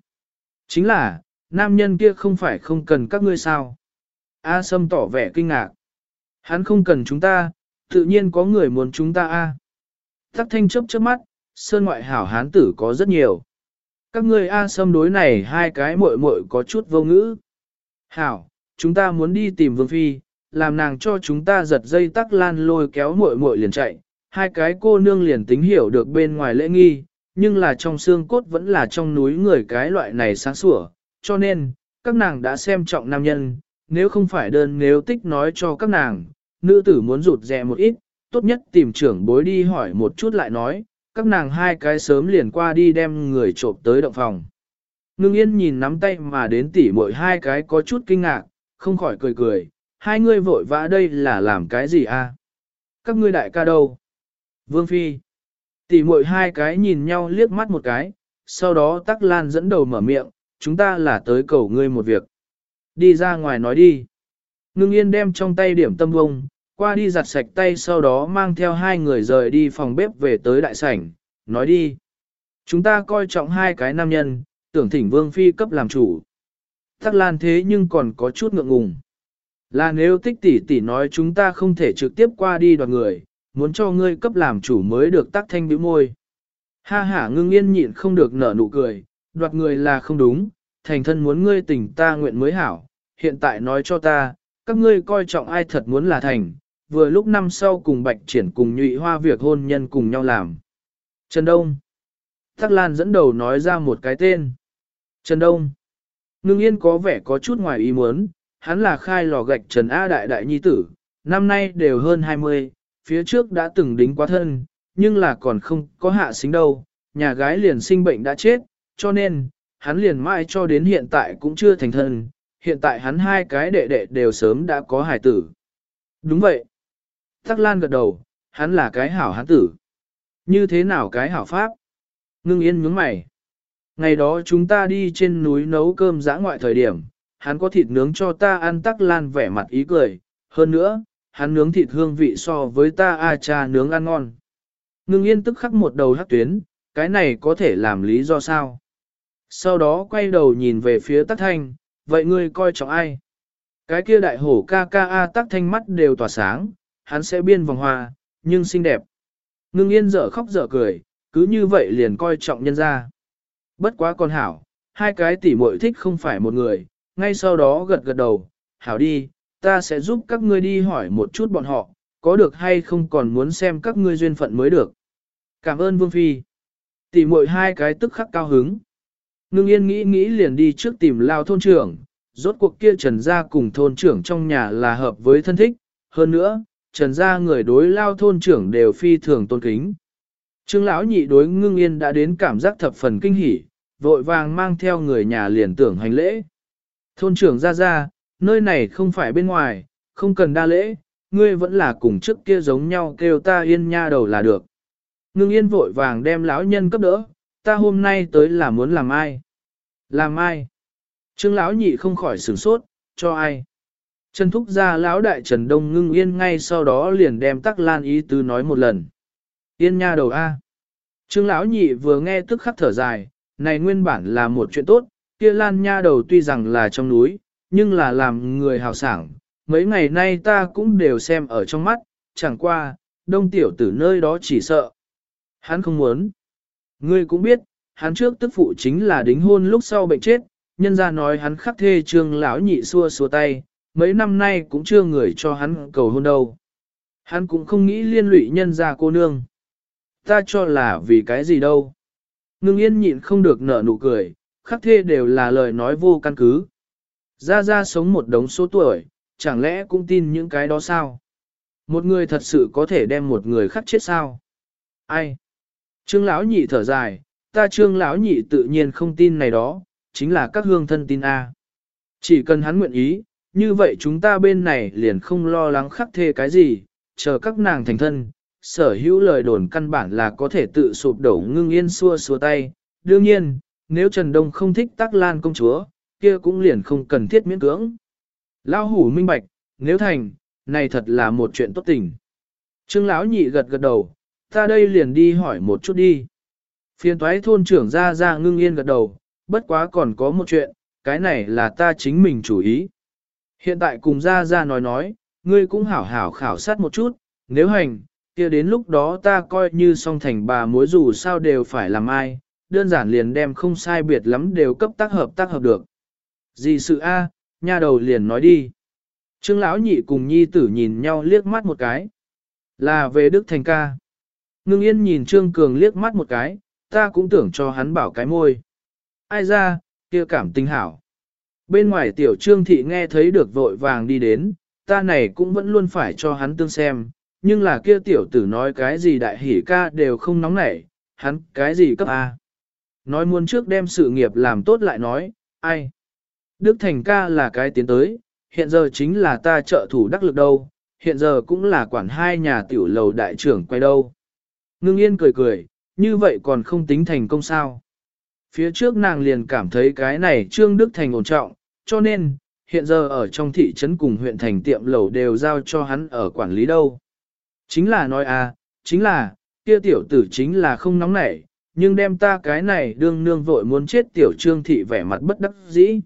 Chính là, nam nhân kia không phải không cần các ngươi sao. A Sâm tỏ vẻ kinh ngạc. Hắn không cần chúng ta, tự nhiên có người muốn chúng ta A. Tắc thanh chớp chớp mắt, sơn ngoại hảo hán tử có rất nhiều. Các ngươi A Sâm đối này hai cái muội muội có chút vô ngữ. Hảo, chúng ta muốn đi tìm Vương Phi, làm nàng cho chúng ta giật dây tắc lan lôi kéo muội muội liền chạy. Hai cái cô nương liền tính hiểu được bên ngoài lễ nghi, nhưng là trong xương cốt vẫn là trong núi người cái loại này sáng sủa, cho nên, các nàng đã xem trọng nam nhân, nếu không phải đơn nếu tích nói cho các nàng, nữ tử muốn rụt rè một ít, tốt nhất tìm trưởng bối đi hỏi một chút lại nói, các nàng hai cái sớm liền qua đi đem người trộm tới động phòng. Ngưng yên nhìn nắm tay mà đến tỉ mỗi hai cái có chút kinh ngạc, không khỏi cười cười, hai ngươi vội vã đây là làm cái gì a? Các ngươi đại ca đâu? Vương Phi. Tỉ muội hai cái nhìn nhau liếc mắt một cái, sau đó tắc lan dẫn đầu mở miệng, chúng ta là tới cầu ngươi một việc. Đi ra ngoài nói đi. Ngưng yên đem trong tay điểm tâm vông, qua đi giặt sạch tay sau đó mang theo hai người rời đi phòng bếp về tới đại sảnh, nói đi. Chúng ta coi trọng hai cái nam nhân, tưởng thỉnh vương phi cấp làm chủ. Tắc lan thế nhưng còn có chút ngượng ngùng. Là nếu tích tỷ tỷ nói chúng ta không thể trực tiếp qua đi đoạt người, muốn cho ngươi cấp làm chủ mới được tắc thanh bĩu môi. Ha ha ngưng yên nhịn không được nở nụ cười, đoạt người là không đúng, thành thân muốn ngươi tình ta nguyện mới hảo, hiện tại nói cho ta, các ngươi coi trọng ai thật muốn là thành, vừa lúc năm sau cùng bạch triển cùng nhụy hoa việc hôn nhân cùng nhau làm. Trần Đông. Thác Lan dẫn đầu nói ra một cái tên. Trần Đông. Ngưng yên có vẻ có chút ngoài ý muốn, hắn là khai lò gạch Trần A Đại Đại Nhi Tử, năm nay đều hơn 20, phía trước đã từng đính quá thân, nhưng là còn không có hạ xính đâu, nhà gái liền sinh bệnh đã chết, cho nên, hắn liền mãi cho đến hiện tại cũng chưa thành thân, hiện tại hắn hai cái đệ đệ đều sớm đã có hài tử. Đúng vậy. Tắc Lan gật đầu, hắn là cái hảo hắn tử. Như thế nào cái hảo pháp? Ngưng yên nhướng mày. Ngày đó chúng ta đi trên núi nấu cơm giã ngoại thời điểm, hắn có thịt nướng cho ta ăn Tắc Lan vẻ mặt ý cười. Hơn nữa, hắn nướng thịt hương vị so với ta a cha nướng ăn ngon. Ngưng yên tức khắc một đầu hắc tuyến, cái này có thể làm lý do sao? Sau đó quay đầu nhìn về phía tắc thanh, vậy ngươi coi trọng ai? Cái kia đại hổ ca ca a tắc thanh mắt đều tỏa sáng, hắn sẽ biên vòng hoa, nhưng xinh đẹp. Ngưng yên dở khóc dở cười, cứ như vậy liền coi trọng nhân ra. Bất quá con hảo, hai cái tỉ muội thích không phải một người, ngay sau đó gật gật đầu, hảo đi, ta sẽ giúp các ngươi đi hỏi một chút bọn họ, có được hay không còn muốn xem các ngươi duyên phận mới được. Cảm ơn Vương Phi. Tỉ muội hai cái tức khắc cao hứng. Ngưng yên nghĩ nghĩ liền đi trước tìm lao thôn trưởng, rốt cuộc kia trần gia cùng thôn trưởng trong nhà là hợp với thân thích, hơn nữa, trần gia người đối lao thôn trưởng đều phi thường tôn kính. Trương lão nhị đối ngưng yên đã đến cảm giác thập phần kinh hỉ, vội vàng mang theo người nhà liền tưởng hành lễ. Thôn trưởng ra ra, nơi này không phải bên ngoài, không cần đa lễ, ngươi vẫn là cùng trước kia giống nhau kêu ta yên nha đầu là được. Ngưng yên vội vàng đem lão nhân cấp đỡ, ta hôm nay tới là muốn làm ai? Làm ai? Trương lão nhị không khỏi sửng sốt, cho ai? Trần thúc ra lão đại Trần Đông ngưng yên ngay sau đó liền đem tắc lan ý tứ nói một lần. Yên nha đầu A. Trương lão nhị vừa nghe tức khắc thở dài, này nguyên bản là một chuyện tốt, kia lan nha đầu tuy rằng là trong núi, nhưng là làm người hào sảng. Mấy ngày nay ta cũng đều xem ở trong mắt, chẳng qua, đông tiểu tử nơi đó chỉ sợ. Hắn không muốn. Ngươi cũng biết, hắn trước tức phụ chính là đính hôn lúc sau bệnh chết, nhân ra nói hắn khắc thê trương lão nhị xua xua tay, mấy năm nay cũng chưa người cho hắn cầu hôn đâu. Hắn cũng không nghĩ liên lụy nhân ra cô nương. Ta cho là vì cái gì đâu. Ngưng yên nhịn không được nở nụ cười, khắc thê đều là lời nói vô căn cứ. Ra ra sống một đống số tuổi, chẳng lẽ cũng tin những cái đó sao? Một người thật sự có thể đem một người khắc chết sao? Ai? Trương lão nhị thở dài, ta trương lão nhị tự nhiên không tin này đó, chính là các hương thân tin A. Chỉ cần hắn nguyện ý, như vậy chúng ta bên này liền không lo lắng khắc thê cái gì, chờ các nàng thành thân, sở hữu lời đồn căn bản là có thể tự sụp đổ ngưng yên xua xua tay. Đương nhiên, nếu Trần Đông không thích tắc lan công chúa, kia cũng liền không cần thiết miễn cưỡng. Lão hủ minh bạch, nếu thành, này thật là một chuyện tốt tình. Trương lão nhị gật gật đầu, ta đây liền đi hỏi một chút đi. Phiên toái thôn trưởng ra ra ngưng yên gật đầu, bất quá còn có một chuyện, cái này là ta chính mình chủ ý. Hiện tại cùng ra ra nói nói, ngươi cũng hảo hảo khảo sát một chút, nếu hành, kia đến lúc đó ta coi như song thành bà mối dù sao đều phải làm ai, đơn giản liền đem không sai biệt lắm đều cấp tác hợp tác hợp được. Gì sự a, nha đầu liền nói đi. Trương lão nhị cùng nhi tử nhìn nhau liếc mắt một cái. Là về Đức Thành ca. Ngưng yên nhìn Trương Cường liếc mắt một cái, ta cũng tưởng cho hắn bảo cái môi. Ai ra, kia cảm tình hảo. Bên ngoài tiểu Trương Thị nghe thấy được vội vàng đi đến, ta này cũng vẫn luôn phải cho hắn tương xem, nhưng là kia tiểu tử nói cái gì đại hỉ ca đều không nóng nảy, hắn cái gì cấp A. Nói muốn trước đem sự nghiệp làm tốt lại nói, ai. Đức Thành ca là cái tiến tới, hiện giờ chính là ta trợ thủ đắc lực đâu, hiện giờ cũng là quản hai nhà tiểu lầu đại trưởng quay đâu. Ngưng yên cười cười, như vậy còn không tính thành công sao. Phía trước nàng liền cảm thấy cái này Trương Đức Thành ổn trọng, cho nên, hiện giờ ở trong thị trấn cùng huyện thành tiệm lầu đều giao cho hắn ở quản lý đâu. Chính là nói à, chính là, kia tiểu tử chính là không nóng nảy, nhưng đem ta cái này đương nương vội muốn chết tiểu trương thị vẻ mặt bất đắc dĩ.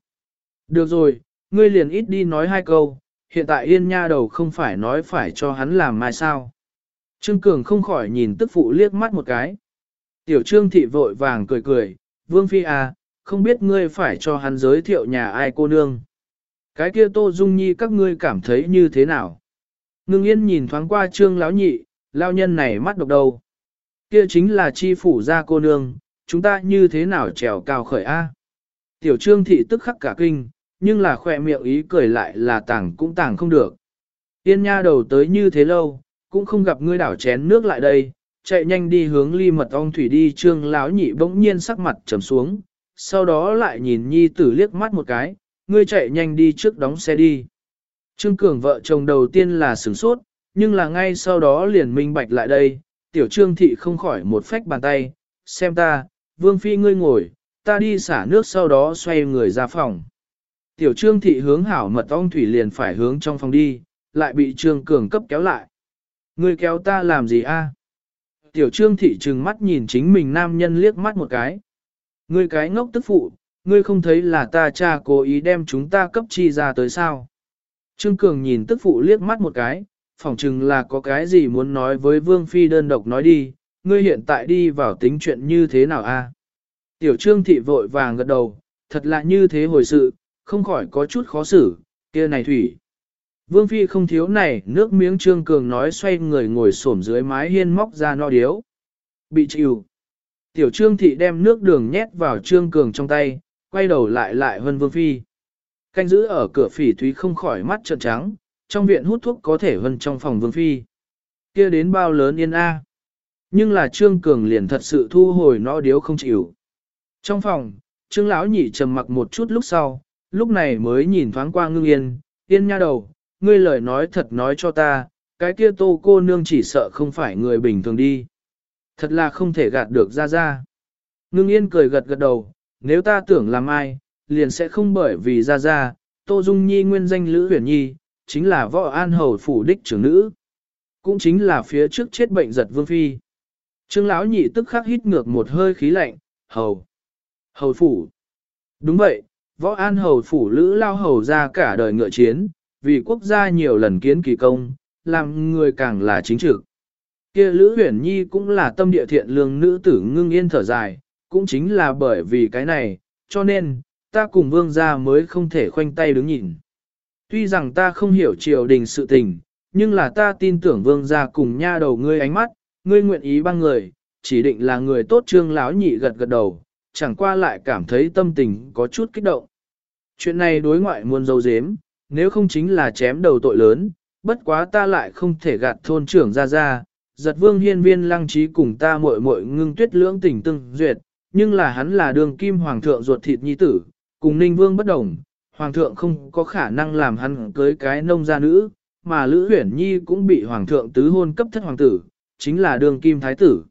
Được rồi, ngươi liền ít đi nói hai câu, hiện tại yên nha đầu không phải nói phải cho hắn làm mai sao. Trương Cường không khỏi nhìn tức phụ liếc mắt một cái. Tiểu trương thị vội vàng cười cười, vương phi à, không biết ngươi phải cho hắn giới thiệu nhà ai cô nương. Cái kia tô dung nhi các ngươi cảm thấy như thế nào? Ngưng yên nhìn thoáng qua trương lão nhị, lao nhân này mắt độc đầu. Kia chính là chi phủ gia cô nương, chúng ta như thế nào trèo cao khởi A. Tiểu trương thị tức khắc cả kinh, nhưng là khỏe miệng ý cười lại là tàng cũng tàng không được. Yên nha đầu tới như thế lâu, cũng không gặp ngươi đảo chén nước lại đây, chạy nhanh đi hướng ly mật ong thủy đi trương lão nhị bỗng nhiên sắc mặt trầm xuống, sau đó lại nhìn nhi tử liếc mắt một cái, ngươi chạy nhanh đi trước đóng xe đi. Trương Cường vợ chồng đầu tiên là sửng sốt, nhưng là ngay sau đó liền minh bạch lại đây, tiểu trương thị không khỏi một phách bàn tay, xem ta, vương phi ngươi ngồi, ta đi xả nước sau đó xoay người ra phòng. Tiểu trương thị hướng hảo mật ong thủy liền phải hướng trong phòng đi, lại bị trương cường cấp kéo lại. Ngươi kéo ta làm gì a? Tiểu trương thị trừng mắt nhìn chính mình nam nhân liếc mắt một cái. Ngươi cái ngốc tức phụ, ngươi không thấy là ta cha cố ý đem chúng ta cấp chi ra tới sao? Trương Cường nhìn tức phụ liếc mắt một cái, phỏng chừng là có cái gì muốn nói với Vương Phi đơn độc nói đi, ngươi hiện tại đi vào tính chuyện như thế nào a? Tiểu Trương Thị vội vàng gật đầu, thật là như thế hồi sự, không khỏi có chút khó xử, kia này thủy. Vương Phi không thiếu này, nước miếng Trương Cường nói xoay người ngồi xổm dưới mái hiên móc ra no điếu. Bị chịu. Tiểu Trương Thị đem nước đường nhét vào Trương Cường trong tay, quay đầu lại lại hơn Vương Phi. Canh giữ ở cửa phỉ thúy không khỏi mắt trợn trắng, trong viện hút thuốc có thể hơn trong phòng Vương Phi. kia đến bao lớn yên a. Nhưng là Trương Cường liền thật sự thu hồi no điếu không chịu. Trong phòng, Trương Lão nhị trầm mặc một chút lúc sau, lúc này mới nhìn thoáng qua ngưng yên, yên nha đầu, ngươi lời nói thật nói cho ta, cái kia tô cô nương chỉ sợ không phải người bình thường đi. Thật là không thể gạt được ra ra. Ngưng yên cười gật gật đầu, nếu ta tưởng làm ai, liền sẽ không bởi vì ra ra, tô dung nhi nguyên danh lữ huyền nhi, chính là võ an hầu phủ đích trưởng nữ. Cũng chính là phía trước chết bệnh giật vương phi. Trương lão nhị tức khắc hít ngược một hơi khí lạnh, hầu. Hầu phủ. Đúng vậy, võ an hầu phủ lữ lao hầu ra cả đời ngựa chiến, vì quốc gia nhiều lần kiến kỳ công, làm người càng là chính trực. Kia Lữ Huyền Nhi cũng là tâm địa thiện lương nữ tử ngưng yên thở dài, cũng chính là bởi vì cái này, cho nên, ta cùng vương gia mới không thể khoanh tay đứng nhìn. Tuy rằng ta không hiểu triều đình sự tình, nhưng là ta tin tưởng vương gia cùng nha đầu ngươi ánh mắt, ngươi nguyện ý băng người, chỉ định là người tốt trương lão nhị gật gật đầu, chẳng qua lại cảm thấy tâm tình có chút kích động. Chuyện này đối ngoại muôn dâu dếm, nếu không chính là chém đầu tội lớn, bất quá ta lại không thể gạt thôn trưởng ra ra, giật vương hiên viên lăng trí cùng ta muội muội ngưng tuyết lưỡng tình tương duyệt, nhưng là hắn là đường kim hoàng thượng ruột thịt nhi tử, cùng ninh vương bất đồng, hoàng thượng không có khả năng làm hắn cưới cái nông gia nữ, mà Lữ Huyển Nhi cũng bị hoàng thượng tứ hôn cấp thất hoàng tử, chính là đường kim thái tử.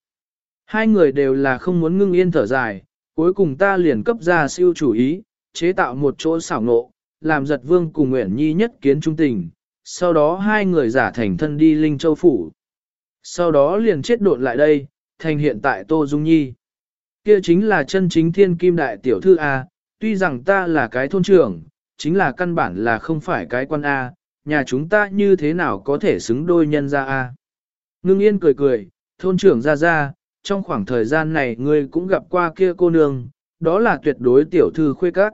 Hai người đều là không muốn ngưng yên thở dài, cuối cùng ta liền cấp ra siêu chủ ý, chế tạo một chỗ xảo nộ, làm giật vương cùng Nguyễn Nhi nhất kiến trung tình, sau đó hai người giả thành thân đi Linh Châu Phủ. Sau đó liền chết độn lại đây, thành hiện tại Tô Dung Nhi. Kia chính là chân chính thiên kim đại tiểu thư A, tuy rằng ta là cái thôn trưởng, chính là căn bản là không phải cái quan A, nhà chúng ta như thế nào có thể xứng đôi nhân ra A. Ngưng yên cười cười, thôn trưởng ra ra, trong khoảng thời gian này ngươi cũng gặp qua kia cô nương, đó là tuyệt đối tiểu thư khuê các.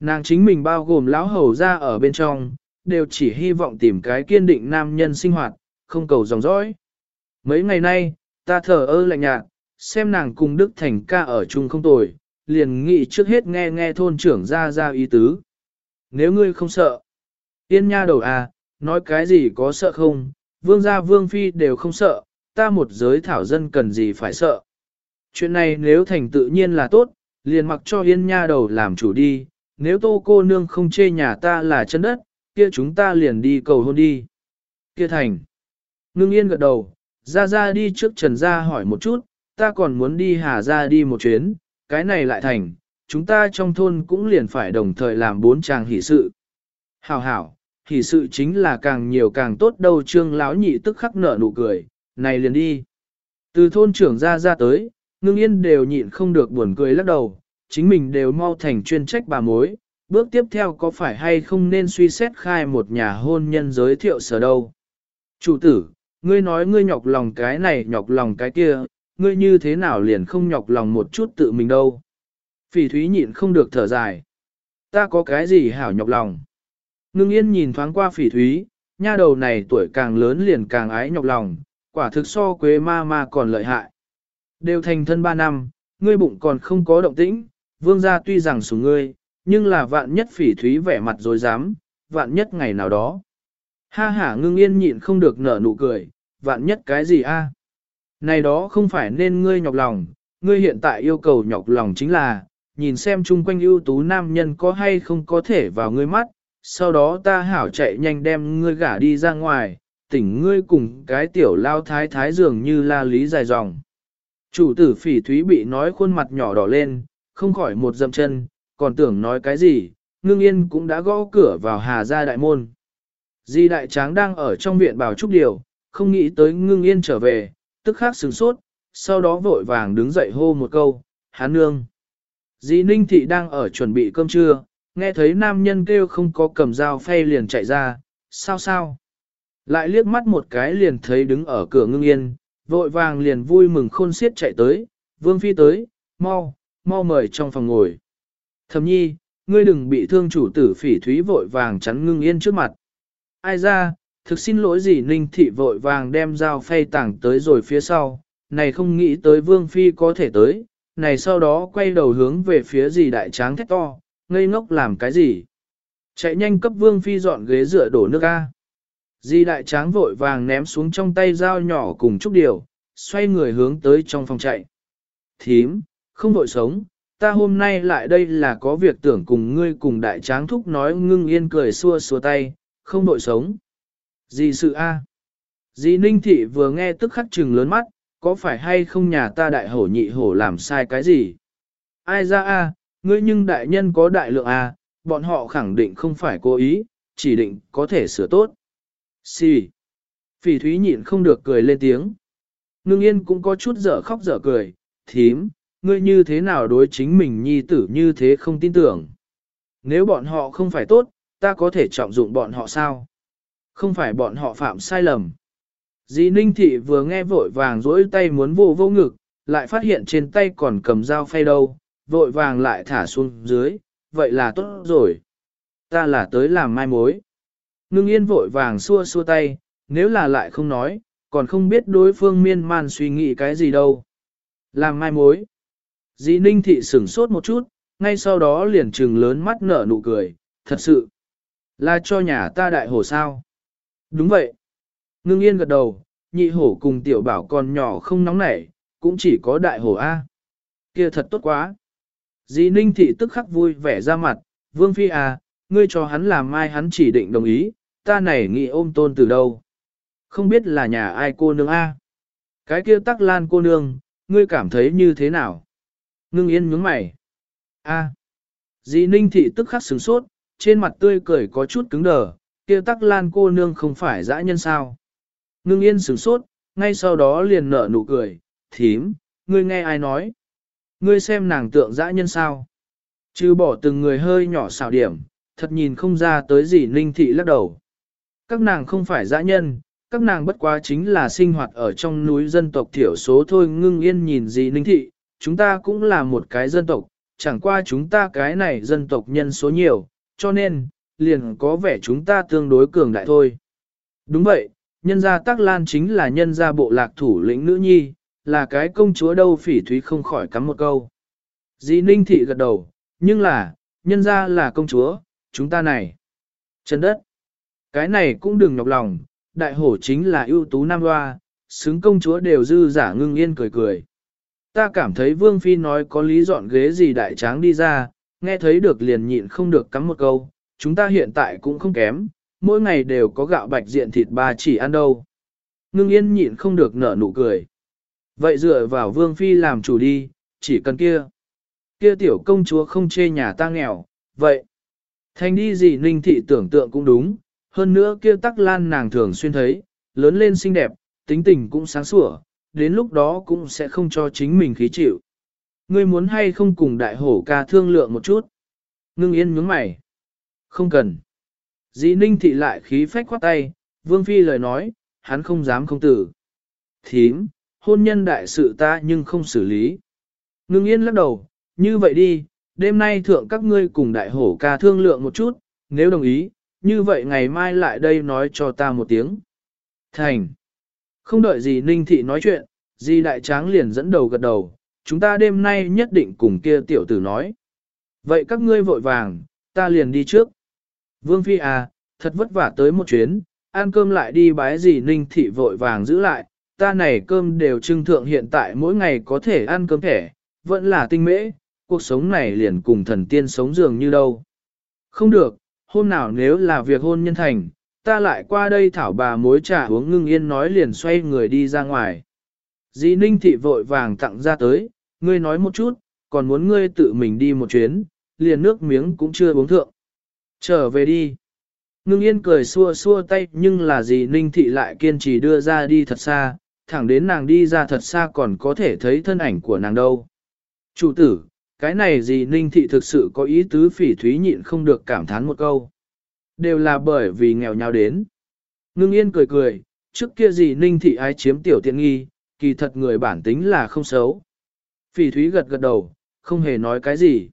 Nàng chính mình bao gồm lão hầu ra ở bên trong, đều chỉ hy vọng tìm cái kiên định nam nhân sinh hoạt, không cầu dòng dõi. Mấy ngày nay, ta thở ơ lạnh nhạt, xem nàng cùng Đức Thành ca ở chung không tồi, liền nghĩ trước hết nghe nghe thôn trưởng ra ra ý tứ. Nếu ngươi không sợ, yên nha đầu à, nói cái gì có sợ không, vương gia vương phi đều không sợ, ta một giới thảo dân cần gì phải sợ. Chuyện này nếu thành tự nhiên là tốt, liền mặc cho yên nha đầu làm chủ đi, nếu tô cô nương không chê nhà ta là chân đất, kia chúng ta liền đi cầu hôn đi. Kia thành. Ngưng yên gật đầu, ra ra đi trước trần ra hỏi một chút, ta còn muốn đi hà ra đi một chuyến, cái này lại thành, chúng ta trong thôn cũng liền phải đồng thời làm bốn chàng hỷ sự. Hảo hảo, hỷ sự chính là càng nhiều càng tốt đâu trương lão nhị tức khắc nở nụ cười, này liền đi. Từ thôn trưởng ra ra tới, ngưng yên đều nhịn không được buồn cười lắc đầu, chính mình đều mau thành chuyên trách bà mối, bước tiếp theo có phải hay không nên suy xét khai một nhà hôn nhân giới thiệu sở đâu. Chủ tử, ngươi nói ngươi nhọc lòng cái này nhọc lòng cái kia, ngươi như thế nào liền không nhọc lòng một chút tự mình đâu. Phỉ thúy nhịn không được thở dài. Ta có cái gì hảo nhọc lòng. Ngưng yên nhìn thoáng qua phỉ thúy, nha đầu này tuổi càng lớn liền càng ái nhọc lòng, quả thực so quế ma ma còn lợi hại. Đều thành thân ba năm, ngươi bụng còn không có động tĩnh, Vương gia tuy rằng sủng ngươi, nhưng là vạn nhất phỉ thúy vẻ mặt dối dám, vạn nhất ngày nào đó. Ha ha ngưng yên nhịn không được nở nụ cười, vạn nhất cái gì a? Này đó không phải nên ngươi nhọc lòng, ngươi hiện tại yêu cầu nhọc lòng chính là, nhìn xem chung quanh ưu tú nam nhân có hay không có thể vào ngươi mắt, sau đó ta hảo chạy nhanh đem ngươi gả đi ra ngoài, tỉnh ngươi cùng cái tiểu lao thái thái dường như la lý dài dòng. Chủ tử phỉ thúy bị nói khuôn mặt nhỏ đỏ lên, không khỏi một dậm chân, còn tưởng nói cái gì, ngưng yên cũng đã gõ cửa vào hà gia đại môn. Di đại tráng đang ở trong viện bảo trúc điều, không nghĩ tới ngưng yên trở về, tức khắc sửng sốt, sau đó vội vàng đứng dậy hô một câu, hán nương. Di ninh thị đang ở chuẩn bị cơm trưa, nghe thấy nam nhân kêu không có cầm dao phay liền chạy ra, sao sao. Lại liếc mắt một cái liền thấy đứng ở cửa ngưng yên, vội vàng liền vui mừng khôn xiết chạy tới, vương phi tới, mau, mau mời trong phòng ngồi. Thầm nhi, ngươi đừng bị thương chủ tử phỉ thúy vội vàng chắn ngưng yên trước mặt. Ai ra, thực xin lỗi gì ninh thị vội vàng đem dao phay tảng tới rồi phía sau, này không nghĩ tới vương phi có thể tới, này sau đó quay đầu hướng về phía gì đại tráng thét to, ngây ngốc làm cái gì. Chạy nhanh cấp vương phi dọn ghế dựa đổ nước A. Di đại tráng vội vàng ném xuống trong tay dao nhỏ cùng chút điều, xoay người hướng tới trong phòng chạy. Thím, không vội sống, ta hôm nay lại đây là có việc tưởng cùng ngươi cùng đại tráng thúc nói ngưng yên cười xua xua tay, không vội sống. Gì sự a? À? Dì Ninh Thị vừa nghe tức khắc trừng lớn mắt, có phải hay không nhà ta đại hổ nhị hổ làm sai cái gì? Ai ra a, ngươi nhưng đại nhân có đại lượng a, bọn họ khẳng định không phải cố ý, chỉ định có thể sửa tốt. Xì. Phỉ thúy nhịn không được cười lên tiếng. Ngưng yên cũng có chút dở khóc dở cười, thím, ngươi như thế nào đối chính mình nhi tử như thế không tin tưởng. Nếu bọn họ không phải tốt, ta có thể trọng dụng bọn họ sao? Không phải bọn họ phạm sai lầm. Dì Ninh Thị vừa nghe vội vàng rỗi tay muốn vô vô ngực, lại phát hiện trên tay còn cầm dao phay đâu, vội vàng lại thả xuống dưới, vậy là tốt rồi. Ta là tới làm mai mối. Ngưng yên vội vàng xua xua tay, nếu là lại không nói, còn không biết đối phương miên man suy nghĩ cái gì đâu. Làm mai mối. Dĩ Ninh Thị sửng sốt một chút, ngay sau đó liền trừng lớn mắt nở nụ cười, thật sự. Là cho nhà ta đại hổ sao? Đúng vậy. Ngưng yên gật đầu, nhị hổ cùng tiểu bảo còn nhỏ không nóng nảy, cũng chỉ có đại hổ A. kia thật tốt quá. Dĩ Ninh Thị tức khắc vui vẻ ra mặt, Vương Phi à, ngươi cho hắn làm mai hắn chỉ định đồng ý, ta này nghĩ ôm tôn từ đâu. Không biết là nhà ai cô nương A. Cái kia tắc lan cô nương, ngươi cảm thấy như thế nào? Ngưng yên nhướng mày. A. Dì Ninh Thị tức khắc sửng sốt, trên mặt tươi cười có chút cứng đờ, kia tắc lan cô nương không phải dã nhân sao. Ngưng yên sửng sốt, ngay sau đó liền nở nụ cười, thím, ngươi nghe ai nói. Ngươi xem nàng tượng dã nhân sao. Chứ bỏ từng người hơi nhỏ xảo điểm, thật nhìn không ra tới gì ninh thị lắc đầu. Các nàng không phải dã nhân, các nàng bất quá chính là sinh hoạt ở trong núi dân tộc thiểu số thôi ngưng yên nhìn gì ninh thị, chúng ta cũng là một cái dân tộc, chẳng qua chúng ta cái này dân tộc nhân số nhiều, cho nên, liền có vẻ chúng ta tương đối cường đại thôi. Đúng vậy, nhân gia Tắc Lan chính là nhân gia bộ lạc thủ lĩnh nữ nhi, là cái công chúa đâu phỉ thúy không khỏi cắm một câu. Dĩ ninh thị gật đầu, nhưng là, nhân gia là công chúa, chúng ta này. Chân đất. Cái này cũng đừng nhọc lòng, đại hổ chính là ưu tú nam hoa, xứng công chúa đều dư giả ngưng yên cười cười. Ta cảm thấy Vương Phi nói có lý dọn ghế gì đại tráng đi ra, nghe thấy được liền nhịn không được cắm một câu, chúng ta hiện tại cũng không kém, mỗi ngày đều có gạo bạch diện thịt ba chỉ ăn đâu. Ngưng yên nhịn không được nở nụ cười. Vậy dựa vào Vương Phi làm chủ đi, chỉ cần kia. Kia tiểu công chúa không chê nhà ta nghèo, vậy. Thành đi gì ninh thị tưởng tượng cũng đúng, hơn nữa kia tắc lan nàng thường xuyên thấy, lớn lên xinh đẹp, tính tình cũng sáng sủa, đến lúc đó cũng sẽ không cho chính mình khí chịu. Ngươi muốn hay không cùng đại hổ ca thương lượng một chút? Ngưng yên nhướng mày. Không cần. Dĩ ninh thị lại khí phách khoát tay, vương phi lời nói, hắn không dám không tử. Thím, hôn nhân đại sự ta nhưng không xử lý. Ngưng yên lắc đầu, như vậy đi, đêm nay thượng các ngươi cùng đại hổ ca thương lượng một chút, nếu đồng ý, như vậy ngày mai lại đây nói cho ta một tiếng. Thành. Không đợi gì ninh thị nói chuyện, di đại tráng liền dẫn đầu gật đầu, chúng ta đêm nay nhất định cùng kia tiểu tử nói. Vậy các ngươi vội vàng, ta liền đi trước. Vương Phi à, thật vất vả tới một chuyến, ăn cơm lại đi bái gì ninh thị vội vàng giữ lại, ta này cơm đều trưng thượng hiện tại mỗi ngày có thể ăn cơm thẻ, vẫn là tinh mễ, cuộc sống này liền cùng thần tiên sống dường như đâu. Không được, hôm nào nếu là việc hôn nhân thành, ta lại qua đây thảo bà mối trà uống ngưng yên nói liền xoay người đi ra ngoài. Dì ninh thị vội vàng tặng ra tới, ngươi nói một chút, còn muốn ngươi tự mình đi một chuyến, liền nước miếng cũng chưa uống thượng. Trở về đi. Ngưng yên cười xua xua tay nhưng là dì ninh thị lại kiên trì đưa ra đi thật xa, thẳng đến nàng đi ra thật xa còn có thể thấy thân ảnh của nàng đâu. Chủ tử, cái này dì ninh thị thực sự có ý tứ phỉ thúy nhịn không được cảm thán một câu. Đều là bởi vì nghèo nhau đến. Ngưng yên cười cười, trước kia gì ninh thị ái chiếm tiểu tiện nghi, kỳ thật người bản tính là không xấu. Phỉ thúy gật gật đầu, không hề nói cái gì.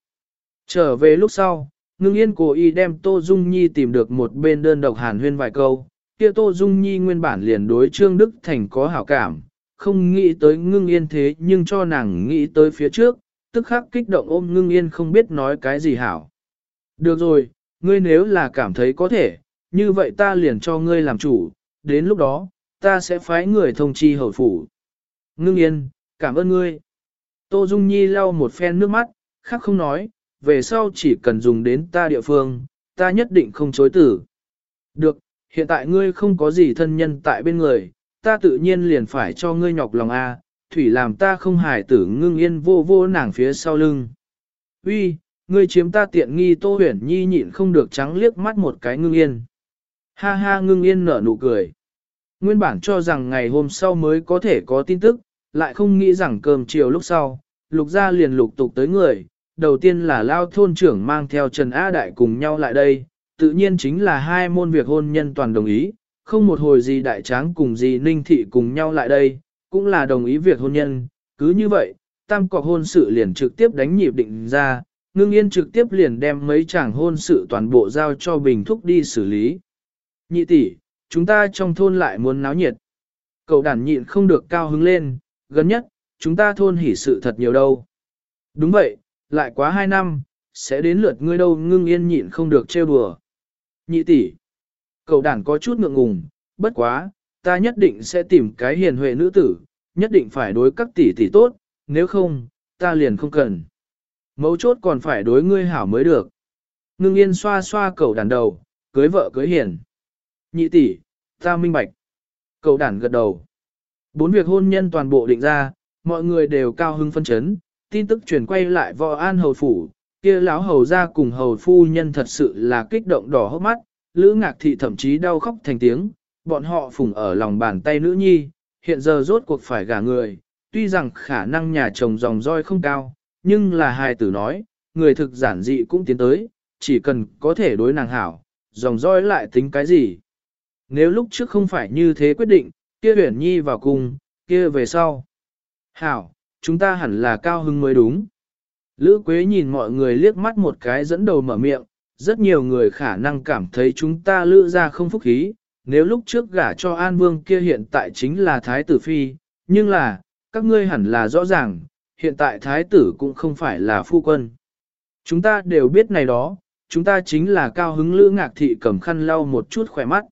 Trở về lúc sau, ngưng yên cố ý đem Tô Dung Nhi tìm được một bên đơn độc hàn huyên vài câu, kia Tô Dung Nhi nguyên bản liền đối Trương Đức Thành có hảo cảm, không nghĩ tới ngưng yên thế nhưng cho nàng nghĩ tới phía trước, tức khắc kích động ôm ngưng yên không biết nói cái gì hảo. Được rồi, ngươi nếu là cảm thấy có thể, như vậy ta liền cho ngươi làm chủ, đến lúc đó, ta sẽ phái người thông chi hầu phủ. Ngưng yên, cảm ơn ngươi. Tô Dung Nhi lau một phen nước mắt, khác không nói, về sau chỉ cần dùng đến ta địa phương, ta nhất định không chối tử. Được, hiện tại ngươi không có gì thân nhân tại bên người, ta tự nhiên liền phải cho ngươi nhọc lòng a. thủy làm ta không hài tử ngưng yên vô vô nàng phía sau lưng. Uy, ngươi chiếm ta tiện nghi tô huyền nhi nhịn không được trắng liếc mắt một cái ngưng yên. Ha ha ngưng yên nở nụ cười. Nguyên bản cho rằng ngày hôm sau mới có thể có tin tức, lại không nghĩ rằng cơm chiều lúc sau, lục gia liền lục tục tới người, đầu tiên là lao thôn trưởng mang theo Trần A Đại cùng nhau lại đây, tự nhiên chính là hai môn việc hôn nhân toàn đồng ý, không một hồi gì đại tráng cùng gì ninh thị cùng nhau lại đây, cũng là đồng ý việc hôn nhân, cứ như vậy, tam cọc hôn sự liền trực tiếp đánh nhịp định ra, ngưng yên trực tiếp liền đem mấy chàng hôn sự toàn bộ giao cho Bình Thúc đi xử lý. Nhị tỷ, chúng ta trong thôn lại muốn náo nhiệt. Cậu đàn nhịn không được cao hứng lên, gần nhất, chúng ta thôn hỉ sự thật nhiều đâu. Đúng vậy, lại quá hai năm, sẽ đến lượt ngươi đâu ngưng yên nhịn không được trêu đùa. Nhị tỷ, cậu đàn có chút ngượng ngùng, bất quá, ta nhất định sẽ tìm cái hiền huệ nữ tử, nhất định phải đối các tỷ tỷ tốt, nếu không, ta liền không cần. Mấu chốt còn phải đối ngươi hảo mới được. Ngưng yên xoa xoa cậu đàn đầu, cưới vợ cưới hiền. Nhị tỷ, ta minh bạch. Cậu đàn gật đầu. Bốn việc hôn nhân toàn bộ định ra, mọi người đều cao hưng phân chấn, tin tức truyền quay lại võ an hầu phủ, kia lão hầu ra cùng hầu phu nhân thật sự là kích động đỏ hốc mắt, lữ ngạc thị thậm chí đau khóc thành tiếng, bọn họ phùng ở lòng bàn tay nữ nhi, hiện giờ rốt cuộc phải gả người, tuy rằng khả năng nhà chồng dòng roi không cao, nhưng là hài tử nói, người thực giản dị cũng tiến tới, chỉ cần có thể đối nàng hảo, dòng roi lại tính cái gì. Nếu lúc trước không phải như thế quyết định, kia huyển nhi vào cùng, kia về sau. Hảo, chúng ta hẳn là cao hưng mới đúng. Lữ Quế nhìn mọi người liếc mắt một cái dẫn đầu mở miệng, rất nhiều người khả năng cảm thấy chúng ta lữ ra không phúc khí, nếu lúc trước gả cho An Vương kia hiện tại chính là Thái tử Phi, nhưng là, các ngươi hẳn là rõ ràng, hiện tại Thái tử cũng không phải là phu quân. Chúng ta đều biết này đó, chúng ta chính là cao hứng lữ ngạc thị cầm khăn lau một chút khỏe mắt.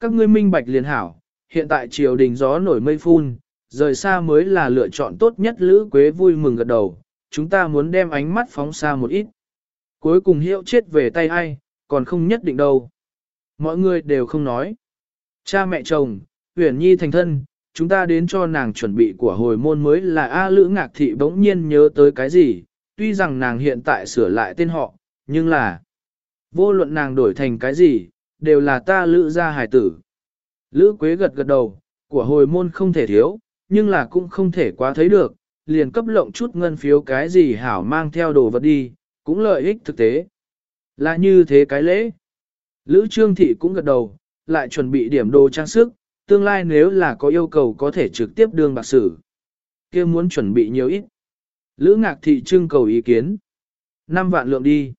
Các ngươi minh bạch liền hảo, hiện tại triều đình gió nổi mây phun, rời xa mới là lựa chọn tốt nhất Lữ Quế vui mừng gật đầu, chúng ta muốn đem ánh mắt phóng xa một ít. Cuối cùng hiệu chết về tay ai, còn không nhất định đâu. Mọi người đều không nói. Cha mẹ chồng, huyền nhi thành thân, chúng ta đến cho nàng chuẩn bị của hồi môn mới là A Lữ Ngạc Thị bỗng nhiên nhớ tới cái gì, tuy rằng nàng hiện tại sửa lại tên họ, nhưng là vô luận nàng đổi thành cái gì, đều là ta Lữ gia hải tử. Lữ Quế gật gật đầu, của hồi môn không thể thiếu, nhưng là cũng không thể quá thấy được, liền cấp lộng chút ngân phiếu cái gì hảo mang theo đồ vật đi, cũng lợi ích thực tế. Là như thế cái lễ. Lữ Trương Thị cũng gật đầu, lại chuẩn bị điểm đồ trang sức, tương lai nếu là có yêu cầu có thể trực tiếp đương bạc sử. kia muốn chuẩn bị nhiều ít. Lữ Ngạc Thị trưng cầu ý kiến. 5 vạn lượng đi.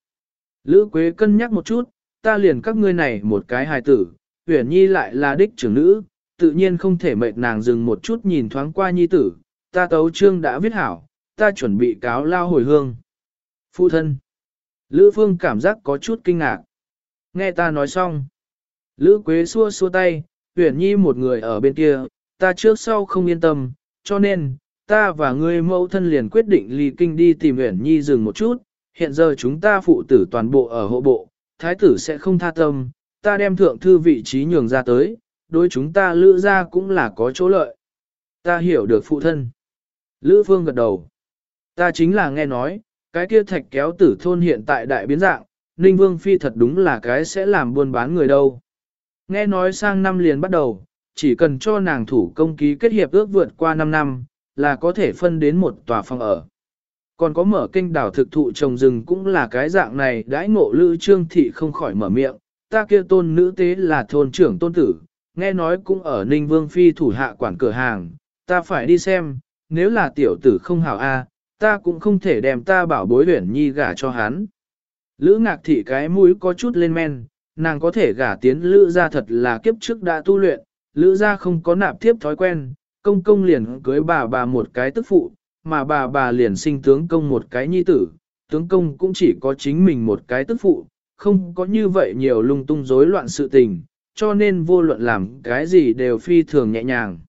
Lữ Quế cân nhắc một chút, ta liền các ngươi này một cái hài tử, Uyển Nhi lại là đích trưởng nữ, tự nhiên không thể mệt nàng dừng một chút nhìn thoáng qua nhi tử, ta tấu trương đã viết hảo, ta chuẩn bị cáo lao hồi hương. Phụ thân, Lữ Phương cảm giác có chút kinh ngạc. Nghe ta nói xong. Lữ Quế xua xua tay, Uyển Nhi một người ở bên kia, ta trước sau không yên tâm, cho nên, ta và ngươi mẫu thân liền quyết định ly kinh đi tìm Uyển Nhi dừng một chút, hiện giờ chúng ta phụ tử toàn bộ ở hộ bộ, thái tử sẽ không tha tâm, ta đem thượng thư vị trí nhường ra tới, đối chúng ta lữ ra cũng là có chỗ lợi. Ta hiểu được phụ thân. Lữ Phương gật đầu. Ta chính là nghe nói, cái kia thạch kéo tử thôn hiện tại đại biến dạng, Ninh Vương Phi thật đúng là cái sẽ làm buôn bán người đâu. Nghe nói sang năm liền bắt đầu, chỉ cần cho nàng thủ công ký kết hiệp ước vượt qua 5 năm, là có thể phân đến một tòa phòng ở. Còn có mở kênh đảo thực thụ trồng rừng cũng là cái dạng này đãi ngộ lữ trương thị không khỏi mở miệng, ta kia tôn nữ tế là thôn trưởng tôn tử, nghe nói cũng ở Ninh Vương Phi thủ hạ quản cửa hàng, ta phải đi xem, nếu là tiểu tử không hảo a, ta cũng không thể đem ta bảo bối luyện nhi gả cho hắn. Lữ ngạc thị cái mũi có chút lên men, nàng có thể gả tiến lữ ra thật là kiếp trước đã tu luyện, lữ ra không có nạp tiếp thói quen, công công liền cưới bà bà một cái tức phụ, mà bà bà liền sinh tướng công một cái nhi tử, tướng công cũng chỉ có chính mình một cái tức phụ, không có như vậy nhiều lung tung rối loạn sự tình, cho nên vô luận làm cái gì đều phi thường nhẹ nhàng.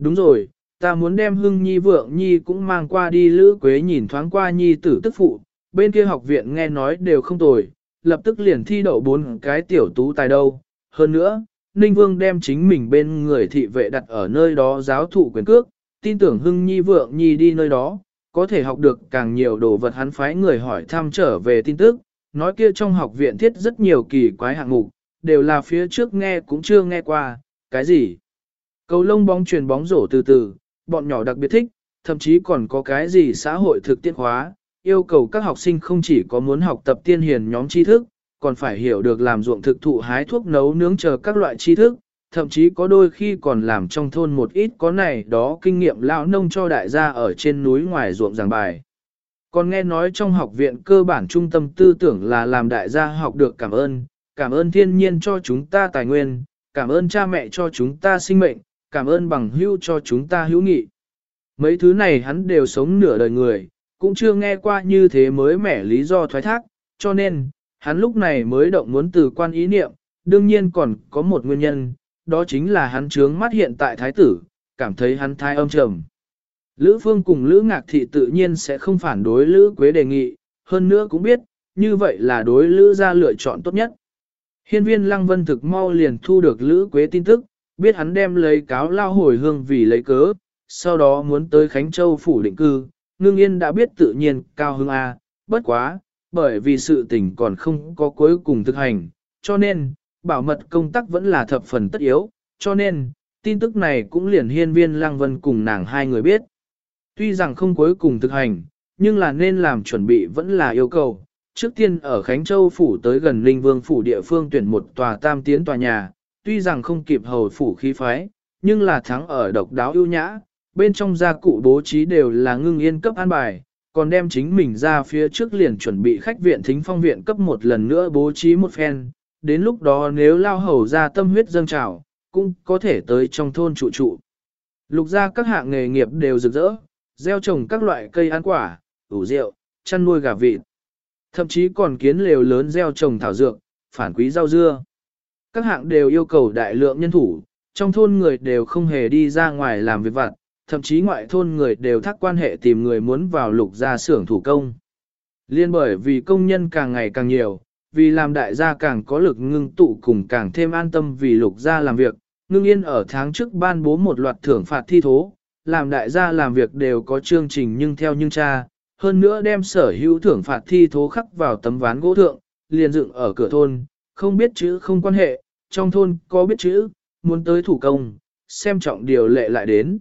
Đúng rồi, ta muốn đem hưng nhi vượng nhi cũng mang qua đi lữ quế nhìn thoáng qua nhi tử tức phụ, bên kia học viện nghe nói đều không tồi, lập tức liền thi đậu bốn cái tiểu tú tài đâu. Hơn nữa, Ninh Vương đem chính mình bên người thị vệ đặt ở nơi đó giáo thụ quyền cước, tin tưởng hưng nhi vượng nhi đi nơi đó, có thể học được càng nhiều đồ vật hắn phái người hỏi thăm trở về tin tức, nói kia trong học viện thiết rất nhiều kỳ quái hạng mục, đều là phía trước nghe cũng chưa nghe qua, cái gì? Cầu lông bóng truyền bóng rổ từ từ, bọn nhỏ đặc biệt thích, thậm chí còn có cái gì xã hội thực tiễn hóa, yêu cầu các học sinh không chỉ có muốn học tập tiên hiền nhóm tri thức, còn phải hiểu được làm ruộng thực thụ hái thuốc nấu nướng chờ các loại tri thức, thậm chí có đôi khi còn làm trong thôn một ít có này đó kinh nghiệm lão nông cho đại gia ở trên núi ngoài ruộng giảng bài. Còn nghe nói trong học viện cơ bản trung tâm tư tưởng là làm đại gia học được cảm ơn, cảm ơn thiên nhiên cho chúng ta tài nguyên, cảm ơn cha mẹ cho chúng ta sinh mệnh, cảm ơn bằng hữu cho chúng ta hữu nghị. Mấy thứ này hắn đều sống nửa đời người, cũng chưa nghe qua như thế mới mẻ lý do thoái thác, cho nên, hắn lúc này mới động muốn từ quan ý niệm, đương nhiên còn có một nguyên nhân, đó chính là hắn trướng mắt hiện tại thái tử, cảm thấy hắn thái âm trầm. Lữ Phương cùng Lữ Ngạc Thị tự nhiên sẽ không phản đối Lữ Quế đề nghị, hơn nữa cũng biết, như vậy là đối Lữ ra lựa chọn tốt nhất. Hiên viên Lăng Vân thực mau liền thu được Lữ Quế tin tức, biết hắn đem lấy cáo lao hồi hương vì lấy cớ, sau đó muốn tới Khánh Châu phủ định cư, ngưng yên đã biết tự nhiên cao hưng A, à, bất quá, bởi vì sự tình còn không có cuối cùng thực hành, cho nên, bảo mật công tác vẫn là thập phần tất yếu, cho nên, tin tức này cũng liền hiên viên Lăng Vân cùng nàng hai người biết. Tuy rằng không cuối cùng thực hành, nhưng là nên làm chuẩn bị vẫn là yêu cầu. Trước tiên ở Khánh Châu phủ tới gần Linh Vương phủ địa phương tuyển một tòa tam tiến tòa nhà, tuy rằng không kịp hầu phủ khí phái, nhưng là thắng ở độc đáo ưu nhã, bên trong gia cụ bố trí đều là ngưng yên cấp an bài, còn đem chính mình ra phía trước liền chuẩn bị khách viện thính phong viện cấp một lần nữa bố trí một phen, đến lúc đó nếu lao hầu ra tâm huyết dâng trào, cũng có thể tới trong thôn trụ trụ. Lục ra các hạng nghề nghiệp đều rực rỡ, gieo trồng các loại cây ăn quả, ủ rượu, chăn nuôi gà vịt. Thậm chí còn kiến lều lớn gieo trồng thảo dược, phản quý rau dưa. Các hạng đều yêu cầu đại lượng nhân thủ, trong thôn người đều không hề đi ra ngoài làm việc vặt, thậm chí ngoại thôn người đều thắc quan hệ tìm người muốn vào lục gia xưởng thủ công. Liên bởi vì công nhân càng ngày càng nhiều, vì làm đại gia càng có lực ngưng tụ cùng càng thêm an tâm vì lục gia làm việc, ngưng yên ở tháng trước ban bố một loạt thưởng phạt thi thố, làm đại gia làm việc đều có chương trình nhưng theo nhưng cha, hơn nữa đem sở hữu thưởng phạt thi thố khắc vào tấm ván gỗ thượng, liền dựng ở cửa thôn, không biết chữ không quan hệ, trong thôn có biết chữ, muốn tới thủ công, xem trọng điều lệ lại đến.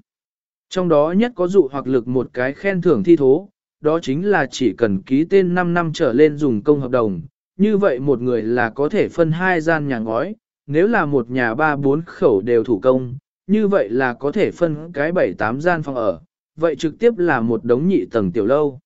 Trong đó nhất có dụ hoặc lực một cái khen thưởng thi thố, đó chính là chỉ cần ký tên 5 năm trở lên dùng công hợp đồng, như vậy một người là có thể phân hai gian nhà ngói, nếu là một nhà ba bốn khẩu đều thủ công, như vậy là có thể phân cái bảy tám gian phòng ở, vậy trực tiếp là một đống nhị tầng tiểu lâu.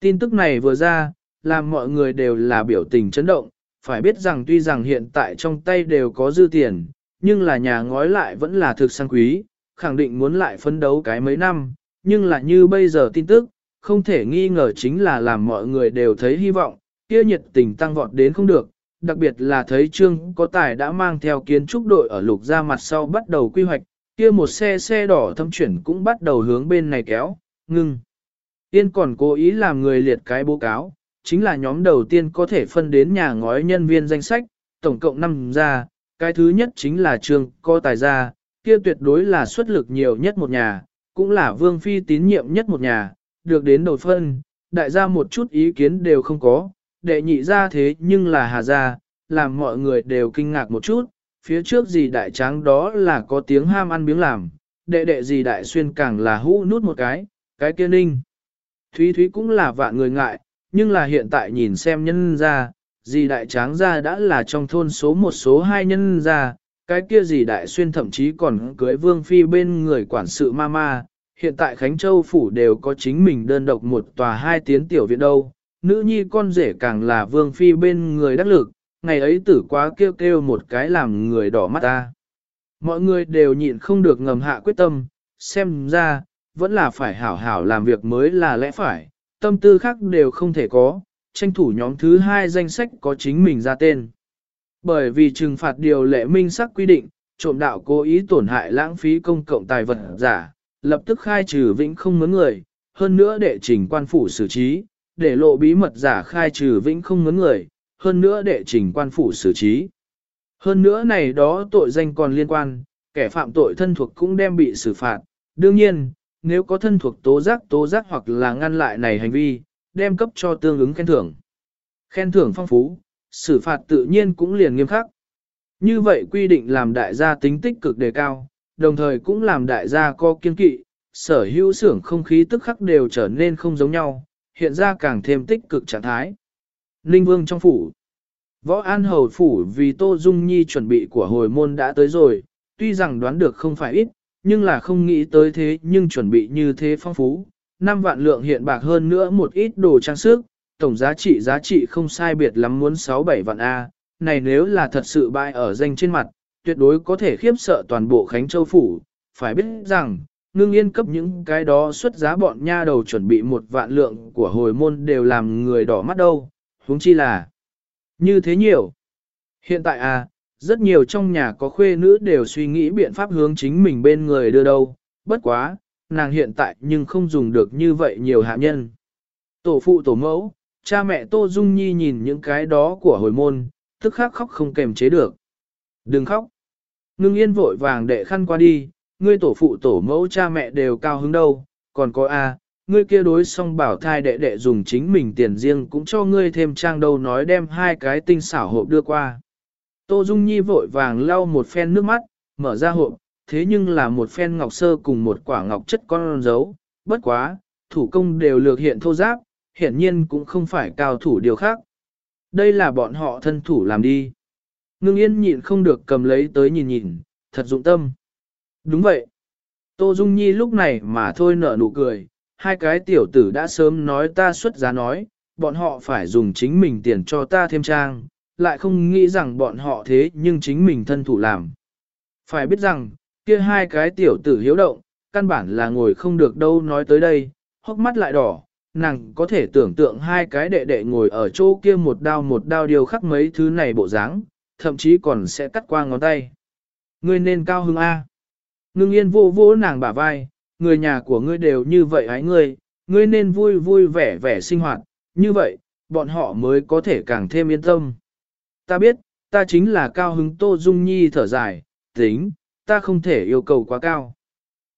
Tin tức này vừa ra, làm mọi người đều là biểu tình chấn động, phải biết rằng tuy rằng hiện tại trong tay đều có dư tiền, nhưng là nhà ngói lại vẫn là thực sang quý, khẳng định muốn lại phấn đấu cái mấy năm, nhưng là như bây giờ tin tức, không thể nghi ngờ chính là làm mọi người đều thấy hy vọng, kia nhiệt tình tăng vọt đến không được, đặc biệt là thấy Trương có tài đã mang theo kiến trúc đội ở lục ra mặt sau bắt đầu quy hoạch, kia một xe xe đỏ thâm chuyển cũng bắt đầu hướng bên này kéo, ngưng. Tiên còn cố ý làm người liệt cái báo cáo, chính là nhóm đầu tiên có thể phân đến nhà ngói nhân viên danh sách, tổng cộng 5 gia, cái thứ nhất chính là Trương có tài gia, kia tuyệt đối là xuất lực nhiều nhất một nhà, cũng là vương phi tín nhiệm nhất một nhà, được đến đầu phân, đại gia một chút ý kiến đều không có, đệ nhị ra thế nhưng là hà gia, làm mọi người đều kinh ngạc một chút, phía trước gì đại tráng đó là có tiếng ham ăn miếng làm, đệ đệ gì đại xuyên càng là hũ nút một cái, cái kia ninh. Thúy Thúy cũng là vạn người ngại, nhưng là hiện tại nhìn xem nhân ra, gì đại tráng ra đã là trong thôn số một số hai nhân ra, cái kia gì đại xuyên thậm chí còn cưới vương phi bên người quản sự ma ma. hiện tại Khánh Châu Phủ đều có chính mình đơn độc một tòa hai tiến tiểu viện đâu, nữ nhi con rể càng là vương phi bên người đắc lực, ngày ấy tử quá kêu kêu một cái làm người đỏ mắt ta. Mọi người đều nhịn không được ngầm hạ quyết tâm, xem ra, vẫn là phải hảo hảo làm việc mới là lẽ phải, tâm tư khác đều không thể có, tranh thủ nhóm thứ hai danh sách có chính mình ra tên. Bởi vì trừng phạt điều lệ minh sắc quy định, trộm đạo cố ý tổn hại lãng phí công cộng tài vật giả, lập tức khai trừ vĩnh không mướn người, hơn nữa để trình quan phủ xử trí, để lộ bí mật giả khai trừ vĩnh không mướn người, hơn nữa để trình quan phủ xử trí. Hơn nữa này đó tội danh còn liên quan, kẻ phạm tội thân thuộc cũng đem bị xử phạt. Đương nhiên, nếu có thân thuộc tố giác tố giác hoặc là ngăn lại này hành vi, đem cấp cho tương ứng khen thưởng. Khen thưởng phong phú, xử phạt tự nhiên cũng liền nghiêm khắc. Như vậy quy định làm đại gia tính tích cực đề cao, đồng thời cũng làm đại gia có kiên kỵ, sở hữu xưởng không khí tức khắc đều trở nên không giống nhau, hiện ra càng thêm tích cực trạng thái. Ninh Vương trong phủ Võ An Hầu phủ vì Tô Dung Nhi chuẩn bị của hồi môn đã tới rồi, tuy rằng đoán được không phải ít, nhưng là không nghĩ tới thế nhưng chuẩn bị như thế phong phú. năm vạn lượng hiện bạc hơn nữa một ít đồ trang sức, tổng giá trị giá trị không sai biệt lắm muốn 6-7 vạn A, này nếu là thật sự bại ở danh trên mặt, tuyệt đối có thể khiếp sợ toàn bộ Khánh Châu Phủ, phải biết rằng, ngưng yên cấp những cái đó xuất giá bọn nha đầu chuẩn bị một vạn lượng của hồi môn đều làm người đỏ mắt đâu, huống chi là như thế nhiều. Hiện tại à, rất nhiều trong nhà có khuê nữ đều suy nghĩ biện pháp hướng chính mình bên người đưa đâu, bất quá, nàng hiện tại nhưng không dùng được như vậy nhiều hạ nhân. Tổ phụ tổ mẫu, cha mẹ Tô Dung Nhi nhìn những cái đó của hồi môn, tức khắc khóc không kềm chế được. Đừng khóc. Ngưng yên vội vàng đệ khăn qua đi, ngươi tổ phụ tổ mẫu cha mẹ đều cao hứng đâu, còn có a, ngươi kia đối xong bảo thai đệ đệ dùng chính mình tiền riêng cũng cho ngươi thêm trang đâu nói đem hai cái tinh xảo hộp đưa qua. Tô Dung Nhi vội vàng lau một phen nước mắt, mở ra hộp, thế nhưng là một phen ngọc sơ cùng một quả ngọc chất con dấu, bất quá, thủ công đều lược hiện thô giáp, hiển nhiên cũng không phải cao thủ điều khác. Đây là bọn họ thân thủ làm đi. Ngưng yên nhịn không được cầm lấy tới nhìn nhìn, thật dụng tâm. Đúng vậy. Tô Dung Nhi lúc này mà thôi nở nụ cười, hai cái tiểu tử đã sớm nói ta xuất giá nói, bọn họ phải dùng chính mình tiền cho ta thêm trang, lại không nghĩ rằng bọn họ thế nhưng chính mình thân thủ làm. Phải biết rằng, kia hai cái tiểu tử hiếu động, căn bản là ngồi không được đâu nói tới đây, hốc mắt lại đỏ, nàng có thể tưởng tượng hai cái đệ đệ ngồi ở chỗ kia một đao một đao điều khắc mấy thứ này bộ dáng, thậm chí còn sẽ cắt qua ngón tay. Ngươi nên cao hứng A. Ngưng yên vô vô nàng bả vai, người nhà của ngươi đều như vậy hái ngươi, ngươi nên vui vui vẻ vẻ sinh hoạt, như vậy, bọn họ mới có thể càng thêm yên tâm. Ta biết, ta chính là cao hứng Tô Dung Nhi thở dài, tính, ta không thể yêu cầu quá cao.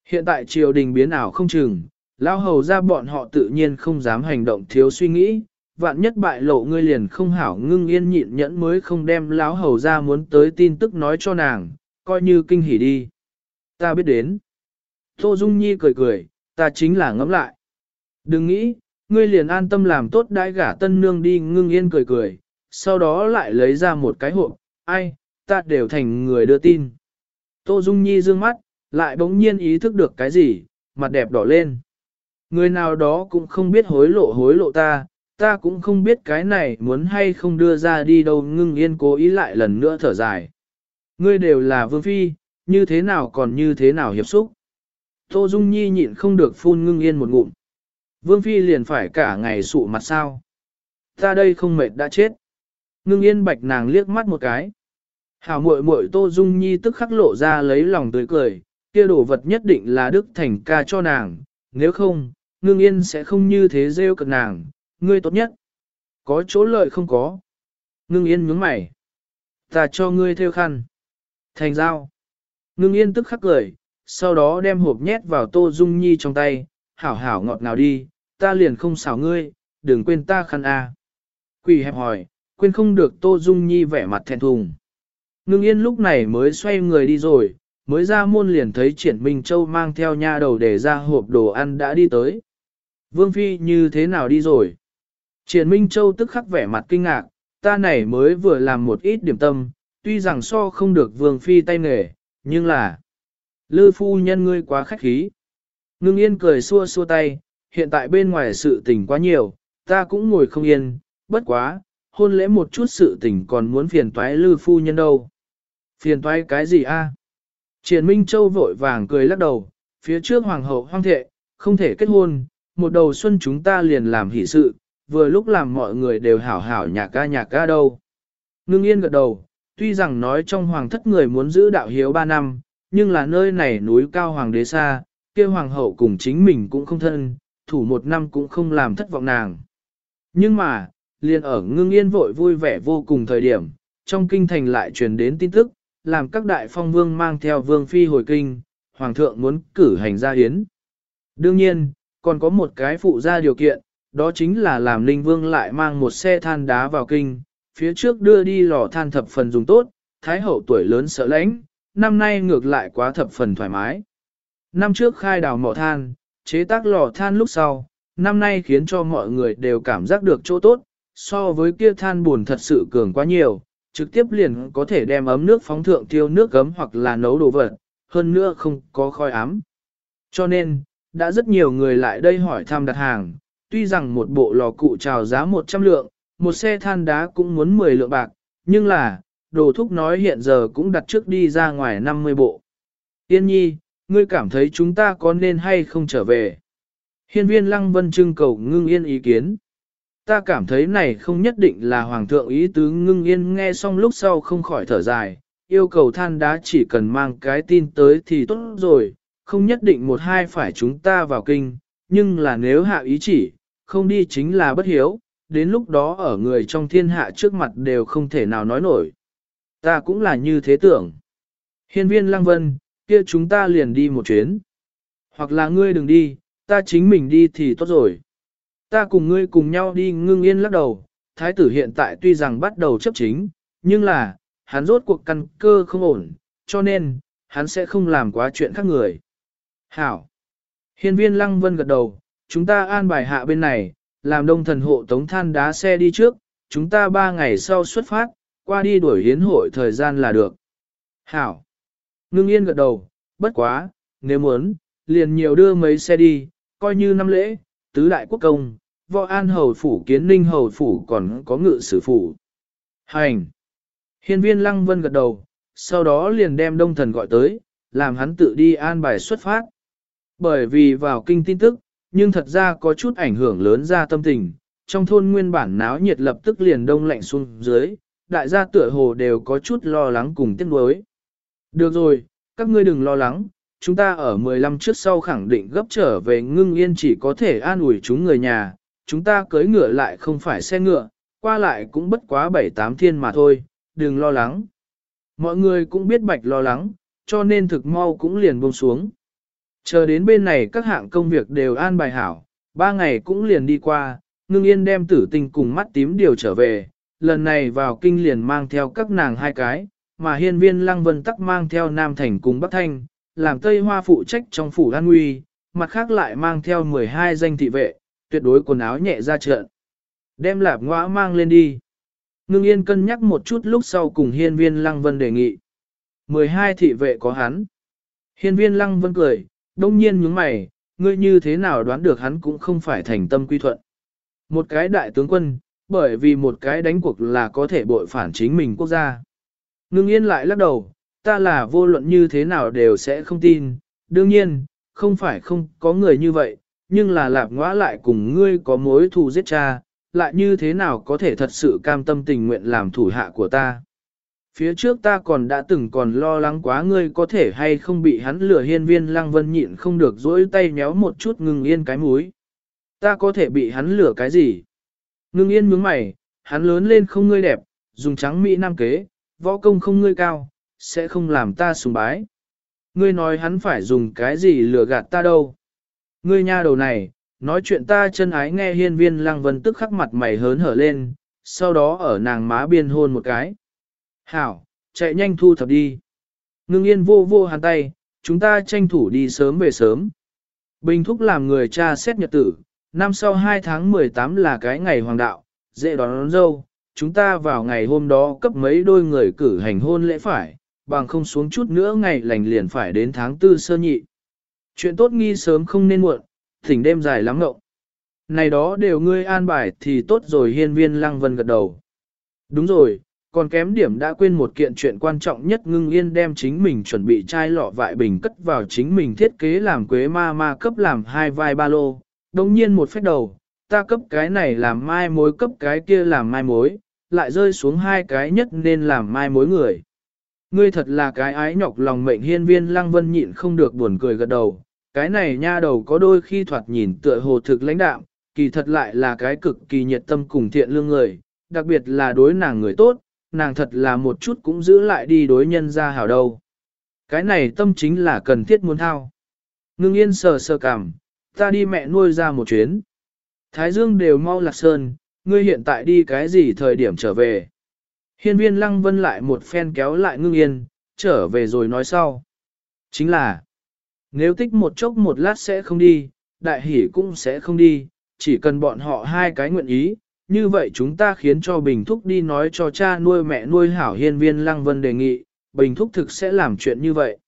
Hiện tại triều đình biến ảo không chừng, lao hầu ra bọn họ tự nhiên không dám hành động thiếu suy nghĩ, vạn nhất bại lộ ngươi liền không hảo ngưng yên nhịn nhẫn mới không đem lão hầu ra muốn tới tin tức nói cho nàng, coi như kinh hỉ đi. Ta biết đến. Tô Dung Nhi cười cười, ta chính là ngẫm lại. Đừng nghĩ, ngươi liền an tâm làm tốt đãi gả tân nương đi ngưng yên cười cười, sau đó lại lấy ra một cái hộp, ai, ta đều thành người đưa tin. Tô Dung Nhi dương mắt, lại bỗng nhiên ý thức được cái gì, mặt đẹp đỏ lên. Người nào đó cũng không biết hối lộ hối lộ ta, ta cũng không biết cái này muốn hay không đưa ra đi đâu ngưng yên cố ý lại lần nữa thở dài. Ngươi đều là vương phi, như thế nào còn như thế nào hiệp xúc. Tô Dung Nhi nhịn không được phun ngưng yên một ngụm. Vương phi liền phải cả ngày sụ mặt sao. Ta đây không mệt đã chết. Ngưng yên bạch nàng liếc mắt một cái. Hảo muội muội Tô Dung Nhi tức khắc lộ ra lấy lòng tươi cười, kia đồ vật nhất định là Đức Thành ca cho nàng, nếu không, ngưng yên sẽ không như thế rêu cực nàng, ngươi tốt nhất. Có chỗ lợi không có. Ngưng yên nhướng mày. Ta cho ngươi theo khăn. Thành giao. Ngưng yên tức khắc cười, sau đó đem hộp nhét vào Tô Dung Nhi trong tay, hảo hảo ngọt ngào đi, ta liền không xảo ngươi, đừng quên ta khăn a. Quỷ hẹp hỏi, quên không được Tô Dung Nhi vẻ mặt thẹn thùng. Ngưng yên lúc này mới xoay người đi rồi, mới ra môn liền thấy triển Minh Châu mang theo nha đầu để ra hộp đồ ăn đã đi tới. Vương Phi như thế nào đi rồi? Triển Minh Châu tức khắc vẻ mặt kinh ngạc, ta này mới vừa làm một ít điểm tâm, tuy rằng so không được Vương Phi tay nghề, nhưng là... Lư phu nhân ngươi quá khách khí. Ngưng yên cười xua xua tay, hiện tại bên ngoài sự tình quá nhiều, ta cũng ngồi không yên, bất quá, hôn lễ một chút sự tình còn muốn phiền toái lư phu nhân đâu. Phiền toái cái gì a? Triển Minh Châu vội vàng cười lắc đầu, phía trước hoàng hậu hoang thệ, không thể kết hôn, một đầu xuân chúng ta liền làm hỷ sự, vừa lúc làm mọi người đều hảo hảo nhạc ca nhạc ca đâu. Ngưng yên gật đầu, tuy rằng nói trong hoàng thất người muốn giữ đạo hiếu ba năm, nhưng là nơi này núi cao hoàng đế xa, kia hoàng hậu cùng chính mình cũng không thân, thủ một năm cũng không làm thất vọng nàng. Nhưng mà, liền ở ngưng yên vội vui vẻ vô cùng thời điểm, trong kinh thành lại truyền đến tin tức, làm các đại phong vương mang theo vương phi hồi kinh, hoàng thượng muốn cử hành gia hiến. Đương nhiên, còn có một cái phụ gia điều kiện, đó chính là làm linh vương lại mang một xe than đá vào kinh, phía trước đưa đi lò than thập phần dùng tốt, thái hậu tuổi lớn sợ lãnh, năm nay ngược lại quá thập phần thoải mái. Năm trước khai đào mỏ than, chế tác lò than lúc sau, năm nay khiến cho mọi người đều cảm giác được chỗ tốt, so với kia than buồn thật sự cường quá nhiều, trực tiếp liền có thể đem ấm nước phóng thượng tiêu nước gấm hoặc là nấu đồ vật, hơn nữa không có khói ám. Cho nên, đã rất nhiều người lại đây hỏi thăm đặt hàng, tuy rằng một bộ lò cụ trào giá 100 lượng, một xe than đá cũng muốn 10 lượng bạc, nhưng là, đồ thúc nói hiện giờ cũng đặt trước đi ra ngoài 50 bộ. Yên nhi, ngươi cảm thấy chúng ta có nên hay không trở về? Hiên viên lăng vân trưng cầu ngưng yên ý kiến. Ta cảm thấy này không nhất định là hoàng thượng ý tứ ngưng yên nghe xong lúc sau không khỏi thở dài, yêu cầu than đá chỉ cần mang cái tin tới thì tốt rồi, không nhất định một hai phải chúng ta vào kinh, nhưng là nếu hạ ý chỉ, không đi chính là bất hiếu, đến lúc đó ở người trong thiên hạ trước mặt đều không thể nào nói nổi. Ta cũng là như thế tưởng. Hiên viên lăng vân, kia chúng ta liền đi một chuyến. Hoặc là ngươi đừng đi, ta chính mình đi thì tốt rồi. Ta cùng ngươi cùng nhau đi ngưng yên lắc đầu, thái tử hiện tại tuy rằng bắt đầu chấp chính, nhưng là, hắn rốt cuộc căn cơ không ổn, cho nên, hắn sẽ không làm quá chuyện khác người. Hảo! Hiên viên lăng vân gật đầu, chúng ta an bài hạ bên này, làm đông thần hộ tống than đá xe đi trước, chúng ta ba ngày sau xuất phát, qua đi đuổi hiến hội thời gian là được. Hảo! Ngưng yên gật đầu, bất quá, nếu muốn, liền nhiều đưa mấy xe đi, coi như năm lễ, tứ đại quốc công, võ an hầu phủ kiến ninh hầu phủ còn có ngự sử phủ. Hành! Hiên viên lăng vân gật đầu, sau đó liền đem đông thần gọi tới, làm hắn tự đi an bài xuất phát. Bởi vì vào kinh tin tức, nhưng thật ra có chút ảnh hưởng lớn ra tâm tình, trong thôn nguyên bản náo nhiệt lập tức liền đông lạnh xuống dưới, đại gia tựa hồ đều có chút lo lắng cùng tiếc nuối. Được rồi, các ngươi đừng lo lắng, chúng ta ở 15 trước sau khẳng định gấp trở về ngưng yên chỉ có thể an ủi chúng người nhà, chúng ta cưới ngựa lại không phải xe ngựa, qua lại cũng bất quá 7-8 thiên mà thôi, đừng lo lắng. Mọi người cũng biết bạch lo lắng, cho nên thực mau cũng liền buông xuống. Chờ đến bên này các hạng công việc đều an bài hảo, ba ngày cũng liền đi qua, ngưng yên đem tử tình cùng mắt tím điều trở về, lần này vào kinh liền mang theo các nàng hai cái, mà hiên viên lăng vân tắc mang theo Nam Thành cùng Bắc Thanh, làm Tây Hoa phụ trách trong phủ an nguy, mặt khác lại mang theo 12 danh thị vệ, tuyệt đối quần áo nhẹ ra trận. Đem lạp ngõa mang lên đi. Ngưng yên cân nhắc một chút lúc sau cùng hiên viên lăng vân đề nghị. 12 thị vệ có hắn. Hiên viên lăng vân cười, đông nhiên nhướng mày, ngươi như thế nào đoán được hắn cũng không phải thành tâm quy thuận. Một cái đại tướng quân, bởi vì một cái đánh cuộc là có thể bội phản chính mình quốc gia. Ngưng yên lại lắc đầu, ta là vô luận như thế nào đều sẽ không tin, đương nhiên, không phải không có người như vậy, nhưng là lạp ngõa lại cùng ngươi có mối thù giết cha, lại như thế nào có thể thật sự cam tâm tình nguyện làm thủ hạ của ta. Phía trước ta còn đã từng còn lo lắng quá ngươi có thể hay không bị hắn lửa hiên viên lăng vân nhịn không được dỗi tay nhéo một chút ngừng yên cái múi. Ta có thể bị hắn lửa cái gì? Ngưng yên nhướng mày, hắn lớn lên không ngươi đẹp, dùng trắng mỹ nam kế, võ công không ngươi cao, sẽ không làm ta sùng bái. Ngươi nói hắn phải dùng cái gì lừa gạt ta đâu. Ngươi nha đầu này, nói chuyện ta chân ái nghe hiên viên lăng vân tức khắc mặt mày hớn hở lên, sau đó ở nàng má biên hôn một cái. Hảo, chạy nhanh thu thập đi. Ngưng yên vô vô hàn tay, chúng ta tranh thủ đi sớm về sớm. Bình thúc làm người cha xét nhật tử, năm sau 2 tháng 18 là cái ngày hoàng đạo, dễ đón, đón dâu, chúng ta vào ngày hôm đó cấp mấy đôi người cử hành hôn lễ phải, bằng không xuống chút nữa ngày lành liền phải đến tháng tư sơ nhị. Chuyện tốt nghi sớm không nên muộn, thỉnh đêm dài lắm ngộng. Này đó đều ngươi an bài thì tốt rồi hiên viên lăng vân gật đầu. Đúng rồi, còn kém điểm đã quên một kiện chuyện quan trọng nhất ngưng yên đem chính mình chuẩn bị chai lọ vại bình cất vào chính mình thiết kế làm quế ma ma cấp làm hai vai ba lô. Đồng nhiên một phép đầu, ta cấp cái này làm mai mối cấp cái kia làm mai mối, lại rơi xuống hai cái nhất nên làm mai mối người. Ngươi thật là cái ái nhọc lòng mệnh hiên viên lăng vân nhịn không được buồn cười gật đầu, cái này nha đầu có đôi khi thoạt nhìn tựa hồ thực lãnh đạm, kỳ thật lại là cái cực kỳ nhiệt tâm cùng thiện lương người, đặc biệt là đối nàng người tốt, nàng thật là một chút cũng giữ lại đi đối nhân ra hảo đâu. Cái này tâm chính là cần thiết muốn thao. Ngưng yên sờ sờ cảm, ta đi mẹ nuôi ra một chuyến. Thái Dương đều mau lạc sơn, ngươi hiện tại đi cái gì thời điểm trở về. Hiên viên lăng vân lại một phen kéo lại ngưng yên, trở về rồi nói sau. Chính là, nếu tích một chốc một lát sẽ không đi, đại hỷ cũng sẽ không đi, chỉ cần bọn họ hai cái nguyện ý, như vậy chúng ta khiến cho Bình Thúc đi nói cho cha nuôi mẹ nuôi hảo hiên viên lăng vân đề nghị, Bình Thúc thực sẽ làm chuyện như vậy.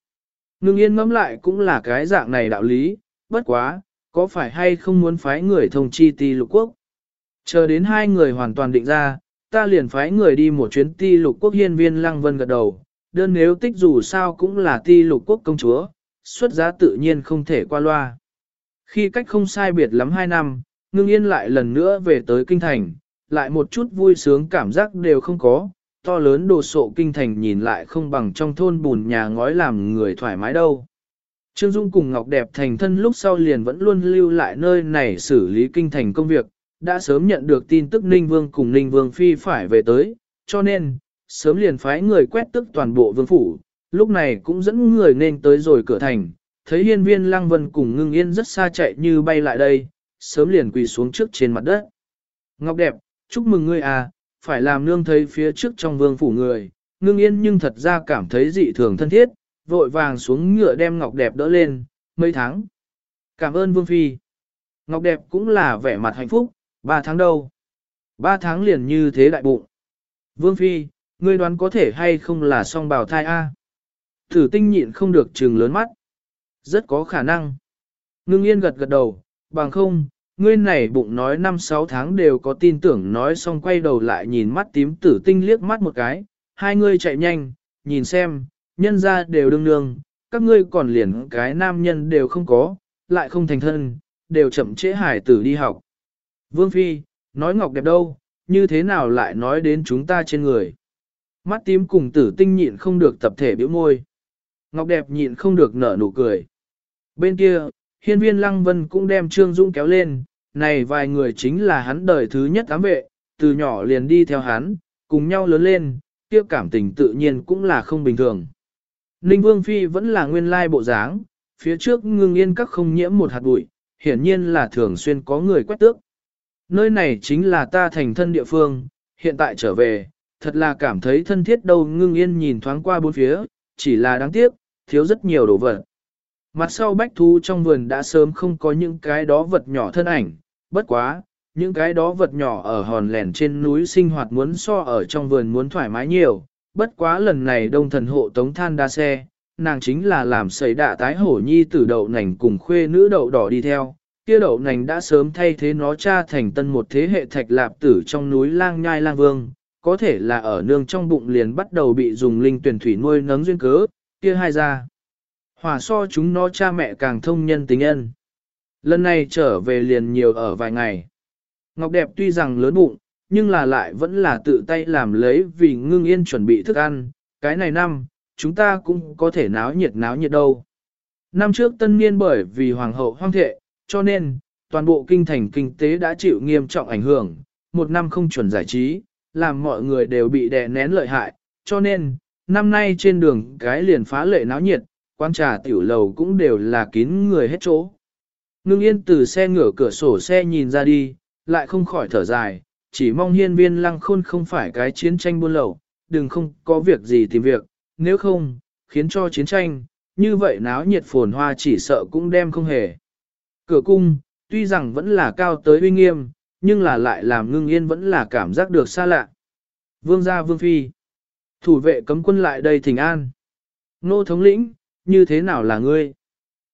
Ngưng yên ngẫm lại cũng là cái dạng này đạo lý, bất quá, có phải hay không muốn phái người thông chi ti lục quốc? Chờ đến hai người hoàn toàn định ra, ta liền phái người đi một chuyến ti lục quốc hiên viên lăng vân gật đầu, đơn nếu tích dù sao cũng là ti lục quốc công chúa, xuất giá tự nhiên không thể qua loa. Khi cách không sai biệt lắm hai năm, ngưng yên lại lần nữa về tới kinh thành, lại một chút vui sướng cảm giác đều không có, to lớn đồ sộ kinh thành nhìn lại không bằng trong thôn bùn nhà ngói làm người thoải mái đâu. Trương Dung cùng Ngọc Đẹp thành thân lúc sau liền vẫn luôn lưu lại nơi này xử lý kinh thành công việc, đã sớm nhận được tin tức Ninh Vương cùng Ninh Vương Phi phải về tới, cho nên, sớm liền phái người quét tức toàn bộ vương phủ, lúc này cũng dẫn người nên tới rồi cửa thành, thấy hiên viên Lăng Vân cùng ngưng yên rất xa chạy như bay lại đây, sớm liền quỳ xuống trước trên mặt đất. Ngọc đẹp, chúc mừng ngươi à, phải làm nương thấy phía trước trong vương phủ người, ngưng yên nhưng thật ra cảm thấy dị thường thân thiết, vội vàng xuống ngựa đem Ngọc đẹp đỡ lên, mấy tháng. Cảm ơn vương phi. Ngọc đẹp cũng là vẻ mặt hạnh phúc, ba tháng đâu. Ba tháng liền như thế đại bụng. Vương phi, ngươi đoán có thể hay không là song bào thai A. Thử tinh nhịn không được trừng lớn mắt. Rất có khả năng. Ngưng yên gật gật đầu, bằng không, ngươi này bụng nói năm sáu tháng đều có tin tưởng nói xong quay đầu lại nhìn mắt tím tử tinh liếc mắt một cái, hai ngươi chạy nhanh, nhìn xem, nhân ra đều đương nương, các ngươi còn liền cái nam nhân đều không có, lại không thành thân, đều chậm trễ hải tử đi học. Vương Phi, nói ngọc đẹp đâu, như thế nào lại nói đến chúng ta trên người. Mắt tím cùng tử tinh nhịn không được tập thể biểu môi. Ngọc đẹp nhịn không được nở nụ cười. Bên kia, hiên viên lăng vân cũng đem Trương Dũng kéo lên, này vài người chính là hắn đời thứ nhất ám vệ, từ nhỏ liền đi theo hắn, cùng nhau lớn lên, kia cảm tình tự nhiên cũng là không bình thường. Ninh Vương Phi vẫn là nguyên lai bộ dáng, phía trước ngưng yên các không nhiễm một hạt bụi, hiển nhiên là thường xuyên có người quét tước. Nơi này chính là ta thành thân địa phương, hiện tại trở về, thật là cảm thấy thân thiết đâu ngưng yên nhìn thoáng qua bốn phía, chỉ là đáng tiếc, thiếu rất nhiều đồ vật. Mặt sau bách thú trong vườn đã sớm không có những cái đó vật nhỏ thân ảnh, bất quá, những cái đó vật nhỏ ở hòn lẻn trên núi sinh hoạt muốn so ở trong vườn muốn thoải mái nhiều, bất quá lần này đông thần hộ tống than đa xe, nàng chính là làm sấy đạ tái hổ nhi tử đậu nành cùng khuê nữ đậu đỏ đi theo, kia đậu nành đã sớm thay thế nó cha thành tân một thế hệ thạch lạp tử trong núi lang nhai lang vương, có thể là ở nương trong bụng liền bắt đầu bị dùng linh tuyển thủy nuôi nấng duyên cớ, kia hai ra. Hòa so chúng nó cha mẹ càng thông nhân tình ân. Lần này trở về liền nhiều ở vài ngày. Ngọc đẹp tuy rằng lớn bụng, nhưng là lại vẫn là tự tay làm lấy vì ngưng yên chuẩn bị thức ăn, cái này năm, chúng ta cũng có thể náo nhiệt náo nhiệt đâu. Năm trước tân niên bởi vì hoàng hậu hoang thệ, cho nên, toàn bộ kinh thành kinh tế đã chịu nghiêm trọng ảnh hưởng, một năm không chuẩn giải trí, làm mọi người đều bị đè nén lợi hại, cho nên, năm nay trên đường cái liền phá lệ náo nhiệt, quán trà tiểu lầu cũng đều là kín người hết chỗ. Ngưng yên từ xe ngửa cửa sổ xe nhìn ra đi, lại không khỏi thở dài, chỉ mong hiên viên lăng khôn không phải cái chiến tranh buôn lậu, đừng không có việc gì tìm việc, nếu không, khiến cho chiến tranh, như vậy náo nhiệt phồn hoa chỉ sợ cũng đem không hề. Cửa cung, tuy rằng vẫn là cao tới uy nghiêm, nhưng là lại làm ngưng yên vẫn là cảm giác được xa lạ. Vương gia vương phi, thủ vệ cấm quân lại đây thỉnh an. Nô thống lĩnh, như thế nào là ngươi?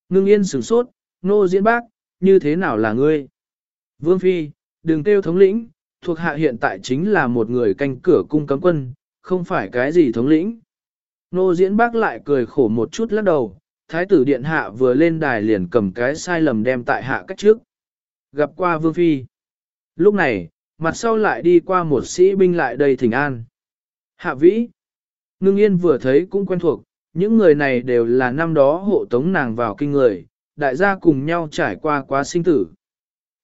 Ngưng yên sửng sốt, nô diễn bác, như thế nào là ngươi? Vương phi, đừng kêu thống lĩnh, thuộc hạ hiện tại chính là một người canh cửa cung cấm quân, không phải cái gì thống lĩnh. Nô diễn bác lại cười khổ một chút lắc đầu, thái tử điện hạ vừa lên đài liền cầm cái sai lầm đem tại hạ cách trước. Gặp qua vương phi. Lúc này, mặt sau lại đi qua một sĩ binh lại đây thỉnh an. Hạ vĩ. Ngưng yên vừa thấy cũng quen thuộc, những người này đều là năm đó hộ tống nàng vào kinh người, đại gia cùng nhau trải qua quá sinh tử.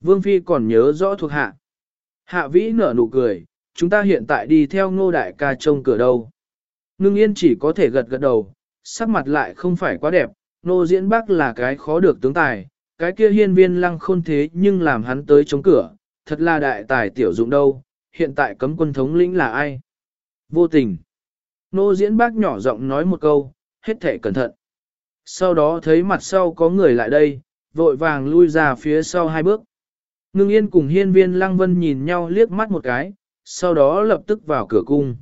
Vương Phi còn nhớ rõ thuộc hạ. Hạ vĩ nở nụ cười, chúng ta hiện tại đi theo ngô đại ca trông cửa đâu. Ngưng yên chỉ có thể gật gật đầu, sắc mặt lại không phải quá đẹp, nô diễn bác là cái khó được tướng tài, cái kia hiên viên lăng khôn thế nhưng làm hắn tới chống cửa, thật là đại tài tiểu dụng đâu, hiện tại cấm quân thống lĩnh là ai? Vô tình. Nô diễn bác nhỏ giọng nói một câu, hết thể cẩn thận. Sau đó thấy mặt sau có người lại đây, vội vàng lui ra phía sau hai bước. Ngưng yên cùng hiên viên lăng vân nhìn nhau liếc mắt một cái, sau đó lập tức vào cửa cung.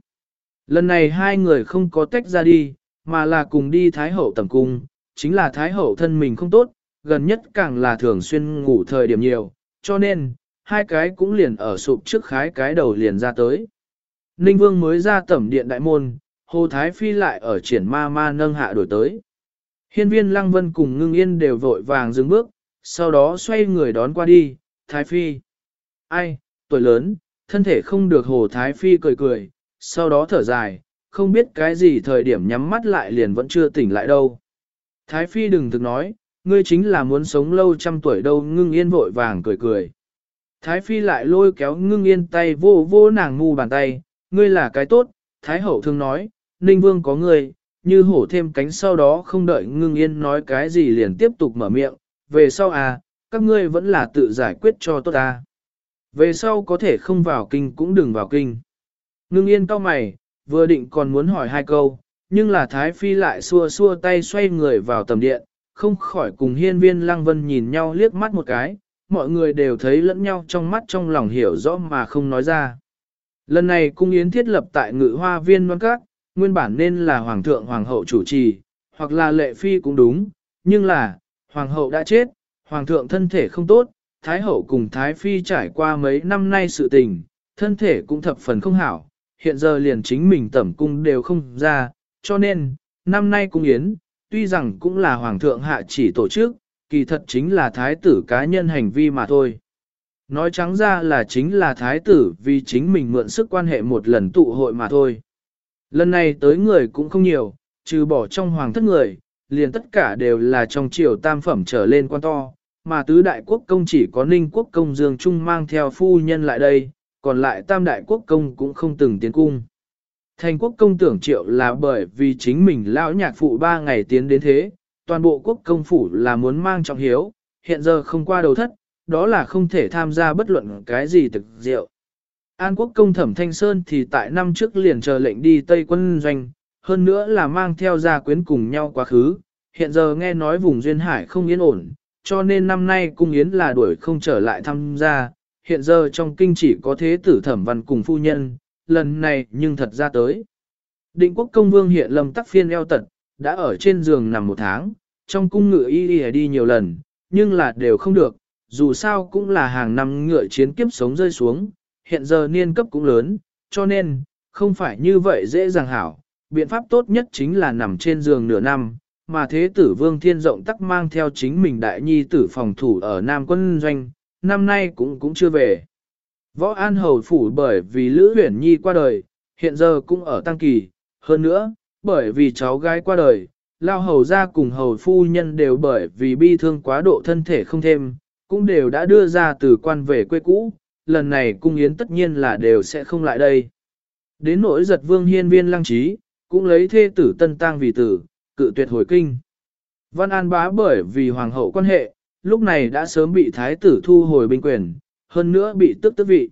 Lần này hai người không có tách ra đi, mà là cùng đi Thái Hậu tầm cung, chính là Thái Hậu thân mình không tốt, gần nhất càng là thường xuyên ngủ thời điểm nhiều, cho nên, hai cái cũng liền ở sụp trước khái cái đầu liền ra tới. Ninh Vương mới ra tẩm điện đại môn, Hồ Thái Phi lại ở triển ma ma nâng hạ đổi tới. Hiên viên Lăng Vân cùng ngưng yên đều vội vàng dừng bước, sau đó xoay người đón qua đi, Thái Phi. Ai, tuổi lớn, thân thể không được Hồ Thái Phi cười cười, sau đó thở dài, không biết cái gì thời điểm nhắm mắt lại liền vẫn chưa tỉnh lại đâu. Thái Phi đừng thực nói, ngươi chính là muốn sống lâu trăm tuổi đâu ngưng yên vội vàng cười cười. Thái Phi lại lôi kéo ngưng yên tay vô vô nàng ngu bàn tay, ngươi là cái tốt, Thái Hậu thương nói, Ninh Vương có người, như hổ thêm cánh sau đó không đợi ngưng yên nói cái gì liền tiếp tục mở miệng, về sau à, các ngươi vẫn là tự giải quyết cho tốt à. Về sau có thể không vào kinh cũng đừng vào kinh. Ngưng yên cau mày, vừa định còn muốn hỏi hai câu, nhưng là Thái Phi lại xua xua tay xoay người vào tầm điện, không khỏi cùng hiên viên lăng vân nhìn nhau liếc mắt một cái, mọi người đều thấy lẫn nhau trong mắt trong lòng hiểu rõ mà không nói ra. Lần này cung yến thiết lập tại ngự hoa viên non các, nguyên bản nên là hoàng thượng hoàng hậu chủ trì, hoặc là lệ phi cũng đúng, nhưng là, hoàng hậu đã chết, hoàng thượng thân thể không tốt, thái hậu cùng thái phi trải qua mấy năm nay sự tình, thân thể cũng thập phần không hảo, hiện giờ liền chính mình tẩm cung đều không ra, cho nên, năm nay cung yến, tuy rằng cũng là hoàng thượng hạ chỉ tổ chức, kỳ thật chính là thái tử cá nhân hành vi mà thôi. Nói trắng ra là chính là thái tử vì chính mình mượn sức quan hệ một lần tụ hội mà thôi. Lần này tới người cũng không nhiều, trừ bỏ trong hoàng thất người, liền tất cả đều là trong triều tam phẩm trở lên quan to, mà tứ đại quốc công chỉ có ninh quốc công Dương Trung mang theo phu nhân lại đây, còn lại tam đại quốc công cũng không từng tiến cung. Thành quốc công tưởng triệu là bởi vì chính mình lão nhạc phụ ba ngày tiến đến thế, toàn bộ quốc công phủ là muốn mang trọng hiếu, hiện giờ không qua đầu thất, đó là không thể tham gia bất luận cái gì thực diệu. An quốc công thẩm thanh sơn thì tại năm trước liền chờ lệnh đi Tây quân doanh, hơn nữa là mang theo gia quyến cùng nhau quá khứ, hiện giờ nghe nói vùng duyên hải không yên ổn, cho nên năm nay cung yến là đuổi không trở lại tham gia, hiện giờ trong kinh chỉ có thế tử thẩm văn cùng phu nhân, lần này nhưng thật ra tới. Định quốc công vương hiện lầm tắc phiên eo tật, đã ở trên giường nằm một tháng, trong cung ngựa y đi, đi nhiều lần, nhưng là đều không được, dù sao cũng là hàng năm ngựa chiến kiếp sống rơi xuống, hiện giờ niên cấp cũng lớn, cho nên, không phải như vậy dễ dàng hảo, biện pháp tốt nhất chính là nằm trên giường nửa năm, mà thế tử vương thiên rộng tắc mang theo chính mình đại nhi tử phòng thủ ở Nam quân doanh, năm nay cũng cũng chưa về. Võ An Hầu Phủ bởi vì Lữ Huyển Nhi qua đời, hiện giờ cũng ở Tăng Kỳ, hơn nữa, bởi vì cháu gái qua đời, Lao Hầu ra cùng Hầu Phu Nhân đều bởi vì bi thương quá độ thân thể không thêm, cũng đều đã đưa ra từ quan về quê cũ, lần này cung yến tất nhiên là đều sẽ không lại đây. Đến nỗi giật vương hiên viên lăng trí, cũng lấy thê tử tân tang vì tử, cự tuyệt hồi kinh. Văn An bá bởi vì hoàng hậu quan hệ, lúc này đã sớm bị thái tử thu hồi binh quyền, hơn nữa bị tức tức vị.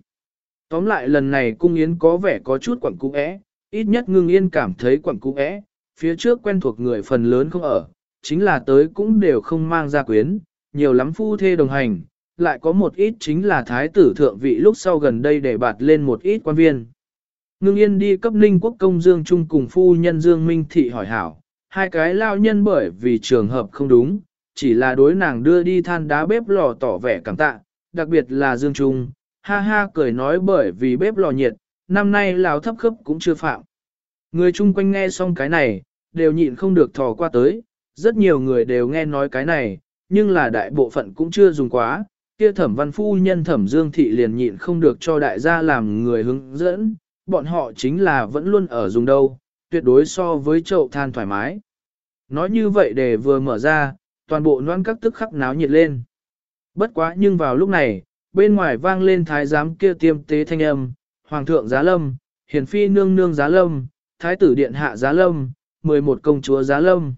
Tóm lại lần này cung yến có vẻ có chút quẩn cung ẽ, ít nhất ngưng yên cảm thấy quẩn cung ẽ, phía trước quen thuộc người phần lớn không ở, chính là tới cũng đều không mang ra quyến, nhiều lắm phu thê đồng hành, lại có một ít chính là thái tử thượng vị lúc sau gần đây để bạt lên một ít quan viên. Ngưng yên đi cấp ninh quốc công Dương Trung cùng phu nhân Dương Minh Thị hỏi hảo, hai cái lao nhân bởi vì trường hợp không đúng, chỉ là đối nàng đưa đi than đá bếp lò tỏ vẻ cảm tạ, đặc biệt là Dương Trung, ha ha cười nói bởi vì bếp lò nhiệt, năm nay lão thấp khớp cũng chưa phạm. Người chung quanh nghe xong cái này, đều nhịn không được thò qua tới, rất nhiều người đều nghe nói cái này, nhưng là đại bộ phận cũng chưa dùng quá, kia thẩm văn phu nhân thẩm dương thị liền nhịn không được cho đại gia làm người hướng dẫn, bọn họ chính là vẫn luôn ở dùng đâu, tuyệt đối so với chậu than thoải mái. Nói như vậy để vừa mở ra, toàn bộ noan các tức khắc náo nhiệt lên. Bất quá nhưng vào lúc này, bên ngoài vang lên thái giám kia tiêm tế thanh âm, hoàng thượng giá lâm, hiền phi nương nương giá lâm, thái tử điện hạ giá lâm, 11 công chúa giá lâm.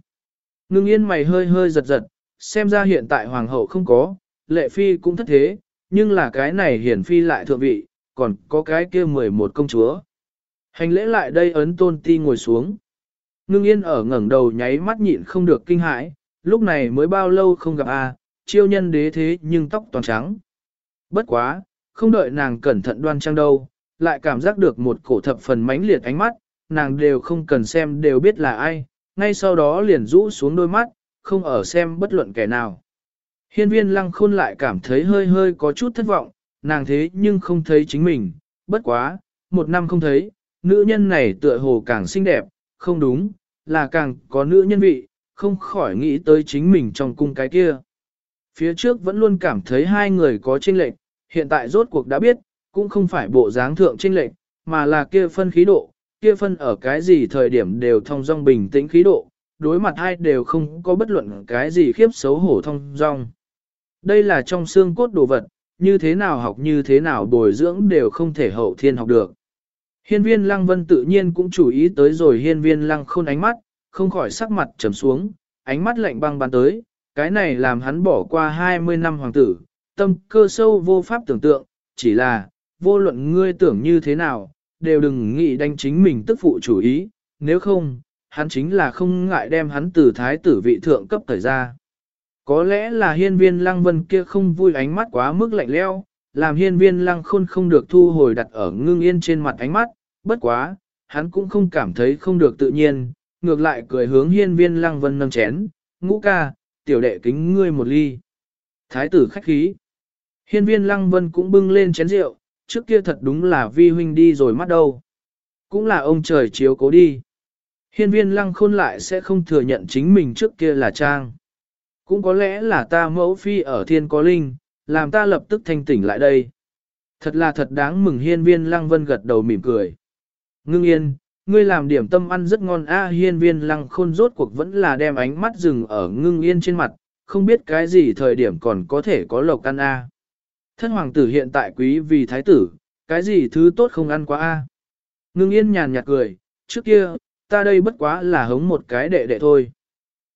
Ngưng yên mày hơi hơi giật giật, xem ra hiện tại hoàng hậu không có, lệ phi cũng thất thế, nhưng là cái này hiển phi lại thượng vị, còn có cái kia 11 công chúa. Hành lễ lại đây ấn tôn ti ngồi xuống. Ngưng yên ở ngẩng đầu nháy mắt nhịn không được kinh hãi, lúc này mới bao lâu không gặp a, chiêu nhân đế thế nhưng tóc toàn trắng. Bất quá, không đợi nàng cẩn thận đoan trang đâu, lại cảm giác được một cổ thập phần mãnh liệt ánh mắt, nàng đều không cần xem đều biết là ai, ngay sau đó liền rũ xuống đôi mắt, không ở xem bất luận kẻ nào. Hiên viên lăng khôn lại cảm thấy hơi hơi có chút thất vọng, nàng thế nhưng không thấy chính mình, bất quá, một năm không thấy, nữ nhân này tựa hồ càng xinh đẹp, không đúng, là càng có nữ nhân vị, không khỏi nghĩ tới chính mình trong cung cái kia. Phía trước vẫn luôn cảm thấy hai người có chênh lệch, hiện tại rốt cuộc đã biết, cũng không phải bộ dáng thượng chênh lệch, mà là kia phân khí độ, kia phân ở cái gì thời điểm đều thông dong bình tĩnh khí độ, đối mặt hai đều không có bất luận cái gì khiếp xấu hổ thông dong. Đây là trong xương cốt đồ vật, như thế nào học như thế nào bồi dưỡng đều không thể hậu thiên học được. Hiên viên lăng vân tự nhiên cũng chú ý tới rồi hiên viên lăng khôn ánh mắt, không khỏi sắc mặt trầm xuống, ánh mắt lạnh băng bắn tới, cái này làm hắn bỏ qua 20 năm hoàng tử, tâm cơ sâu vô pháp tưởng tượng, chỉ là, vô luận ngươi tưởng như thế nào, đều đừng nghĩ đánh chính mình tức phụ chủ ý, nếu không, hắn chính là không ngại đem hắn từ thái tử vị thượng cấp thời ra. Có lẽ là hiên viên lăng vân kia không vui ánh mắt quá mức lạnh leo, làm hiên viên lăng khôn không được thu hồi đặt ở ngưng yên trên mặt ánh mắt, bất quá, hắn cũng không cảm thấy không được tự nhiên, ngược lại cười hướng hiên viên lăng vân nâng chén, ngũ ca, tiểu đệ kính ngươi một ly. Thái tử khách khí. Hiên viên lăng vân cũng bưng lên chén rượu, trước kia thật đúng là vi huynh đi rồi mắt đâu. Cũng là ông trời chiếu cố đi. Hiên viên lăng khôn lại sẽ không thừa nhận chính mình trước kia là trang. Cũng có lẽ là ta mẫu phi ở thiên có linh, làm ta lập tức thanh tỉnh lại đây. Thật là thật đáng mừng hiên viên lăng vân gật đầu mỉm cười. Ngưng yên, ngươi làm điểm tâm ăn rất ngon a hiên viên lăng khôn rốt cuộc vẫn là đem ánh mắt rừng ở ngưng yên trên mặt, không biết cái gì thời điểm còn có thể có lộc ăn a. Thân hoàng tử hiện tại quý vì thái tử, cái gì thứ tốt không ăn quá a. Ngưng yên nhàn nhạt cười, trước kia, ta đây bất quá là hống một cái đệ đệ thôi.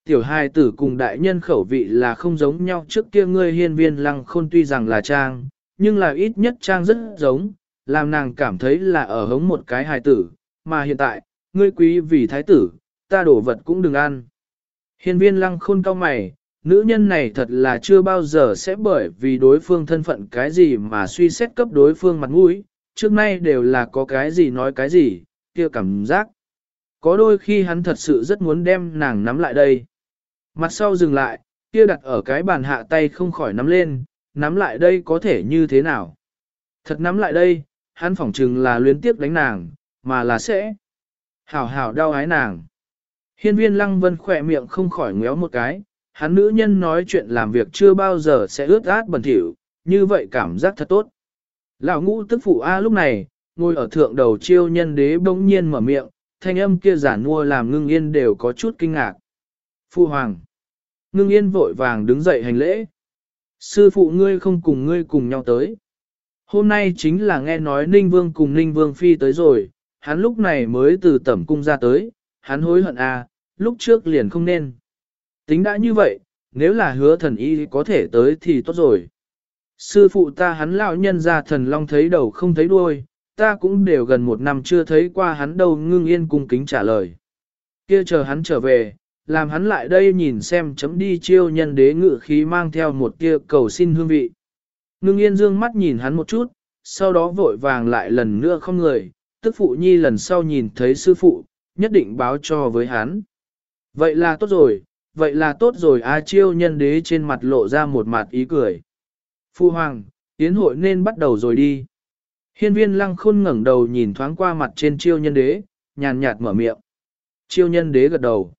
Tiểu hai tử cùng đại nhân khẩu vị là không giống nhau trước kia ngươi hiên viên lăng khôn tuy rằng là trang, nhưng là ít nhất trang rất giống, làm nàng cảm thấy là ở hống một cái hài tử, mà hiện tại, ngươi quý vì thái tử, ta đổ vật cũng đừng ăn. Hiên viên lăng khôn cao mày, nữ nhân này thật là chưa bao giờ sẽ bởi vì đối phương thân phận cái gì mà suy xét cấp đối phương mặt mũi, trước nay đều là có cái gì nói cái gì, kia cảm giác. Có đôi khi hắn thật sự rất muốn đem nàng nắm lại đây. Mặt sau dừng lại, kia đặt ở cái bàn hạ tay không khỏi nắm lên, nắm lại đây có thể như thế nào. Thật nắm lại đây, hắn phỏng chừng là luyến tiếp đánh nàng, mà là sẽ hảo hảo đau ái nàng. Hiên viên lăng vân khỏe miệng không khỏi ngéo một cái, hắn nữ nhân nói chuyện làm việc chưa bao giờ sẽ ướt át bẩn thỉu, như vậy cảm giác thật tốt. Lão ngũ tức phụ A lúc này, ngồi ở thượng đầu chiêu nhân đế bỗng nhiên mở miệng, thanh âm kia giả mua làm ngưng yên đều có chút kinh ngạc. Phu hoàng. Ngưng yên vội vàng đứng dậy hành lễ. Sư phụ ngươi không cùng ngươi cùng nhau tới. Hôm nay chính là nghe nói Ninh Vương cùng Ninh Vương Phi tới rồi, hắn lúc này mới từ tẩm cung ra tới, hắn hối hận à, lúc trước liền không nên. Tính đã như vậy, nếu là hứa thần y có thể tới thì tốt rồi. Sư phụ ta hắn lão nhân ra thần long thấy đầu không thấy đuôi, ta cũng đều gần một năm chưa thấy qua hắn đâu ngưng yên cung kính trả lời. Kia chờ hắn trở về, làm hắn lại đây nhìn xem chấm đi chiêu nhân đế ngự khí mang theo một tia cầu xin hương vị. Ngưng yên dương mắt nhìn hắn một chút, sau đó vội vàng lại lần nữa không người, tức phụ nhi lần sau nhìn thấy sư phụ, nhất định báo cho với hắn. Vậy là tốt rồi, vậy là tốt rồi A chiêu nhân đế trên mặt lộ ra một mặt ý cười. Phu hoàng, tiến hội nên bắt đầu rồi đi. Hiên viên lăng khôn ngẩng đầu nhìn thoáng qua mặt trên chiêu nhân đế, nhàn nhạt mở miệng. Chiêu nhân đế gật đầu.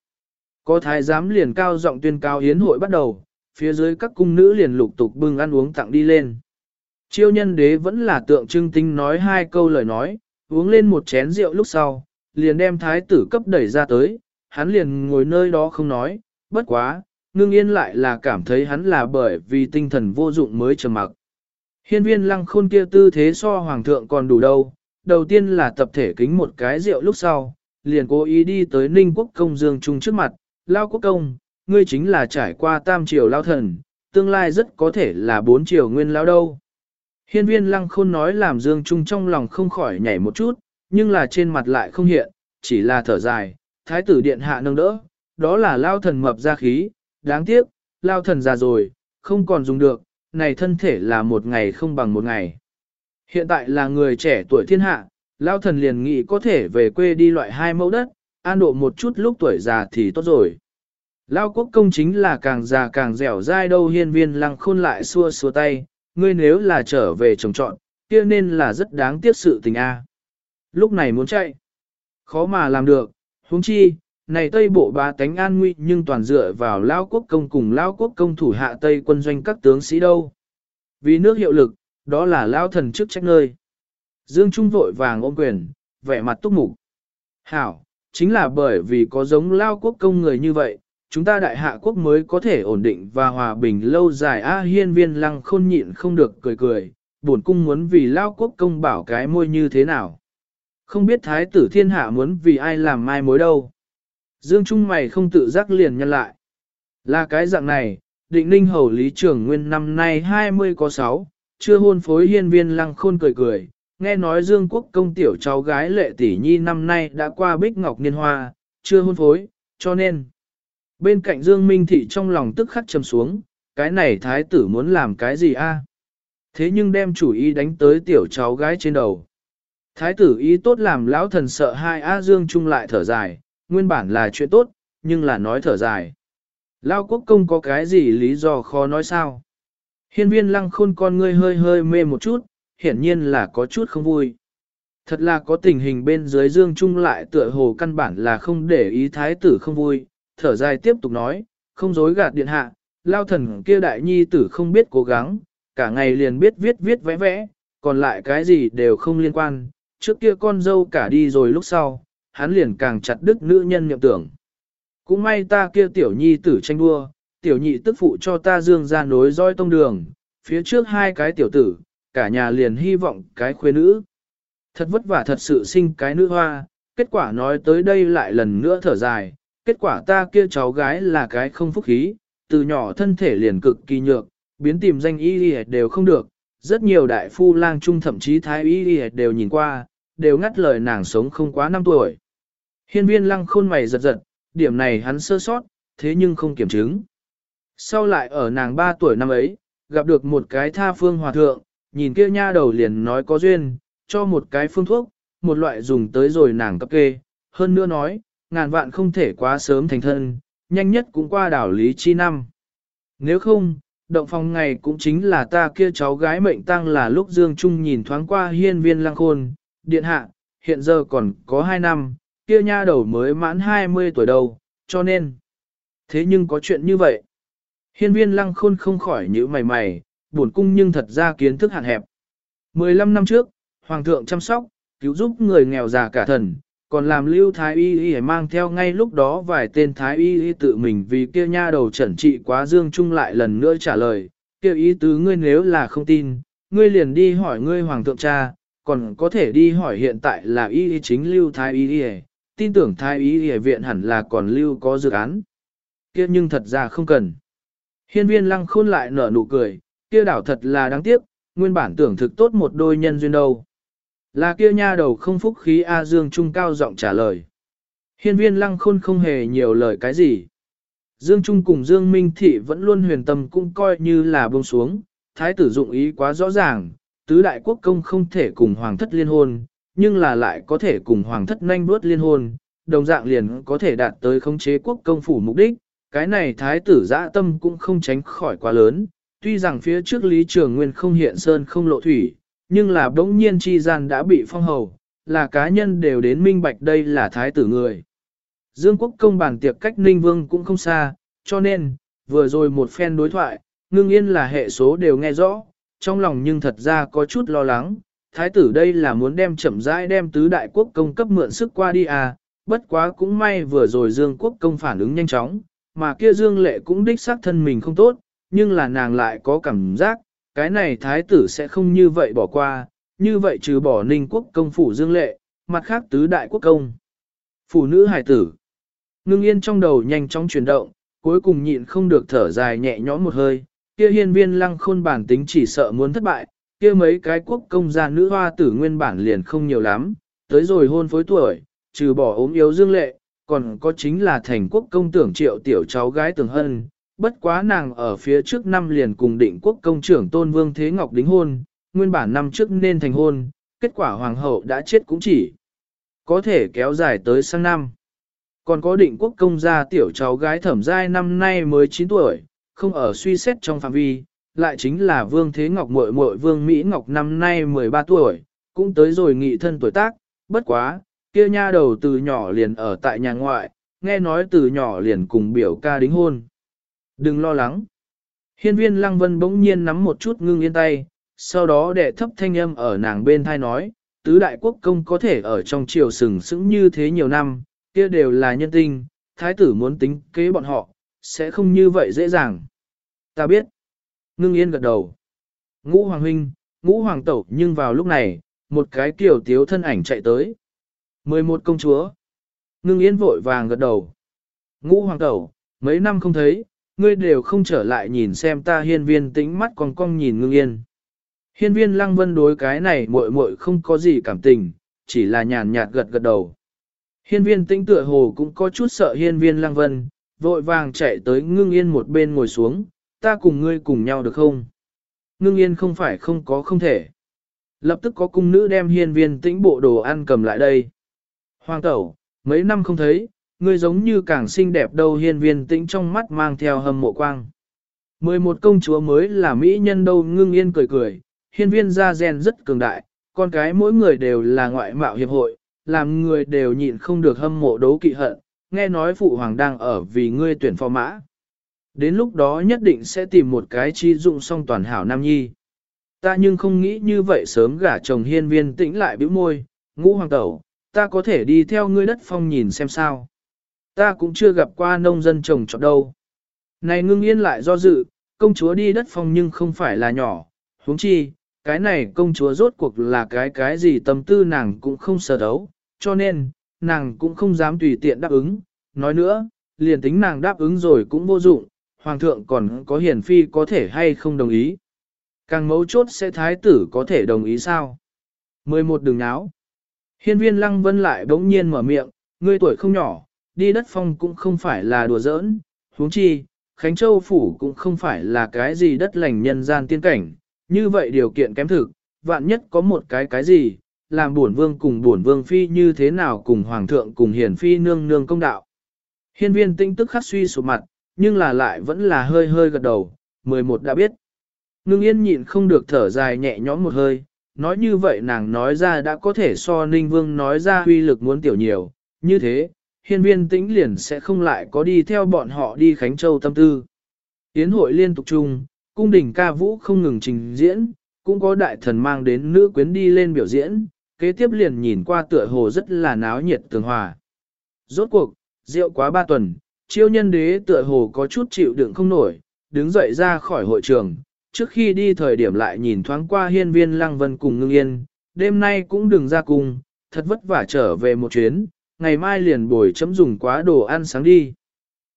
Có thái giám liền cao giọng tuyên cao hiến hội bắt đầu, phía dưới các cung nữ liền lục tục bưng ăn uống tặng đi lên. Chiêu nhân đế vẫn là tượng trưng tinh nói hai câu lời nói, uống lên một chén rượu lúc sau, liền đem thái tử cấp đẩy ra tới, hắn liền ngồi nơi đó không nói, bất quá, ngưng yên lại là cảm thấy hắn là bởi vì tinh thần vô dụng mới trầm mặc. Hiên viên lăng khôn kia tư thế so hoàng thượng còn đủ đâu, đầu tiên là tập thể kính một cái rượu lúc sau, liền cố ý đi tới ninh quốc công dương trung trước mặt, lao quốc công, ngươi chính là trải qua tam triều lao thần, tương lai rất có thể là bốn triều nguyên lao đâu. Hiên viên lăng khôn nói làm dương trung trong lòng không khỏi nhảy một chút, nhưng là trên mặt lại không hiện, chỉ là thở dài, thái tử điện hạ nâng đỡ, đó là lao thần mập ra khí, đáng tiếc, lao thần già rồi, không còn dùng được, này thân thể là một ngày không bằng một ngày. Hiện tại là người trẻ tuổi thiên hạ, lao thần liền nghĩ có thể về quê đi loại hai mẫu đất, an độ một chút lúc tuổi già thì tốt rồi. Lao quốc công chính là càng già càng dẻo dai đâu hiên viên lăng khôn lại xua xua tay, ngươi nếu là trở về trồng trọn, kia nên là rất đáng tiếc sự tình a. Lúc này muốn chạy, khó mà làm được, huống chi, này Tây Bộ ba tánh an nguy nhưng toàn dựa vào Lao Quốc công cùng Lao Quốc công thủ hạ Tây quân doanh các tướng sĩ đâu. Vì nước hiệu lực, đó là Lao thần chức trách nơi. Dương Trung vội vàng ôm quyền, vẻ mặt túc mục. Hảo, chính là bởi vì có giống Lao Quốc công người như vậy, chúng ta đại hạ quốc mới có thể ổn định và hòa bình lâu dài. A hiên viên lăng khôn nhịn không được cười cười, bổn cung muốn vì Lao Quốc công bảo cái môi như thế nào. Không biết thái tử thiên hạ muốn vì ai làm mai mối đâu. Dương Trung mày không tự giác liền nhân lại. Là cái dạng này, định ninh hầu lý trưởng nguyên năm nay 20 có 6, chưa hôn phối hiên viên lăng khôn cười cười, nghe nói Dương Quốc công tiểu cháu gái lệ tỷ nhi năm nay đã qua bích ngọc niên hoa, chưa hôn phối, cho nên. Bên cạnh Dương Minh Thị trong lòng tức khắc trầm xuống, cái này thái tử muốn làm cái gì a? Thế nhưng đem chủ ý đánh tới tiểu cháu gái trên đầu. Thái tử ý tốt làm lão thần sợ hai A Dương Trung lại thở dài, nguyên bản là chuyện tốt, nhưng là nói thở dài. Lao quốc công có cái gì lý do khó nói sao? Hiên viên lăng khôn con ngươi hơi hơi mê một chút, hiển nhiên là có chút không vui. Thật là có tình hình bên dưới dương trung lại tựa hồ căn bản là không để ý thái tử không vui, thở dài tiếp tục nói, không dối gạt điện hạ, lao thần kia đại nhi tử không biết cố gắng, cả ngày liền biết viết viết vẽ vẽ, còn lại cái gì đều không liên quan, trước kia con dâu cả đi rồi lúc sau, hắn liền càng chặt đứt nữ nhân nhậm tưởng. Cũng may ta kia tiểu nhi tử tranh đua, tiểu nhị tức phụ cho ta dương ra nối roi tông đường, phía trước hai cái tiểu tử, cả nhà liền hy vọng cái khuê nữ. Thật vất vả thật sự sinh cái nữ hoa, kết quả nói tới đây lại lần nữa thở dài, kết quả ta kia cháu gái là cái không phúc khí, từ nhỏ thân thể liền cực kỳ nhược, biến tìm danh y đều không được, rất nhiều đại phu lang trung thậm chí thái y đều nhìn qua, đều ngắt lời nàng sống không quá năm tuổi. Hiên viên lăng khôn mày giật giật, điểm này hắn sơ sót, thế nhưng không kiểm chứng. Sau lại ở nàng 3 tuổi năm ấy, gặp được một cái tha phương hòa thượng, nhìn kia nha đầu liền nói có duyên, cho một cái phương thuốc, một loại dùng tới rồi nàng cấp kê, hơn nữa nói, ngàn vạn không thể quá sớm thành thân, nhanh nhất cũng qua đảo lý chi năm. Nếu không, động phòng ngày cũng chính là ta kia cháu gái mệnh tăng là lúc Dương Trung nhìn thoáng qua hiên viên lăng khôn, điện hạ, hiện giờ còn có 2 năm, kia nha đầu mới mãn 20 tuổi đầu, cho nên. Thế nhưng có chuyện như vậy. Hiên viên lăng khôn không khỏi nhíu mày mày, buồn cung nhưng thật ra kiến thức hạn hẹp. 15 năm trước, Hoàng thượng chăm sóc, cứu giúp người nghèo già cả thần, còn làm lưu thái y y mang theo ngay lúc đó vài tên thái y y tự mình vì kia nha đầu trẩn trị quá dương trung lại lần nữa trả lời, kia ý tứ ngươi nếu là không tin, ngươi liền đi hỏi ngươi hoàng thượng cha, còn có thể đi hỏi hiện tại là y y chính lưu thái y y, tin tưởng thái y y viện hẳn là còn lưu có dự án. Kia nhưng thật ra không cần. Hiên viên lăng khôn lại nở nụ cười, kia đảo thật là đáng tiếc, nguyên bản tưởng thực tốt một đôi nhân duyên đâu. Là kia nha đầu không phúc khí A Dương Trung cao giọng trả lời. Hiên viên lăng khôn không hề nhiều lời cái gì. Dương Trung cùng Dương Minh Thị vẫn luôn huyền tâm cũng coi như là buông xuống, thái tử dụng ý quá rõ ràng, tứ đại quốc công không thể cùng hoàng thất liên hôn, nhưng là lại có thể cùng hoàng thất nhanh bước liên hôn, đồng dạng liền có thể đạt tới khống chế quốc công phủ mục đích, cái này thái tử dã tâm cũng không tránh khỏi quá lớn, tuy rằng phía trước Lý Trường Nguyên không hiện sơn không lộ thủy, nhưng là bỗng nhiên chi gian đã bị phong hầu, là cá nhân đều đến minh bạch đây là thái tử người. Dương quốc công bàn tiệc cách Ninh Vương cũng không xa, cho nên, vừa rồi một phen đối thoại, ngưng yên là hệ số đều nghe rõ, trong lòng nhưng thật ra có chút lo lắng, thái tử đây là muốn đem chậm rãi đem tứ đại quốc công cấp mượn sức qua đi à, bất quá cũng may vừa rồi Dương quốc công phản ứng nhanh chóng, mà kia Dương lệ cũng đích xác thân mình không tốt, nhưng là nàng lại có cảm giác, cái này thái tử sẽ không như vậy bỏ qua, như vậy trừ bỏ ninh quốc công phủ Dương lệ, mặt khác tứ đại quốc công. Phụ nữ hải tử. Ngưng yên trong đầu nhanh chóng chuyển động, cuối cùng nhịn không được thở dài nhẹ nhõm một hơi, kia hiên viên lăng khôn bản tính chỉ sợ muốn thất bại, kia mấy cái quốc công gia nữ hoa tử nguyên bản liền không nhiều lắm, tới rồi hôn phối tuổi, trừ bỏ ốm yếu dương lệ, còn có chính là thành quốc công tưởng triệu tiểu cháu gái tưởng hân, bất quá nàng ở phía trước năm liền cùng định quốc công trưởng tôn vương thế ngọc đính hôn, nguyên bản năm trước nên thành hôn, kết quả hoàng hậu đã chết cũng chỉ có thể kéo dài tới sang năm. Còn có định quốc công gia tiểu cháu gái thẩm giai năm nay mới 9 tuổi, không ở suy xét trong phạm vi, lại chính là Vương Thế Ngọc muội muội Vương Mỹ Ngọc năm nay 13 tuổi, cũng tới rồi nghị thân tuổi tác, bất quá, kia nha đầu từ nhỏ liền ở tại nhà ngoại, nghe nói từ nhỏ liền cùng biểu ca đính hôn. Đừng lo lắng. Hiên viên Lăng Vân bỗng nhiên nắm một chút ngưng yên tay, sau đó đệ thấp thanh âm ở nàng bên thai nói, tứ đại quốc công có thể ở trong triều sừng sững như thế nhiều năm, kia đều là nhân tinh, thái tử muốn tính kế bọn họ, sẽ không như vậy dễ dàng. Ta biết. Ngưng yên gật đầu. Ngũ hoàng huynh, ngũ hoàng tẩu nhưng vào lúc này, một cái kiểu tiếu thân ảnh chạy tới. 11 công chúa. Ngưng yên vội vàng gật đầu. Ngũ hoàng tẩu, mấy năm không thấy, ngươi đều không trở lại nhìn xem ta hiên viên tĩnh mắt còn cong nhìn ngưng yên. Hiên viên lăng vân đối cái này muội muội không có gì cảm tình, chỉ là nhàn nhạt gật gật đầu. Hiên viên tĩnh tựa hồ cũng có chút sợ hiên viên lăng vân, vội vàng chạy tới ngưng yên một bên ngồi xuống, ta cùng ngươi cùng nhau được không? Ngưng yên không phải không có không thể. Lập tức có cung nữ đem hiên viên tĩnh bộ đồ ăn cầm lại đây. Hoàng tẩu, mấy năm không thấy, ngươi giống như càng xinh đẹp đâu hiên viên tĩnh trong mắt mang theo hâm mộ quang. Mười một công chúa mới là mỹ nhân đâu ngưng yên cười cười, hiên viên gia gen rất cường đại, con cái mỗi người đều là ngoại mạo hiệp hội, làm người đều nhịn không được hâm mộ đấu kỵ hận, nghe nói phụ hoàng đang ở vì ngươi tuyển phò mã. Đến lúc đó nhất định sẽ tìm một cái chi dụng song toàn hảo nam nhi. Ta nhưng không nghĩ như vậy sớm gả chồng hiên viên tĩnh lại bĩu môi, ngũ hoàng tẩu, ta có thể đi theo ngươi đất phong nhìn xem sao. Ta cũng chưa gặp qua nông dân trồng trọt đâu. Này ngưng yên lại do dự, công chúa đi đất phong nhưng không phải là nhỏ, huống chi, cái này công chúa rốt cuộc là cái cái gì tâm tư nàng cũng không sở đấu, cho nên, nàng cũng không dám tùy tiện đáp ứng. Nói nữa, liền tính nàng đáp ứng rồi cũng vô dụng, hoàng thượng còn có hiển phi có thể hay không đồng ý. Càng mấu chốt sẽ thái tử có thể đồng ý sao? 11 đường náo. Hiên viên lăng vân lại bỗng nhiên mở miệng, ngươi tuổi không nhỏ, đi đất phong cũng không phải là đùa giỡn, huống chi, Khánh Châu Phủ cũng không phải là cái gì đất lành nhân gian tiên cảnh, như vậy điều kiện kém thực, vạn nhất có một cái cái gì, làm buồn vương cùng buồn vương phi như thế nào cùng hoàng thượng cùng hiền phi nương nương công đạo. Hiên viên tinh tức khắc suy sụp mặt, nhưng là lại vẫn là hơi hơi gật đầu, 11 đã biết. Ngưng yên nhịn không được thở dài nhẹ nhõm một hơi, nói như vậy nàng nói ra đã có thể so ninh vương nói ra huy lực muốn tiểu nhiều, như thế, hiên viên tĩnh liền sẽ không lại có đi theo bọn họ đi Khánh Châu tâm tư. Yến hội liên tục chung, cung đình ca vũ không ngừng trình diễn, cũng có đại thần mang đến nữ quyến đi lên biểu diễn, kế tiếp liền nhìn qua tựa hồ rất là náo nhiệt tường hòa. Rốt cuộc, rượu quá ba tuần, chiêu nhân đế tựa hồ có chút chịu đựng không nổi, đứng dậy ra khỏi hội trường, trước khi đi thời điểm lại nhìn thoáng qua hiên viên lăng vân cùng ngưng yên, đêm nay cũng đừng ra cùng, thật vất vả trở về một chuyến, ngày mai liền bồi chấm dùng quá đồ ăn sáng đi.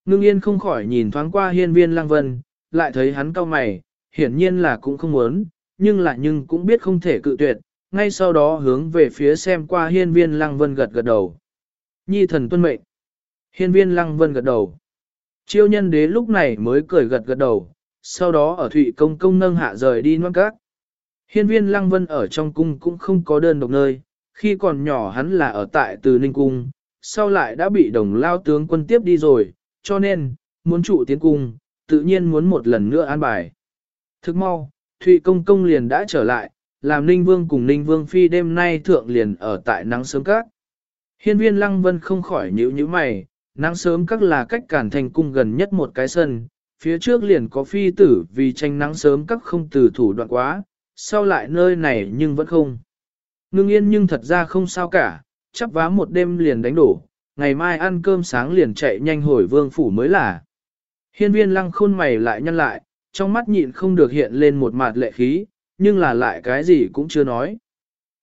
Ngưng yên không khỏi nhìn thoáng qua hiên viên lăng vân, lại thấy hắn cau mày, hiển nhiên là cũng không muốn, nhưng lại nhưng cũng biết không thể cự tuyệt, ngay sau đó hướng về phía xem qua hiên viên lăng vân gật gật đầu. Nhi thần tuân mệnh. Hiên viên lăng vân gật đầu. Chiêu nhân đế lúc này mới cười gật gật đầu, sau đó ở thụy công công nâng hạ rời đi noan các. Hiên viên lăng vân ở trong cung cũng không có đơn độc nơi, khi còn nhỏ hắn là ở tại từ Ninh Cung, sau lại đã bị đồng lao tướng quân tiếp đi rồi, cho nên, muốn trụ tiến cung, tự nhiên muốn một lần nữa an bài. Thức mau, Thụy Công Công liền đã trở lại, làm Ninh Vương cùng Ninh Vương Phi đêm nay thượng liền ở tại nắng sớm các. Hiên viên Lăng Vân không khỏi nhíu nhíu mày, nắng sớm các là cách cản thành cung gần nhất một cái sân, phía trước liền có phi tử vì tranh nắng sớm các không từ thủ đoạn quá, sau lại nơi này nhưng vẫn không. Ngưng yên nhưng thật ra không sao cả, chắp vá một đêm liền đánh đổ, ngày mai ăn cơm sáng liền chạy nhanh hồi vương phủ mới là. Hiên viên lăng khôn mày lại nhăn lại, trong mắt nhịn không được hiện lên một mặt lệ khí, nhưng là lại cái gì cũng chưa nói.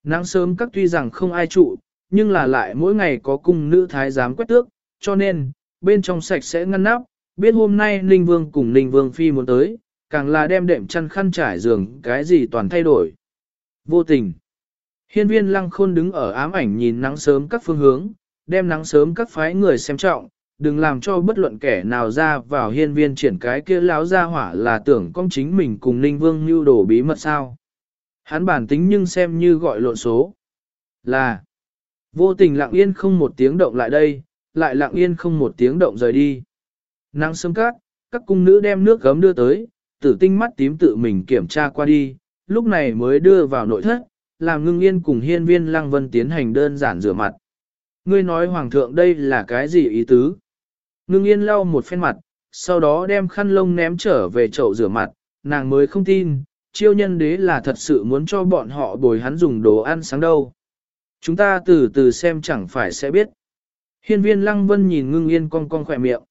Nắng sớm các tuy rằng không ai trụ, nhưng là lại mỗi ngày có cung nữ thái giám quét tước, cho nên, bên trong sạch sẽ ngăn nắp, biết hôm nay Ninh Vương cùng Ninh Vương Phi muốn tới, càng là đem đệm chăn khăn trải giường cái gì toàn thay đổi. Vô tình. Hiên viên lăng khôn đứng ở ám ảnh nhìn nắng sớm các phương hướng, đem nắng sớm các phái người xem trọng, đừng làm cho bất luận kẻ nào ra vào hiên viên triển cái kia láo ra hỏa là tưởng công chính mình cùng Ninh Vương mưu đồ bí mật sao. Hắn bản tính nhưng xem như gọi lộn số. Là, vô tình lặng yên không một tiếng động lại đây, lại lặng yên không một tiếng động rời đi. Nắng sớm các, các cung nữ đem nước gấm đưa tới, tử tinh mắt tím tự mình kiểm tra qua đi, lúc này mới đưa vào nội thất, làm ngưng yên cùng hiên viên lăng vân tiến hành đơn giản rửa mặt. Ngươi nói hoàng thượng đây là cái gì ý tứ? Ngưng yên lau một phen mặt, sau đó đem khăn lông ném trở về chậu rửa mặt, nàng mới không tin, chiêu nhân đế là thật sự muốn cho bọn họ bồi hắn dùng đồ ăn sáng đâu. Chúng ta từ từ xem chẳng phải sẽ biết. Hiên viên lăng vân nhìn ngưng yên cong cong khỏe miệng.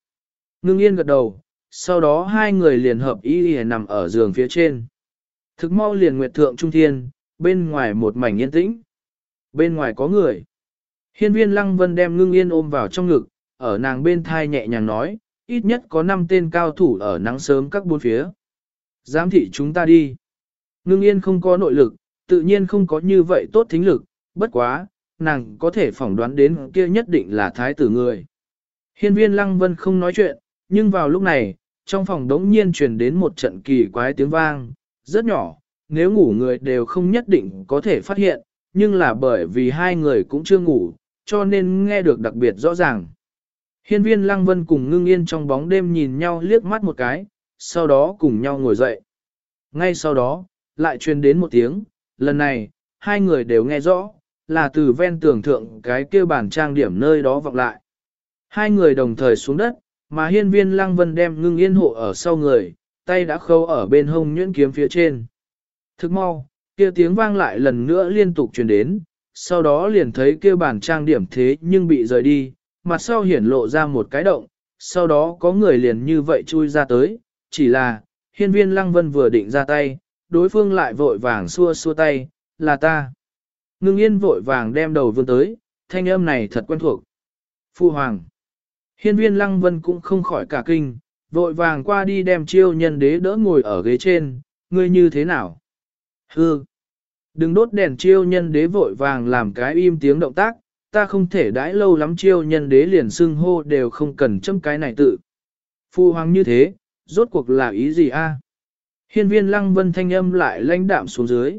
Ngưng yên gật đầu, sau đó hai người liền hợp ý để nằm ở giường phía trên. Thực mau liền nguyệt thượng trung thiên, bên ngoài một mảnh yên tĩnh. Bên ngoài có người. Hiên viên lăng vân đem ngưng yên ôm vào trong ngực, ở nàng bên thai nhẹ nhàng nói, ít nhất có 5 tên cao thủ ở nắng sớm các bốn phía. Giám thị chúng ta đi. Ngưng yên không có nội lực, tự nhiên không có như vậy tốt thính lực, bất quá, nàng có thể phỏng đoán đến kia nhất định là thái tử người. Hiên viên lăng vân không nói chuyện, nhưng vào lúc này, trong phòng đống nhiên truyền đến một trận kỳ quái tiếng vang, rất nhỏ, nếu ngủ người đều không nhất định có thể phát hiện, nhưng là bởi vì hai người cũng chưa ngủ, cho nên nghe được đặc biệt rõ ràng. Hiên viên lăng vân cùng ngưng yên trong bóng đêm nhìn nhau liếc mắt một cái, sau đó cùng nhau ngồi dậy. Ngay sau đó, lại truyền đến một tiếng, lần này, hai người đều nghe rõ, là từ ven tường thượng cái kia bản trang điểm nơi đó vọng lại. Hai người đồng thời xuống đất, mà hiên viên lăng vân đem ngưng yên hộ ở sau người, tay đã khâu ở bên hông nhuyễn kiếm phía trên. Thức mau, kia tiếng vang lại lần nữa liên tục truyền đến, sau đó liền thấy kia bàn trang điểm thế nhưng bị rời đi, mặt sau hiển lộ ra một cái động, sau đó có người liền như vậy chui ra tới, chỉ là, hiên viên lăng vân vừa định ra tay, đối phương lại vội vàng xua xua tay, là ta. Ngưng yên vội vàng đem đầu vươn tới, thanh âm này thật quen thuộc. Phu hoàng. Hiên viên lăng vân cũng không khỏi cả kinh, vội vàng qua đi đem chiêu nhân đế đỡ ngồi ở ghế trên, ngươi như thế nào? Hư! Đừng đốt đèn chiêu nhân đế vội vàng làm cái im tiếng động tác, ta không thể đãi lâu lắm chiêu nhân đế liền xưng hô đều không cần châm cái này tự. Phu hoàng như thế, rốt cuộc là ý gì a? Hiên viên lăng vân thanh âm lại lãnh đạm xuống dưới.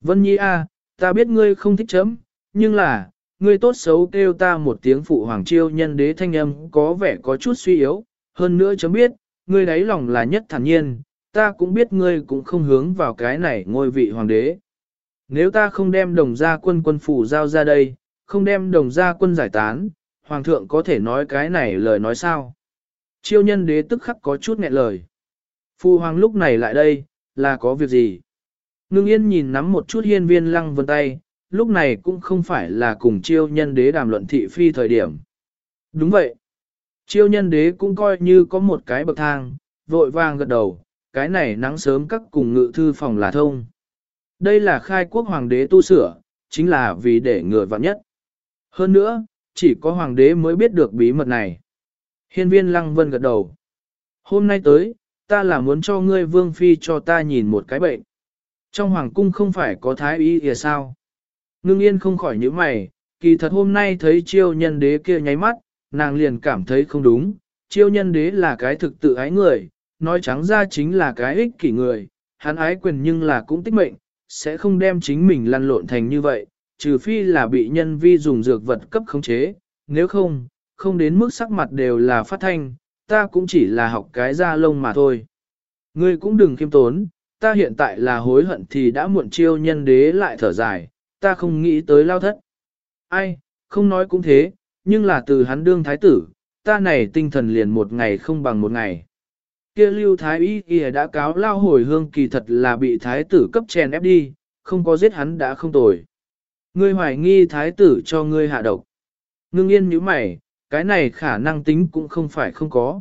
Vân nhi a, ta biết ngươi không thích chấm, nhưng là, ngươi tốt xấu kêu ta một tiếng phụ hoàng chiêu nhân đế thanh âm có vẻ có chút suy yếu, hơn nữa chấm biết, ngươi đáy lòng là nhất thản nhiên, ta cũng biết ngươi cũng không hướng vào cái này ngôi vị hoàng đế. Nếu ta không đem đồng gia quân quân phủ giao ra đây, không đem đồng gia quân giải tán, hoàng thượng có thể nói cái này lời nói sao? Chiêu nhân đế tức khắc có chút nghẹn lời. Phu hoàng lúc này lại đây, là có việc gì? Ngưng yên nhìn nắm một chút hiên viên lăng vân tay, lúc này cũng không phải là cùng chiêu nhân đế đàm luận thị phi thời điểm. Đúng vậy. Chiêu nhân đế cũng coi như có một cái bậc thang, vội vàng gật đầu, cái này nắng sớm các cùng ngự thư phòng là thông. Đây là khai quốc hoàng đế tu sửa, chính là vì để ngừa vạn nhất. Hơn nữa, chỉ có hoàng đế mới biết được bí mật này. Hiên viên lăng vân gật đầu. Hôm nay tới, ta là muốn cho ngươi vương phi cho ta nhìn một cái bệnh. Trong hoàng cung không phải có thái y kìa sao? Ngưng yên không khỏi những mày, kỳ thật hôm nay thấy chiêu nhân đế kia nháy mắt, nàng liền cảm thấy không đúng. Chiêu nhân đế là cái thực tự ái người, nói trắng ra chính là cái ích kỷ người, hắn ái quyền nhưng là cũng tích mệnh, sẽ không đem chính mình lăn lộn thành như vậy, trừ phi là bị nhân vi dùng dược vật cấp khống chế, nếu không, không đến mức sắc mặt đều là phát thanh, ta cũng chỉ là học cái da lông mà thôi. Ngươi cũng đừng khiêm tốn, ta hiện tại là hối hận thì đã muộn chiêu nhân đế lại thở dài, ta không nghĩ tới lao thất. Ai, không nói cũng thế, nhưng là từ hắn đương thái tử, ta này tinh thần liền một ngày không bằng một ngày. Kia lưu thái y kìa đã cáo lao hồi hương kỳ thật là bị thái tử cấp chèn ép đi, không có giết hắn đã không tồi. Ngươi hoài nghi thái tử cho ngươi hạ độc. Ngưng yên như mày, cái này khả năng tính cũng không phải không có.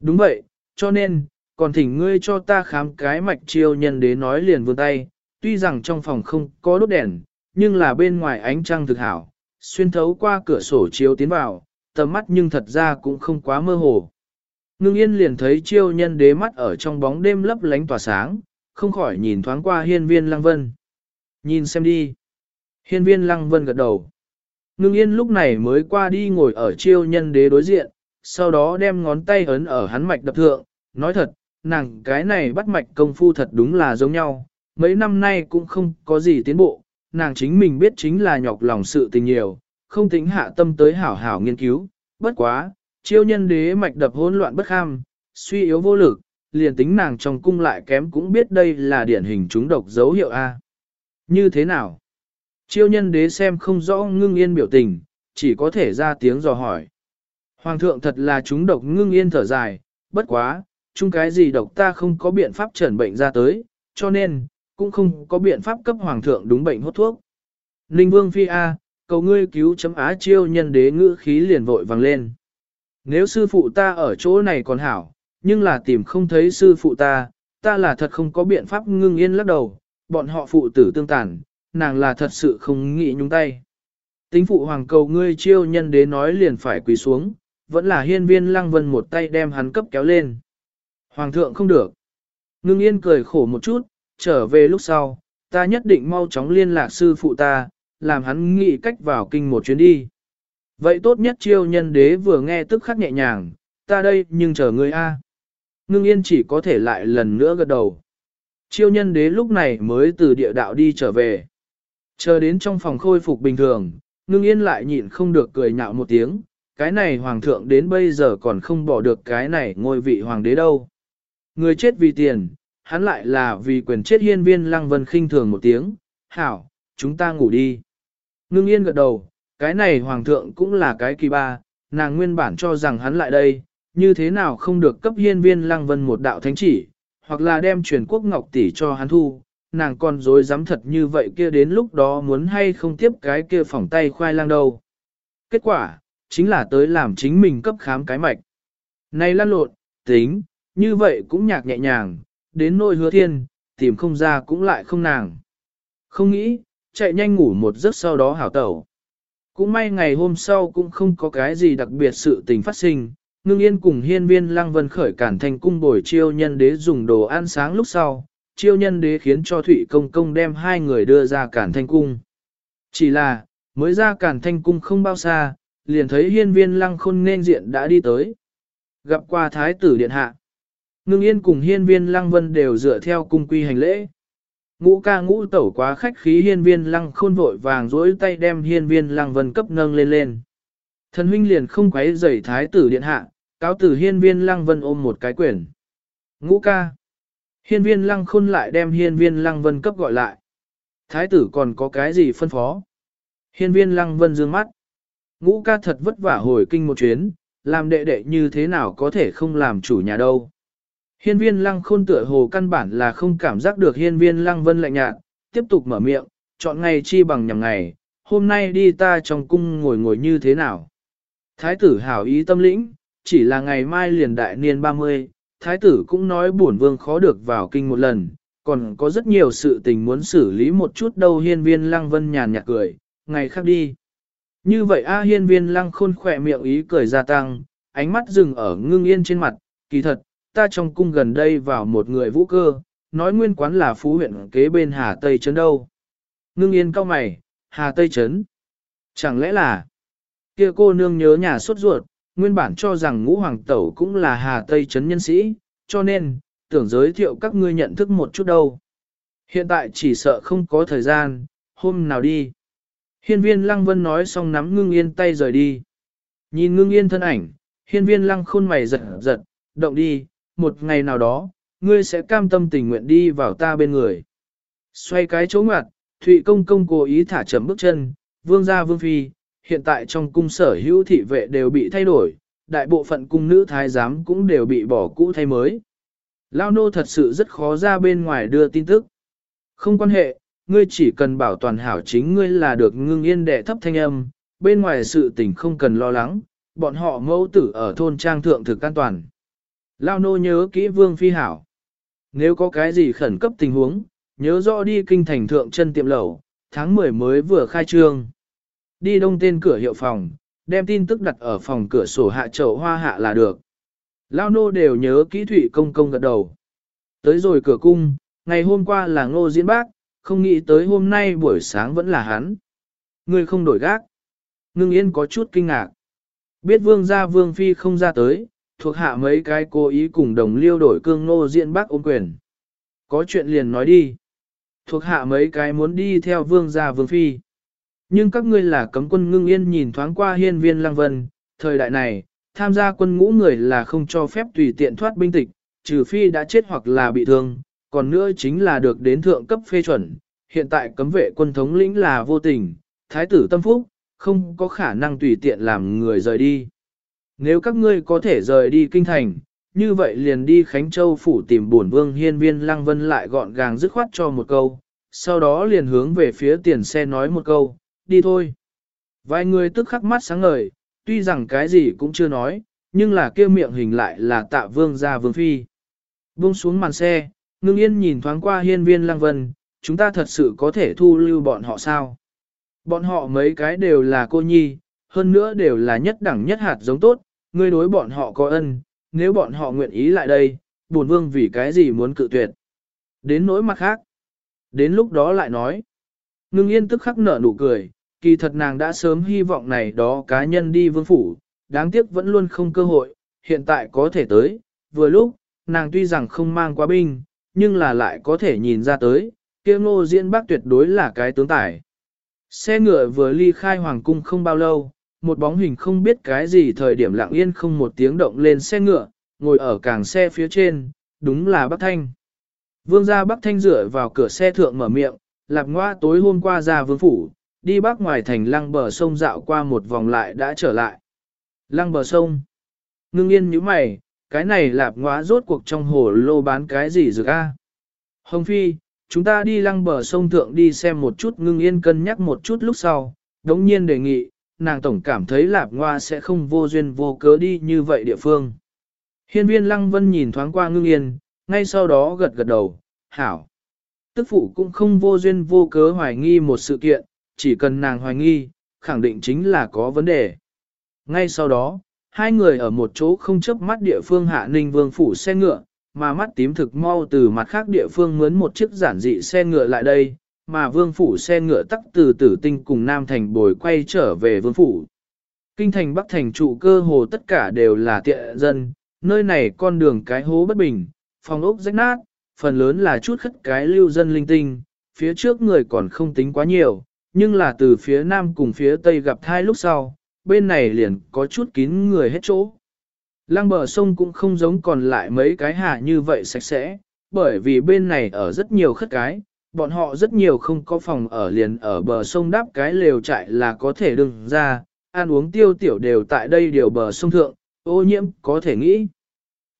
Đúng vậy, cho nên, còn thỉnh ngươi cho ta khám cái mạch chiêu nhân đế nói liền vươn tay, tuy rằng trong phòng không có đốt đèn, nhưng là bên ngoài ánh trăng thực hảo, xuyên thấu qua cửa sổ chiếu tiến vào, tầm mắt nhưng thật ra cũng không quá mơ hồ. Ngưng yên liền thấy chiêu nhân đế mắt ở trong bóng đêm lấp lánh tỏa sáng, không khỏi nhìn thoáng qua hiên viên lăng vân. Nhìn xem đi. Hiên viên lăng vân gật đầu. Ngưng yên lúc này mới qua đi ngồi ở chiêu nhân đế đối diện, sau đó đem ngón tay ấn ở hắn mạch đập thượng, nói thật, nàng cái này bắt mạch công phu thật đúng là giống nhau, mấy năm nay cũng không có gì tiến bộ, nàng chính mình biết chính là nhọc lòng sự tình nhiều, không tính hạ tâm tới hảo hảo nghiên cứu, bất quá, chiêu nhân đế mạch đập hỗn loạn bất kham, suy yếu vô lực, liền tính nàng trong cung lại kém cũng biết đây là điển hình chúng độc dấu hiệu A. Như thế nào? Chiêu nhân đế xem không rõ ngưng yên biểu tình, chỉ có thể ra tiếng dò hỏi. Hoàng thượng thật là chúng độc ngưng yên thở dài, bất quá, chung cái gì độc ta không có biện pháp trần bệnh ra tới, cho nên, cũng không có biện pháp cấp hoàng thượng đúng bệnh hốt thuốc. Ninh vương phi A, cầu ngươi cứu chấm á chiêu nhân đế ngữ khí liền vội vàng lên. Nếu sư phụ ta ở chỗ này còn hảo, nhưng là tìm không thấy sư phụ ta, ta là thật không có biện pháp ngưng yên lắc đầu, bọn họ phụ tử tương tàn, nàng là thật sự không nghĩ nhúng tay. Tính phụ hoàng cầu ngươi chiêu nhân đế nói liền phải quỳ xuống, vẫn là hiên viên lăng vân một tay đem hắn cấp kéo lên. Hoàng thượng không được. Ngưng yên cười khổ một chút, trở về lúc sau, ta nhất định mau chóng liên lạc sư phụ ta, làm hắn nghĩ cách vào kinh một chuyến đi. Vậy tốt nhất chiêu nhân đế vừa nghe tức khắc nhẹ nhàng, ta đây nhưng chờ ngươi a. Ngưng yên chỉ có thể lại lần nữa gật đầu. Chiêu nhân đế lúc này mới từ địa đạo đi trở về. Chờ đến trong phòng khôi phục bình thường, ngưng yên lại nhịn không được cười nhạo một tiếng, cái này hoàng thượng đến bây giờ còn không bỏ được cái này ngôi vị hoàng đế đâu. Người chết vì tiền, hắn lại là vì quyền chết hiên viên lăng vân khinh thường một tiếng, hảo, chúng ta ngủ đi. Ngưng yên gật đầu, cái này hoàng thượng cũng là cái kỳ ba, nàng nguyên bản cho rằng hắn lại đây, như thế nào không được cấp hiên viên lăng vân một đạo thánh chỉ, hoặc là đem truyền quốc ngọc tỷ cho hắn thu, nàng còn dối dám thật như vậy kia đến lúc đó muốn hay không tiếp cái kia phỏng tay khoai lang đâu. Kết quả, chính là tới làm chính mình cấp khám cái mạch. Này lăn lộn, tính, như vậy cũng nhạc nhẹ nhàng, đến nỗi hứa thiên, tìm không ra cũng lại không nàng. Không nghĩ, chạy nhanh ngủ một giấc sau đó hảo tẩu. Cũng may ngày hôm sau cũng không có cái gì đặc biệt sự tình phát sinh, ngưng yên cùng hiên viên lăng vân khởi cản thành cung bồi chiêu nhân đế dùng đồ ăn sáng lúc sau, chiêu nhân đế khiến cho Thụy Công Công đem hai người đưa ra cản thanh cung. Chỉ là, mới ra cản thanh cung không bao xa, liền thấy hiên viên lăng khôn nên diện đã đi tới. Gặp qua thái tử điện hạ. Ngưng yên cùng hiên viên lăng vân đều dựa theo cung quy hành lễ. Ngũ ca ngũ tẩu quá khách khí hiên viên lăng khôn vội vàng dối tay đem hiên viên lăng vân cấp nâng lên lên. Thần huynh liền không quấy rầy thái tử điện hạ, cáo tử hiên viên lăng vân ôm một cái quyển. Ngũ ca. Hiên viên lăng khôn lại đem hiên viên lăng vân cấp gọi lại. Thái tử còn có cái gì phân phó? Hiên viên lăng vân dương mắt. Ngũ ca thật vất vả hồi kinh một chuyến, làm đệ đệ như thế nào có thể không làm chủ nhà đâu. Hiên viên lăng khôn tựa hồ căn bản là không cảm giác được hiên viên lăng vân lạnh nhạt, tiếp tục mở miệng, chọn ngày chi bằng nhằm ngày, hôm nay đi ta trong cung ngồi ngồi như thế nào. Thái tử hảo ý tâm lĩnh, chỉ là ngày mai liền đại niên 30, thái tử cũng nói bổn vương khó được vào kinh một lần, còn có rất nhiều sự tình muốn xử lý một chút đâu hiên viên lăng vân nhàn nhạt cười, ngày khác đi. Như vậy A hiên viên lăng khôn khỏe miệng ý cười gia tăng, ánh mắt dừng ở ngưng yên trên mặt, kỳ thật, ta trong cung gần đây vào một người vũ cơ, nói nguyên quán là phú huyện kế bên Hà Tây Trấn đâu. Ngưng yên cao mày, Hà Tây Trấn. Chẳng lẽ là, kia cô nương nhớ nhà suốt ruột, nguyên bản cho rằng ngũ hoàng tẩu cũng là Hà Tây Trấn nhân sĩ, cho nên, tưởng giới thiệu các ngươi nhận thức một chút đâu. Hiện tại chỉ sợ không có thời gian, hôm nào đi. Hiên viên lăng vân nói xong nắm ngưng yên tay rời đi. Nhìn ngưng yên thân ảnh, hiên viên lăng khôn mày giật giật, động đi, một ngày nào đó, ngươi sẽ cam tâm tình nguyện đi vào ta bên người. Xoay cái chỗ ngoặt, Thụy Công Công cố ý thả chậm bước chân, vương gia vương phi, hiện tại trong cung sở hữu thị vệ đều bị thay đổi, đại bộ phận cung nữ thái giám cũng đều bị bỏ cũ thay mới. Lao nô thật sự rất khó ra bên ngoài đưa tin tức. Không quan hệ, ngươi chỉ cần bảo toàn hảo chính ngươi là được ngưng yên đệ thấp thanh âm, bên ngoài sự tình không cần lo lắng, bọn họ mẫu tử ở thôn trang thượng thực an toàn. Lao nô nhớ kỹ vương phi hảo. Nếu có cái gì khẩn cấp tình huống, nhớ rõ đi kinh thành thượng chân tiệm lẩu, tháng 10 mới vừa khai trương. Đi đông tên cửa hiệu phòng, đem tin tức đặt ở phòng cửa sổ hạ chậu hoa hạ là được. Lao nô đều nhớ kỹ thủy công công gật đầu. Tới rồi cửa cung, ngày hôm qua là ngô diễn bác, không nghĩ tới hôm nay buổi sáng vẫn là hắn. Người không đổi gác. Ngưng yên có chút kinh ngạc. Biết vương gia vương phi không ra tới, thuộc hạ mấy cái cố ý cùng đồng liêu đổi cương ngô diện bác ôm quyền. Có chuyện liền nói đi. Thuộc hạ mấy cái muốn đi theo vương gia vương phi. Nhưng các ngươi là cấm quân ngưng yên nhìn thoáng qua hiên viên lăng vân, thời đại này, tham gia quân ngũ người là không cho phép tùy tiện thoát binh tịch, trừ phi đã chết hoặc là bị thương, còn nữa chính là được đến thượng cấp phê chuẩn. Hiện tại cấm vệ quân thống lĩnh là vô tình, thái tử tâm phúc, không có khả năng tùy tiện làm người rời đi. Nếu các ngươi có thể rời đi kinh thành, như vậy liền đi Khánh Châu phủ tìm bổn vương hiên viên lăng vân lại gọn gàng dứt khoát cho một câu, sau đó liền hướng về phía tiền xe nói một câu, đi thôi. Vài người tức khắc mắt sáng ngời, tuy rằng cái gì cũng chưa nói, nhưng là kia miệng hình lại là tạ vương gia vương phi. Buông xuống màn xe, ngưng yên nhìn thoáng qua hiên viên lăng vân, chúng ta thật sự có thể thu lưu bọn họ sao? Bọn họ mấy cái đều là cô nhi, hơn nữa đều là nhất đẳng nhất hạt giống tốt, ngươi đối bọn họ có ân, nếu bọn họ nguyện ý lại đây, buồn vương vì cái gì muốn cự tuyệt. Đến nỗi mặt khác. Đến lúc đó lại nói. Ngưng yên tức khắc nở nụ cười, kỳ thật nàng đã sớm hy vọng này đó cá nhân đi vương phủ, đáng tiếc vẫn luôn không cơ hội, hiện tại có thể tới, vừa lúc, nàng tuy rằng không mang quá binh, nhưng là lại có thể nhìn ra tới, kia ngô diễn bác tuyệt đối là cái tướng tài. Xe ngựa vừa ly khai hoàng cung không bao lâu, một bóng hình không biết cái gì thời điểm lặng yên không một tiếng động lên xe ngựa, ngồi ở càng xe phía trên, đúng là Bắc Thanh. Vương gia Bắc Thanh dựa vào cửa xe thượng mở miệng, lạp ngoa tối hôm qua ra vương phủ, đi bắc ngoài thành lăng bờ sông dạo qua một vòng lại đã trở lại. Lăng bờ sông. Ngưng yên như mày, cái này lạp ngoa rốt cuộc trong hồ lô bán cái gì rồi a? Hồng Phi, chúng ta đi lăng bờ sông thượng đi xem một chút ngưng yên cân nhắc một chút lúc sau, đống nhiên đề nghị, nàng tổng cảm thấy lạp ngoa sẽ không vô duyên vô cớ đi như vậy địa phương. Hiên viên lăng vân nhìn thoáng qua ngưng yên, ngay sau đó gật gật đầu, hảo. Tức phụ cũng không vô duyên vô cớ hoài nghi một sự kiện, chỉ cần nàng hoài nghi, khẳng định chính là có vấn đề. Ngay sau đó, hai người ở một chỗ không chấp mắt địa phương hạ ninh vương phủ xe ngựa, mà mắt tím thực mau từ mặt khác địa phương mướn một chiếc giản dị xe ngựa lại đây, mà vương phủ xe ngựa tắc từ tử tinh cùng Nam Thành bồi quay trở về vương phủ. Kinh thành Bắc Thành trụ cơ hồ tất cả đều là tiện dân, nơi này con đường cái hố bất bình, phòng ốc rách nát, phần lớn là chút khất cái lưu dân linh tinh, phía trước người còn không tính quá nhiều, nhưng là từ phía nam cùng phía tây gặp thai lúc sau, bên này liền có chút kín người hết chỗ. Lăng bờ sông cũng không giống còn lại mấy cái hạ như vậy sạch sẽ, bởi vì bên này ở rất nhiều khất cái, bọn họ rất nhiều không có phòng ở liền ở bờ sông đáp cái lều trại là có thể đừng ra, ăn uống tiêu tiểu đều tại đây điều bờ sông thượng, ô nhiễm có thể nghĩ.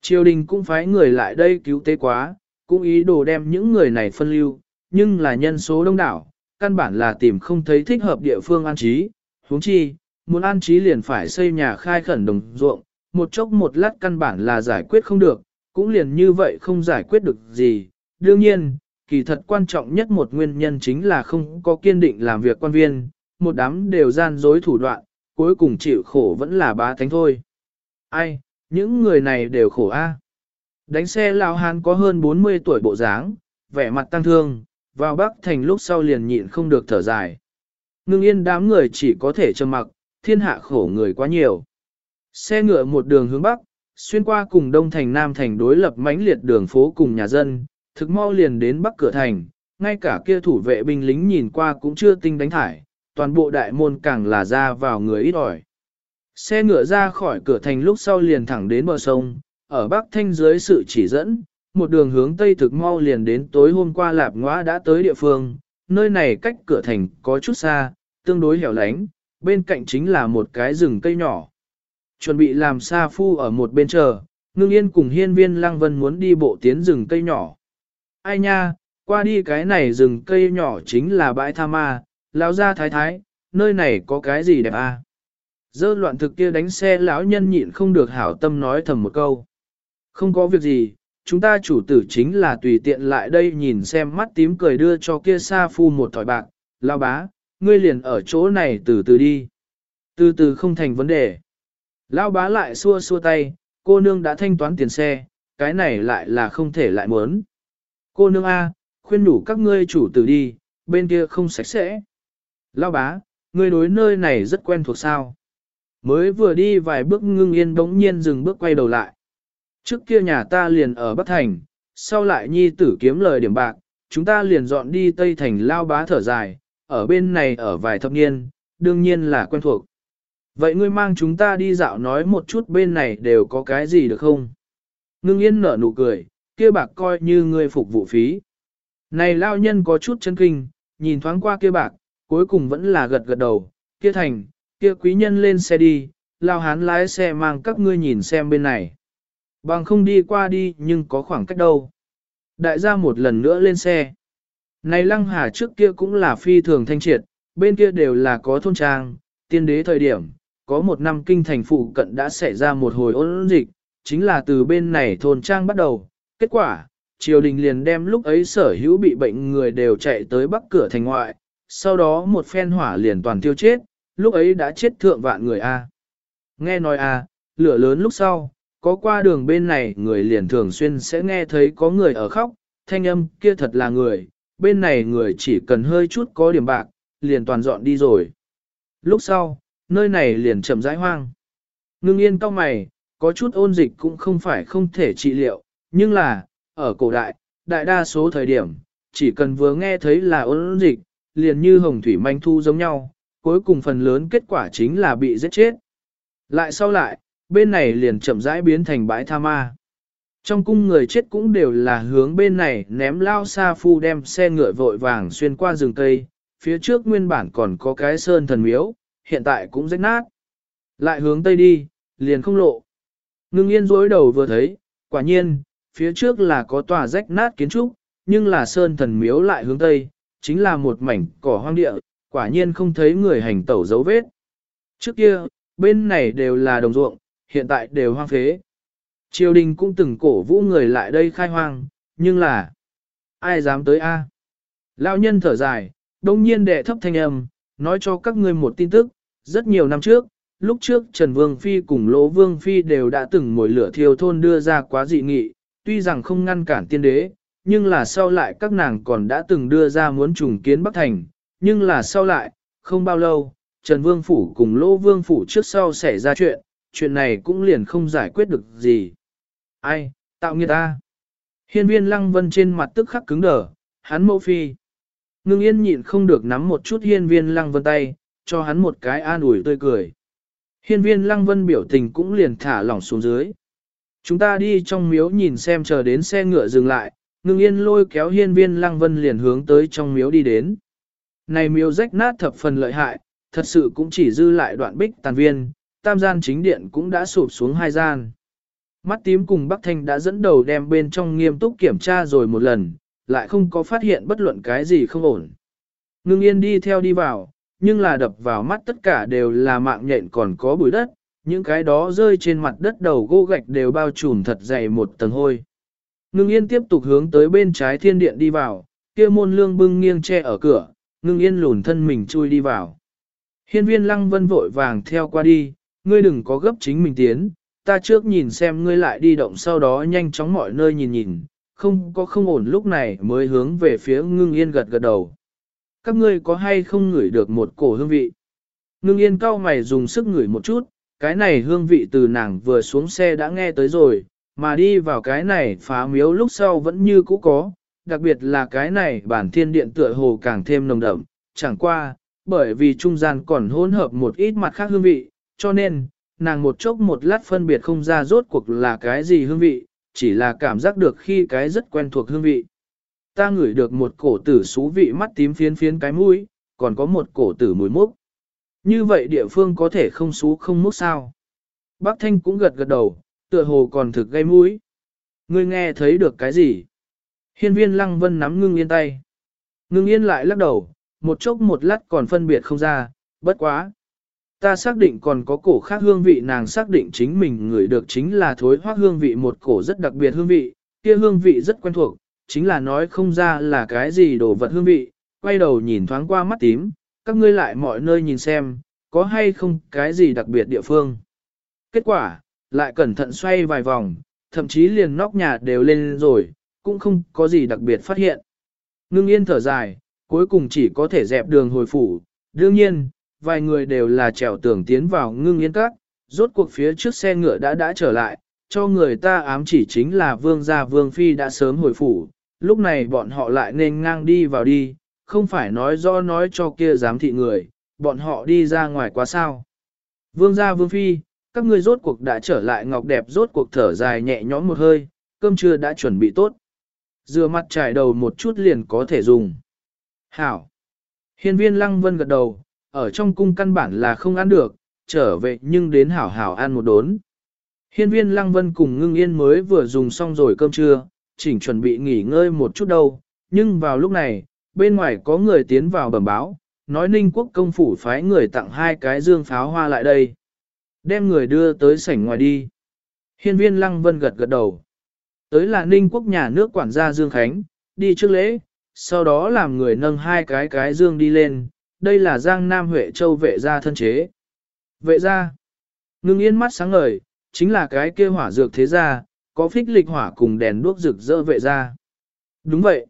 Triều đình cũng phái người lại đây cứu tế quá, cũng ý đồ đem những người này phân lưu, nhưng là nhân số đông đảo, căn bản là tìm không thấy thích hợp địa phương an trí, huống chi, muốn an trí liền phải xây nhà khai khẩn đồng ruộng, một chốc một lát căn bản là giải quyết không được, cũng liền như vậy không giải quyết được gì. Đương nhiên, kỳ thật quan trọng nhất một nguyên nhân chính là không có kiên định làm việc quan viên, một đám đều gian dối thủ đoạn, cuối cùng chịu khổ vẫn là bá thánh thôi. Ai, những người này đều khổ a. Đánh xe lão hán có hơn 40 tuổi bộ dáng, vẻ mặt tăng thương, vào Bắc Thành lúc sau liền nhịn không được thở dài. Ngưng yên đám người chỉ có thể trầm mặc, thiên hạ khổ người quá nhiều. Xe ngựa một đường hướng Bắc, xuyên qua cùng Đông Thành Nam Thành đối lập mãnh liệt đường phố cùng nhà dân, thực mau liền đến Bắc cửa thành, ngay cả kia thủ vệ binh lính nhìn qua cũng chưa tinh đánh thải, toàn bộ đại môn càng là ra vào người ít ỏi. Xe ngựa ra khỏi cửa thành lúc sau liền thẳng đến bờ sông, ở Bắc Thanh dưới sự chỉ dẫn, một đường hướng Tây thực mau liền đến tối hôm qua lạp ngõa đã tới địa phương, nơi này cách cửa thành có chút xa, tương đối hẻo lánh, bên cạnh chính là một cái rừng cây nhỏ. Chuẩn bị làm xa phu ở một bên chờ, ngưng yên cùng hiên viên lăng vân muốn đi bộ tiến rừng cây nhỏ. Ai nha, qua đi cái này rừng cây nhỏ chính là bãi tha ma, lão ra thái thái, nơi này có cái gì đẹp à? Dơ loạn thực kia đánh xe lão nhân nhịn không được hảo tâm nói thầm một câu. Không có việc gì, chúng ta chủ tử chính là tùy tiện lại đây nhìn xem mắt tím cười đưa cho kia sa phu một thỏi bạc, lao bá, ngươi liền ở chỗ này từ từ đi. Từ từ không thành vấn đề. Lao bá lại xua xua tay, cô nương đã thanh toán tiền xe, cái này lại là không thể lại muốn. Cô nương A, khuyên đủ các ngươi chủ tử đi, bên kia không sạch sẽ. Lao bá, ngươi đối nơi này rất quen thuộc sao. Mới vừa đi vài bước ngưng yên bỗng nhiên dừng bước quay đầu lại. Trước kia nhà ta liền ở Bắc Thành, sau lại nhi tử kiếm lời điểm bạc, chúng ta liền dọn đi Tây Thành lao bá thở dài, ở bên này ở vài thập niên, đương nhiên là quen thuộc. Vậy ngươi mang chúng ta đi dạo nói một chút bên này đều có cái gì được không? Ngưng yên nở nụ cười, kia bạc coi như ngươi phục vụ phí. Này lao nhân có chút chân kinh, nhìn thoáng qua kia bạc, cuối cùng vẫn là gật gật đầu, kia thành, kia quý nhân lên xe đi, lao hán lái xe mang các ngươi nhìn xem bên này. Bằng không đi qua đi nhưng có khoảng cách đâu. Đại gia một lần nữa lên xe. Này lăng hà trước kia cũng là phi thường thanh triệt, bên kia đều là có thôn trang, tiên đế thời điểm, có một năm kinh thành phụ cận đã xảy ra một hồi ôn dịch, chính là từ bên này thôn trang bắt đầu. Kết quả, triều đình liền đem lúc ấy sở hữu bị bệnh người đều chạy tới bắc cửa thành ngoại, sau đó một phen hỏa liền toàn tiêu chết, lúc ấy đã chết thượng vạn người A. Nghe nói A, lửa lớn lúc sau, có qua đường bên này người liền thường xuyên sẽ nghe thấy có người ở khóc, thanh âm kia thật là người, bên này người chỉ cần hơi chút có điểm bạc, liền toàn dọn đi rồi. Lúc sau, nơi này liền chậm rãi hoang. Ngưng yên cao mày, có chút ôn dịch cũng không phải không thể trị liệu, nhưng là, ở cổ đại, đại đa số thời điểm, chỉ cần vừa nghe thấy là ôn dịch, liền như hồng thủy manh thu giống nhau, cuối cùng phần lớn kết quả chính là bị giết chết. Lại sau lại, bên này liền chậm rãi biến thành bãi tha ma. Trong cung người chết cũng đều là hướng bên này ném lao xa phu đem xe ngựa vội vàng xuyên qua rừng cây, phía trước nguyên bản còn có cái sơn thần miếu, hiện tại cũng rách nát. Lại hướng tây đi, liền không lộ. Ngưng yên dối đầu vừa thấy, quả nhiên, phía trước là có tòa rách nát kiến trúc, nhưng là sơn thần miếu lại hướng tây, chính là một mảnh cỏ hoang địa, quả nhiên không thấy người hành tẩu dấu vết. Trước kia, bên này đều là đồng ruộng, hiện tại đều hoang phế. Triều đình cũng từng cổ vũ người lại đây khai hoang, nhưng là, ai dám tới a? Lão nhân thở dài, đông nhiên đệ thấp thanh âm, nói cho các ngươi một tin tức, rất nhiều năm trước, lúc trước Trần Vương Phi cùng Lỗ Vương Phi đều đã từng mồi lửa thiêu thôn đưa ra quá dị nghị, tuy rằng không ngăn cản tiên đế, nhưng là sau lại các nàng còn đã từng đưa ra muốn trùng kiến Bắc Thành, nhưng là sau lại, không bao lâu, Trần Vương Phủ cùng Lỗ Vương Phủ trước sau xảy ra chuyện, chuyện này cũng liền không giải quyết được gì. Ai, tạo nghiệt ta. Hiên viên lăng vân trên mặt tức khắc cứng đờ, hắn mẫu phi. Ngưng yên nhịn không được nắm một chút hiên viên lăng vân tay, cho hắn một cái an ủi tươi cười. Hiên viên lăng vân biểu tình cũng liền thả lỏng xuống dưới. Chúng ta đi trong miếu nhìn xem chờ đến xe ngựa dừng lại, ngưng yên lôi kéo hiên viên lăng vân liền hướng tới trong miếu đi đến. Này miếu rách nát thập phần lợi hại, thật sự cũng chỉ dư lại đoạn bích tàn viên, tam gian chính điện cũng đã sụp xuống hai gian. Mắt tím cùng Bắc Thanh đã dẫn đầu đem bên trong nghiêm túc kiểm tra rồi một lần, lại không có phát hiện bất luận cái gì không ổn. Ngưng yên đi theo đi vào, nhưng là đập vào mắt tất cả đều là mạng nhện còn có bụi đất, những cái đó rơi trên mặt đất đầu gỗ gạch đều bao trùm thật dày một tầng hôi. Ngưng yên tiếp tục hướng tới bên trái thiên điện đi vào, kia môn lương bưng nghiêng che ở cửa, ngưng yên lùn thân mình chui đi vào. Hiên viên lăng vân vội vàng theo qua đi, ngươi đừng có gấp chính mình tiến, ta trước nhìn xem ngươi lại đi động sau đó nhanh chóng mọi nơi nhìn nhìn, không có không ổn lúc này mới hướng về phía ngưng yên gật gật đầu. Các ngươi có hay không ngửi được một cổ hương vị? Ngưng yên cau mày dùng sức ngửi một chút, cái này hương vị từ nàng vừa xuống xe đã nghe tới rồi, mà đi vào cái này phá miếu lúc sau vẫn như cũ có, đặc biệt là cái này bản thiên điện tựa hồ càng thêm nồng đậm, chẳng qua, bởi vì trung gian còn hỗn hợp một ít mặt khác hương vị, cho nên, nàng một chốc một lát phân biệt không ra rốt cuộc là cái gì hương vị, chỉ là cảm giác được khi cái rất quen thuộc hương vị. Ta ngửi được một cổ tử xú vị mắt tím phiến phiến cái mũi, còn có một cổ tử mùi mốc. Như vậy địa phương có thể không xú không mút sao. Bác Thanh cũng gật gật đầu, tựa hồ còn thực gây mũi. Ngươi nghe thấy được cái gì? Hiên viên lăng vân nắm ngưng yên tay. Ngưng yên lại lắc đầu, một chốc một lát còn phân biệt không ra, bất quá. Ta xác định còn có cổ khác hương vị nàng xác định chính mình ngửi được chính là thối hoác hương vị một cổ rất đặc biệt hương vị, kia hương vị rất quen thuộc, chính là nói không ra là cái gì đồ vật hương vị, quay đầu nhìn thoáng qua mắt tím, các ngươi lại mọi nơi nhìn xem, có hay không cái gì đặc biệt địa phương. Kết quả, lại cẩn thận xoay vài vòng, thậm chí liền nóc nhà đều lên rồi, cũng không có gì đặc biệt phát hiện. Ngưng yên thở dài, cuối cùng chỉ có thể dẹp đường hồi phủ, đương nhiên, vài người đều là trèo tường tiến vào ngưng yên các, rốt cuộc phía trước xe ngựa đã đã trở lại, cho người ta ám chỉ chính là vương gia vương phi đã sớm hồi phủ, lúc này bọn họ lại nên ngang đi vào đi, không phải nói do nói cho kia giám thị người, bọn họ đi ra ngoài quá sao. Vương gia vương phi, các ngươi rốt cuộc đã trở lại ngọc đẹp rốt cuộc thở dài nhẹ nhõm một hơi, cơm trưa đã chuẩn bị tốt. Dừa mặt trải đầu một chút liền có thể dùng. Hảo. Hiên viên lăng vân gật đầu, ở trong cung căn bản là không ăn được, trở về nhưng đến hảo hảo ăn một đốn. Hiên viên lăng vân cùng ngưng yên mới vừa dùng xong rồi cơm trưa, chỉnh chuẩn bị nghỉ ngơi một chút đâu, nhưng vào lúc này, bên ngoài có người tiến vào bẩm báo, nói ninh quốc công phủ phái người tặng hai cái dương pháo hoa lại đây. Đem người đưa tới sảnh ngoài đi. Hiên viên lăng vân gật gật đầu. Tới là ninh quốc nhà nước quản gia Dương Khánh, đi trước lễ, sau đó làm người nâng hai cái cái dương đi lên, đây là Giang Nam Huệ Châu vệ gia thân chế. Vệ gia, ngưng yên mắt sáng ngời, chính là cái kia hỏa dược thế gia, có phích lịch hỏa cùng đèn đuốc rực rỡ vệ gia. Đúng vậy.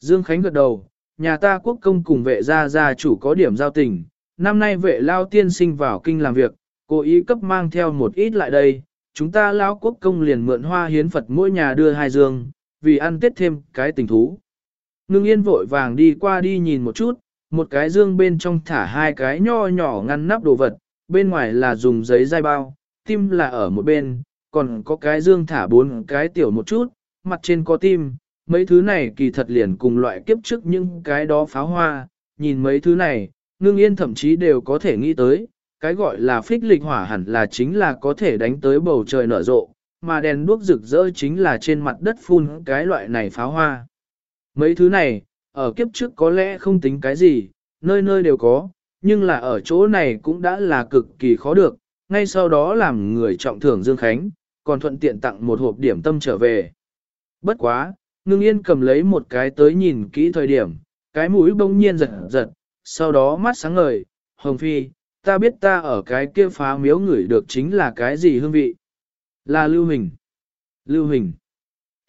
Dương Khánh gật đầu, nhà ta quốc công cùng vệ gia gia chủ có điểm giao tình, năm nay vệ lao tiên sinh vào kinh làm việc, cố ý cấp mang theo một ít lại đây, chúng ta lão quốc công liền mượn hoa hiến Phật mỗi nhà đưa hai dương, vì ăn tết thêm cái tình thú. Ngưng yên vội vàng đi qua đi nhìn một chút, một cái dương bên trong thả hai cái nho nhỏ ngăn nắp đồ vật, bên ngoài là dùng giấy dai bao, tim là ở một bên, còn có cái dương thả bốn cái tiểu một chút, mặt trên có tim, mấy thứ này kỳ thật liền cùng loại kiếp trước những cái đó pháo hoa, nhìn mấy thứ này, ngưng yên thậm chí đều có thể nghĩ tới, cái gọi là phích lịch hỏa hẳn là chính là có thể đánh tới bầu trời nở rộ, mà đèn đuốc rực rỡ chính là trên mặt đất phun cái loại này pháo hoa. Mấy thứ này, ở kiếp trước có lẽ không tính cái gì, nơi nơi đều có, nhưng là ở chỗ này cũng đã là cực kỳ khó được, ngay sau đó làm người trọng thưởng Dương Khánh, còn thuận tiện tặng một hộp điểm tâm trở về. Bất quá, ngưng yên cầm lấy một cái tới nhìn kỹ thời điểm, cái mũi bỗng nhiên giật giật, sau đó mắt sáng ngời, Hồng Phi, ta biết ta ở cái kia phá miếu ngửi được chính là cái gì hương vị. Là lưu hình. Lưu hình.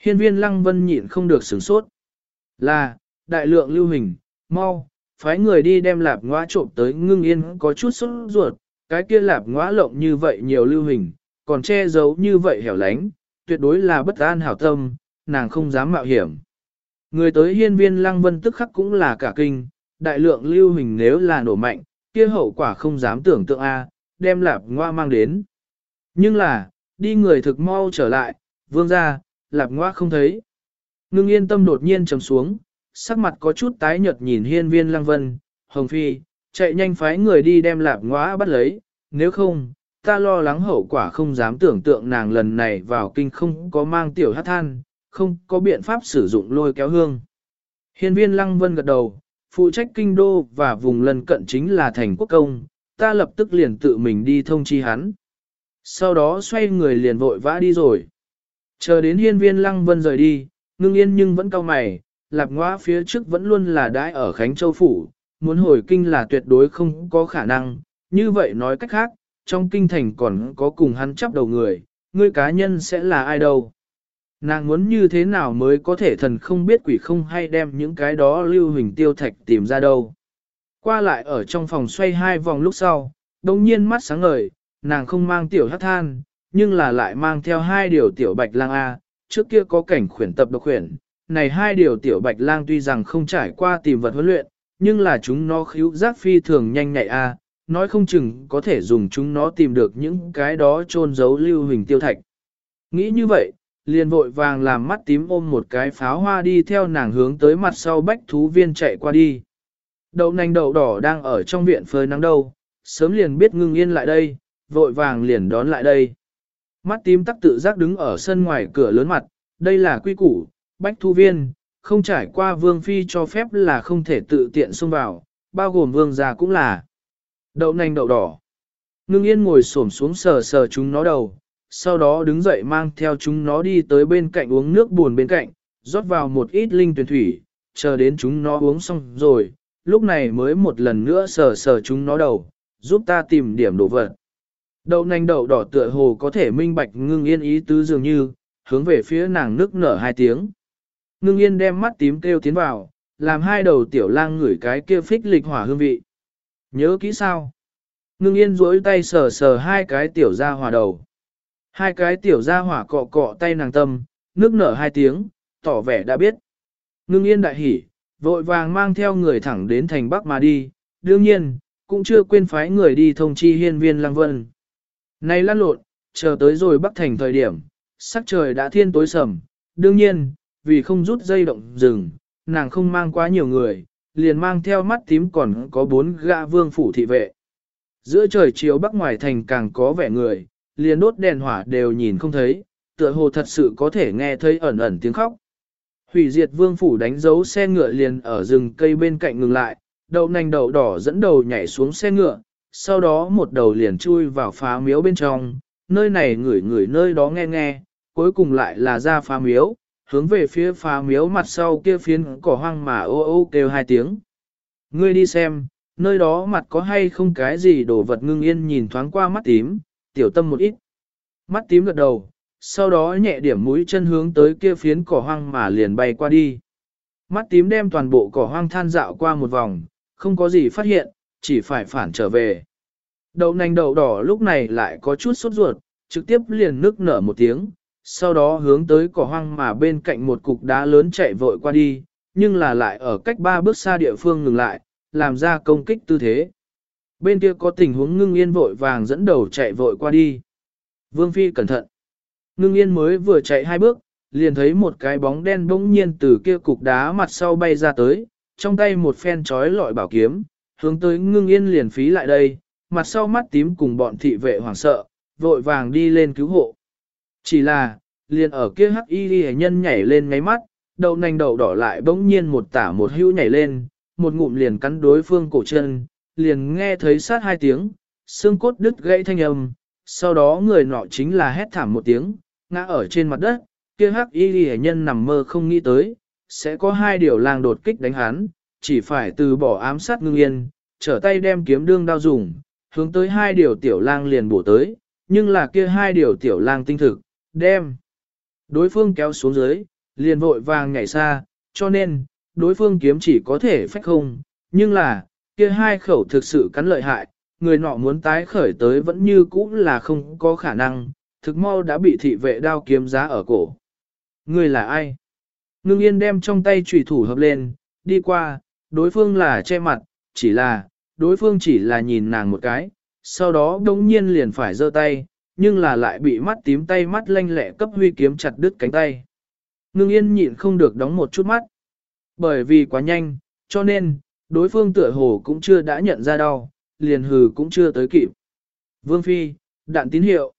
Hiên viên lăng vân nhịn không được sửng sốt. Là, đại lượng lưu hình, mau, phái người đi đem lạp ngõa trộm tới ngưng yên có chút sốt ruột, cái kia lạp ngõa lộng như vậy nhiều lưu hình, còn che giấu như vậy hẻo lánh, tuyệt đối là bất an hảo tâm, nàng không dám mạo hiểm. Người tới hiên viên lăng vân tức khắc cũng là cả kinh, đại lượng lưu hình nếu là nổ mạnh, kia hậu quả không dám tưởng tượng a, đem lạp ngoa mang đến. Nhưng là, đi người thực mau trở lại, vương ra, lạp ngoa không thấy. Ngưng yên tâm đột nhiên trầm xuống, sắc mặt có chút tái nhợt nhìn hiên viên lăng vân, hồng phi, chạy nhanh phái người đi đem lạp ngoa bắt lấy, nếu không, ta lo lắng hậu quả không dám tưởng tượng nàng lần này vào kinh không có mang tiểu hát than, không có biện pháp sử dụng lôi kéo hương. Hiên viên Lăng Vân gật đầu, phụ trách kinh đô và vùng lân cận chính là thành quốc công, ta lập tức liền tự mình đi thông chi hắn. Sau đó xoay người liền vội vã đi rồi. Chờ đến hiên viên Lăng Vân rời đi, ngưng yên nhưng vẫn cao mày, lạp ngoa phía trước vẫn luôn là đãi ở Khánh Châu Phủ, muốn hồi kinh là tuyệt đối không có khả năng, như vậy nói cách khác, trong kinh thành còn có cùng hắn chấp đầu người, ngươi cá nhân sẽ là ai đâu. Nàng muốn như thế nào mới có thể thần không biết quỷ không hay đem những cái đó lưu hình tiêu thạch tìm ra đâu. Qua lại ở trong phòng xoay hai vòng lúc sau, đồng nhiên mắt sáng ngời, nàng không mang tiểu hát than, nhưng là lại mang theo hai điều tiểu bạch lang A, trước kia có cảnh khuyển tập độc khuyển. Này hai điều tiểu bạch lang tuy rằng không trải qua tìm vật huấn luyện, nhưng là chúng nó khíu giác phi thường nhanh nhạy A, nói không chừng có thể dùng chúng nó tìm được những cái đó trôn giấu lưu hình tiêu thạch. Nghĩ như vậy, liền vội vàng làm mắt tím ôm một cái pháo hoa đi theo nàng hướng tới mặt sau bách thú viên chạy qua đi. Đậu nành đậu đỏ đang ở trong viện phơi nắng đâu, sớm liền biết ngưng yên lại đây, vội vàng liền đón lại đây. Mắt tím tắc tự giác đứng ở sân ngoài cửa lớn mặt, đây là quy củ, bách thú viên, không trải qua vương phi cho phép là không thể tự tiện xông vào, bao gồm vương gia cũng là. Đậu nành đậu đỏ. Ngưng yên ngồi xổm xuống sờ sờ chúng nó đầu, sau đó đứng dậy mang theo chúng nó đi tới bên cạnh uống nước buồn bên cạnh, rót vào một ít linh tuyển thủy, chờ đến chúng nó uống xong rồi, lúc này mới một lần nữa sờ sờ chúng nó đầu, giúp ta tìm điểm đồ vật. Đậu nành đậu đỏ tựa hồ có thể minh bạch ngưng yên ý tứ dường như, hướng về phía nàng nước nở hai tiếng. Ngưng yên đem mắt tím kêu tiến vào, làm hai đầu tiểu lang ngửi cái kia phích lịch hỏa hương vị. Nhớ kỹ sao? Ngưng yên duỗi tay sờ sờ hai cái tiểu ra hòa đầu. Hai cái tiểu ra hỏa cọ cọ tay nàng tâm, nước nở hai tiếng, tỏ vẻ đã biết. Ngưng yên đại hỉ, vội vàng mang theo người thẳng đến thành Bắc mà đi, đương nhiên, cũng chưa quên phái người đi thông chi hiên viên lăng vân. Này lăn lộn, chờ tới rồi Bắc thành thời điểm, sắc trời đã thiên tối sầm, đương nhiên, vì không rút dây động rừng, nàng không mang quá nhiều người, liền mang theo mắt tím còn có bốn gã vương phủ thị vệ. Giữa trời chiếu bắc ngoài thành càng có vẻ người, liền đốt đèn hỏa đều nhìn không thấy, tựa hồ thật sự có thể nghe thấy ẩn ẩn tiếng khóc. Hủy diệt vương phủ đánh dấu xe ngựa liền ở rừng cây bên cạnh ngừng lại, đậu nành đậu đỏ dẫn đầu nhảy xuống xe ngựa, sau đó một đầu liền chui vào phá miếu bên trong, nơi này ngửi ngửi nơi đó nghe nghe, cuối cùng lại là ra phá miếu, hướng về phía phá miếu mặt sau kia phiến cỏ hoang mà ô ô kêu hai tiếng. Ngươi đi xem, nơi đó mặt có hay không cái gì đồ vật ngưng yên nhìn thoáng qua mắt tím, tiểu tâm một ít. Mắt tím gật đầu, sau đó nhẹ điểm mũi chân hướng tới kia phiến cỏ hoang mà liền bay qua đi. Mắt tím đem toàn bộ cỏ hoang than dạo qua một vòng, không có gì phát hiện, chỉ phải phản trở về. Đậu nành đậu đỏ lúc này lại có chút sốt ruột, trực tiếp liền nước nở một tiếng, sau đó hướng tới cỏ hoang mà bên cạnh một cục đá lớn chạy vội qua đi, nhưng là lại ở cách ba bước xa địa phương ngừng lại, làm ra công kích tư thế. Bên kia có tình huống ngưng yên vội vàng dẫn đầu chạy vội qua đi. Vương Phi cẩn thận. Ngưng yên mới vừa chạy hai bước, liền thấy một cái bóng đen bỗng nhiên từ kia cục đá mặt sau bay ra tới, trong tay một phen chói lọi bảo kiếm, hướng tới ngưng yên liền phí lại đây, mặt sau mắt tím cùng bọn thị vệ hoảng sợ, vội vàng đi lên cứu hộ. Chỉ là, liền ở kia hắc y ghi nhân nhảy lên ngáy mắt, đầu nành đầu đỏ lại bỗng nhiên một tả một hưu nhảy lên, một ngụm liền cắn đối phương cổ chân, liền nghe thấy sát hai tiếng, xương cốt đứt gãy thanh âm, sau đó người nọ chính là hét thảm một tiếng, ngã ở trên mặt đất, kia hắc y ghi nhân nằm mơ không nghĩ tới, sẽ có hai điều lang đột kích đánh hắn, chỉ phải từ bỏ ám sát ngưng yên, trở tay đem kiếm đương đao dùng, hướng tới hai điều tiểu lang liền bổ tới, nhưng là kia hai điều tiểu lang tinh thực, đem. Đối phương kéo xuống dưới, liền vội vàng nhảy xa, cho nên, đối phương kiếm chỉ có thể phách không, nhưng là, kia hai khẩu thực sự cắn lợi hại, người nọ muốn tái khởi tới vẫn như cũ là không có khả năng, thực mau đã bị thị vệ đao kiếm giá ở cổ. Người là ai? Ngưng yên đem trong tay trùy thủ hợp lên, đi qua, đối phương là che mặt, chỉ là, đối phương chỉ là nhìn nàng một cái, sau đó đống nhiên liền phải giơ tay, nhưng là lại bị mắt tím tay mắt lanh lẹ cấp huy kiếm chặt đứt cánh tay. Ngưng yên nhịn không được đóng một chút mắt. Bởi vì quá nhanh, cho nên, đối phương tựa hồ cũng chưa đã nhận ra đau, liền hừ cũng chưa tới kịp. Vương Phi, đạn tín hiệu.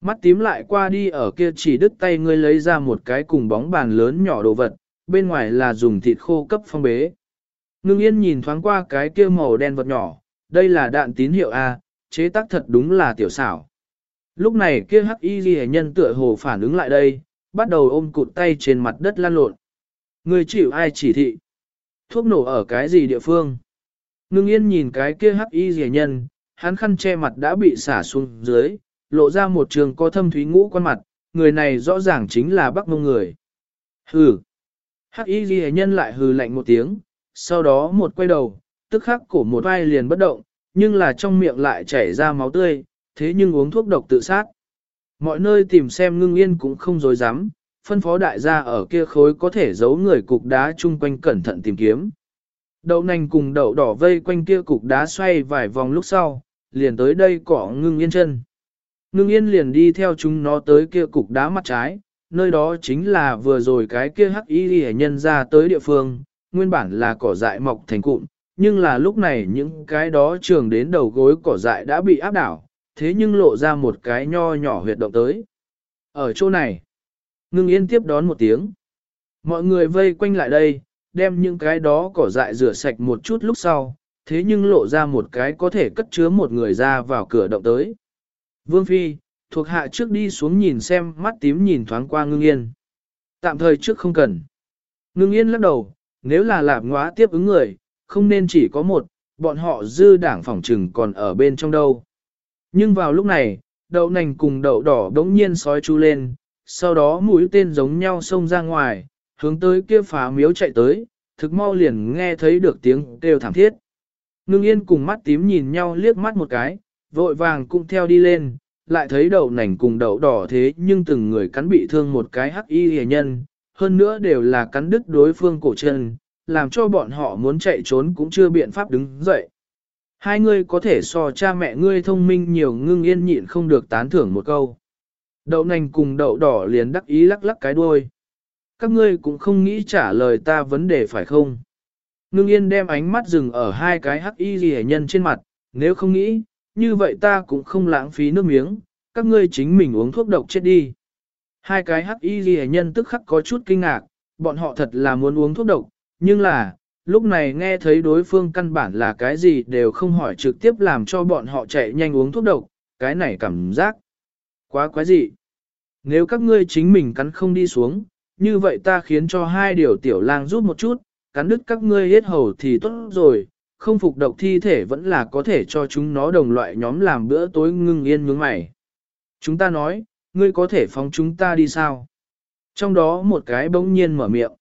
Mắt tím lại qua đi ở kia chỉ đứt tay ngươi lấy ra một cái cùng bóng bàn lớn nhỏ đồ vật, bên ngoài là dùng thịt khô cấp phong bế. Ngưng yên nhìn thoáng qua cái kia màu đen vật nhỏ, đây là đạn tín hiệu A, chế tác thật đúng là tiểu xảo. Lúc này kia hắc y ghi nhân tựa hồ phản ứng lại đây, bắt đầu ôm cụt tay trên mặt đất lan lộn. Người chịu ai chỉ thị? Thuốc nổ ở cái gì địa phương? Ngưng yên nhìn cái kia hắc y rẻ nhân, hắn khăn che mặt đã bị xả xuống dưới, lộ ra một trường có thâm thúy ngũ quan mặt, người này rõ ràng chính là bắc mông người. Hừ. Hắc y rẻ nhân lại hừ lạnh một tiếng, sau đó một quay đầu, tức khắc cổ một vai liền bất động, nhưng là trong miệng lại chảy ra máu tươi, thế nhưng uống thuốc độc tự sát. Mọi nơi tìm xem ngưng yên cũng không dối dám, phân phó đại gia ở kia khối có thể giấu người cục đá chung quanh cẩn thận tìm kiếm. Đậu nành cùng đậu đỏ vây quanh kia cục đá xoay vài vòng lúc sau, liền tới đây cỏ ngưng yên chân. Ngưng yên liền đi theo chúng nó tới kia cục đá mặt trái, nơi đó chính là vừa rồi cái kia hắc y hệ nhân ra tới địa phương, nguyên bản là cỏ dại mọc thành cụm, nhưng là lúc này những cái đó trường đến đầu gối cỏ dại đã bị áp đảo, thế nhưng lộ ra một cái nho nhỏ huyệt động tới. Ở chỗ này, ngưng yên tiếp đón một tiếng. Mọi người vây quanh lại đây, đem những cái đó cỏ dại rửa sạch một chút lúc sau, thế nhưng lộ ra một cái có thể cất chứa một người ra vào cửa động tới. Vương Phi, thuộc hạ trước đi xuống nhìn xem mắt tím nhìn thoáng qua ngưng yên. Tạm thời trước không cần. Ngưng yên lắc đầu, nếu là lạp ngóa tiếp ứng người, không nên chỉ có một, bọn họ dư đảng phòng trừng còn ở bên trong đâu. Nhưng vào lúc này, đậu nành cùng đậu đỏ đống nhiên sói chu lên, sau đó mũi tên giống nhau xông ra ngoài, hướng tới kia phá miếu chạy tới, thực mau liền nghe thấy được tiếng kêu thảm thiết. Ngưng yên cùng mắt tím nhìn nhau liếc mắt một cái, vội vàng cũng theo đi lên, lại thấy đậu nành cùng đậu đỏ thế nhưng từng người cắn bị thương một cái hắc y hề nhân, hơn nữa đều là cắn đứt đối phương cổ chân, làm cho bọn họ muốn chạy trốn cũng chưa biện pháp đứng dậy. Hai người có thể so cha mẹ ngươi thông minh nhiều ngưng yên nhịn không được tán thưởng một câu. Đậu nành cùng đậu đỏ liền đắc ý lắc lắc cái đuôi. Các ngươi cũng không nghĩ trả lời ta vấn đề phải không? Ngưng yên đem ánh mắt dừng ở hai cái hắc y gì nhân trên mặt, nếu không nghĩ, như vậy ta cũng không lãng phí nước miếng, các ngươi chính mình uống thuốc độc chết đi. Hai cái hắc y gì nhân tức khắc có chút kinh ngạc, bọn họ thật là muốn uống thuốc độc, nhưng là, lúc này nghe thấy đối phương căn bản là cái gì đều không hỏi trực tiếp làm cho bọn họ chạy nhanh uống thuốc độc, cái này cảm giác quá quái dị. Nếu các ngươi chính mình cắn không đi xuống, như vậy ta khiến cho hai điều tiểu lang giúp một chút, cắn đứt các ngươi hết hầu thì tốt rồi, không phục độc thi thể vẫn là có thể cho chúng nó đồng loại nhóm làm bữa tối ngưng yên nhướng mày. Chúng ta nói, ngươi có thể phóng chúng ta đi sao? Trong đó một cái bỗng nhiên mở miệng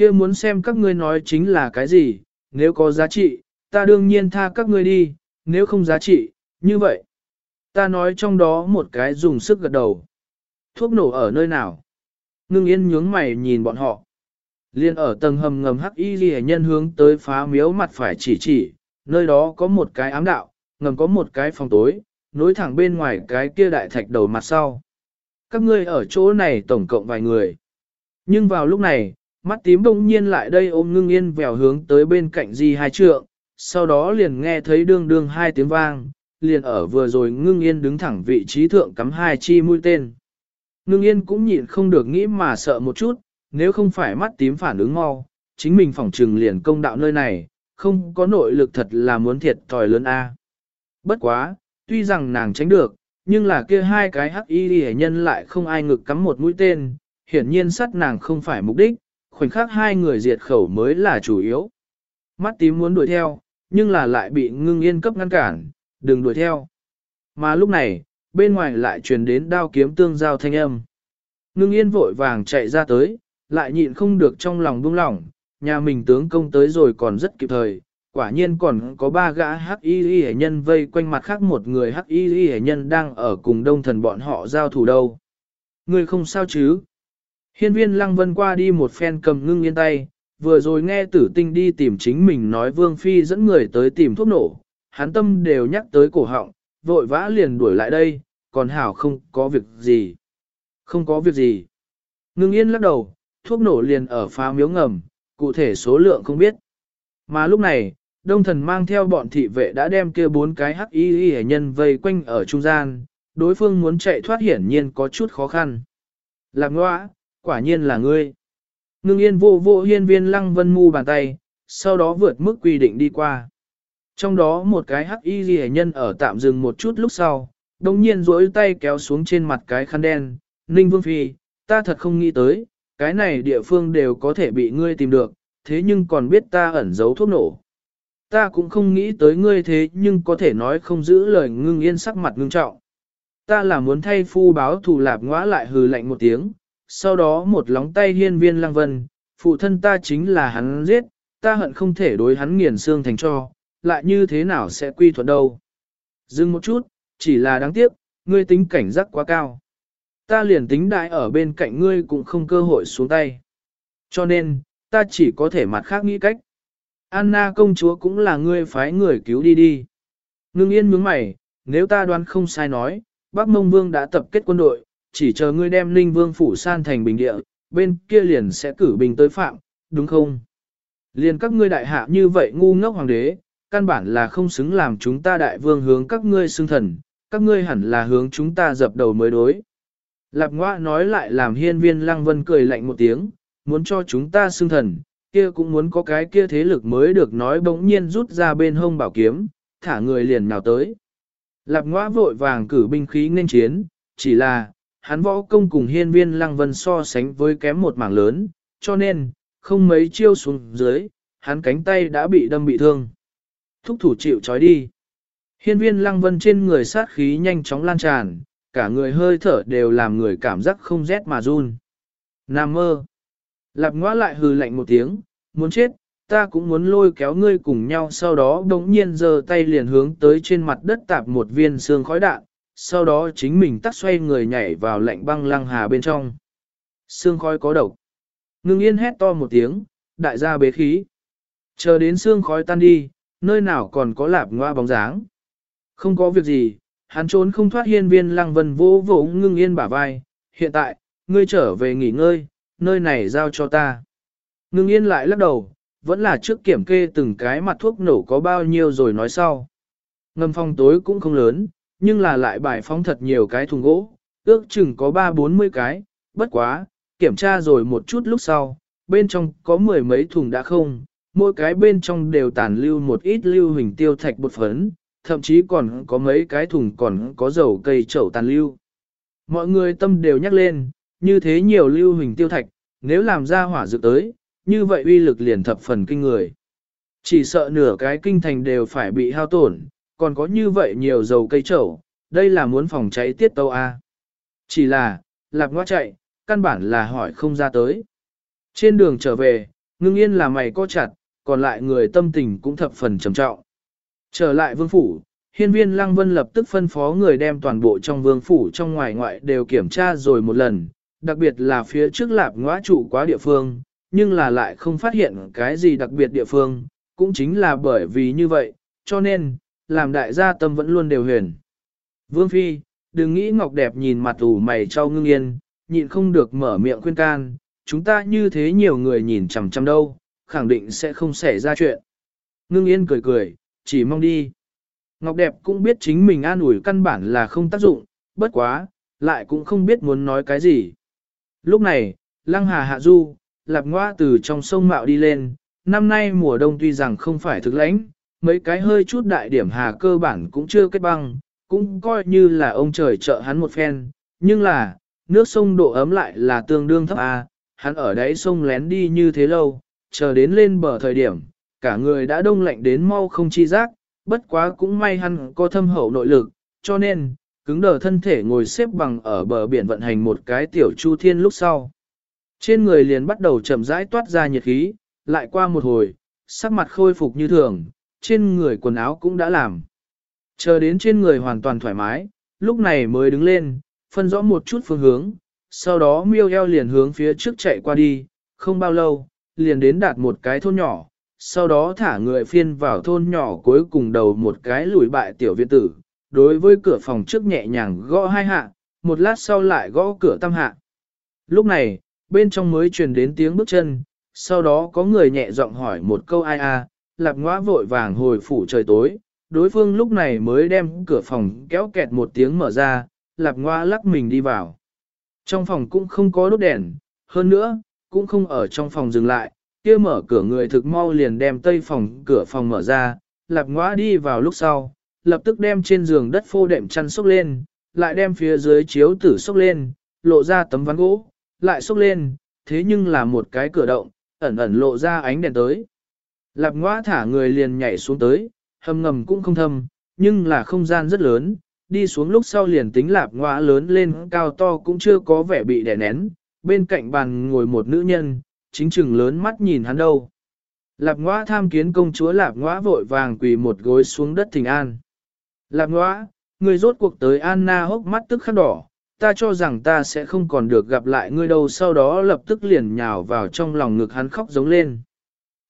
kia muốn xem các ngươi nói chính là cái gì, nếu có giá trị, ta đương nhiên tha các ngươi đi, nếu không giá trị, như vậy. Ta nói trong đó một cái dùng sức gật đầu. Thuốc nổ ở nơi nào? Ngưng yên nhướng mày nhìn bọn họ. Liên ở tầng hầm ngầm hắc y ghi nhân hướng tới phá miếu mặt phải chỉ chỉ, nơi đó có một cái ám đạo, ngầm có một cái phòng tối, nối thẳng bên ngoài cái kia đại thạch đầu mặt sau. Các ngươi ở chỗ này tổng cộng vài người. Nhưng vào lúc này, mắt tím bỗng nhiên lại đây ôm ngưng yên vèo hướng tới bên cạnh di hai trượng, sau đó liền nghe thấy đương đương hai tiếng vang, liền ở vừa rồi ngưng yên đứng thẳng vị trí thượng cắm hai chi mũi tên. Ngưng yên cũng nhịn không được nghĩ mà sợ một chút, nếu không phải mắt tím phản ứng mau, chính mình phỏng trừng liền công đạo nơi này, không có nội lực thật là muốn thiệt thòi lớn a. Bất quá, tuy rằng nàng tránh được, nhưng là kia hai cái hắc y hệ nhân lại không ai ngực cắm một mũi tên, hiển nhiên sát nàng không phải mục đích, khoảnh khắc hai người diệt khẩu mới là chủ yếu. Mắt tím muốn đuổi theo, nhưng là lại bị ngưng yên cấp ngăn cản, đừng đuổi theo. Mà lúc này, bên ngoài lại truyền đến đao kiếm tương giao thanh âm. Ngưng yên vội vàng chạy ra tới, lại nhịn không được trong lòng buông lỏng, nhà mình tướng công tới rồi còn rất kịp thời, quả nhiên còn có ba gã hắc y y nhân vây quanh mặt khác một người hắc y y nhân đang ở cùng đông thần bọn họ giao thủ đâu. Người không sao chứ? Hiên viên lăng vân qua đi một phen cầm ngưng yên tay, vừa rồi nghe tử tinh đi tìm chính mình nói vương phi dẫn người tới tìm thuốc nổ, hắn tâm đều nhắc tới cổ họng, vội vã liền đuổi lại đây, còn hảo không có việc gì. Không có việc gì. Ngưng yên lắc đầu, thuốc nổ liền ở phá miếu ngầm, cụ thể số lượng không biết. Mà lúc này, đông thần mang theo bọn thị vệ đã đem kia bốn cái hắc y y nhân vây quanh ở trung gian, đối phương muốn chạy thoát hiển nhiên có chút khó khăn. Lạc ngoã, quả nhiên là ngươi. Ngưng yên vô vô hiên viên lăng vân mu bàn tay, sau đó vượt mức quy định đi qua. Trong đó một cái hắc y ghi nhân ở tạm dừng một chút lúc sau, đồng nhiên duỗi tay kéo xuống trên mặt cái khăn đen, Ninh Vương Phi, ta thật không nghĩ tới, cái này địa phương đều có thể bị ngươi tìm được, thế nhưng còn biết ta ẩn giấu thuốc nổ. Ta cũng không nghĩ tới ngươi thế nhưng có thể nói không giữ lời ngưng yên sắc mặt ngưng trọng. Ta là muốn thay phu báo thù lạp ngõa lại hừ lạnh một tiếng, sau đó một lóng tay hiên viên lăng vân, phụ thân ta chính là hắn giết, ta hận không thể đối hắn nghiền xương thành cho, lại như thế nào sẽ quy thuận đâu. Dừng một chút, chỉ là đáng tiếc, ngươi tính cảnh giác quá cao. Ta liền tính đại ở bên cạnh ngươi cũng không cơ hội xuống tay. Cho nên, ta chỉ có thể mặt khác nghĩ cách. Anna công chúa cũng là ngươi phái người cứu đi đi. Ngưng yên nhướng mày, nếu ta đoán không sai nói, Bắc Mông Vương đã tập kết quân đội, chỉ chờ ngươi đem Ninh Vương phủ san thành bình địa, bên kia liền sẽ cử binh tới phạm, đúng không? Liền các ngươi đại hạ như vậy ngu ngốc hoàng đế, căn bản là không xứng làm chúng ta đại vương hướng các ngươi xưng thần, các ngươi hẳn là hướng chúng ta dập đầu mới đối. Lạp ngoa nói lại làm hiên viên lăng vân cười lạnh một tiếng, muốn cho chúng ta xưng thần, kia cũng muốn có cái kia thế lực mới được nói bỗng nhiên rút ra bên hông bảo kiếm, thả người liền nào tới. Lạp ngoa vội vàng cử binh khí nên chiến, chỉ là, hắn võ công cùng hiên viên lăng vân so sánh với kém một mảng lớn, cho nên, không mấy chiêu xuống dưới, hắn cánh tay đã bị đâm bị thương. Thúc thủ chịu trói đi. Hiên viên lăng vân trên người sát khí nhanh chóng lan tràn, cả người hơi thở đều làm người cảm giác không rét mà run. Nam mơ. Lạp ngoa lại hừ lạnh một tiếng, muốn chết, ta cũng muốn lôi kéo ngươi cùng nhau sau đó đống nhiên giơ tay liền hướng tới trên mặt đất tạp một viên xương khói đạn, sau đó chính mình tắt xoay người nhảy vào lạnh băng lăng hà bên trong. Xương khói có độc. Ngưng yên hét to một tiếng, đại gia bế khí. Chờ đến xương khói tan đi, nơi nào còn có lạp ngoa bóng dáng. Không có việc gì, hắn trốn không thoát hiên viên lăng vân vô vô ngưng yên bả vai. Hiện tại, ngươi trở về nghỉ ngơi, nơi này giao cho ta. Ngưng yên lại lắc đầu, vẫn là trước kiểm kê từng cái mặt thuốc nổ có bao nhiêu rồi nói sau. Ngâm phong tối cũng không lớn, nhưng là lại bài phóng thật nhiều cái thùng gỗ, ước chừng có ba bốn mươi cái, bất quá, kiểm tra rồi một chút lúc sau, bên trong có mười mấy thùng đã không, mỗi cái bên trong đều tàn lưu một ít lưu hình tiêu thạch bột phấn, thậm chí còn có mấy cái thùng còn có dầu cây chậu tàn lưu. Mọi người tâm đều nhắc lên, như thế nhiều lưu hình tiêu thạch, nếu làm ra hỏa dược tới, như vậy uy lực liền thập phần kinh người. Chỉ sợ nửa cái kinh thành đều phải bị hao tổn, còn có như vậy nhiều dầu cây chậu, đây là muốn phòng cháy tiết tâu A. Chỉ là, lạc ngoa chạy, căn bản là hỏi không ra tới. Trên đường trở về, ngưng yên là mày co chặt, còn lại người tâm tình cũng thập phần trầm trọng. Trở lại vương phủ, hiên viên lăng vân lập tức phân phó người đem toàn bộ trong vương phủ trong ngoài ngoại đều kiểm tra rồi một lần, đặc biệt là phía trước lạp ngõa trụ quá địa phương, nhưng là lại không phát hiện cái gì đặc biệt địa phương, cũng chính là bởi vì như vậy, cho nên, làm đại gia tâm vẫn luôn đều huyền. Vương Phi, đừng nghĩ ngọc đẹp nhìn mặt ủ mày trao ngưng yên, nhịn không được mở miệng khuyên can, chúng ta như thế nhiều người nhìn chằm chằm đâu, khẳng định sẽ không xảy ra chuyện. Ngưng yên cười cười, chỉ mong đi. Ngọc đẹp cũng biết chính mình an ủi căn bản là không tác dụng, bất quá, lại cũng không biết muốn nói cái gì. Lúc này, lăng hà hạ du, lạp ngoa từ trong sông mạo đi lên, năm nay mùa đông tuy rằng không phải thực lãnh, mấy cái hơi chút đại điểm hà cơ bản cũng chưa kết băng, cũng coi như là ông trời trợ hắn một phen, nhưng là, nước sông độ ấm lại là tương đương thấp à? hắn ở đáy sông lén đi như thế lâu, chờ đến lên bờ thời điểm, cả người đã đông lạnh đến mau không chi giác, bất quá cũng may hắn có thâm hậu nội lực, cho nên, cứng đờ thân thể ngồi xếp bằng ở bờ biển vận hành một cái tiểu chu thiên lúc sau. Trên người liền bắt đầu chậm rãi toát ra nhiệt khí, lại qua một hồi, sắc mặt khôi phục như thường, trên người quần áo cũng đã làm. Chờ đến trên người hoàn toàn thoải mái, lúc này mới đứng lên, phân rõ một chút phương hướng, sau đó miêu eo liền hướng phía trước chạy qua đi, không bao lâu, liền đến đạt một cái thôn nhỏ, sau đó thả người phiên vào thôn nhỏ cuối cùng đầu một cái lùi bại tiểu viện tử, đối với cửa phòng trước nhẹ nhàng gõ hai hạ, một lát sau lại gõ cửa tam hạ. Lúc này, bên trong mới truyền đến tiếng bước chân, sau đó có người nhẹ giọng hỏi một câu ai a, lạp ngõa vội vàng hồi phủ trời tối, đối phương lúc này mới đem cửa phòng kéo kẹt một tiếng mở ra, lạp ngoa lắc mình đi vào. Trong phòng cũng không có đốt đèn, hơn nữa, cũng không ở trong phòng dừng lại, kia mở cửa người thực mau liền đem tây phòng cửa phòng mở ra, lạp ngoa đi vào lúc sau, lập tức đem trên giường đất phô đệm chăn xốc lên, lại đem phía dưới chiếu tử xốc lên, lộ ra tấm ván gỗ, lại xốc lên, thế nhưng là một cái cửa động, ẩn ẩn lộ ra ánh đèn tới. Lạp ngoa thả người liền nhảy xuống tới, hầm ngầm cũng không thâm, nhưng là không gian rất lớn, đi xuống lúc sau liền tính lạp ngoa lớn lên cao to cũng chưa có vẻ bị đè nén, bên cạnh bàn ngồi một nữ nhân, chính chừng lớn mắt nhìn hắn đâu. Lạp ngoa tham kiến công chúa lạp ngoa vội vàng quỳ một gối xuống đất thỉnh an. Lạp ngoa, người rốt cuộc tới Anna hốc mắt tức khắc đỏ, ta cho rằng ta sẽ không còn được gặp lại ngươi đâu sau đó lập tức liền nhào vào trong lòng ngực hắn khóc giống lên.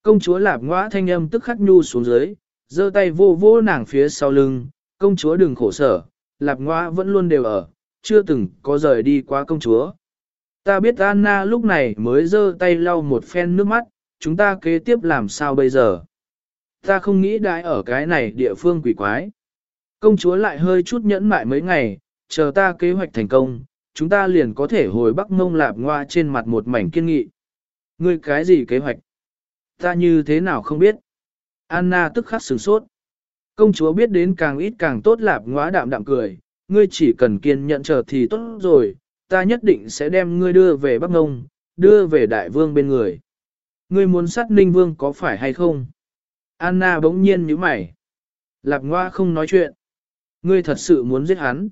Công chúa lạp ngõa thanh âm tức khắc nhu xuống dưới, giơ tay vô vô nàng phía sau lưng, công chúa đừng khổ sở, lạp ngõa vẫn luôn đều ở, chưa từng có rời đi qua công chúa. Ta biết Anna lúc này mới giơ tay lau một phen nước mắt, chúng ta kế tiếp làm sao bây giờ? Ta không nghĩ đãi ở cái này địa phương quỷ quái. Công chúa lại hơi chút nhẫn mại mấy ngày, chờ ta kế hoạch thành công, chúng ta liền có thể hồi Bắc Mông Lạp Ngoa trên mặt một mảnh kiên nghị. Ngươi cái gì kế hoạch? Ta như thế nào không biết? Anna tức khắc sửng sốt. Công chúa biết đến càng ít càng tốt Lạp Ngoa đạm đạm cười, ngươi chỉ cần kiên nhẫn chờ thì tốt rồi, ta nhất định sẽ đem ngươi đưa về Bắc Ngông, đưa về Đại Vương bên người. Ngươi muốn sát Ninh Vương có phải hay không? Anna bỗng nhiên nhíu mày. Lạp Ngoa không nói chuyện. Ngươi thật sự muốn giết hắn.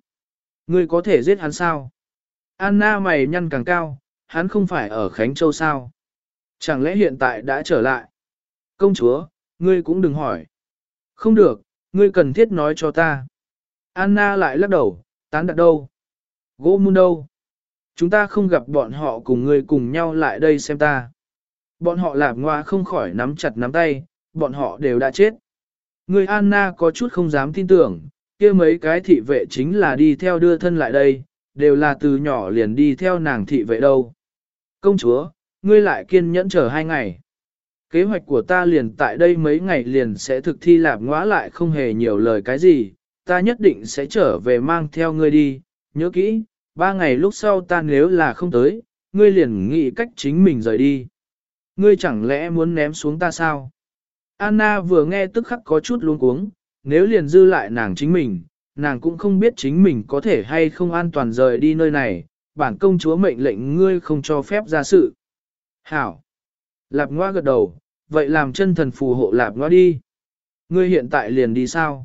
Ngươi có thể giết hắn sao? Anna mày nhăn càng cao, hắn không phải ở Khánh Châu sao? Chẳng lẽ hiện tại đã trở lại? Công chúa, ngươi cũng đừng hỏi. Không được, ngươi cần thiết nói cho ta. Anna lại lắc đầu, tán đặt đâu? Gỗ muôn đâu? Chúng ta không gặp bọn họ cùng ngươi cùng nhau lại đây xem ta. Bọn họ lạp ngoa không khỏi nắm chặt nắm tay, bọn họ đều đã chết. Người Anna có chút không dám tin tưởng, kia mấy cái thị vệ chính là đi theo đưa thân lại đây, đều là từ nhỏ liền đi theo nàng thị vệ đâu. Công chúa, ngươi lại kiên nhẫn chờ hai ngày. Kế hoạch của ta liền tại đây mấy ngày liền sẽ thực thi lạp ngõa lại không hề nhiều lời cái gì, ta nhất định sẽ trở về mang theo ngươi đi, nhớ kỹ, ba ngày lúc sau ta nếu là không tới, ngươi liền nghĩ cách chính mình rời đi. Ngươi chẳng lẽ muốn ném xuống ta sao? Anna vừa nghe tức khắc có chút luống cuống, nếu liền dư lại nàng chính mình, nàng cũng không biết chính mình có thể hay không an toàn rời đi nơi này, bản công chúa mệnh lệnh ngươi không cho phép ra sự. Hảo! Lạp ngoa gật đầu, vậy làm chân thần phù hộ lạp ngoa đi. Ngươi hiện tại liền đi sao?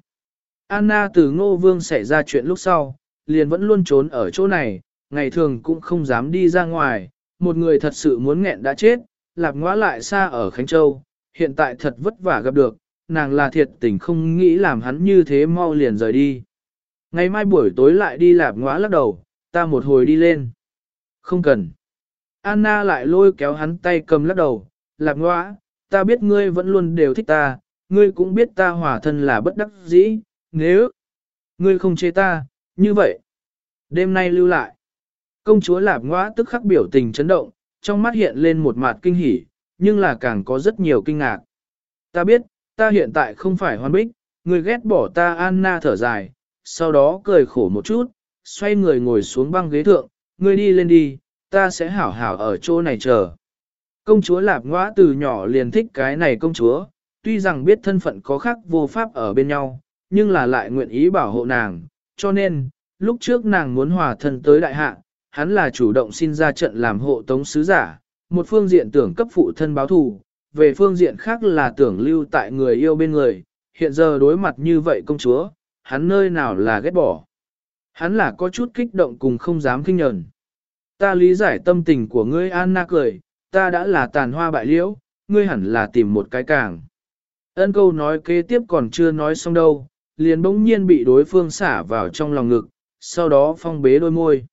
Anna từ ngô vương xảy ra chuyện lúc sau, liền vẫn luôn trốn ở chỗ này, ngày thường cũng không dám đi ra ngoài, một người thật sự muốn nghẹn đã chết, lạp ngoa lại xa ở Khánh Châu, hiện tại thật vất vả gặp được, nàng là thiệt tình không nghĩ làm hắn như thế mau liền rời đi. Ngày mai buổi tối lại đi lạp ngõa lắc đầu, ta một hồi đi lên. Không cần. Anna lại lôi kéo hắn tay cầm lắc đầu, lạp ngõa, ta biết ngươi vẫn luôn đều thích ta, ngươi cũng biết ta hỏa thân là bất đắc dĩ, nếu ngươi không chê ta, như vậy. Đêm nay lưu lại. Công chúa lạp ngõa tức khắc biểu tình chấn động, trong mắt hiện lên một mặt kinh hỉ, nhưng là càng có rất nhiều kinh ngạc. Ta biết, ta hiện tại không phải hoan bích, người ghét bỏ ta Anna thở dài, sau đó cười khổ một chút, xoay người ngồi xuống băng ghế thượng, ngươi đi lên đi, ta sẽ hảo hảo ở chỗ này chờ. Công chúa Lạp Ngoa từ nhỏ liền thích cái này công chúa, tuy rằng biết thân phận có khác vô pháp ở bên nhau, nhưng là lại nguyện ý bảo hộ nàng, cho nên, lúc trước nàng muốn hòa thân tới đại hạ, hắn là chủ động xin ra trận làm hộ tống sứ giả, một phương diện tưởng cấp phụ thân báo thù, về phương diện khác là tưởng lưu tại người yêu bên người, hiện giờ đối mặt như vậy công chúa, hắn nơi nào là ghét bỏ. Hắn là có chút kích động cùng không dám kinh nhẫn. Ta lý giải tâm tình của ngươi Anna cười, ta đã là tàn hoa bại liễu, ngươi hẳn là tìm một cái càng. Ân câu nói kế tiếp còn chưa nói xong đâu, liền bỗng nhiên bị đối phương xả vào trong lòng ngực, sau đó phong bế đôi môi.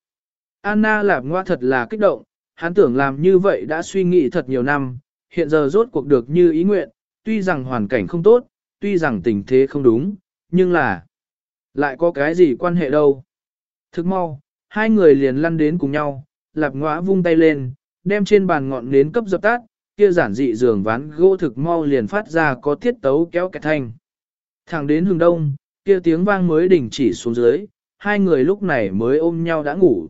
Anna lạp ngoa thật là kích động, hắn tưởng làm như vậy đã suy nghĩ thật nhiều năm, hiện giờ rốt cuộc được như ý nguyện, tuy rằng hoàn cảnh không tốt, tuy rằng tình thế không đúng, nhưng là lại có cái gì quan hệ đâu. Thức mau, hai người liền lăn đến cùng nhau, lạp ngõa vung tay lên, đem trên bàn ngọn nến cấp dập tắt, kia giản dị giường ván gỗ thực mau liền phát ra có tiết tấu kéo kẹt thanh. Thẳng đến hướng đông, kia tiếng vang mới đỉnh chỉ xuống dưới, hai người lúc này mới ôm nhau đã ngủ.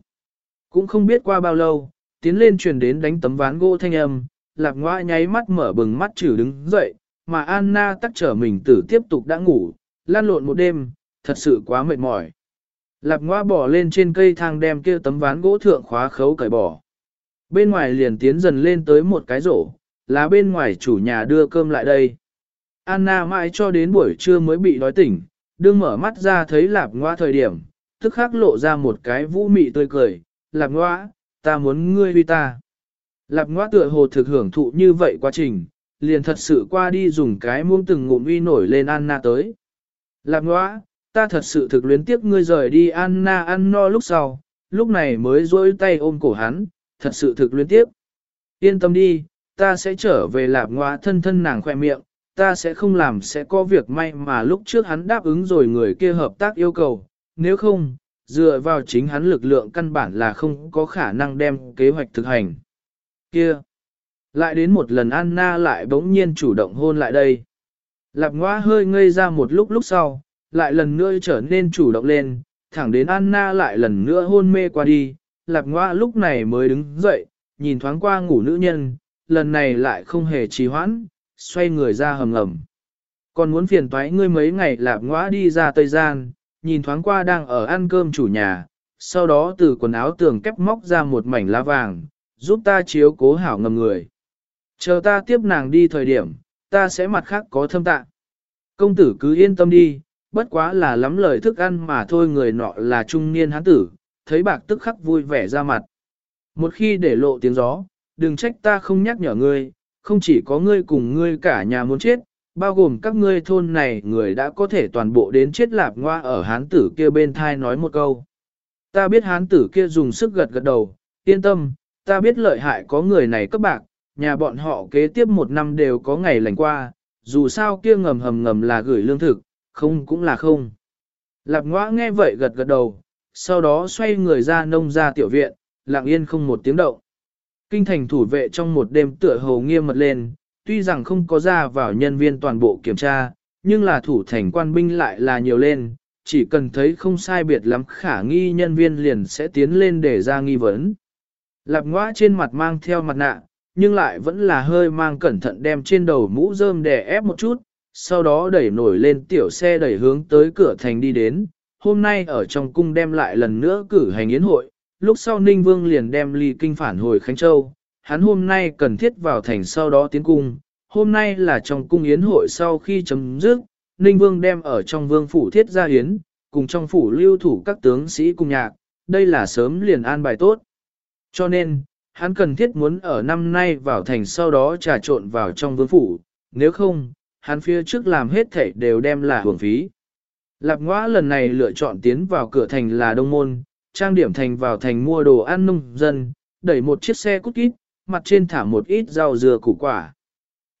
Cũng không biết qua bao lâu, tiến lên truyền đến đánh tấm ván gỗ thanh âm, lạc ngoa nháy mắt mở bừng mắt chử đứng dậy, mà Anna tắc trở mình tử tiếp tục đã ngủ, lan lộn một đêm, thật sự quá mệt mỏi. Lạc ngoa bỏ lên trên cây thang đem kia tấm ván gỗ thượng khóa khấu cởi bỏ. Bên ngoài liền tiến dần lên tới một cái rổ, là bên ngoài chủ nhà đưa cơm lại đây. Anna mãi cho đến buổi trưa mới bị đói tỉnh, đương mở mắt ra thấy lạp ngoa thời điểm, tức khắc lộ ra một cái vũ mị tươi cười, lạp ngoa, ta muốn ngươi huy ta. Lạp ngoa tựa hồ thực hưởng thụ như vậy quá trình, liền thật sự qua đi dùng cái muông từng ngụm uy nổi lên Anna tới. Lạp ngoa, ta thật sự thực luyến tiếc ngươi rời đi Anna ăn no lúc sau, lúc này mới dối tay ôm cổ hắn, thật sự thực luyến tiếc. Yên tâm đi, ta sẽ trở về lạp ngoa thân thân nàng khoe miệng, ta sẽ không làm sẽ có việc may mà lúc trước hắn đáp ứng rồi người kia hợp tác yêu cầu, nếu không, dựa vào chính hắn lực lượng căn bản là không có khả năng đem kế hoạch thực hành. Kia! Lại đến một lần Anna lại bỗng nhiên chủ động hôn lại đây. Lạp ngoa hơi ngây ra một lúc lúc sau, lại lần nữa trở nên chủ động lên, thẳng đến Anna lại lần nữa hôn mê qua đi. Lạp ngoa lúc này mới đứng dậy, nhìn thoáng qua ngủ nữ nhân, lần này lại không hề trì hoãn, xoay người ra hầm ngầm. Còn muốn phiền toái ngươi mấy ngày lạp ngõa đi ra Tây Gian, nhìn thoáng qua đang ở ăn cơm chủ nhà, sau đó từ quần áo tường kép móc ra một mảnh lá vàng, giúp ta chiếu cố hảo ngầm người. Chờ ta tiếp nàng đi thời điểm, ta sẽ mặt khác có thâm tạ. Công tử cứ yên tâm đi, bất quá là lắm lời thức ăn mà thôi người nọ là trung niên hán tử, thấy bạc tức khắc vui vẻ ra mặt. Một khi để lộ tiếng gió, đừng trách ta không nhắc nhở ngươi, không chỉ có ngươi cùng ngươi cả nhà muốn chết, bao gồm các ngươi thôn này người đã có thể toàn bộ đến chết lạp ngoa ở hán tử kia bên thai nói một câu. Ta biết hán tử kia dùng sức gật gật đầu, yên tâm, ta biết lợi hại có người này các bạc, nhà bọn họ kế tiếp một năm đều có ngày lành qua, dù sao kia ngầm hầm ngầm là gửi lương thực, không cũng là không. Lạp ngoa nghe vậy gật gật đầu, sau đó xoay người ra nông ra tiểu viện, lặng yên không một tiếng động. Kinh thành thủ vệ trong một đêm tựa hồ nghiêm mật lên, tuy rằng không có ra vào nhân viên toàn bộ kiểm tra, nhưng là thủ thành quan binh lại là nhiều lên, chỉ cần thấy không sai biệt lắm khả nghi nhân viên liền sẽ tiến lên để ra nghi vấn. Lạp ngõa trên mặt mang theo mặt nạ, nhưng lại vẫn là hơi mang cẩn thận đem trên đầu mũ rơm đè ép một chút, sau đó đẩy nổi lên tiểu xe đẩy hướng tới cửa thành đi đến. Hôm nay ở trong cung đem lại lần nữa cử hành yến hội, lúc sau Ninh Vương liền đem ly kinh phản hồi Khánh Châu, hắn hôm nay cần thiết vào thành sau đó tiến cung, hôm nay là trong cung yến hội sau khi chấm dứt, Ninh Vương đem ở trong vương phủ thiết gia yến, cùng trong phủ lưu thủ các tướng sĩ cùng nhạc, đây là sớm liền an bài tốt. Cho nên, hắn cần thiết muốn ở năm nay vào thành sau đó trà trộn vào trong vương phủ, nếu không, hắn phía trước làm hết thảy đều đem là hưởng phí. Lạp ngõa lần này lựa chọn tiến vào cửa thành là đông môn, trang điểm thành vào thành mua đồ ăn nông dân, đẩy một chiếc xe cút kít, mặt trên thả một ít rau dừa củ quả.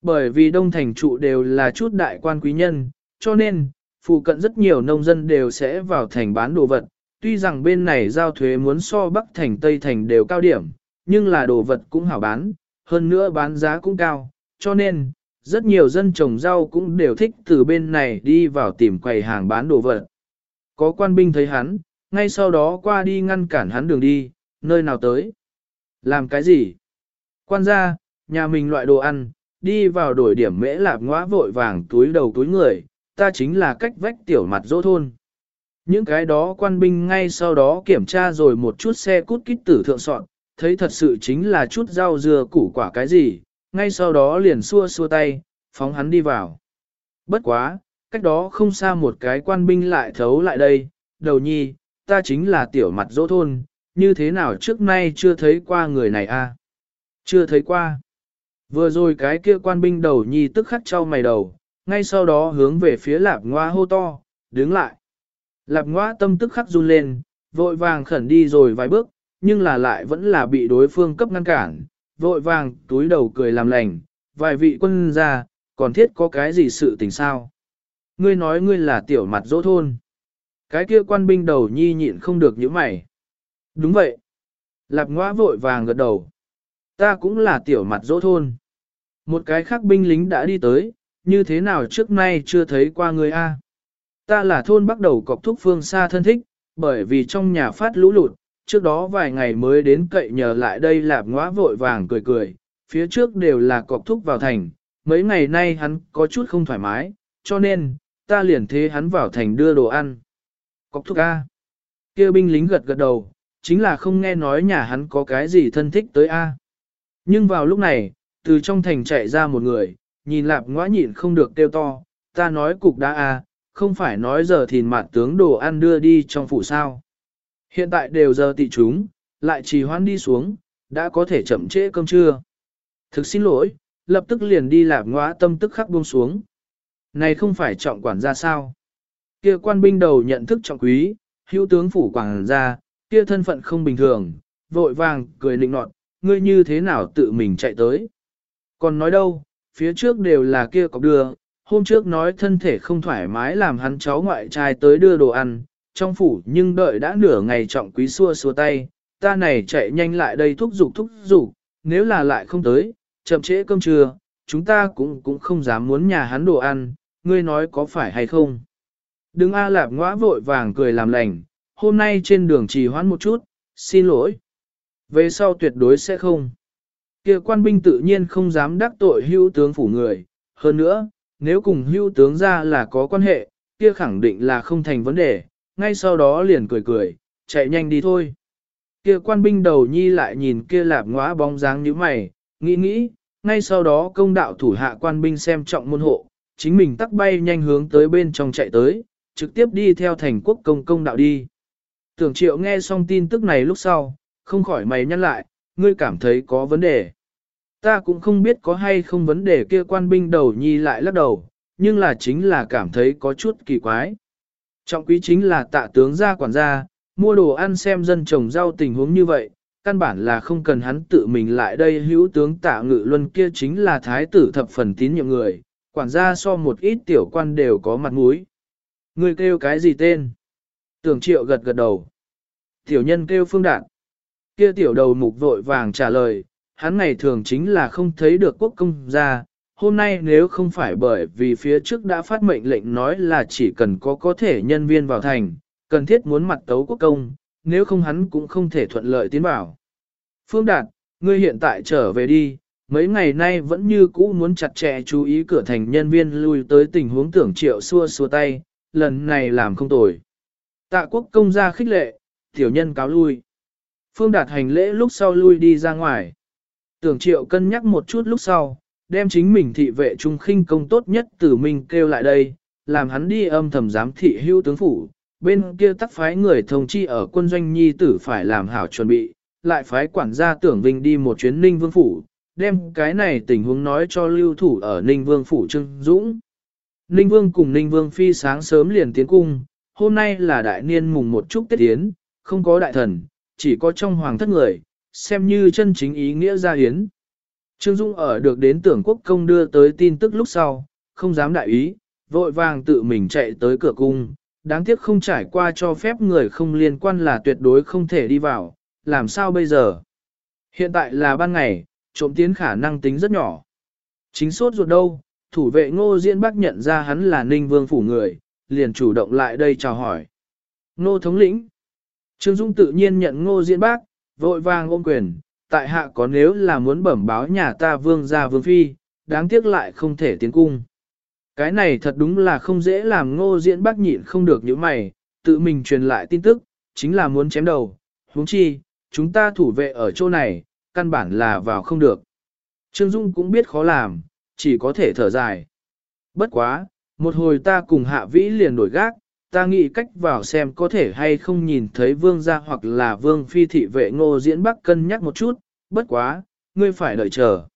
Bởi vì đông thành trụ đều là chút đại quan quý nhân, cho nên, phụ cận rất nhiều nông dân đều sẽ vào thành bán đồ vật. Tuy rằng bên này giao thuế muốn so Bắc thành Tây thành đều cao điểm, nhưng là đồ vật cũng hảo bán, hơn nữa bán giá cũng cao, cho nên, rất nhiều dân trồng rau cũng đều thích từ bên này đi vào tìm quầy hàng bán đồ vật. Có quan binh thấy hắn, ngay sau đó qua đi ngăn cản hắn đường đi, nơi nào tới. Làm cái gì? Quan gia, nhà mình loại đồ ăn, đi vào đổi điểm mễ lạp ngõa vội vàng túi đầu túi người, ta chính là cách vách tiểu mặt dỗ thôn. Những cái đó quan binh ngay sau đó kiểm tra rồi một chút xe cút kít tử thượng soạn, thấy thật sự chính là chút rau dưa củ quả cái gì, ngay sau đó liền xua xua tay, phóng hắn đi vào. Bất quá, cách đó không xa một cái quan binh lại thấu lại đây, đầu nhi, ta chính là tiểu mặt dỗ thôn, như thế nào trước nay chưa thấy qua người này a? Chưa thấy qua. Vừa rồi cái kia quan binh đầu nhi tức khắc trao mày đầu, ngay sau đó hướng về phía lạp ngoa hô to, đứng lại. Lạp ngoa tâm tức khắc run lên, vội vàng khẩn đi rồi vài bước, nhưng là lại vẫn là bị đối phương cấp ngăn cản, vội vàng túi đầu cười làm lành, vài vị quân ra, còn thiết có cái gì sự tình sao? Ngươi nói ngươi là tiểu mặt dỗ thôn. Cái kia quan binh đầu nhi nhịn không được những mày. Đúng vậy. Lạp ngoa vội vàng gật đầu. Ta cũng là tiểu mặt dỗ thôn. Một cái khác binh lính đã đi tới, như thế nào trước nay chưa thấy qua người A. Ta là thôn bắt đầu cọc thúc phương xa thân thích, bởi vì trong nhà phát lũ lụt, trước đó vài ngày mới đến cậy nhờ lại đây lạp ngoa vội vàng cười cười, phía trước đều là cọc thúc vào thành, mấy ngày nay hắn có chút không thoải mái, cho nên, ta liền thế hắn vào thành đưa đồ ăn. Cọc thúc A. kia binh lính gật gật đầu, chính là không nghe nói nhà hắn có cái gì thân thích tới A. Nhưng vào lúc này, từ trong thành chạy ra một người, nhìn lạp ngõa nhịn không được kêu to, ta nói cục đã A, không phải nói giờ thìn mạn tướng đồ ăn đưa đi trong phủ sao. Hiện tại đều giờ tị chúng, lại trì hoãn đi xuống, đã có thể chậm trễ cơm trưa. Thực xin lỗi, lập tức liền đi lạp ngõa tâm tức khắc buông xuống. Này không phải trọng quản gia sao? Kia quan binh đầu nhận thức trọng quý, hữu tướng phủ quảng ra, kia thân phận không bình thường, vội vàng, cười nịnh nọt, ngươi như thế nào tự mình chạy tới. Còn nói đâu, phía trước đều là kia cọc đưa, hôm trước nói thân thể không thoải mái làm hắn cháu ngoại trai tới đưa đồ ăn, trong phủ nhưng đợi đã nửa ngày trọng quý xua xua tay, ta này chạy nhanh lại đây thúc giục thúc giục, nếu là lại không tới, chậm trễ cơm trưa, chúng ta cũng cũng không dám muốn nhà hắn đồ ăn, ngươi nói có phải hay không. Đừng A Lạp ngõa vội vàng cười làm lành, hôm nay trên đường trì hoãn một chút, xin lỗi. Về sau tuyệt đối sẽ không. kia quan binh tự nhiên không dám đắc tội hưu tướng phủ người, hơn nữa, nếu cùng hưu tướng ra là có quan hệ, kia khẳng định là không thành vấn đề, ngay sau đó liền cười cười, chạy nhanh đi thôi. Kia quan binh đầu nhi lại nhìn kia lạp ngõa bóng dáng như mày, nghĩ nghĩ, ngay sau đó công đạo thủ hạ quan binh xem trọng môn hộ, chính mình tắc bay nhanh hướng tới bên trong chạy tới, trực tiếp đi theo thành quốc công công đạo đi. Tưởng triệu nghe xong tin tức này lúc sau, không khỏi mày nhăn lại, ngươi cảm thấy có vấn đề. Ta cũng không biết có hay không vấn đề kia quan binh đầu nhi lại lắc đầu, nhưng là chính là cảm thấy có chút kỳ quái. Trọng quý chính là tạ tướng gia quản gia, mua đồ ăn xem dân trồng rau tình huống như vậy, căn bản là không cần hắn tự mình lại đây hữu tướng tạ ngự luân kia chính là thái tử thập phần tín nhiệm người, quản gia so một ít tiểu quan đều có mặt mũi. Người kêu cái gì tên? Tưởng triệu gật gật đầu. Tiểu nhân kêu phương đạn. Kia tiểu đầu mục vội vàng trả lời, hắn ngày thường chính là không thấy được quốc công gia. Hôm nay nếu không phải bởi vì phía trước đã phát mệnh lệnh nói là chỉ cần có có thể nhân viên vào thành, cần thiết muốn mặt tấu quốc công, nếu không hắn cũng không thể thuận lợi tiến vào. Phương Đạt, ngươi hiện tại trở về đi, mấy ngày nay vẫn như cũ muốn chặt chẽ chú ý cửa thành nhân viên lui tới tình huống tưởng triệu xua xua tay, lần này làm không tồi. Tạ quốc công ra khích lệ, tiểu nhân cáo lui. Phương Đạt hành lễ lúc sau lui đi ra ngoài. Tưởng triệu cân nhắc một chút lúc sau, đem chính mình thị vệ trung khinh công tốt nhất từ mình kêu lại đây, làm hắn đi âm thầm giám thị hưu tướng phủ, bên kia tắc phái người thông chi ở quân doanh nhi tử phải làm hảo chuẩn bị, lại phái quản gia tưởng vinh đi một chuyến ninh vương phủ, đem cái này tình huống nói cho lưu thủ ở ninh vương phủ Trưng Dũng. Ninh vương cùng ninh vương phi sáng sớm liền tiến cung, hôm nay là đại niên mùng một chút tết Yến, không có đại thần, chỉ có trong hoàng thất người, xem như chân chính ý nghĩa gia hiến. Trương Dung ở được đến tưởng quốc công đưa tới tin tức lúc sau, không dám đại ý, vội vàng tự mình chạy tới cửa cung, đáng tiếc không trải qua cho phép người không liên quan là tuyệt đối không thể đi vào, làm sao bây giờ? Hiện tại là ban ngày, trộm tiến khả năng tính rất nhỏ. Chính sốt ruột đâu, thủ vệ ngô diễn bác nhận ra hắn là ninh vương phủ người, liền chủ động lại đây chào hỏi. Ngô thống lĩnh. Trương Dung tự nhiên nhận ngô diễn bác, vội vàng ôm quyền, tại hạ có nếu là muốn bẩm báo nhà ta vương gia vương phi, đáng tiếc lại không thể tiến cung. Cái này thật đúng là không dễ làm ngô diễn bác nhịn không được những mày, tự mình truyền lại tin tức, chính là muốn chém đầu, huống chi, chúng ta thủ vệ ở chỗ này, căn bản là vào không được. Trương Dung cũng biết khó làm, chỉ có thể thở dài. Bất quá, một hồi ta cùng hạ vĩ liền đổi gác, ta nghĩ cách vào xem có thể hay không nhìn thấy vương gia hoặc là vương phi thị vệ ngô diễn bắc cân nhắc một chút, bất quá, ngươi phải đợi chờ.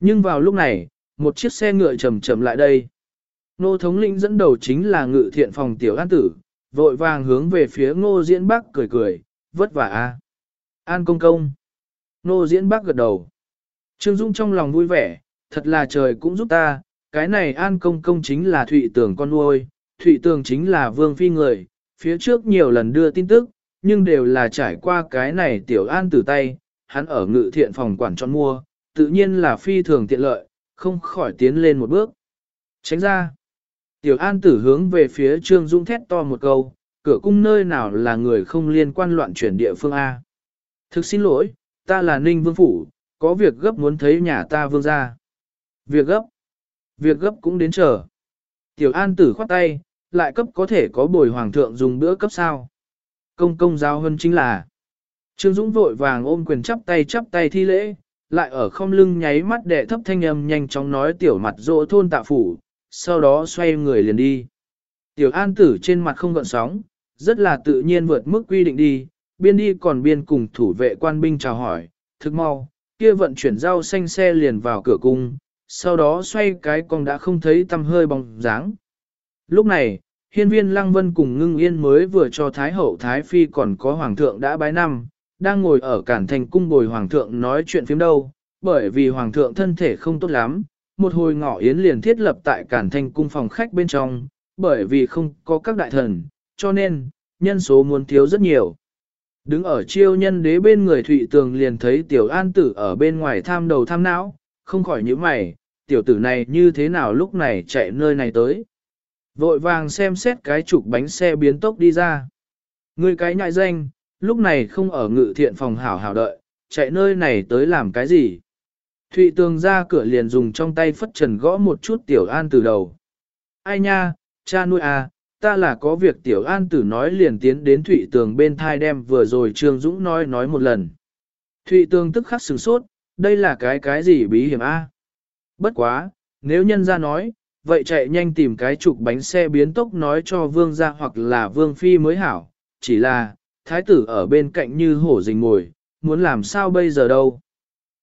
Nhưng vào lúc này, một chiếc xe ngựa chầm chậm lại đây. Ngô thống lĩnh dẫn đầu chính là ngự thiện phòng tiểu an tử, vội vàng hướng về phía ngô diễn bắc cười cười, vất vả a. An công công. Ngô diễn bắc gật đầu. Trương Dung trong lòng vui vẻ, thật là trời cũng giúp ta, cái này an công công chính là thụy tường con nuôi, thụy tường chính là vương phi người, phía trước nhiều lần đưa tin tức, nhưng đều là trải qua cái này tiểu an từ tay, hắn ở ngự thiện phòng quản chọn mua, tự nhiên là phi thường tiện lợi, không khỏi tiến lên một bước. Tránh ra. Tiểu an tử hướng về phía Trương Dung thét to một câu, cửa cung nơi nào là người không liên quan loạn chuyển địa phương A. Thực xin lỗi, ta là Ninh Vương Phủ, có việc gấp muốn thấy nhà ta vương ra. Việc gấp. Việc gấp cũng đến chờ. Tiểu An tử khoát tay, lại cấp có thể có bồi hoàng thượng dùng bữa cấp sao. Công công giao hơn chính là. Trương Dũng vội vàng ôm quyền chắp tay chắp tay thi lễ, lại ở không lưng nháy mắt đệ thấp thanh âm nhanh chóng nói tiểu mặt rỗ thôn tạ phủ, sau đó xoay người liền đi. Tiểu an tử trên mặt không gợn sóng, rất là tự nhiên vượt mức quy định đi, biên đi còn biên cùng thủ vệ quan binh chào hỏi, thức mau, kia vận chuyển rau xanh xe liền vào cửa cung, sau đó xoay cái con đã không thấy tăm hơi bóng dáng. Lúc này, hiên viên lăng vân cùng ngưng yên mới vừa cho Thái Hậu Thái Phi còn có Hoàng thượng đã bái năm, đang ngồi ở cản thành cung bồi Hoàng thượng nói chuyện phím đâu, bởi vì Hoàng thượng thân thể không tốt lắm, một hồi ngọ yến liền thiết lập tại cản thành cung phòng khách bên trong, bởi vì không có các đại thần, cho nên, nhân số muốn thiếu rất nhiều. Đứng ở chiêu nhân đế bên người Thụy Tường liền thấy tiểu an tử ở bên ngoài tham đầu tham não, không khỏi nhíu mày, tiểu tử này như thế nào lúc này chạy nơi này tới. Vội vàng xem xét cái trục bánh xe biến tốc đi ra. Người cái nhại danh, lúc này không ở ngự thiện phòng hảo hảo đợi, chạy nơi này tới làm cái gì. Thụy Tường ra cửa liền dùng trong tay phất trần gõ một chút tiểu an từ đầu. Ai nha, cha nuôi à, ta là có việc tiểu an tử nói liền tiến đến Thụy Tường bên thai đem vừa rồi Trương Dũng nói nói một lần. Thụy Tường tức khắc sửng sốt, đây là cái cái gì bí hiểm a? Bất quá, nếu nhân ra nói, vậy chạy nhanh tìm cái trục bánh xe biến tốc nói cho vương gia hoặc là vương phi mới hảo, chỉ là, thái tử ở bên cạnh như hổ rình ngồi, muốn làm sao bây giờ đâu.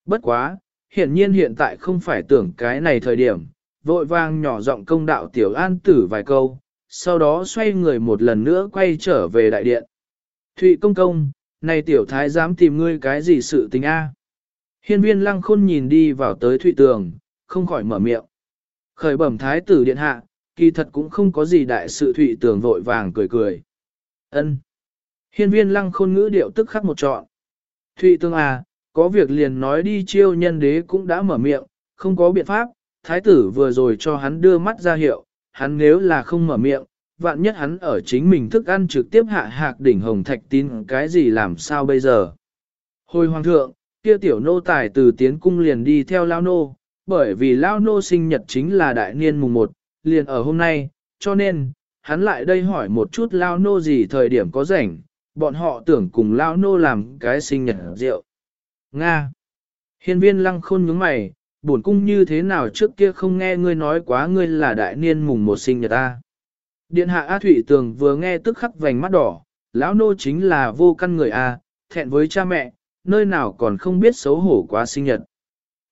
Bất quá, hiển nhiên hiện tại không phải tưởng cái này thời điểm, vội vang nhỏ giọng công đạo tiểu an tử vài câu, sau đó xoay người một lần nữa quay trở về đại điện. Thụy công công, này tiểu thái dám tìm ngươi cái gì sự tình a? Hiên viên lăng khôn nhìn đi vào tới thụy tường, không khỏi mở miệng. Khởi bẩm thái tử điện hạ, kỳ thật cũng không có gì đại sự thụy tường vội vàng cười cười. ân Hiên viên lăng khôn ngữ điệu tức khắc một trọn. Thụy tường à, có việc liền nói đi chiêu nhân đế cũng đã mở miệng, không có biện pháp, thái tử vừa rồi cho hắn đưa mắt ra hiệu, hắn nếu là không mở miệng, vạn nhất hắn ở chính mình thức ăn trực tiếp hạ hạc đỉnh hồng thạch tin cái gì làm sao bây giờ. Hồi hoàng thượng, kia tiểu nô tài từ tiến cung liền đi theo lao nô, bởi vì lao nô sinh nhật chính là đại niên mùng 1, liền ở hôm nay, cho nên, hắn lại đây hỏi một chút lao nô gì thời điểm có rảnh, bọn họ tưởng cùng lao nô làm cái sinh nhật rượu. Nga Hiên viên lăng khôn nhướng mày, bổn cung như thế nào trước kia không nghe ngươi nói quá ngươi là đại niên mùng một sinh nhật ta. Điện hạ A Thụy Tường vừa nghe tức khắc vành mắt đỏ, lão nô chính là vô căn người A, thẹn với cha mẹ, nơi nào còn không biết xấu hổ quá sinh nhật.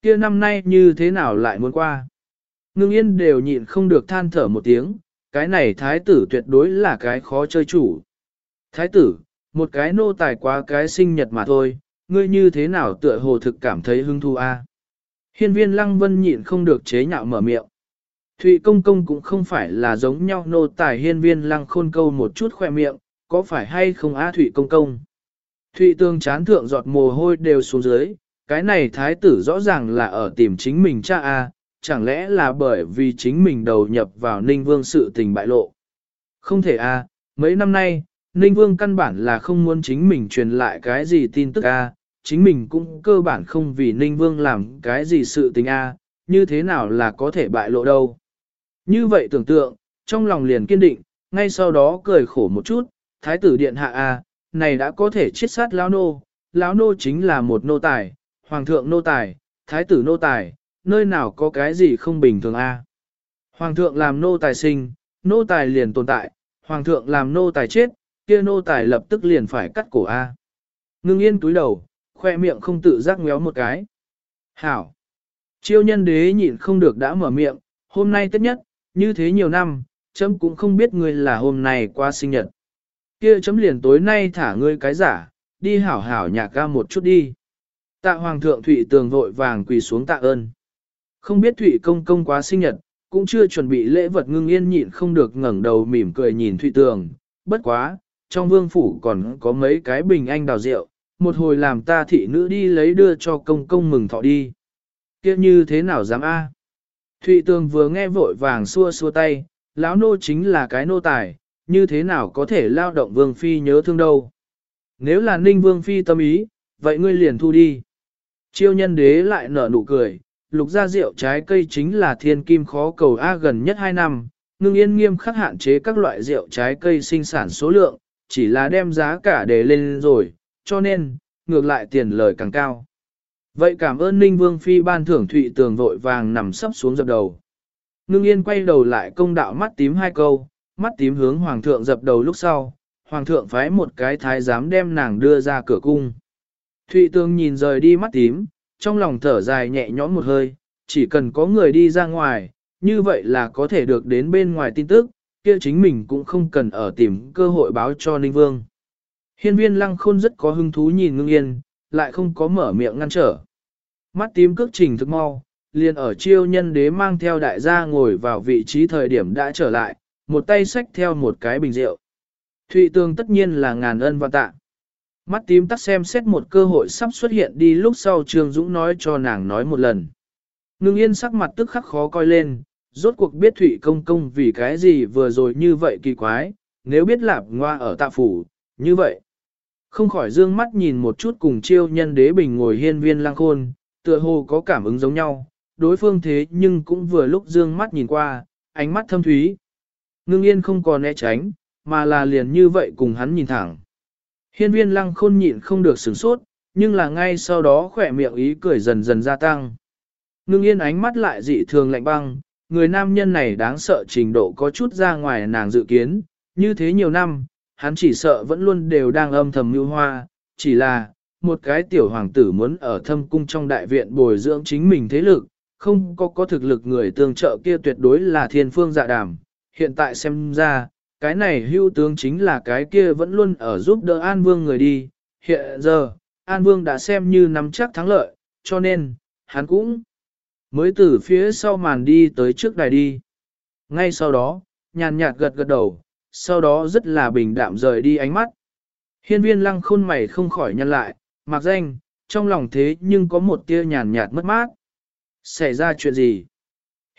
Kia năm nay như thế nào lại muốn qua. Ngưng yên đều nhịn không được than thở một tiếng, cái này thái tử tuyệt đối là cái khó chơi chủ. Thái tử, một cái nô tài quá cái sinh nhật mà thôi, ngươi như thế nào tựa hồ thực cảm thấy hứng thú a? Hiên viên lăng vân nhịn không được chế nhạo mở miệng. Thụy công công cũng không phải là giống nhau nô tài hiên viên lăng khôn câu một chút khoe miệng, có phải hay không á Thụy công công. Thụy tương chán thượng giọt mồ hôi đều xuống dưới, cái này thái tử rõ ràng là ở tìm chính mình cha a, chẳng lẽ là bởi vì chính mình đầu nhập vào ninh vương sự tình bại lộ. Không thể a, mấy năm nay, ninh vương căn bản là không muốn chính mình truyền lại cái gì tin tức a, chính mình cũng cơ bản không vì Ninh Vương làm cái gì sự tình a, như thế nào là có thể bại lộ đâu. Như vậy tưởng tượng, trong lòng liền kiên định, ngay sau đó cười khổ một chút, Thái tử Điện Hạ a, này đã có thể chiết sát lão nô, lão nô chính là một nô tài, hoàng thượng nô tài, thái tử nô tài, nơi nào có cái gì không bình thường a? Hoàng thượng làm nô tài sinh, nô tài liền tồn tại, hoàng thượng làm nô tài chết, kia nô tài lập tức liền phải cắt cổ a. Ngưng yên túi đầu, khoe miệng không tự giác ngéo một cái. Hảo! Chiêu nhân đế nhịn không được đã mở miệng, hôm nay tất nhất, như thế nhiều năm, chấm cũng không biết ngươi là hôm nay qua sinh nhật. Kia chấm liền tối nay thả ngươi cái giả, đi hảo hảo nhà ca một chút đi. Tạ hoàng thượng Thụy tường vội vàng quỳ xuống tạ ơn. Không biết Thụy công công quá sinh nhật, cũng chưa chuẩn bị lễ vật ngưng yên nhịn không được ngẩng đầu mỉm cười nhìn Thụy tường. Bất quá, trong vương phủ còn có mấy cái bình anh đào rượu, một hồi làm ta thị nữ đi lấy đưa cho công công mừng thọ đi. Kia như thế nào dám a? Thụy Tường vừa nghe vội vàng xua xua tay, lão nô chính là cái nô tài, như thế nào có thể lao động vương phi nhớ thương đâu. Nếu là ninh vương phi tâm ý, vậy ngươi liền thu đi. Chiêu nhân đế lại nở nụ cười, lục gia rượu trái cây chính là thiên kim khó cầu A gần nhất 2 năm, ngưng yên nghiêm khắc hạn chế các loại rượu trái cây sinh sản số lượng, chỉ là đem giá cả để lên rồi, cho nên, ngược lại tiền lời càng cao. Vậy cảm ơn Ninh Vương Phi ban thưởng thụy tường vội vàng nằm sấp xuống dập đầu. Ngưng yên quay đầu lại công đạo mắt tím hai câu, mắt tím hướng hoàng thượng dập đầu lúc sau, hoàng thượng phái một cái thái giám đem nàng đưa ra cửa cung. Thụy tương nhìn rời đi mắt tím, trong lòng thở dài nhẹ nhõm một hơi, chỉ cần có người đi ra ngoài, như vậy là có thể được đến bên ngoài tin tức, kia chính mình cũng không cần ở tìm cơ hội báo cho Ninh Vương. Hiên viên lăng khôn rất có hứng thú nhìn ngưng yên, lại không có mở miệng ngăn trở. Mắt tím cước trình thức mau, liền ở chiêu nhân đế mang theo đại gia ngồi vào vị trí thời điểm đã trở lại, một tay xách theo một cái bình rượu. Thụy tường tất nhiên là ngàn ân và tạ. Mắt tím tắt xem xét một cơ hội sắp xuất hiện đi lúc sau Trương Dũng nói cho nàng nói một lần. Ngưng yên sắc mặt tức khắc khó coi lên, rốt cuộc biết Thụy công công vì cái gì vừa rồi như vậy kỳ quái, nếu biết lạp ngoa ở tạ phủ, như vậy. Không khỏi dương mắt nhìn một chút cùng chiêu nhân đế bình ngồi hiên viên lang khôn, tựa hồ có cảm ứng giống nhau, đối phương thế nhưng cũng vừa lúc dương mắt nhìn qua, ánh mắt thâm thúy. Ngưng yên không còn né tránh, mà là liền như vậy cùng hắn nhìn thẳng. Hiên viên lăng khôn nhịn không được sửng sốt, nhưng là ngay sau đó khỏe miệng ý cười dần dần gia tăng. Ngưng yên ánh mắt lại dị thường lạnh băng, người nam nhân này đáng sợ trình độ có chút ra ngoài nàng dự kiến, như thế nhiều năm, hắn chỉ sợ vẫn luôn đều đang âm thầm mưu hoa, chỉ là, một cái tiểu hoàng tử muốn ở thâm cung trong đại viện bồi dưỡng chính mình thế lực, không có có thực lực người tương trợ kia tuyệt đối là thiên phương dạ đàm. Hiện tại xem ra, cái này hưu tướng chính là cái kia vẫn luôn ở giúp đỡ An Vương người đi. Hiện giờ, An Vương đã xem như nắm chắc thắng lợi, cho nên, hắn cũng mới từ phía sau màn đi tới trước đài đi. Ngay sau đó, nhàn nhạt gật gật đầu, sau đó rất là bình đạm rời đi ánh mắt. Hiên viên lăng khôn mày không khỏi nhăn lại, mặc danh, trong lòng thế nhưng có một tia nhàn nhạt mất mát. Xảy ra chuyện gì?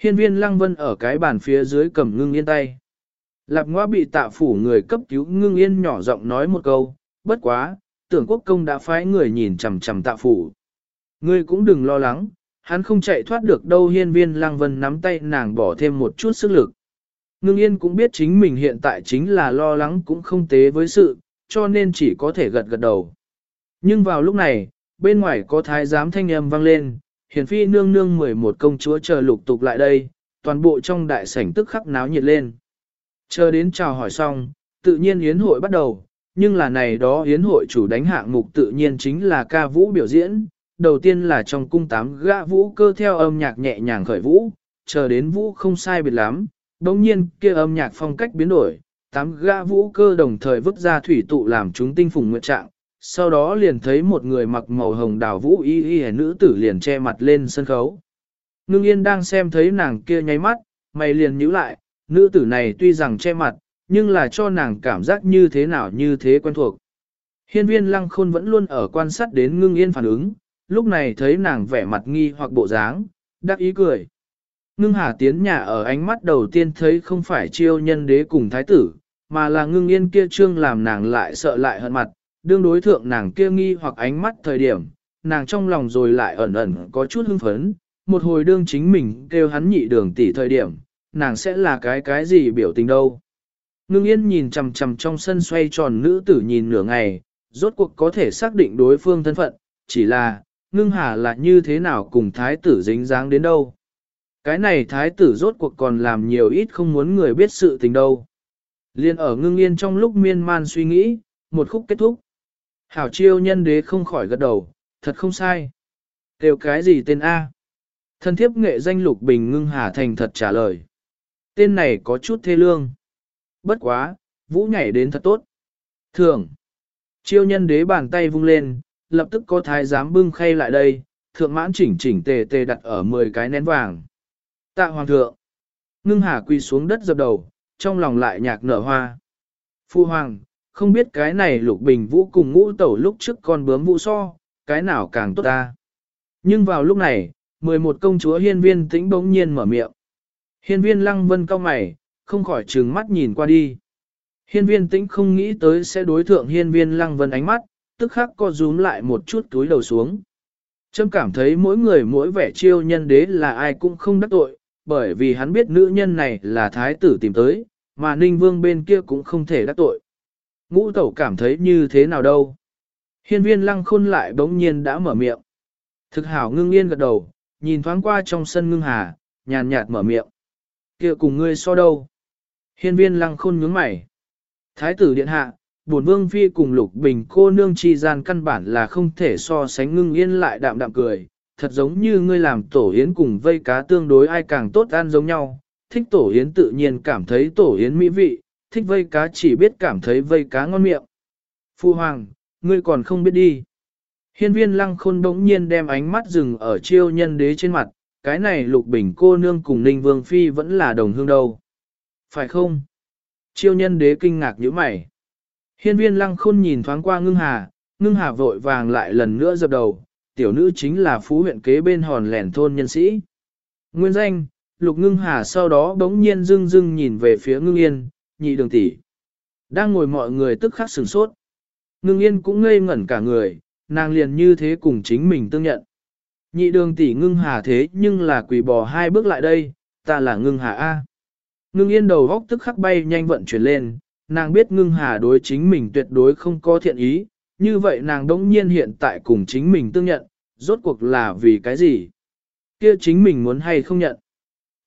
Hiên viên lăng vân ở cái bàn phía dưới cầm ngưng yên tay. Lạp ngoa bị tạ phủ người cấp cứu ngưng yên nhỏ giọng nói một câu, bất quá, tưởng quốc công đã phái người nhìn chằm chằm tạ phủ. Ngươi cũng đừng lo lắng, hắn không chạy thoát được đâu hiên viên lăng vân nắm tay nàng bỏ thêm một chút sức lực. Ngưng yên cũng biết chính mình hiện tại chính là lo lắng cũng không tế với sự, cho nên chỉ có thể gật gật đầu. Nhưng vào lúc này, bên ngoài có thái giám thanh âm vang lên, Hiền phi nương nương 11 công chúa chờ lục tục lại đây, toàn bộ trong đại sảnh tức khắc náo nhiệt lên. Chờ đến chào hỏi xong, tự nhiên yến hội bắt đầu, nhưng là này đó yến hội chủ đánh hạng mục tự nhiên chính là ca vũ biểu diễn, đầu tiên là trong cung tám gã vũ cơ theo âm nhạc nhẹ nhàng khởi vũ, chờ đến vũ không sai biệt lắm, đồng nhiên kia âm nhạc phong cách biến đổi, tám gã vũ cơ đồng thời vứt ra thủy tụ làm chúng tinh phùng nguyện trạng, sau đó liền thấy một người mặc màu hồng đào vũ y y nữ tử liền che mặt lên sân khấu. Ngưng yên đang xem thấy nàng kia nháy mắt, mày liền nhíu lại, nữ tử này tuy rằng che mặt, nhưng là cho nàng cảm giác như thế nào như thế quen thuộc. Hiên viên lăng khôn vẫn luôn ở quan sát đến ngưng yên phản ứng, lúc này thấy nàng vẻ mặt nghi hoặc bộ dáng, đắc ý cười. Ngưng hà tiến nhà ở ánh mắt đầu tiên thấy không phải chiêu nhân đế cùng thái tử, mà là ngưng yên kia trương làm nàng lại sợ lại hận mặt, đương đối thượng nàng kia nghi hoặc ánh mắt thời điểm, nàng trong lòng rồi lại ẩn ẩn có chút hưng phấn, một hồi đương chính mình kêu hắn nhị đường tỷ thời điểm, nàng sẽ là cái cái gì biểu tình đâu. Ngưng yên nhìn chằm chằm trong sân xoay tròn nữ tử nhìn nửa ngày, rốt cuộc có thể xác định đối phương thân phận, chỉ là, ngưng hà là như thế nào cùng thái tử dính dáng đến đâu. Cái này thái tử rốt cuộc còn làm nhiều ít không muốn người biết sự tình đâu. Liên ở ngưng yên trong lúc miên man suy nghĩ, một khúc kết thúc. Hảo chiêu nhân đế không khỏi gật đầu, thật không sai. Kêu cái gì tên A? Thân thiếp nghệ danh lục bình ngưng hà thành thật trả lời. Tên này có chút thê lương. Bất quá, vũ nhảy đến thật tốt. Thường. Chiêu nhân đế bàn tay vung lên, lập tức có thái giám bưng khay lại đây, thượng mãn chỉnh chỉnh tề tề đặt ở 10 cái nén vàng. Tạ hoàng thượng. Ngưng hà quỳ xuống đất dập đầu, trong lòng lại nhạc nở hoa. Phu hoàng, không biết cái này lục bình vũ cùng ngũ tẩu lúc trước con bướm vũ so, cái nào càng tốt ta. Nhưng vào lúc này, 11 công chúa hiên viên tĩnh bỗng nhiên mở miệng. Hiên viên lăng vân cao mày, không khỏi trừng mắt nhìn qua đi. Hiên viên tĩnh không nghĩ tới sẽ đối thượng hiên viên lăng vân ánh mắt, tức khắc co rúm lại một chút túi đầu xuống. Trâm cảm thấy mỗi người mỗi vẻ chiêu nhân đế là ai cũng không đắc tội, bởi vì hắn biết nữ nhân này là thái tử tìm tới, mà ninh vương bên kia cũng không thể đắc tội. Ngũ tẩu cảm thấy như thế nào đâu. Hiên viên lăng khôn lại bỗng nhiên đã mở miệng. Thực hảo ngưng yên gật đầu, nhìn thoáng qua trong sân ngưng hà, nhàn nhạt mở miệng. kia cùng ngươi so đâu? Hiên viên lăng khôn nhướng mày. Thái tử điện hạ, bổn vương phi cùng lục bình cô nương chi gian căn bản là không thể so sánh ngưng yên lại đạm đạm cười. Thật giống như ngươi làm tổ yến cùng vây cá tương đối ai càng tốt ăn giống nhau. Thích tổ yến tự nhiên cảm thấy tổ yến mỹ vị, thích vây cá chỉ biết cảm thấy vây cá ngon miệng. Phu hoàng, ngươi còn không biết đi. Hiên viên lăng khôn đống nhiên đem ánh mắt dừng ở chiêu nhân đế trên mặt, cái này lục bình cô nương cùng ninh vương phi vẫn là đồng hương đâu. Phải không? Chiêu nhân đế kinh ngạc như mày. Hiên viên lăng khôn nhìn thoáng qua ngưng hà, ngưng hà vội vàng lại lần nữa dập đầu, tiểu nữ chính là phú huyện kế bên hòn lẻn thôn nhân sĩ. Nguyên danh, lục ngưng hà sau đó đống nhiên dưng dưng nhìn về phía ngưng yên, nhị đường tỷ Đang ngồi mọi người tức khắc sửng sốt. Ngưng yên cũng ngây ngẩn cả người, nàng liền như thế cùng chính mình tương nhận. Nhị đường tỷ ngưng hà thế nhưng là quỷ bò hai bước lại đây, ta là ngưng hà A. Ngưng yên đầu góc tức khắc bay nhanh vận chuyển lên, nàng biết ngưng hà đối chính mình tuyệt đối không có thiện ý, như vậy nàng đống nhiên hiện tại cùng chính mình tương nhận, rốt cuộc là vì cái gì? Kia chính mình muốn hay không nhận?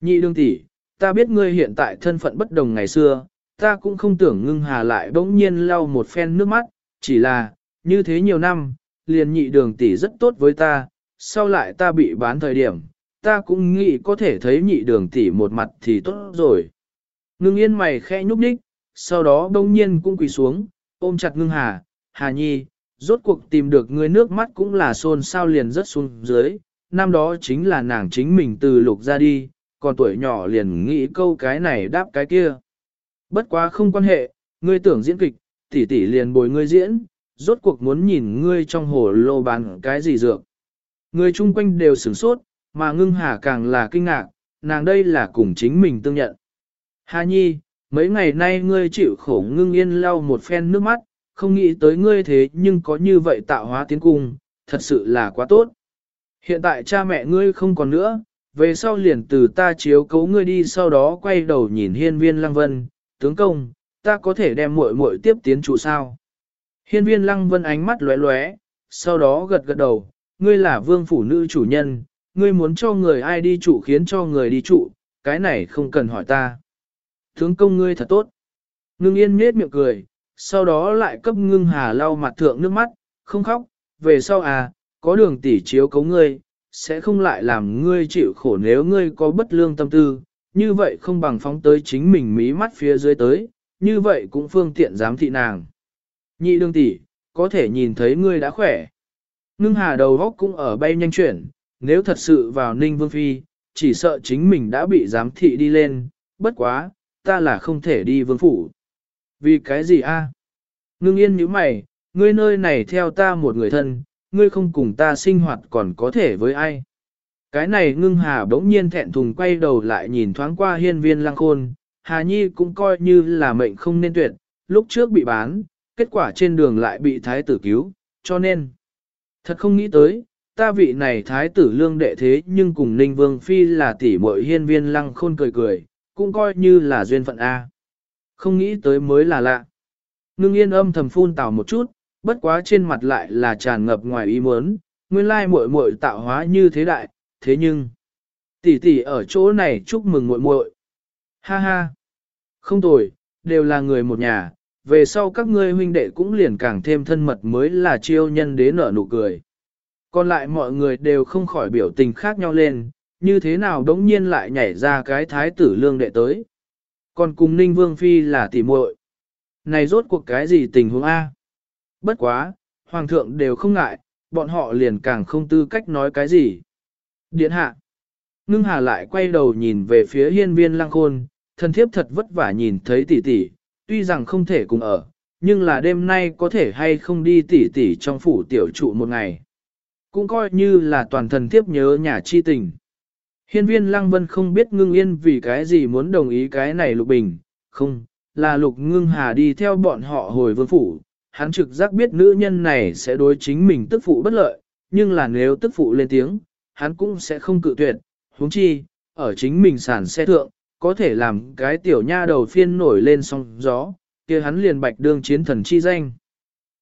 Nhị đường tỷ, ta biết ngươi hiện tại thân phận bất đồng ngày xưa, ta cũng không tưởng ngưng hà lại bỗng nhiên lau một phen nước mắt, chỉ là, như thế nhiều năm, liền nhị đường tỷ rất tốt với ta, sau lại ta bị bán thời điểm, ta cũng nghĩ có thể thấy nhị đường tỷ một mặt thì tốt rồi. Ngưng yên mày khẽ nhúc nhích, sau đó bỗng nhiên cũng quỳ xuống, ôm chặt ngưng hà, hà nhi, rốt cuộc tìm được người nước mắt cũng là xôn sao liền rất xuống dưới, năm đó chính là nàng chính mình từ lục ra đi, còn tuổi nhỏ liền nghĩ câu cái này đáp cái kia. Bất quá không quan hệ, ngươi tưởng diễn kịch, tỷ tỷ liền bồi ngươi diễn, rốt cuộc muốn nhìn ngươi trong hồ lô bán cái gì dược. Người chung quanh đều sửng sốt, mà ngưng hà càng là kinh ngạc, nàng đây là cùng chính mình tương nhận. Hà nhi, mấy ngày nay ngươi chịu khổ ngưng yên lau một phen nước mắt, không nghĩ tới ngươi thế nhưng có như vậy tạo hóa tiến cung, thật sự là quá tốt. Hiện tại cha mẹ ngươi không còn nữa, về sau liền từ ta chiếu cấu ngươi đi sau đó quay đầu nhìn hiên viên lăng vân, tướng công, ta có thể đem muội muội tiếp tiến trụ sao. Hiên viên lăng vân ánh mắt lóe lóe, sau đó gật gật đầu, ngươi là vương phủ nữ chủ nhân, ngươi muốn cho người ai đi trụ khiến cho người đi trụ, cái này không cần hỏi ta. Tướng công ngươi thật tốt. Ngưng yên nết miệng cười, sau đó lại cấp ngưng hà lau mặt thượng nước mắt, không khóc, về sau à, có đường tỉ chiếu cấu ngươi, sẽ không lại làm ngươi chịu khổ nếu ngươi có bất lương tâm tư, như vậy không bằng phóng tới chính mình mí mắt phía dưới tới, như vậy cũng phương tiện giám thị nàng. Nhị đương tỷ, có thể nhìn thấy ngươi đã khỏe. Ngưng hà đầu góc cũng ở bay nhanh chuyển, nếu thật sự vào ninh vương phi, chỉ sợ chính mình đã bị giám thị đi lên, bất quá, ta là không thể đi vương phủ. Vì cái gì a? Ngưng yên như mày, ngươi nơi này theo ta một người thân, ngươi không cùng ta sinh hoạt còn có thể với ai. Cái này ngưng hà bỗng nhiên thẹn thùng quay đầu lại nhìn thoáng qua hiên viên lăng khôn, hà nhi cũng coi như là mệnh không nên tuyệt, lúc trước bị bán, kết quả trên đường lại bị thái tử cứu, cho nên, thật không nghĩ tới, ta vị này thái tử lương đệ thế nhưng cùng ninh vương phi là tỷ muội hiên viên lăng khôn cười cười, cũng coi như là duyên phận A. Không nghĩ tới mới là lạ. Ngưng yên âm thầm phun tào một chút, bất quá trên mặt lại là tràn ngập ngoài ý muốn, nguyên lai muội muội tạo hóa như thế đại, thế nhưng, tỷ tỷ ở chỗ này chúc mừng muội muội. Ha ha, không tồi, đều là người một nhà, về sau các ngươi huynh đệ cũng liền càng thêm thân mật mới là chiêu nhân đế nở nụ cười. Còn lại mọi người đều không khỏi biểu tình khác nhau lên, như thế nào đống nhiên lại nhảy ra cái thái tử lương đệ tới. Còn cùng ninh vương phi là tỷ muội Này rốt cuộc cái gì tình huống A? Bất quá, hoàng thượng đều không ngại, bọn họ liền càng không tư cách nói cái gì. Điện hạ. Ngưng hà lại quay đầu nhìn về phía hiên viên lăng khôn, thân thiếp thật vất vả nhìn thấy tỷ tỷ, tuy rằng không thể cùng ở, nhưng là đêm nay có thể hay không đi tỷ tỷ trong phủ tiểu trụ một ngày. Cũng coi như là toàn thần thiếp nhớ nhà chi tình. Hiên viên lăng vân không biết ngưng yên vì cái gì muốn đồng ý cái này lục bình, không, là lục ngưng hà đi theo bọn họ hồi vương phủ, hắn trực giác biết nữ nhân này sẽ đối chính mình tức phụ bất lợi, nhưng là nếu tức phụ lên tiếng, hắn cũng sẽ không cự tuyệt, huống chi, ở chính mình sản xe thượng, có thể làm cái tiểu nha đầu phiên nổi lên sóng gió, kia hắn liền bạch đương chiến thần chi danh.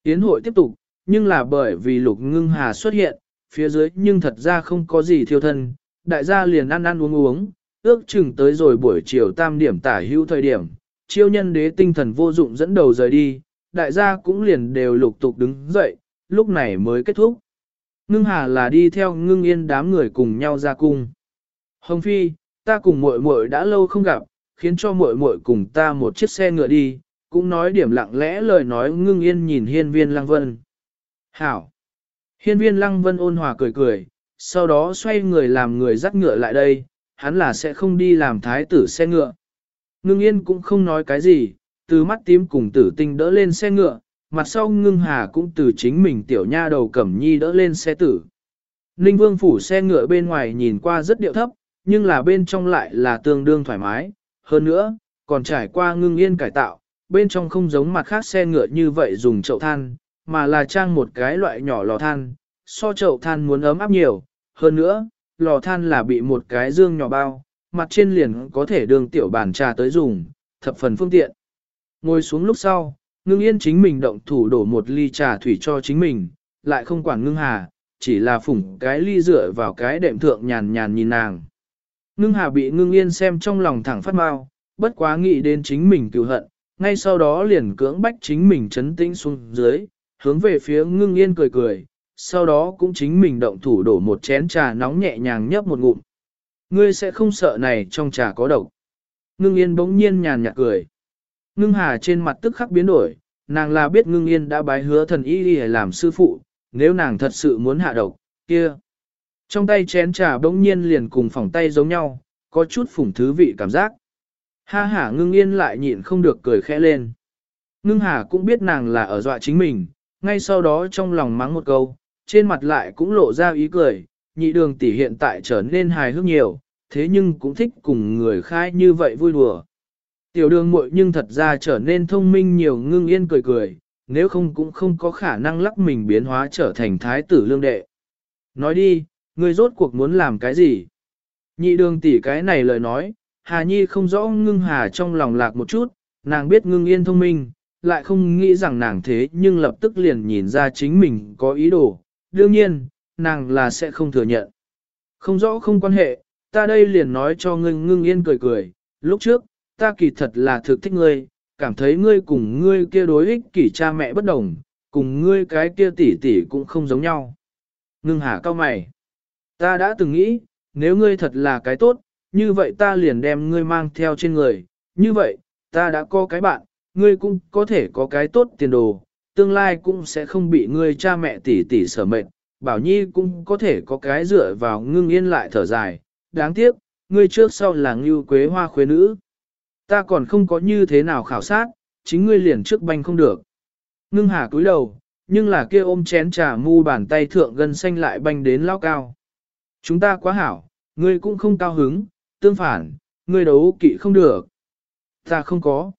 Yến hội tiếp tục, nhưng là bởi vì lục ngưng hà xuất hiện, phía dưới nhưng thật ra không có gì thiêu thân, đại gia liền ăn ăn uống uống, ước chừng tới rồi buổi chiều tam điểm tả hữu thời điểm, chiêu nhân đế tinh thần vô dụng dẫn đầu rời đi, đại gia cũng liền đều lục tục đứng dậy, lúc này mới kết thúc. Ngưng hà là đi theo ngưng yên đám người cùng nhau ra cung. Hồng Phi, ta cùng muội muội đã lâu không gặp, khiến cho muội muội cùng ta một chiếc xe ngựa đi, cũng nói điểm lặng lẽ lời nói ngưng yên nhìn hiên viên lăng vân. Hảo! Hiên viên lăng vân ôn hòa cười cười, sau đó xoay người làm người dắt ngựa lại đây, hắn là sẽ không đi làm thái tử xe ngựa. Ngưng yên cũng không nói cái gì, từ mắt tím cùng tử tinh đỡ lên xe ngựa, mặt sau ngưng hà cũng từ chính mình tiểu nha đầu cẩm nhi đỡ lên xe tử. Ninh vương phủ xe ngựa bên ngoài nhìn qua rất điệu thấp, nhưng là bên trong lại là tương đương thoải mái, hơn nữa, còn trải qua ngưng yên cải tạo, bên trong không giống mặt khác xe ngựa như vậy dùng chậu than, mà là trang một cái loại nhỏ lò than, so chậu than muốn ấm áp nhiều, hơn nữa, lò than là bị một cái dương nhỏ bao, mặt trên liền có thể đường tiểu bàn trà tới dùng, thập phần phương tiện. Ngồi xuống lúc sau, ngưng yên chính mình động thủ đổ một ly trà thủy cho chính mình, lại không quản ngưng hà, chỉ là phủng cái ly rửa vào cái đệm thượng nhàn nhàn nhìn nàng. Ngưng hà bị ngưng yên xem trong lòng thẳng phát mau, bất quá nghĩ đến chính mình cựu hận, ngay sau đó liền cưỡng bách chính mình chấn tĩnh xuống dưới, hướng về phía ngưng yên cười cười, sau đó cũng chính mình động thủ đổ một chén trà nóng nhẹ nhàng nhấp một ngụm. Ngươi sẽ không sợ này trong trà có độc. Ngưng yên bỗng nhiên nhàn nhạt cười. Ngưng hà trên mặt tức khắc biến đổi, nàng là biết ngưng yên đã bái hứa thần y đi làm sư phụ, nếu nàng thật sự muốn hạ độc, kia. Trong tay chén trà bỗng nhiên liền cùng phòng tay giống nhau, có chút phủng thứ vị cảm giác. Ha ha ngưng yên lại nhịn không được cười khẽ lên. Ngưng hà cũng biết nàng là ở dọa chính mình, ngay sau đó trong lòng mắng một câu, trên mặt lại cũng lộ ra ý cười, nhị đường tỷ hiện tại trở nên hài hước nhiều, thế nhưng cũng thích cùng người khai như vậy vui đùa. Tiểu đường muội nhưng thật ra trở nên thông minh nhiều ngưng yên cười cười, nếu không cũng không có khả năng lắc mình biến hóa trở thành thái tử lương đệ. Nói đi, ngươi rốt cuộc muốn làm cái gì? Nhị đường tỷ cái này lời nói, Hà Nhi không rõ ngưng hà trong lòng lạc một chút, nàng biết ngưng yên thông minh, lại không nghĩ rằng nàng thế nhưng lập tức liền nhìn ra chính mình có ý đồ, đương nhiên, nàng là sẽ không thừa nhận. Không rõ không quan hệ, ta đây liền nói cho Ngưng ngưng yên cười cười, lúc trước, ta kỳ thật là thực thích ngươi, cảm thấy ngươi cùng ngươi kia đối ích kỷ cha mẹ bất đồng, cùng ngươi cái kia tỷ tỷ cũng không giống nhau. Ngưng hà cao mày. Ta đã từng nghĩ, nếu ngươi thật là cái tốt, như vậy ta liền đem ngươi mang theo trên người, như vậy, ta đã có cái bạn, ngươi cũng có thể có cái tốt tiền đồ, tương lai cũng sẽ không bị ngươi cha mẹ tỷ tỷ sở mệnh, bảo nhi cũng có thể có cái dựa vào ngưng yên lại thở dài, đáng tiếc, ngươi trước sau là ngưu quế hoa khuê nữ. Ta còn không có như thế nào khảo sát, chính ngươi liền trước banh không được. Ngưng hà cúi đầu, nhưng là kia ôm chén trà mu bàn tay thượng gần xanh lại banh đến lao cao. Chúng ta quá hảo, ngươi cũng không cao hứng, tương phản, ngươi đấu kỵ không được. Ta không có.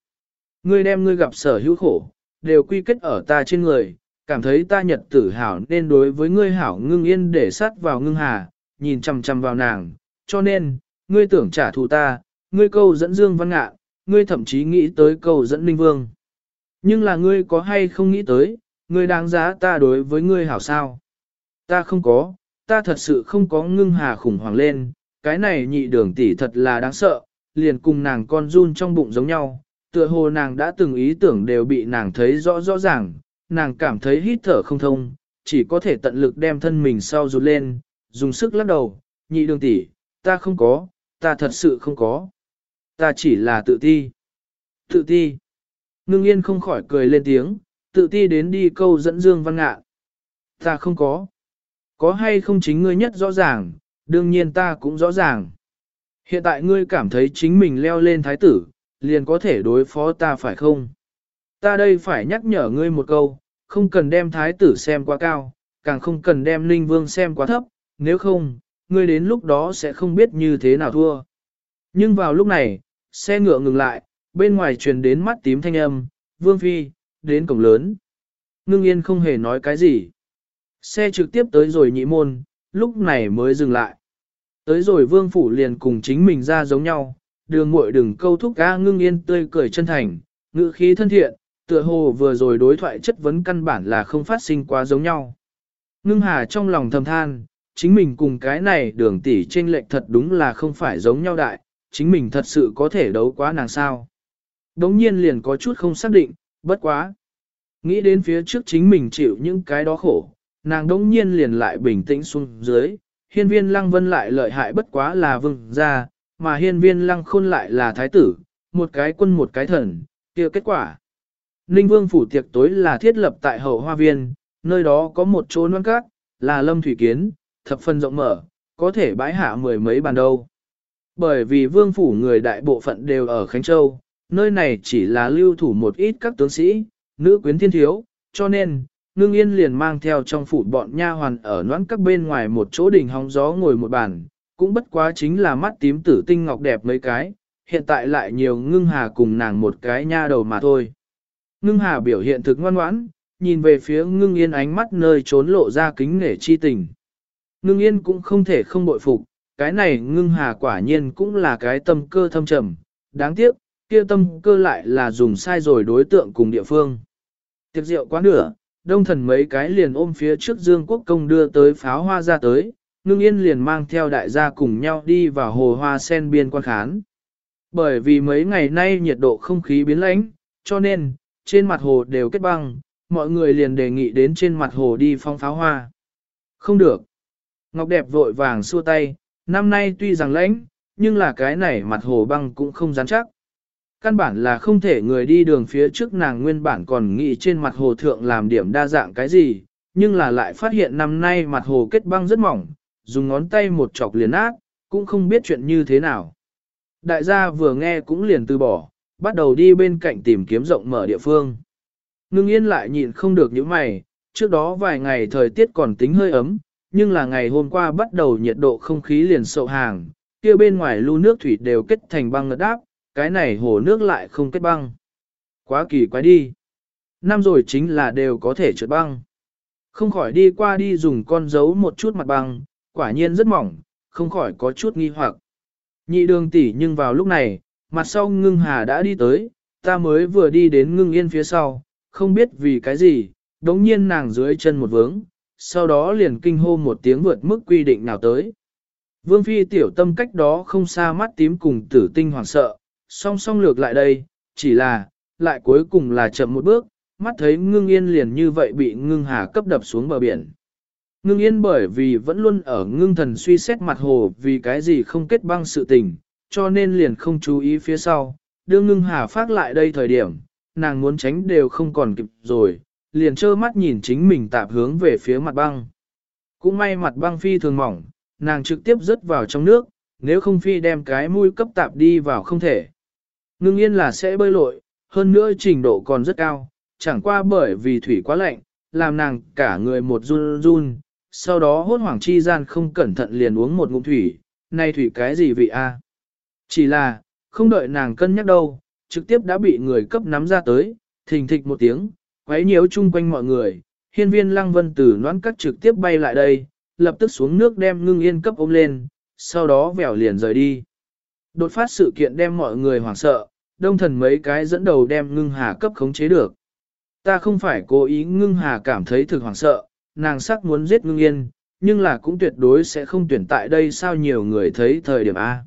Ngươi đem ngươi gặp sở hữu khổ, đều quy kết ở ta trên người, cảm thấy ta nhật tử hảo nên đối với ngươi hảo ngưng yên để sát vào ngưng hà, nhìn chằm chằm vào nàng, cho nên, ngươi tưởng trả thù ta, ngươi câu dẫn Dương Văn Ngạ, ngươi thậm chí nghĩ tới câu dẫn Ninh Vương. Nhưng là ngươi có hay không nghĩ tới, ngươi đáng giá ta đối với ngươi hảo sao? Ta không có, ta thật sự không có ngưng hà khủng hoảng lên, cái này nhị đường tỷ thật là đáng sợ, liền cùng nàng con run trong bụng giống nhau, tựa hồ nàng đã từng ý tưởng đều bị nàng thấy rõ rõ ràng, nàng cảm thấy hít thở không thông, chỉ có thể tận lực đem thân mình sau rụt lên, dùng sức lắc đầu, nhị đường tỷ, ta không có, ta thật sự không có. Ta chỉ là tự ti. Tự ti. Ngưng yên không khỏi cười lên tiếng, tự ti đến đi câu dẫn Dương Văn Ngạ. Ta không có. Có hay không chính ngươi nhất rõ ràng, đương nhiên ta cũng rõ ràng. Hiện tại ngươi cảm thấy chính mình leo lên thái tử, liền có thể đối phó ta phải không? Ta đây phải nhắc nhở ngươi một câu, không cần đem thái tử xem quá cao, càng không cần đem ninh vương xem quá thấp, nếu không, ngươi đến lúc đó sẽ không biết như thế nào thua. Nhưng vào lúc này, xe ngựa ngừng lại, bên ngoài truyền đến mắt tím thanh âm, vương phi, đến cổng lớn. Ngưng yên không hề nói cái gì. Xe trực tiếp tới rồi nhị môn, lúc này mới dừng lại. Tới rồi vương phủ liền cùng chính mình ra giống nhau, đường muội đừng câu thúc ca ngưng yên tươi cười chân thành, ngữ khí thân thiện, tựa hồ vừa rồi đối thoại chất vấn căn bản là không phát sinh quá giống nhau. Ngưng hà trong lòng thầm than, chính mình cùng cái này đường tỷ trên lệch thật đúng là không phải giống nhau đại, chính mình thật sự có thể đấu quá nàng sao. Đống nhiên liền có chút không xác định, bất quá. Nghĩ đến phía trước chính mình chịu những cái đó khổ, nàng đống nhiên liền lại bình tĩnh xuống dưới, hiên viên lăng vân lại lợi hại bất quá là vương gia, mà hiên viên lăng khôn lại là thái tử, một cái quân một cái thần, kia kết quả. Ninh vương phủ tiệc tối là thiết lập tại hậu hoa viên, nơi đó có một chỗ non cát, là lâm thủy kiến, thập phân rộng mở, có thể bãi hạ mười mấy bàn đâu. Bởi vì vương phủ người đại bộ phận đều ở Khánh Châu, nơi này chỉ là lưu thủ một ít các tướng sĩ, nữ quyến thiên thiếu, cho nên, ngưng yên liền mang theo trong phủ bọn nha hoàn ở noãn các bên ngoài một chỗ đỉnh hóng gió ngồi một bàn, cũng bất quá chính là mắt tím tử tinh ngọc đẹp mấy cái, hiện tại lại nhiều ngưng hà cùng nàng một cái nha đầu mà thôi. Ngưng hà biểu hiện thực ngoan ngoãn, nhìn về phía ngưng yên ánh mắt nơi trốn lộ ra kính nể chi tình. Ngưng yên cũng không thể không bội phục, cái này ngưng hà quả nhiên cũng là cái tâm cơ thâm trầm, đáng tiếc, kia tâm cơ lại là dùng sai rồi đối tượng cùng địa phương. Tiệc rượu quá nửa, đông thần mấy cái liền ôm phía trước Dương Quốc Công đưa tới pháo hoa ra tới, ngưng yên liền mang theo đại gia cùng nhau đi vào hồ hoa sen biên quan khán. Bởi vì mấy ngày nay nhiệt độ không khí biến lãnh, cho nên, trên mặt hồ đều kết băng, mọi người liền đề nghị đến trên mặt hồ đi phong pháo hoa. Không được. Ngọc đẹp vội vàng xua tay, năm nay tuy rằng lãnh, nhưng là cái này mặt hồ băng cũng không rắn chắc. Căn bản là không thể người đi đường phía trước nàng nguyên bản còn nghĩ trên mặt hồ thượng làm điểm đa dạng cái gì, nhưng là lại phát hiện năm nay mặt hồ kết băng rất mỏng, dùng ngón tay một chọc liền ác, cũng không biết chuyện như thế nào. Đại gia vừa nghe cũng liền từ bỏ, bắt đầu đi bên cạnh tìm kiếm rộng mở địa phương. Ngưng yên lại nhịn không được những mày, trước đó vài ngày thời tiết còn tính hơi ấm, nhưng là ngày hôm qua bắt đầu nhiệt độ không khí liền sậu hàng, kia bên ngoài lưu nước thủy đều kết thành băng ngật đáp, cái này hồ nước lại không kết băng. Quá kỳ quái đi. Năm rồi chính là đều có thể trượt băng. Không khỏi đi qua đi dùng con dấu một chút mặt băng, quả nhiên rất mỏng, không khỏi có chút nghi hoặc. Nhị đường tỷ nhưng vào lúc này, mặt sau ngưng hà đã đi tới, ta mới vừa đi đến ngưng yên phía sau, không biết vì cái gì, đống nhiên nàng dưới chân một vướng, sau đó liền kinh hô một tiếng vượt mức quy định nào tới. Vương phi tiểu tâm cách đó không xa mắt tím cùng tử tinh hoảng sợ, song song lược lại đây, chỉ là, lại cuối cùng là chậm một bước, mắt thấy ngưng yên liền như vậy bị ngưng hà cấp đập xuống bờ biển. Ngưng yên bởi vì vẫn luôn ở ngưng thần suy xét mặt hồ vì cái gì không kết băng sự tình, cho nên liền không chú ý phía sau, đưa ngưng hà phát lại đây thời điểm, nàng muốn tránh đều không còn kịp rồi, liền trơ mắt nhìn chính mình tạp hướng về phía mặt băng. Cũng may mặt băng phi thường mỏng, nàng trực tiếp rớt vào trong nước, nếu không phi đem cái mũi cấp tạp đi vào không thể. Ngưng yên là sẽ bơi lội, hơn nữa trình độ còn rất cao, chẳng qua bởi vì thủy quá lạnh, làm nàng cả người một run run, sau đó hốt hoảng chi gian không cẩn thận liền uống một ngụm thủy, nay thủy cái gì vị a? Chỉ là, không đợi nàng cân nhắc đâu, trực tiếp đã bị người cấp nắm ra tới, thình thịch một tiếng, quấy nhiễu chung quanh mọi người, hiên viên lăng vân tử noãn cắt trực tiếp bay lại đây, lập tức xuống nước đem ngưng yên cấp ôm lên, sau đó vèo liền rời đi. Đột phát sự kiện đem mọi người hoảng sợ, đông thần mấy cái dẫn đầu đem ngưng hà cấp khống chế được. Ta không phải cố ý ngưng hà cảm thấy thực hoảng sợ, nàng sắc muốn giết ngưng yên, nhưng là cũng tuyệt đối sẽ không tuyển tại đây sao nhiều người thấy thời điểm A.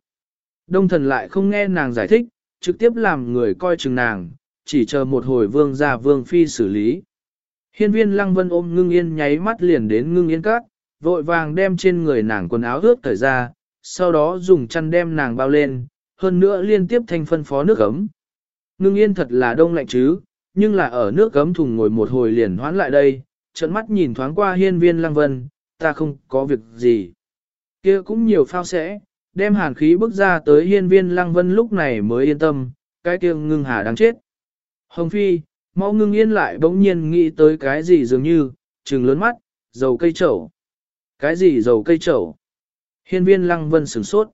Đông thần lại không nghe nàng giải thích, trực tiếp làm người coi chừng nàng, chỉ chờ một hồi vương ra vương phi xử lý. Hiên viên lăng vân ôm ngưng yên nháy mắt liền đến ngưng yên cát, vội vàng đem trên người nàng quần áo ướt thời ra, sau đó dùng chăn đem nàng bao lên, hơn nữa liên tiếp thanh phân phó nước ấm. Ngưng yên thật là đông lạnh chứ, nhưng là ở nước ấm thùng ngồi một hồi liền hoán lại đây, trận mắt nhìn thoáng qua hiên viên lăng vân, ta không có việc gì. kia cũng nhiều phao sẽ, đem hàn khí bước ra tới hiên viên lăng vân lúc này mới yên tâm, cái kia ngưng hà đáng chết. Hồng Phi, mau ngưng yên lại bỗng nhiên nghĩ tới cái gì dường như, trừng lớn mắt, dầu cây trầu. Cái gì dầu cây trầu? Hiên viên lăng vân sửng sốt.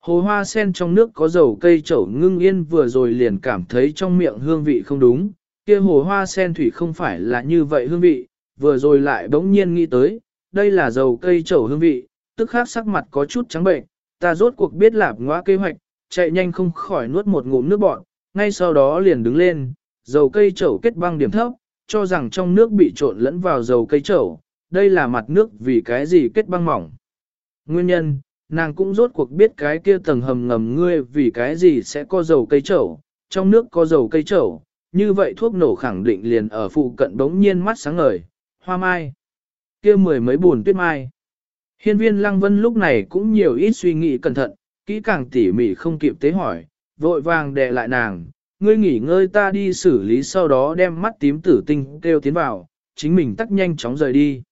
Hồ hoa sen trong nước có dầu cây trầu ngưng yên vừa rồi liền cảm thấy trong miệng hương vị không đúng, kia hồ hoa sen thủy không phải là như vậy hương vị, vừa rồi lại bỗng nhiên nghĩ tới, đây là dầu cây trầu hương vị, tức khác sắc mặt có chút trắng bệnh, ta rốt cuộc biết lạp ngõa kế hoạch, chạy nhanh không khỏi nuốt một ngụm nước bọt, ngay sau đó liền đứng lên, dầu cây trầu kết băng điểm thấp, cho rằng trong nước bị trộn lẫn vào dầu cây trầu, đây là mặt nước vì cái gì kết băng mỏng. Nguyên nhân, nàng cũng rốt cuộc biết cái kia tầng hầm ngầm ngươi vì cái gì sẽ có dầu cây trầu, trong nước có dầu cây trầu, như vậy thuốc nổ khẳng định liền ở phụ cận bỗng nhiên mắt sáng ngời, hoa mai, kia mười mấy buồn tuyết mai. Hiên viên lăng vân lúc này cũng nhiều ít suy nghĩ cẩn thận, kỹ càng tỉ mỉ không kịp tế hỏi, vội vàng đè lại nàng, ngươi nghỉ ngơi ta đi xử lý sau đó đem mắt tím tử tinh kêu tiến vào, chính mình tắt nhanh chóng rời đi.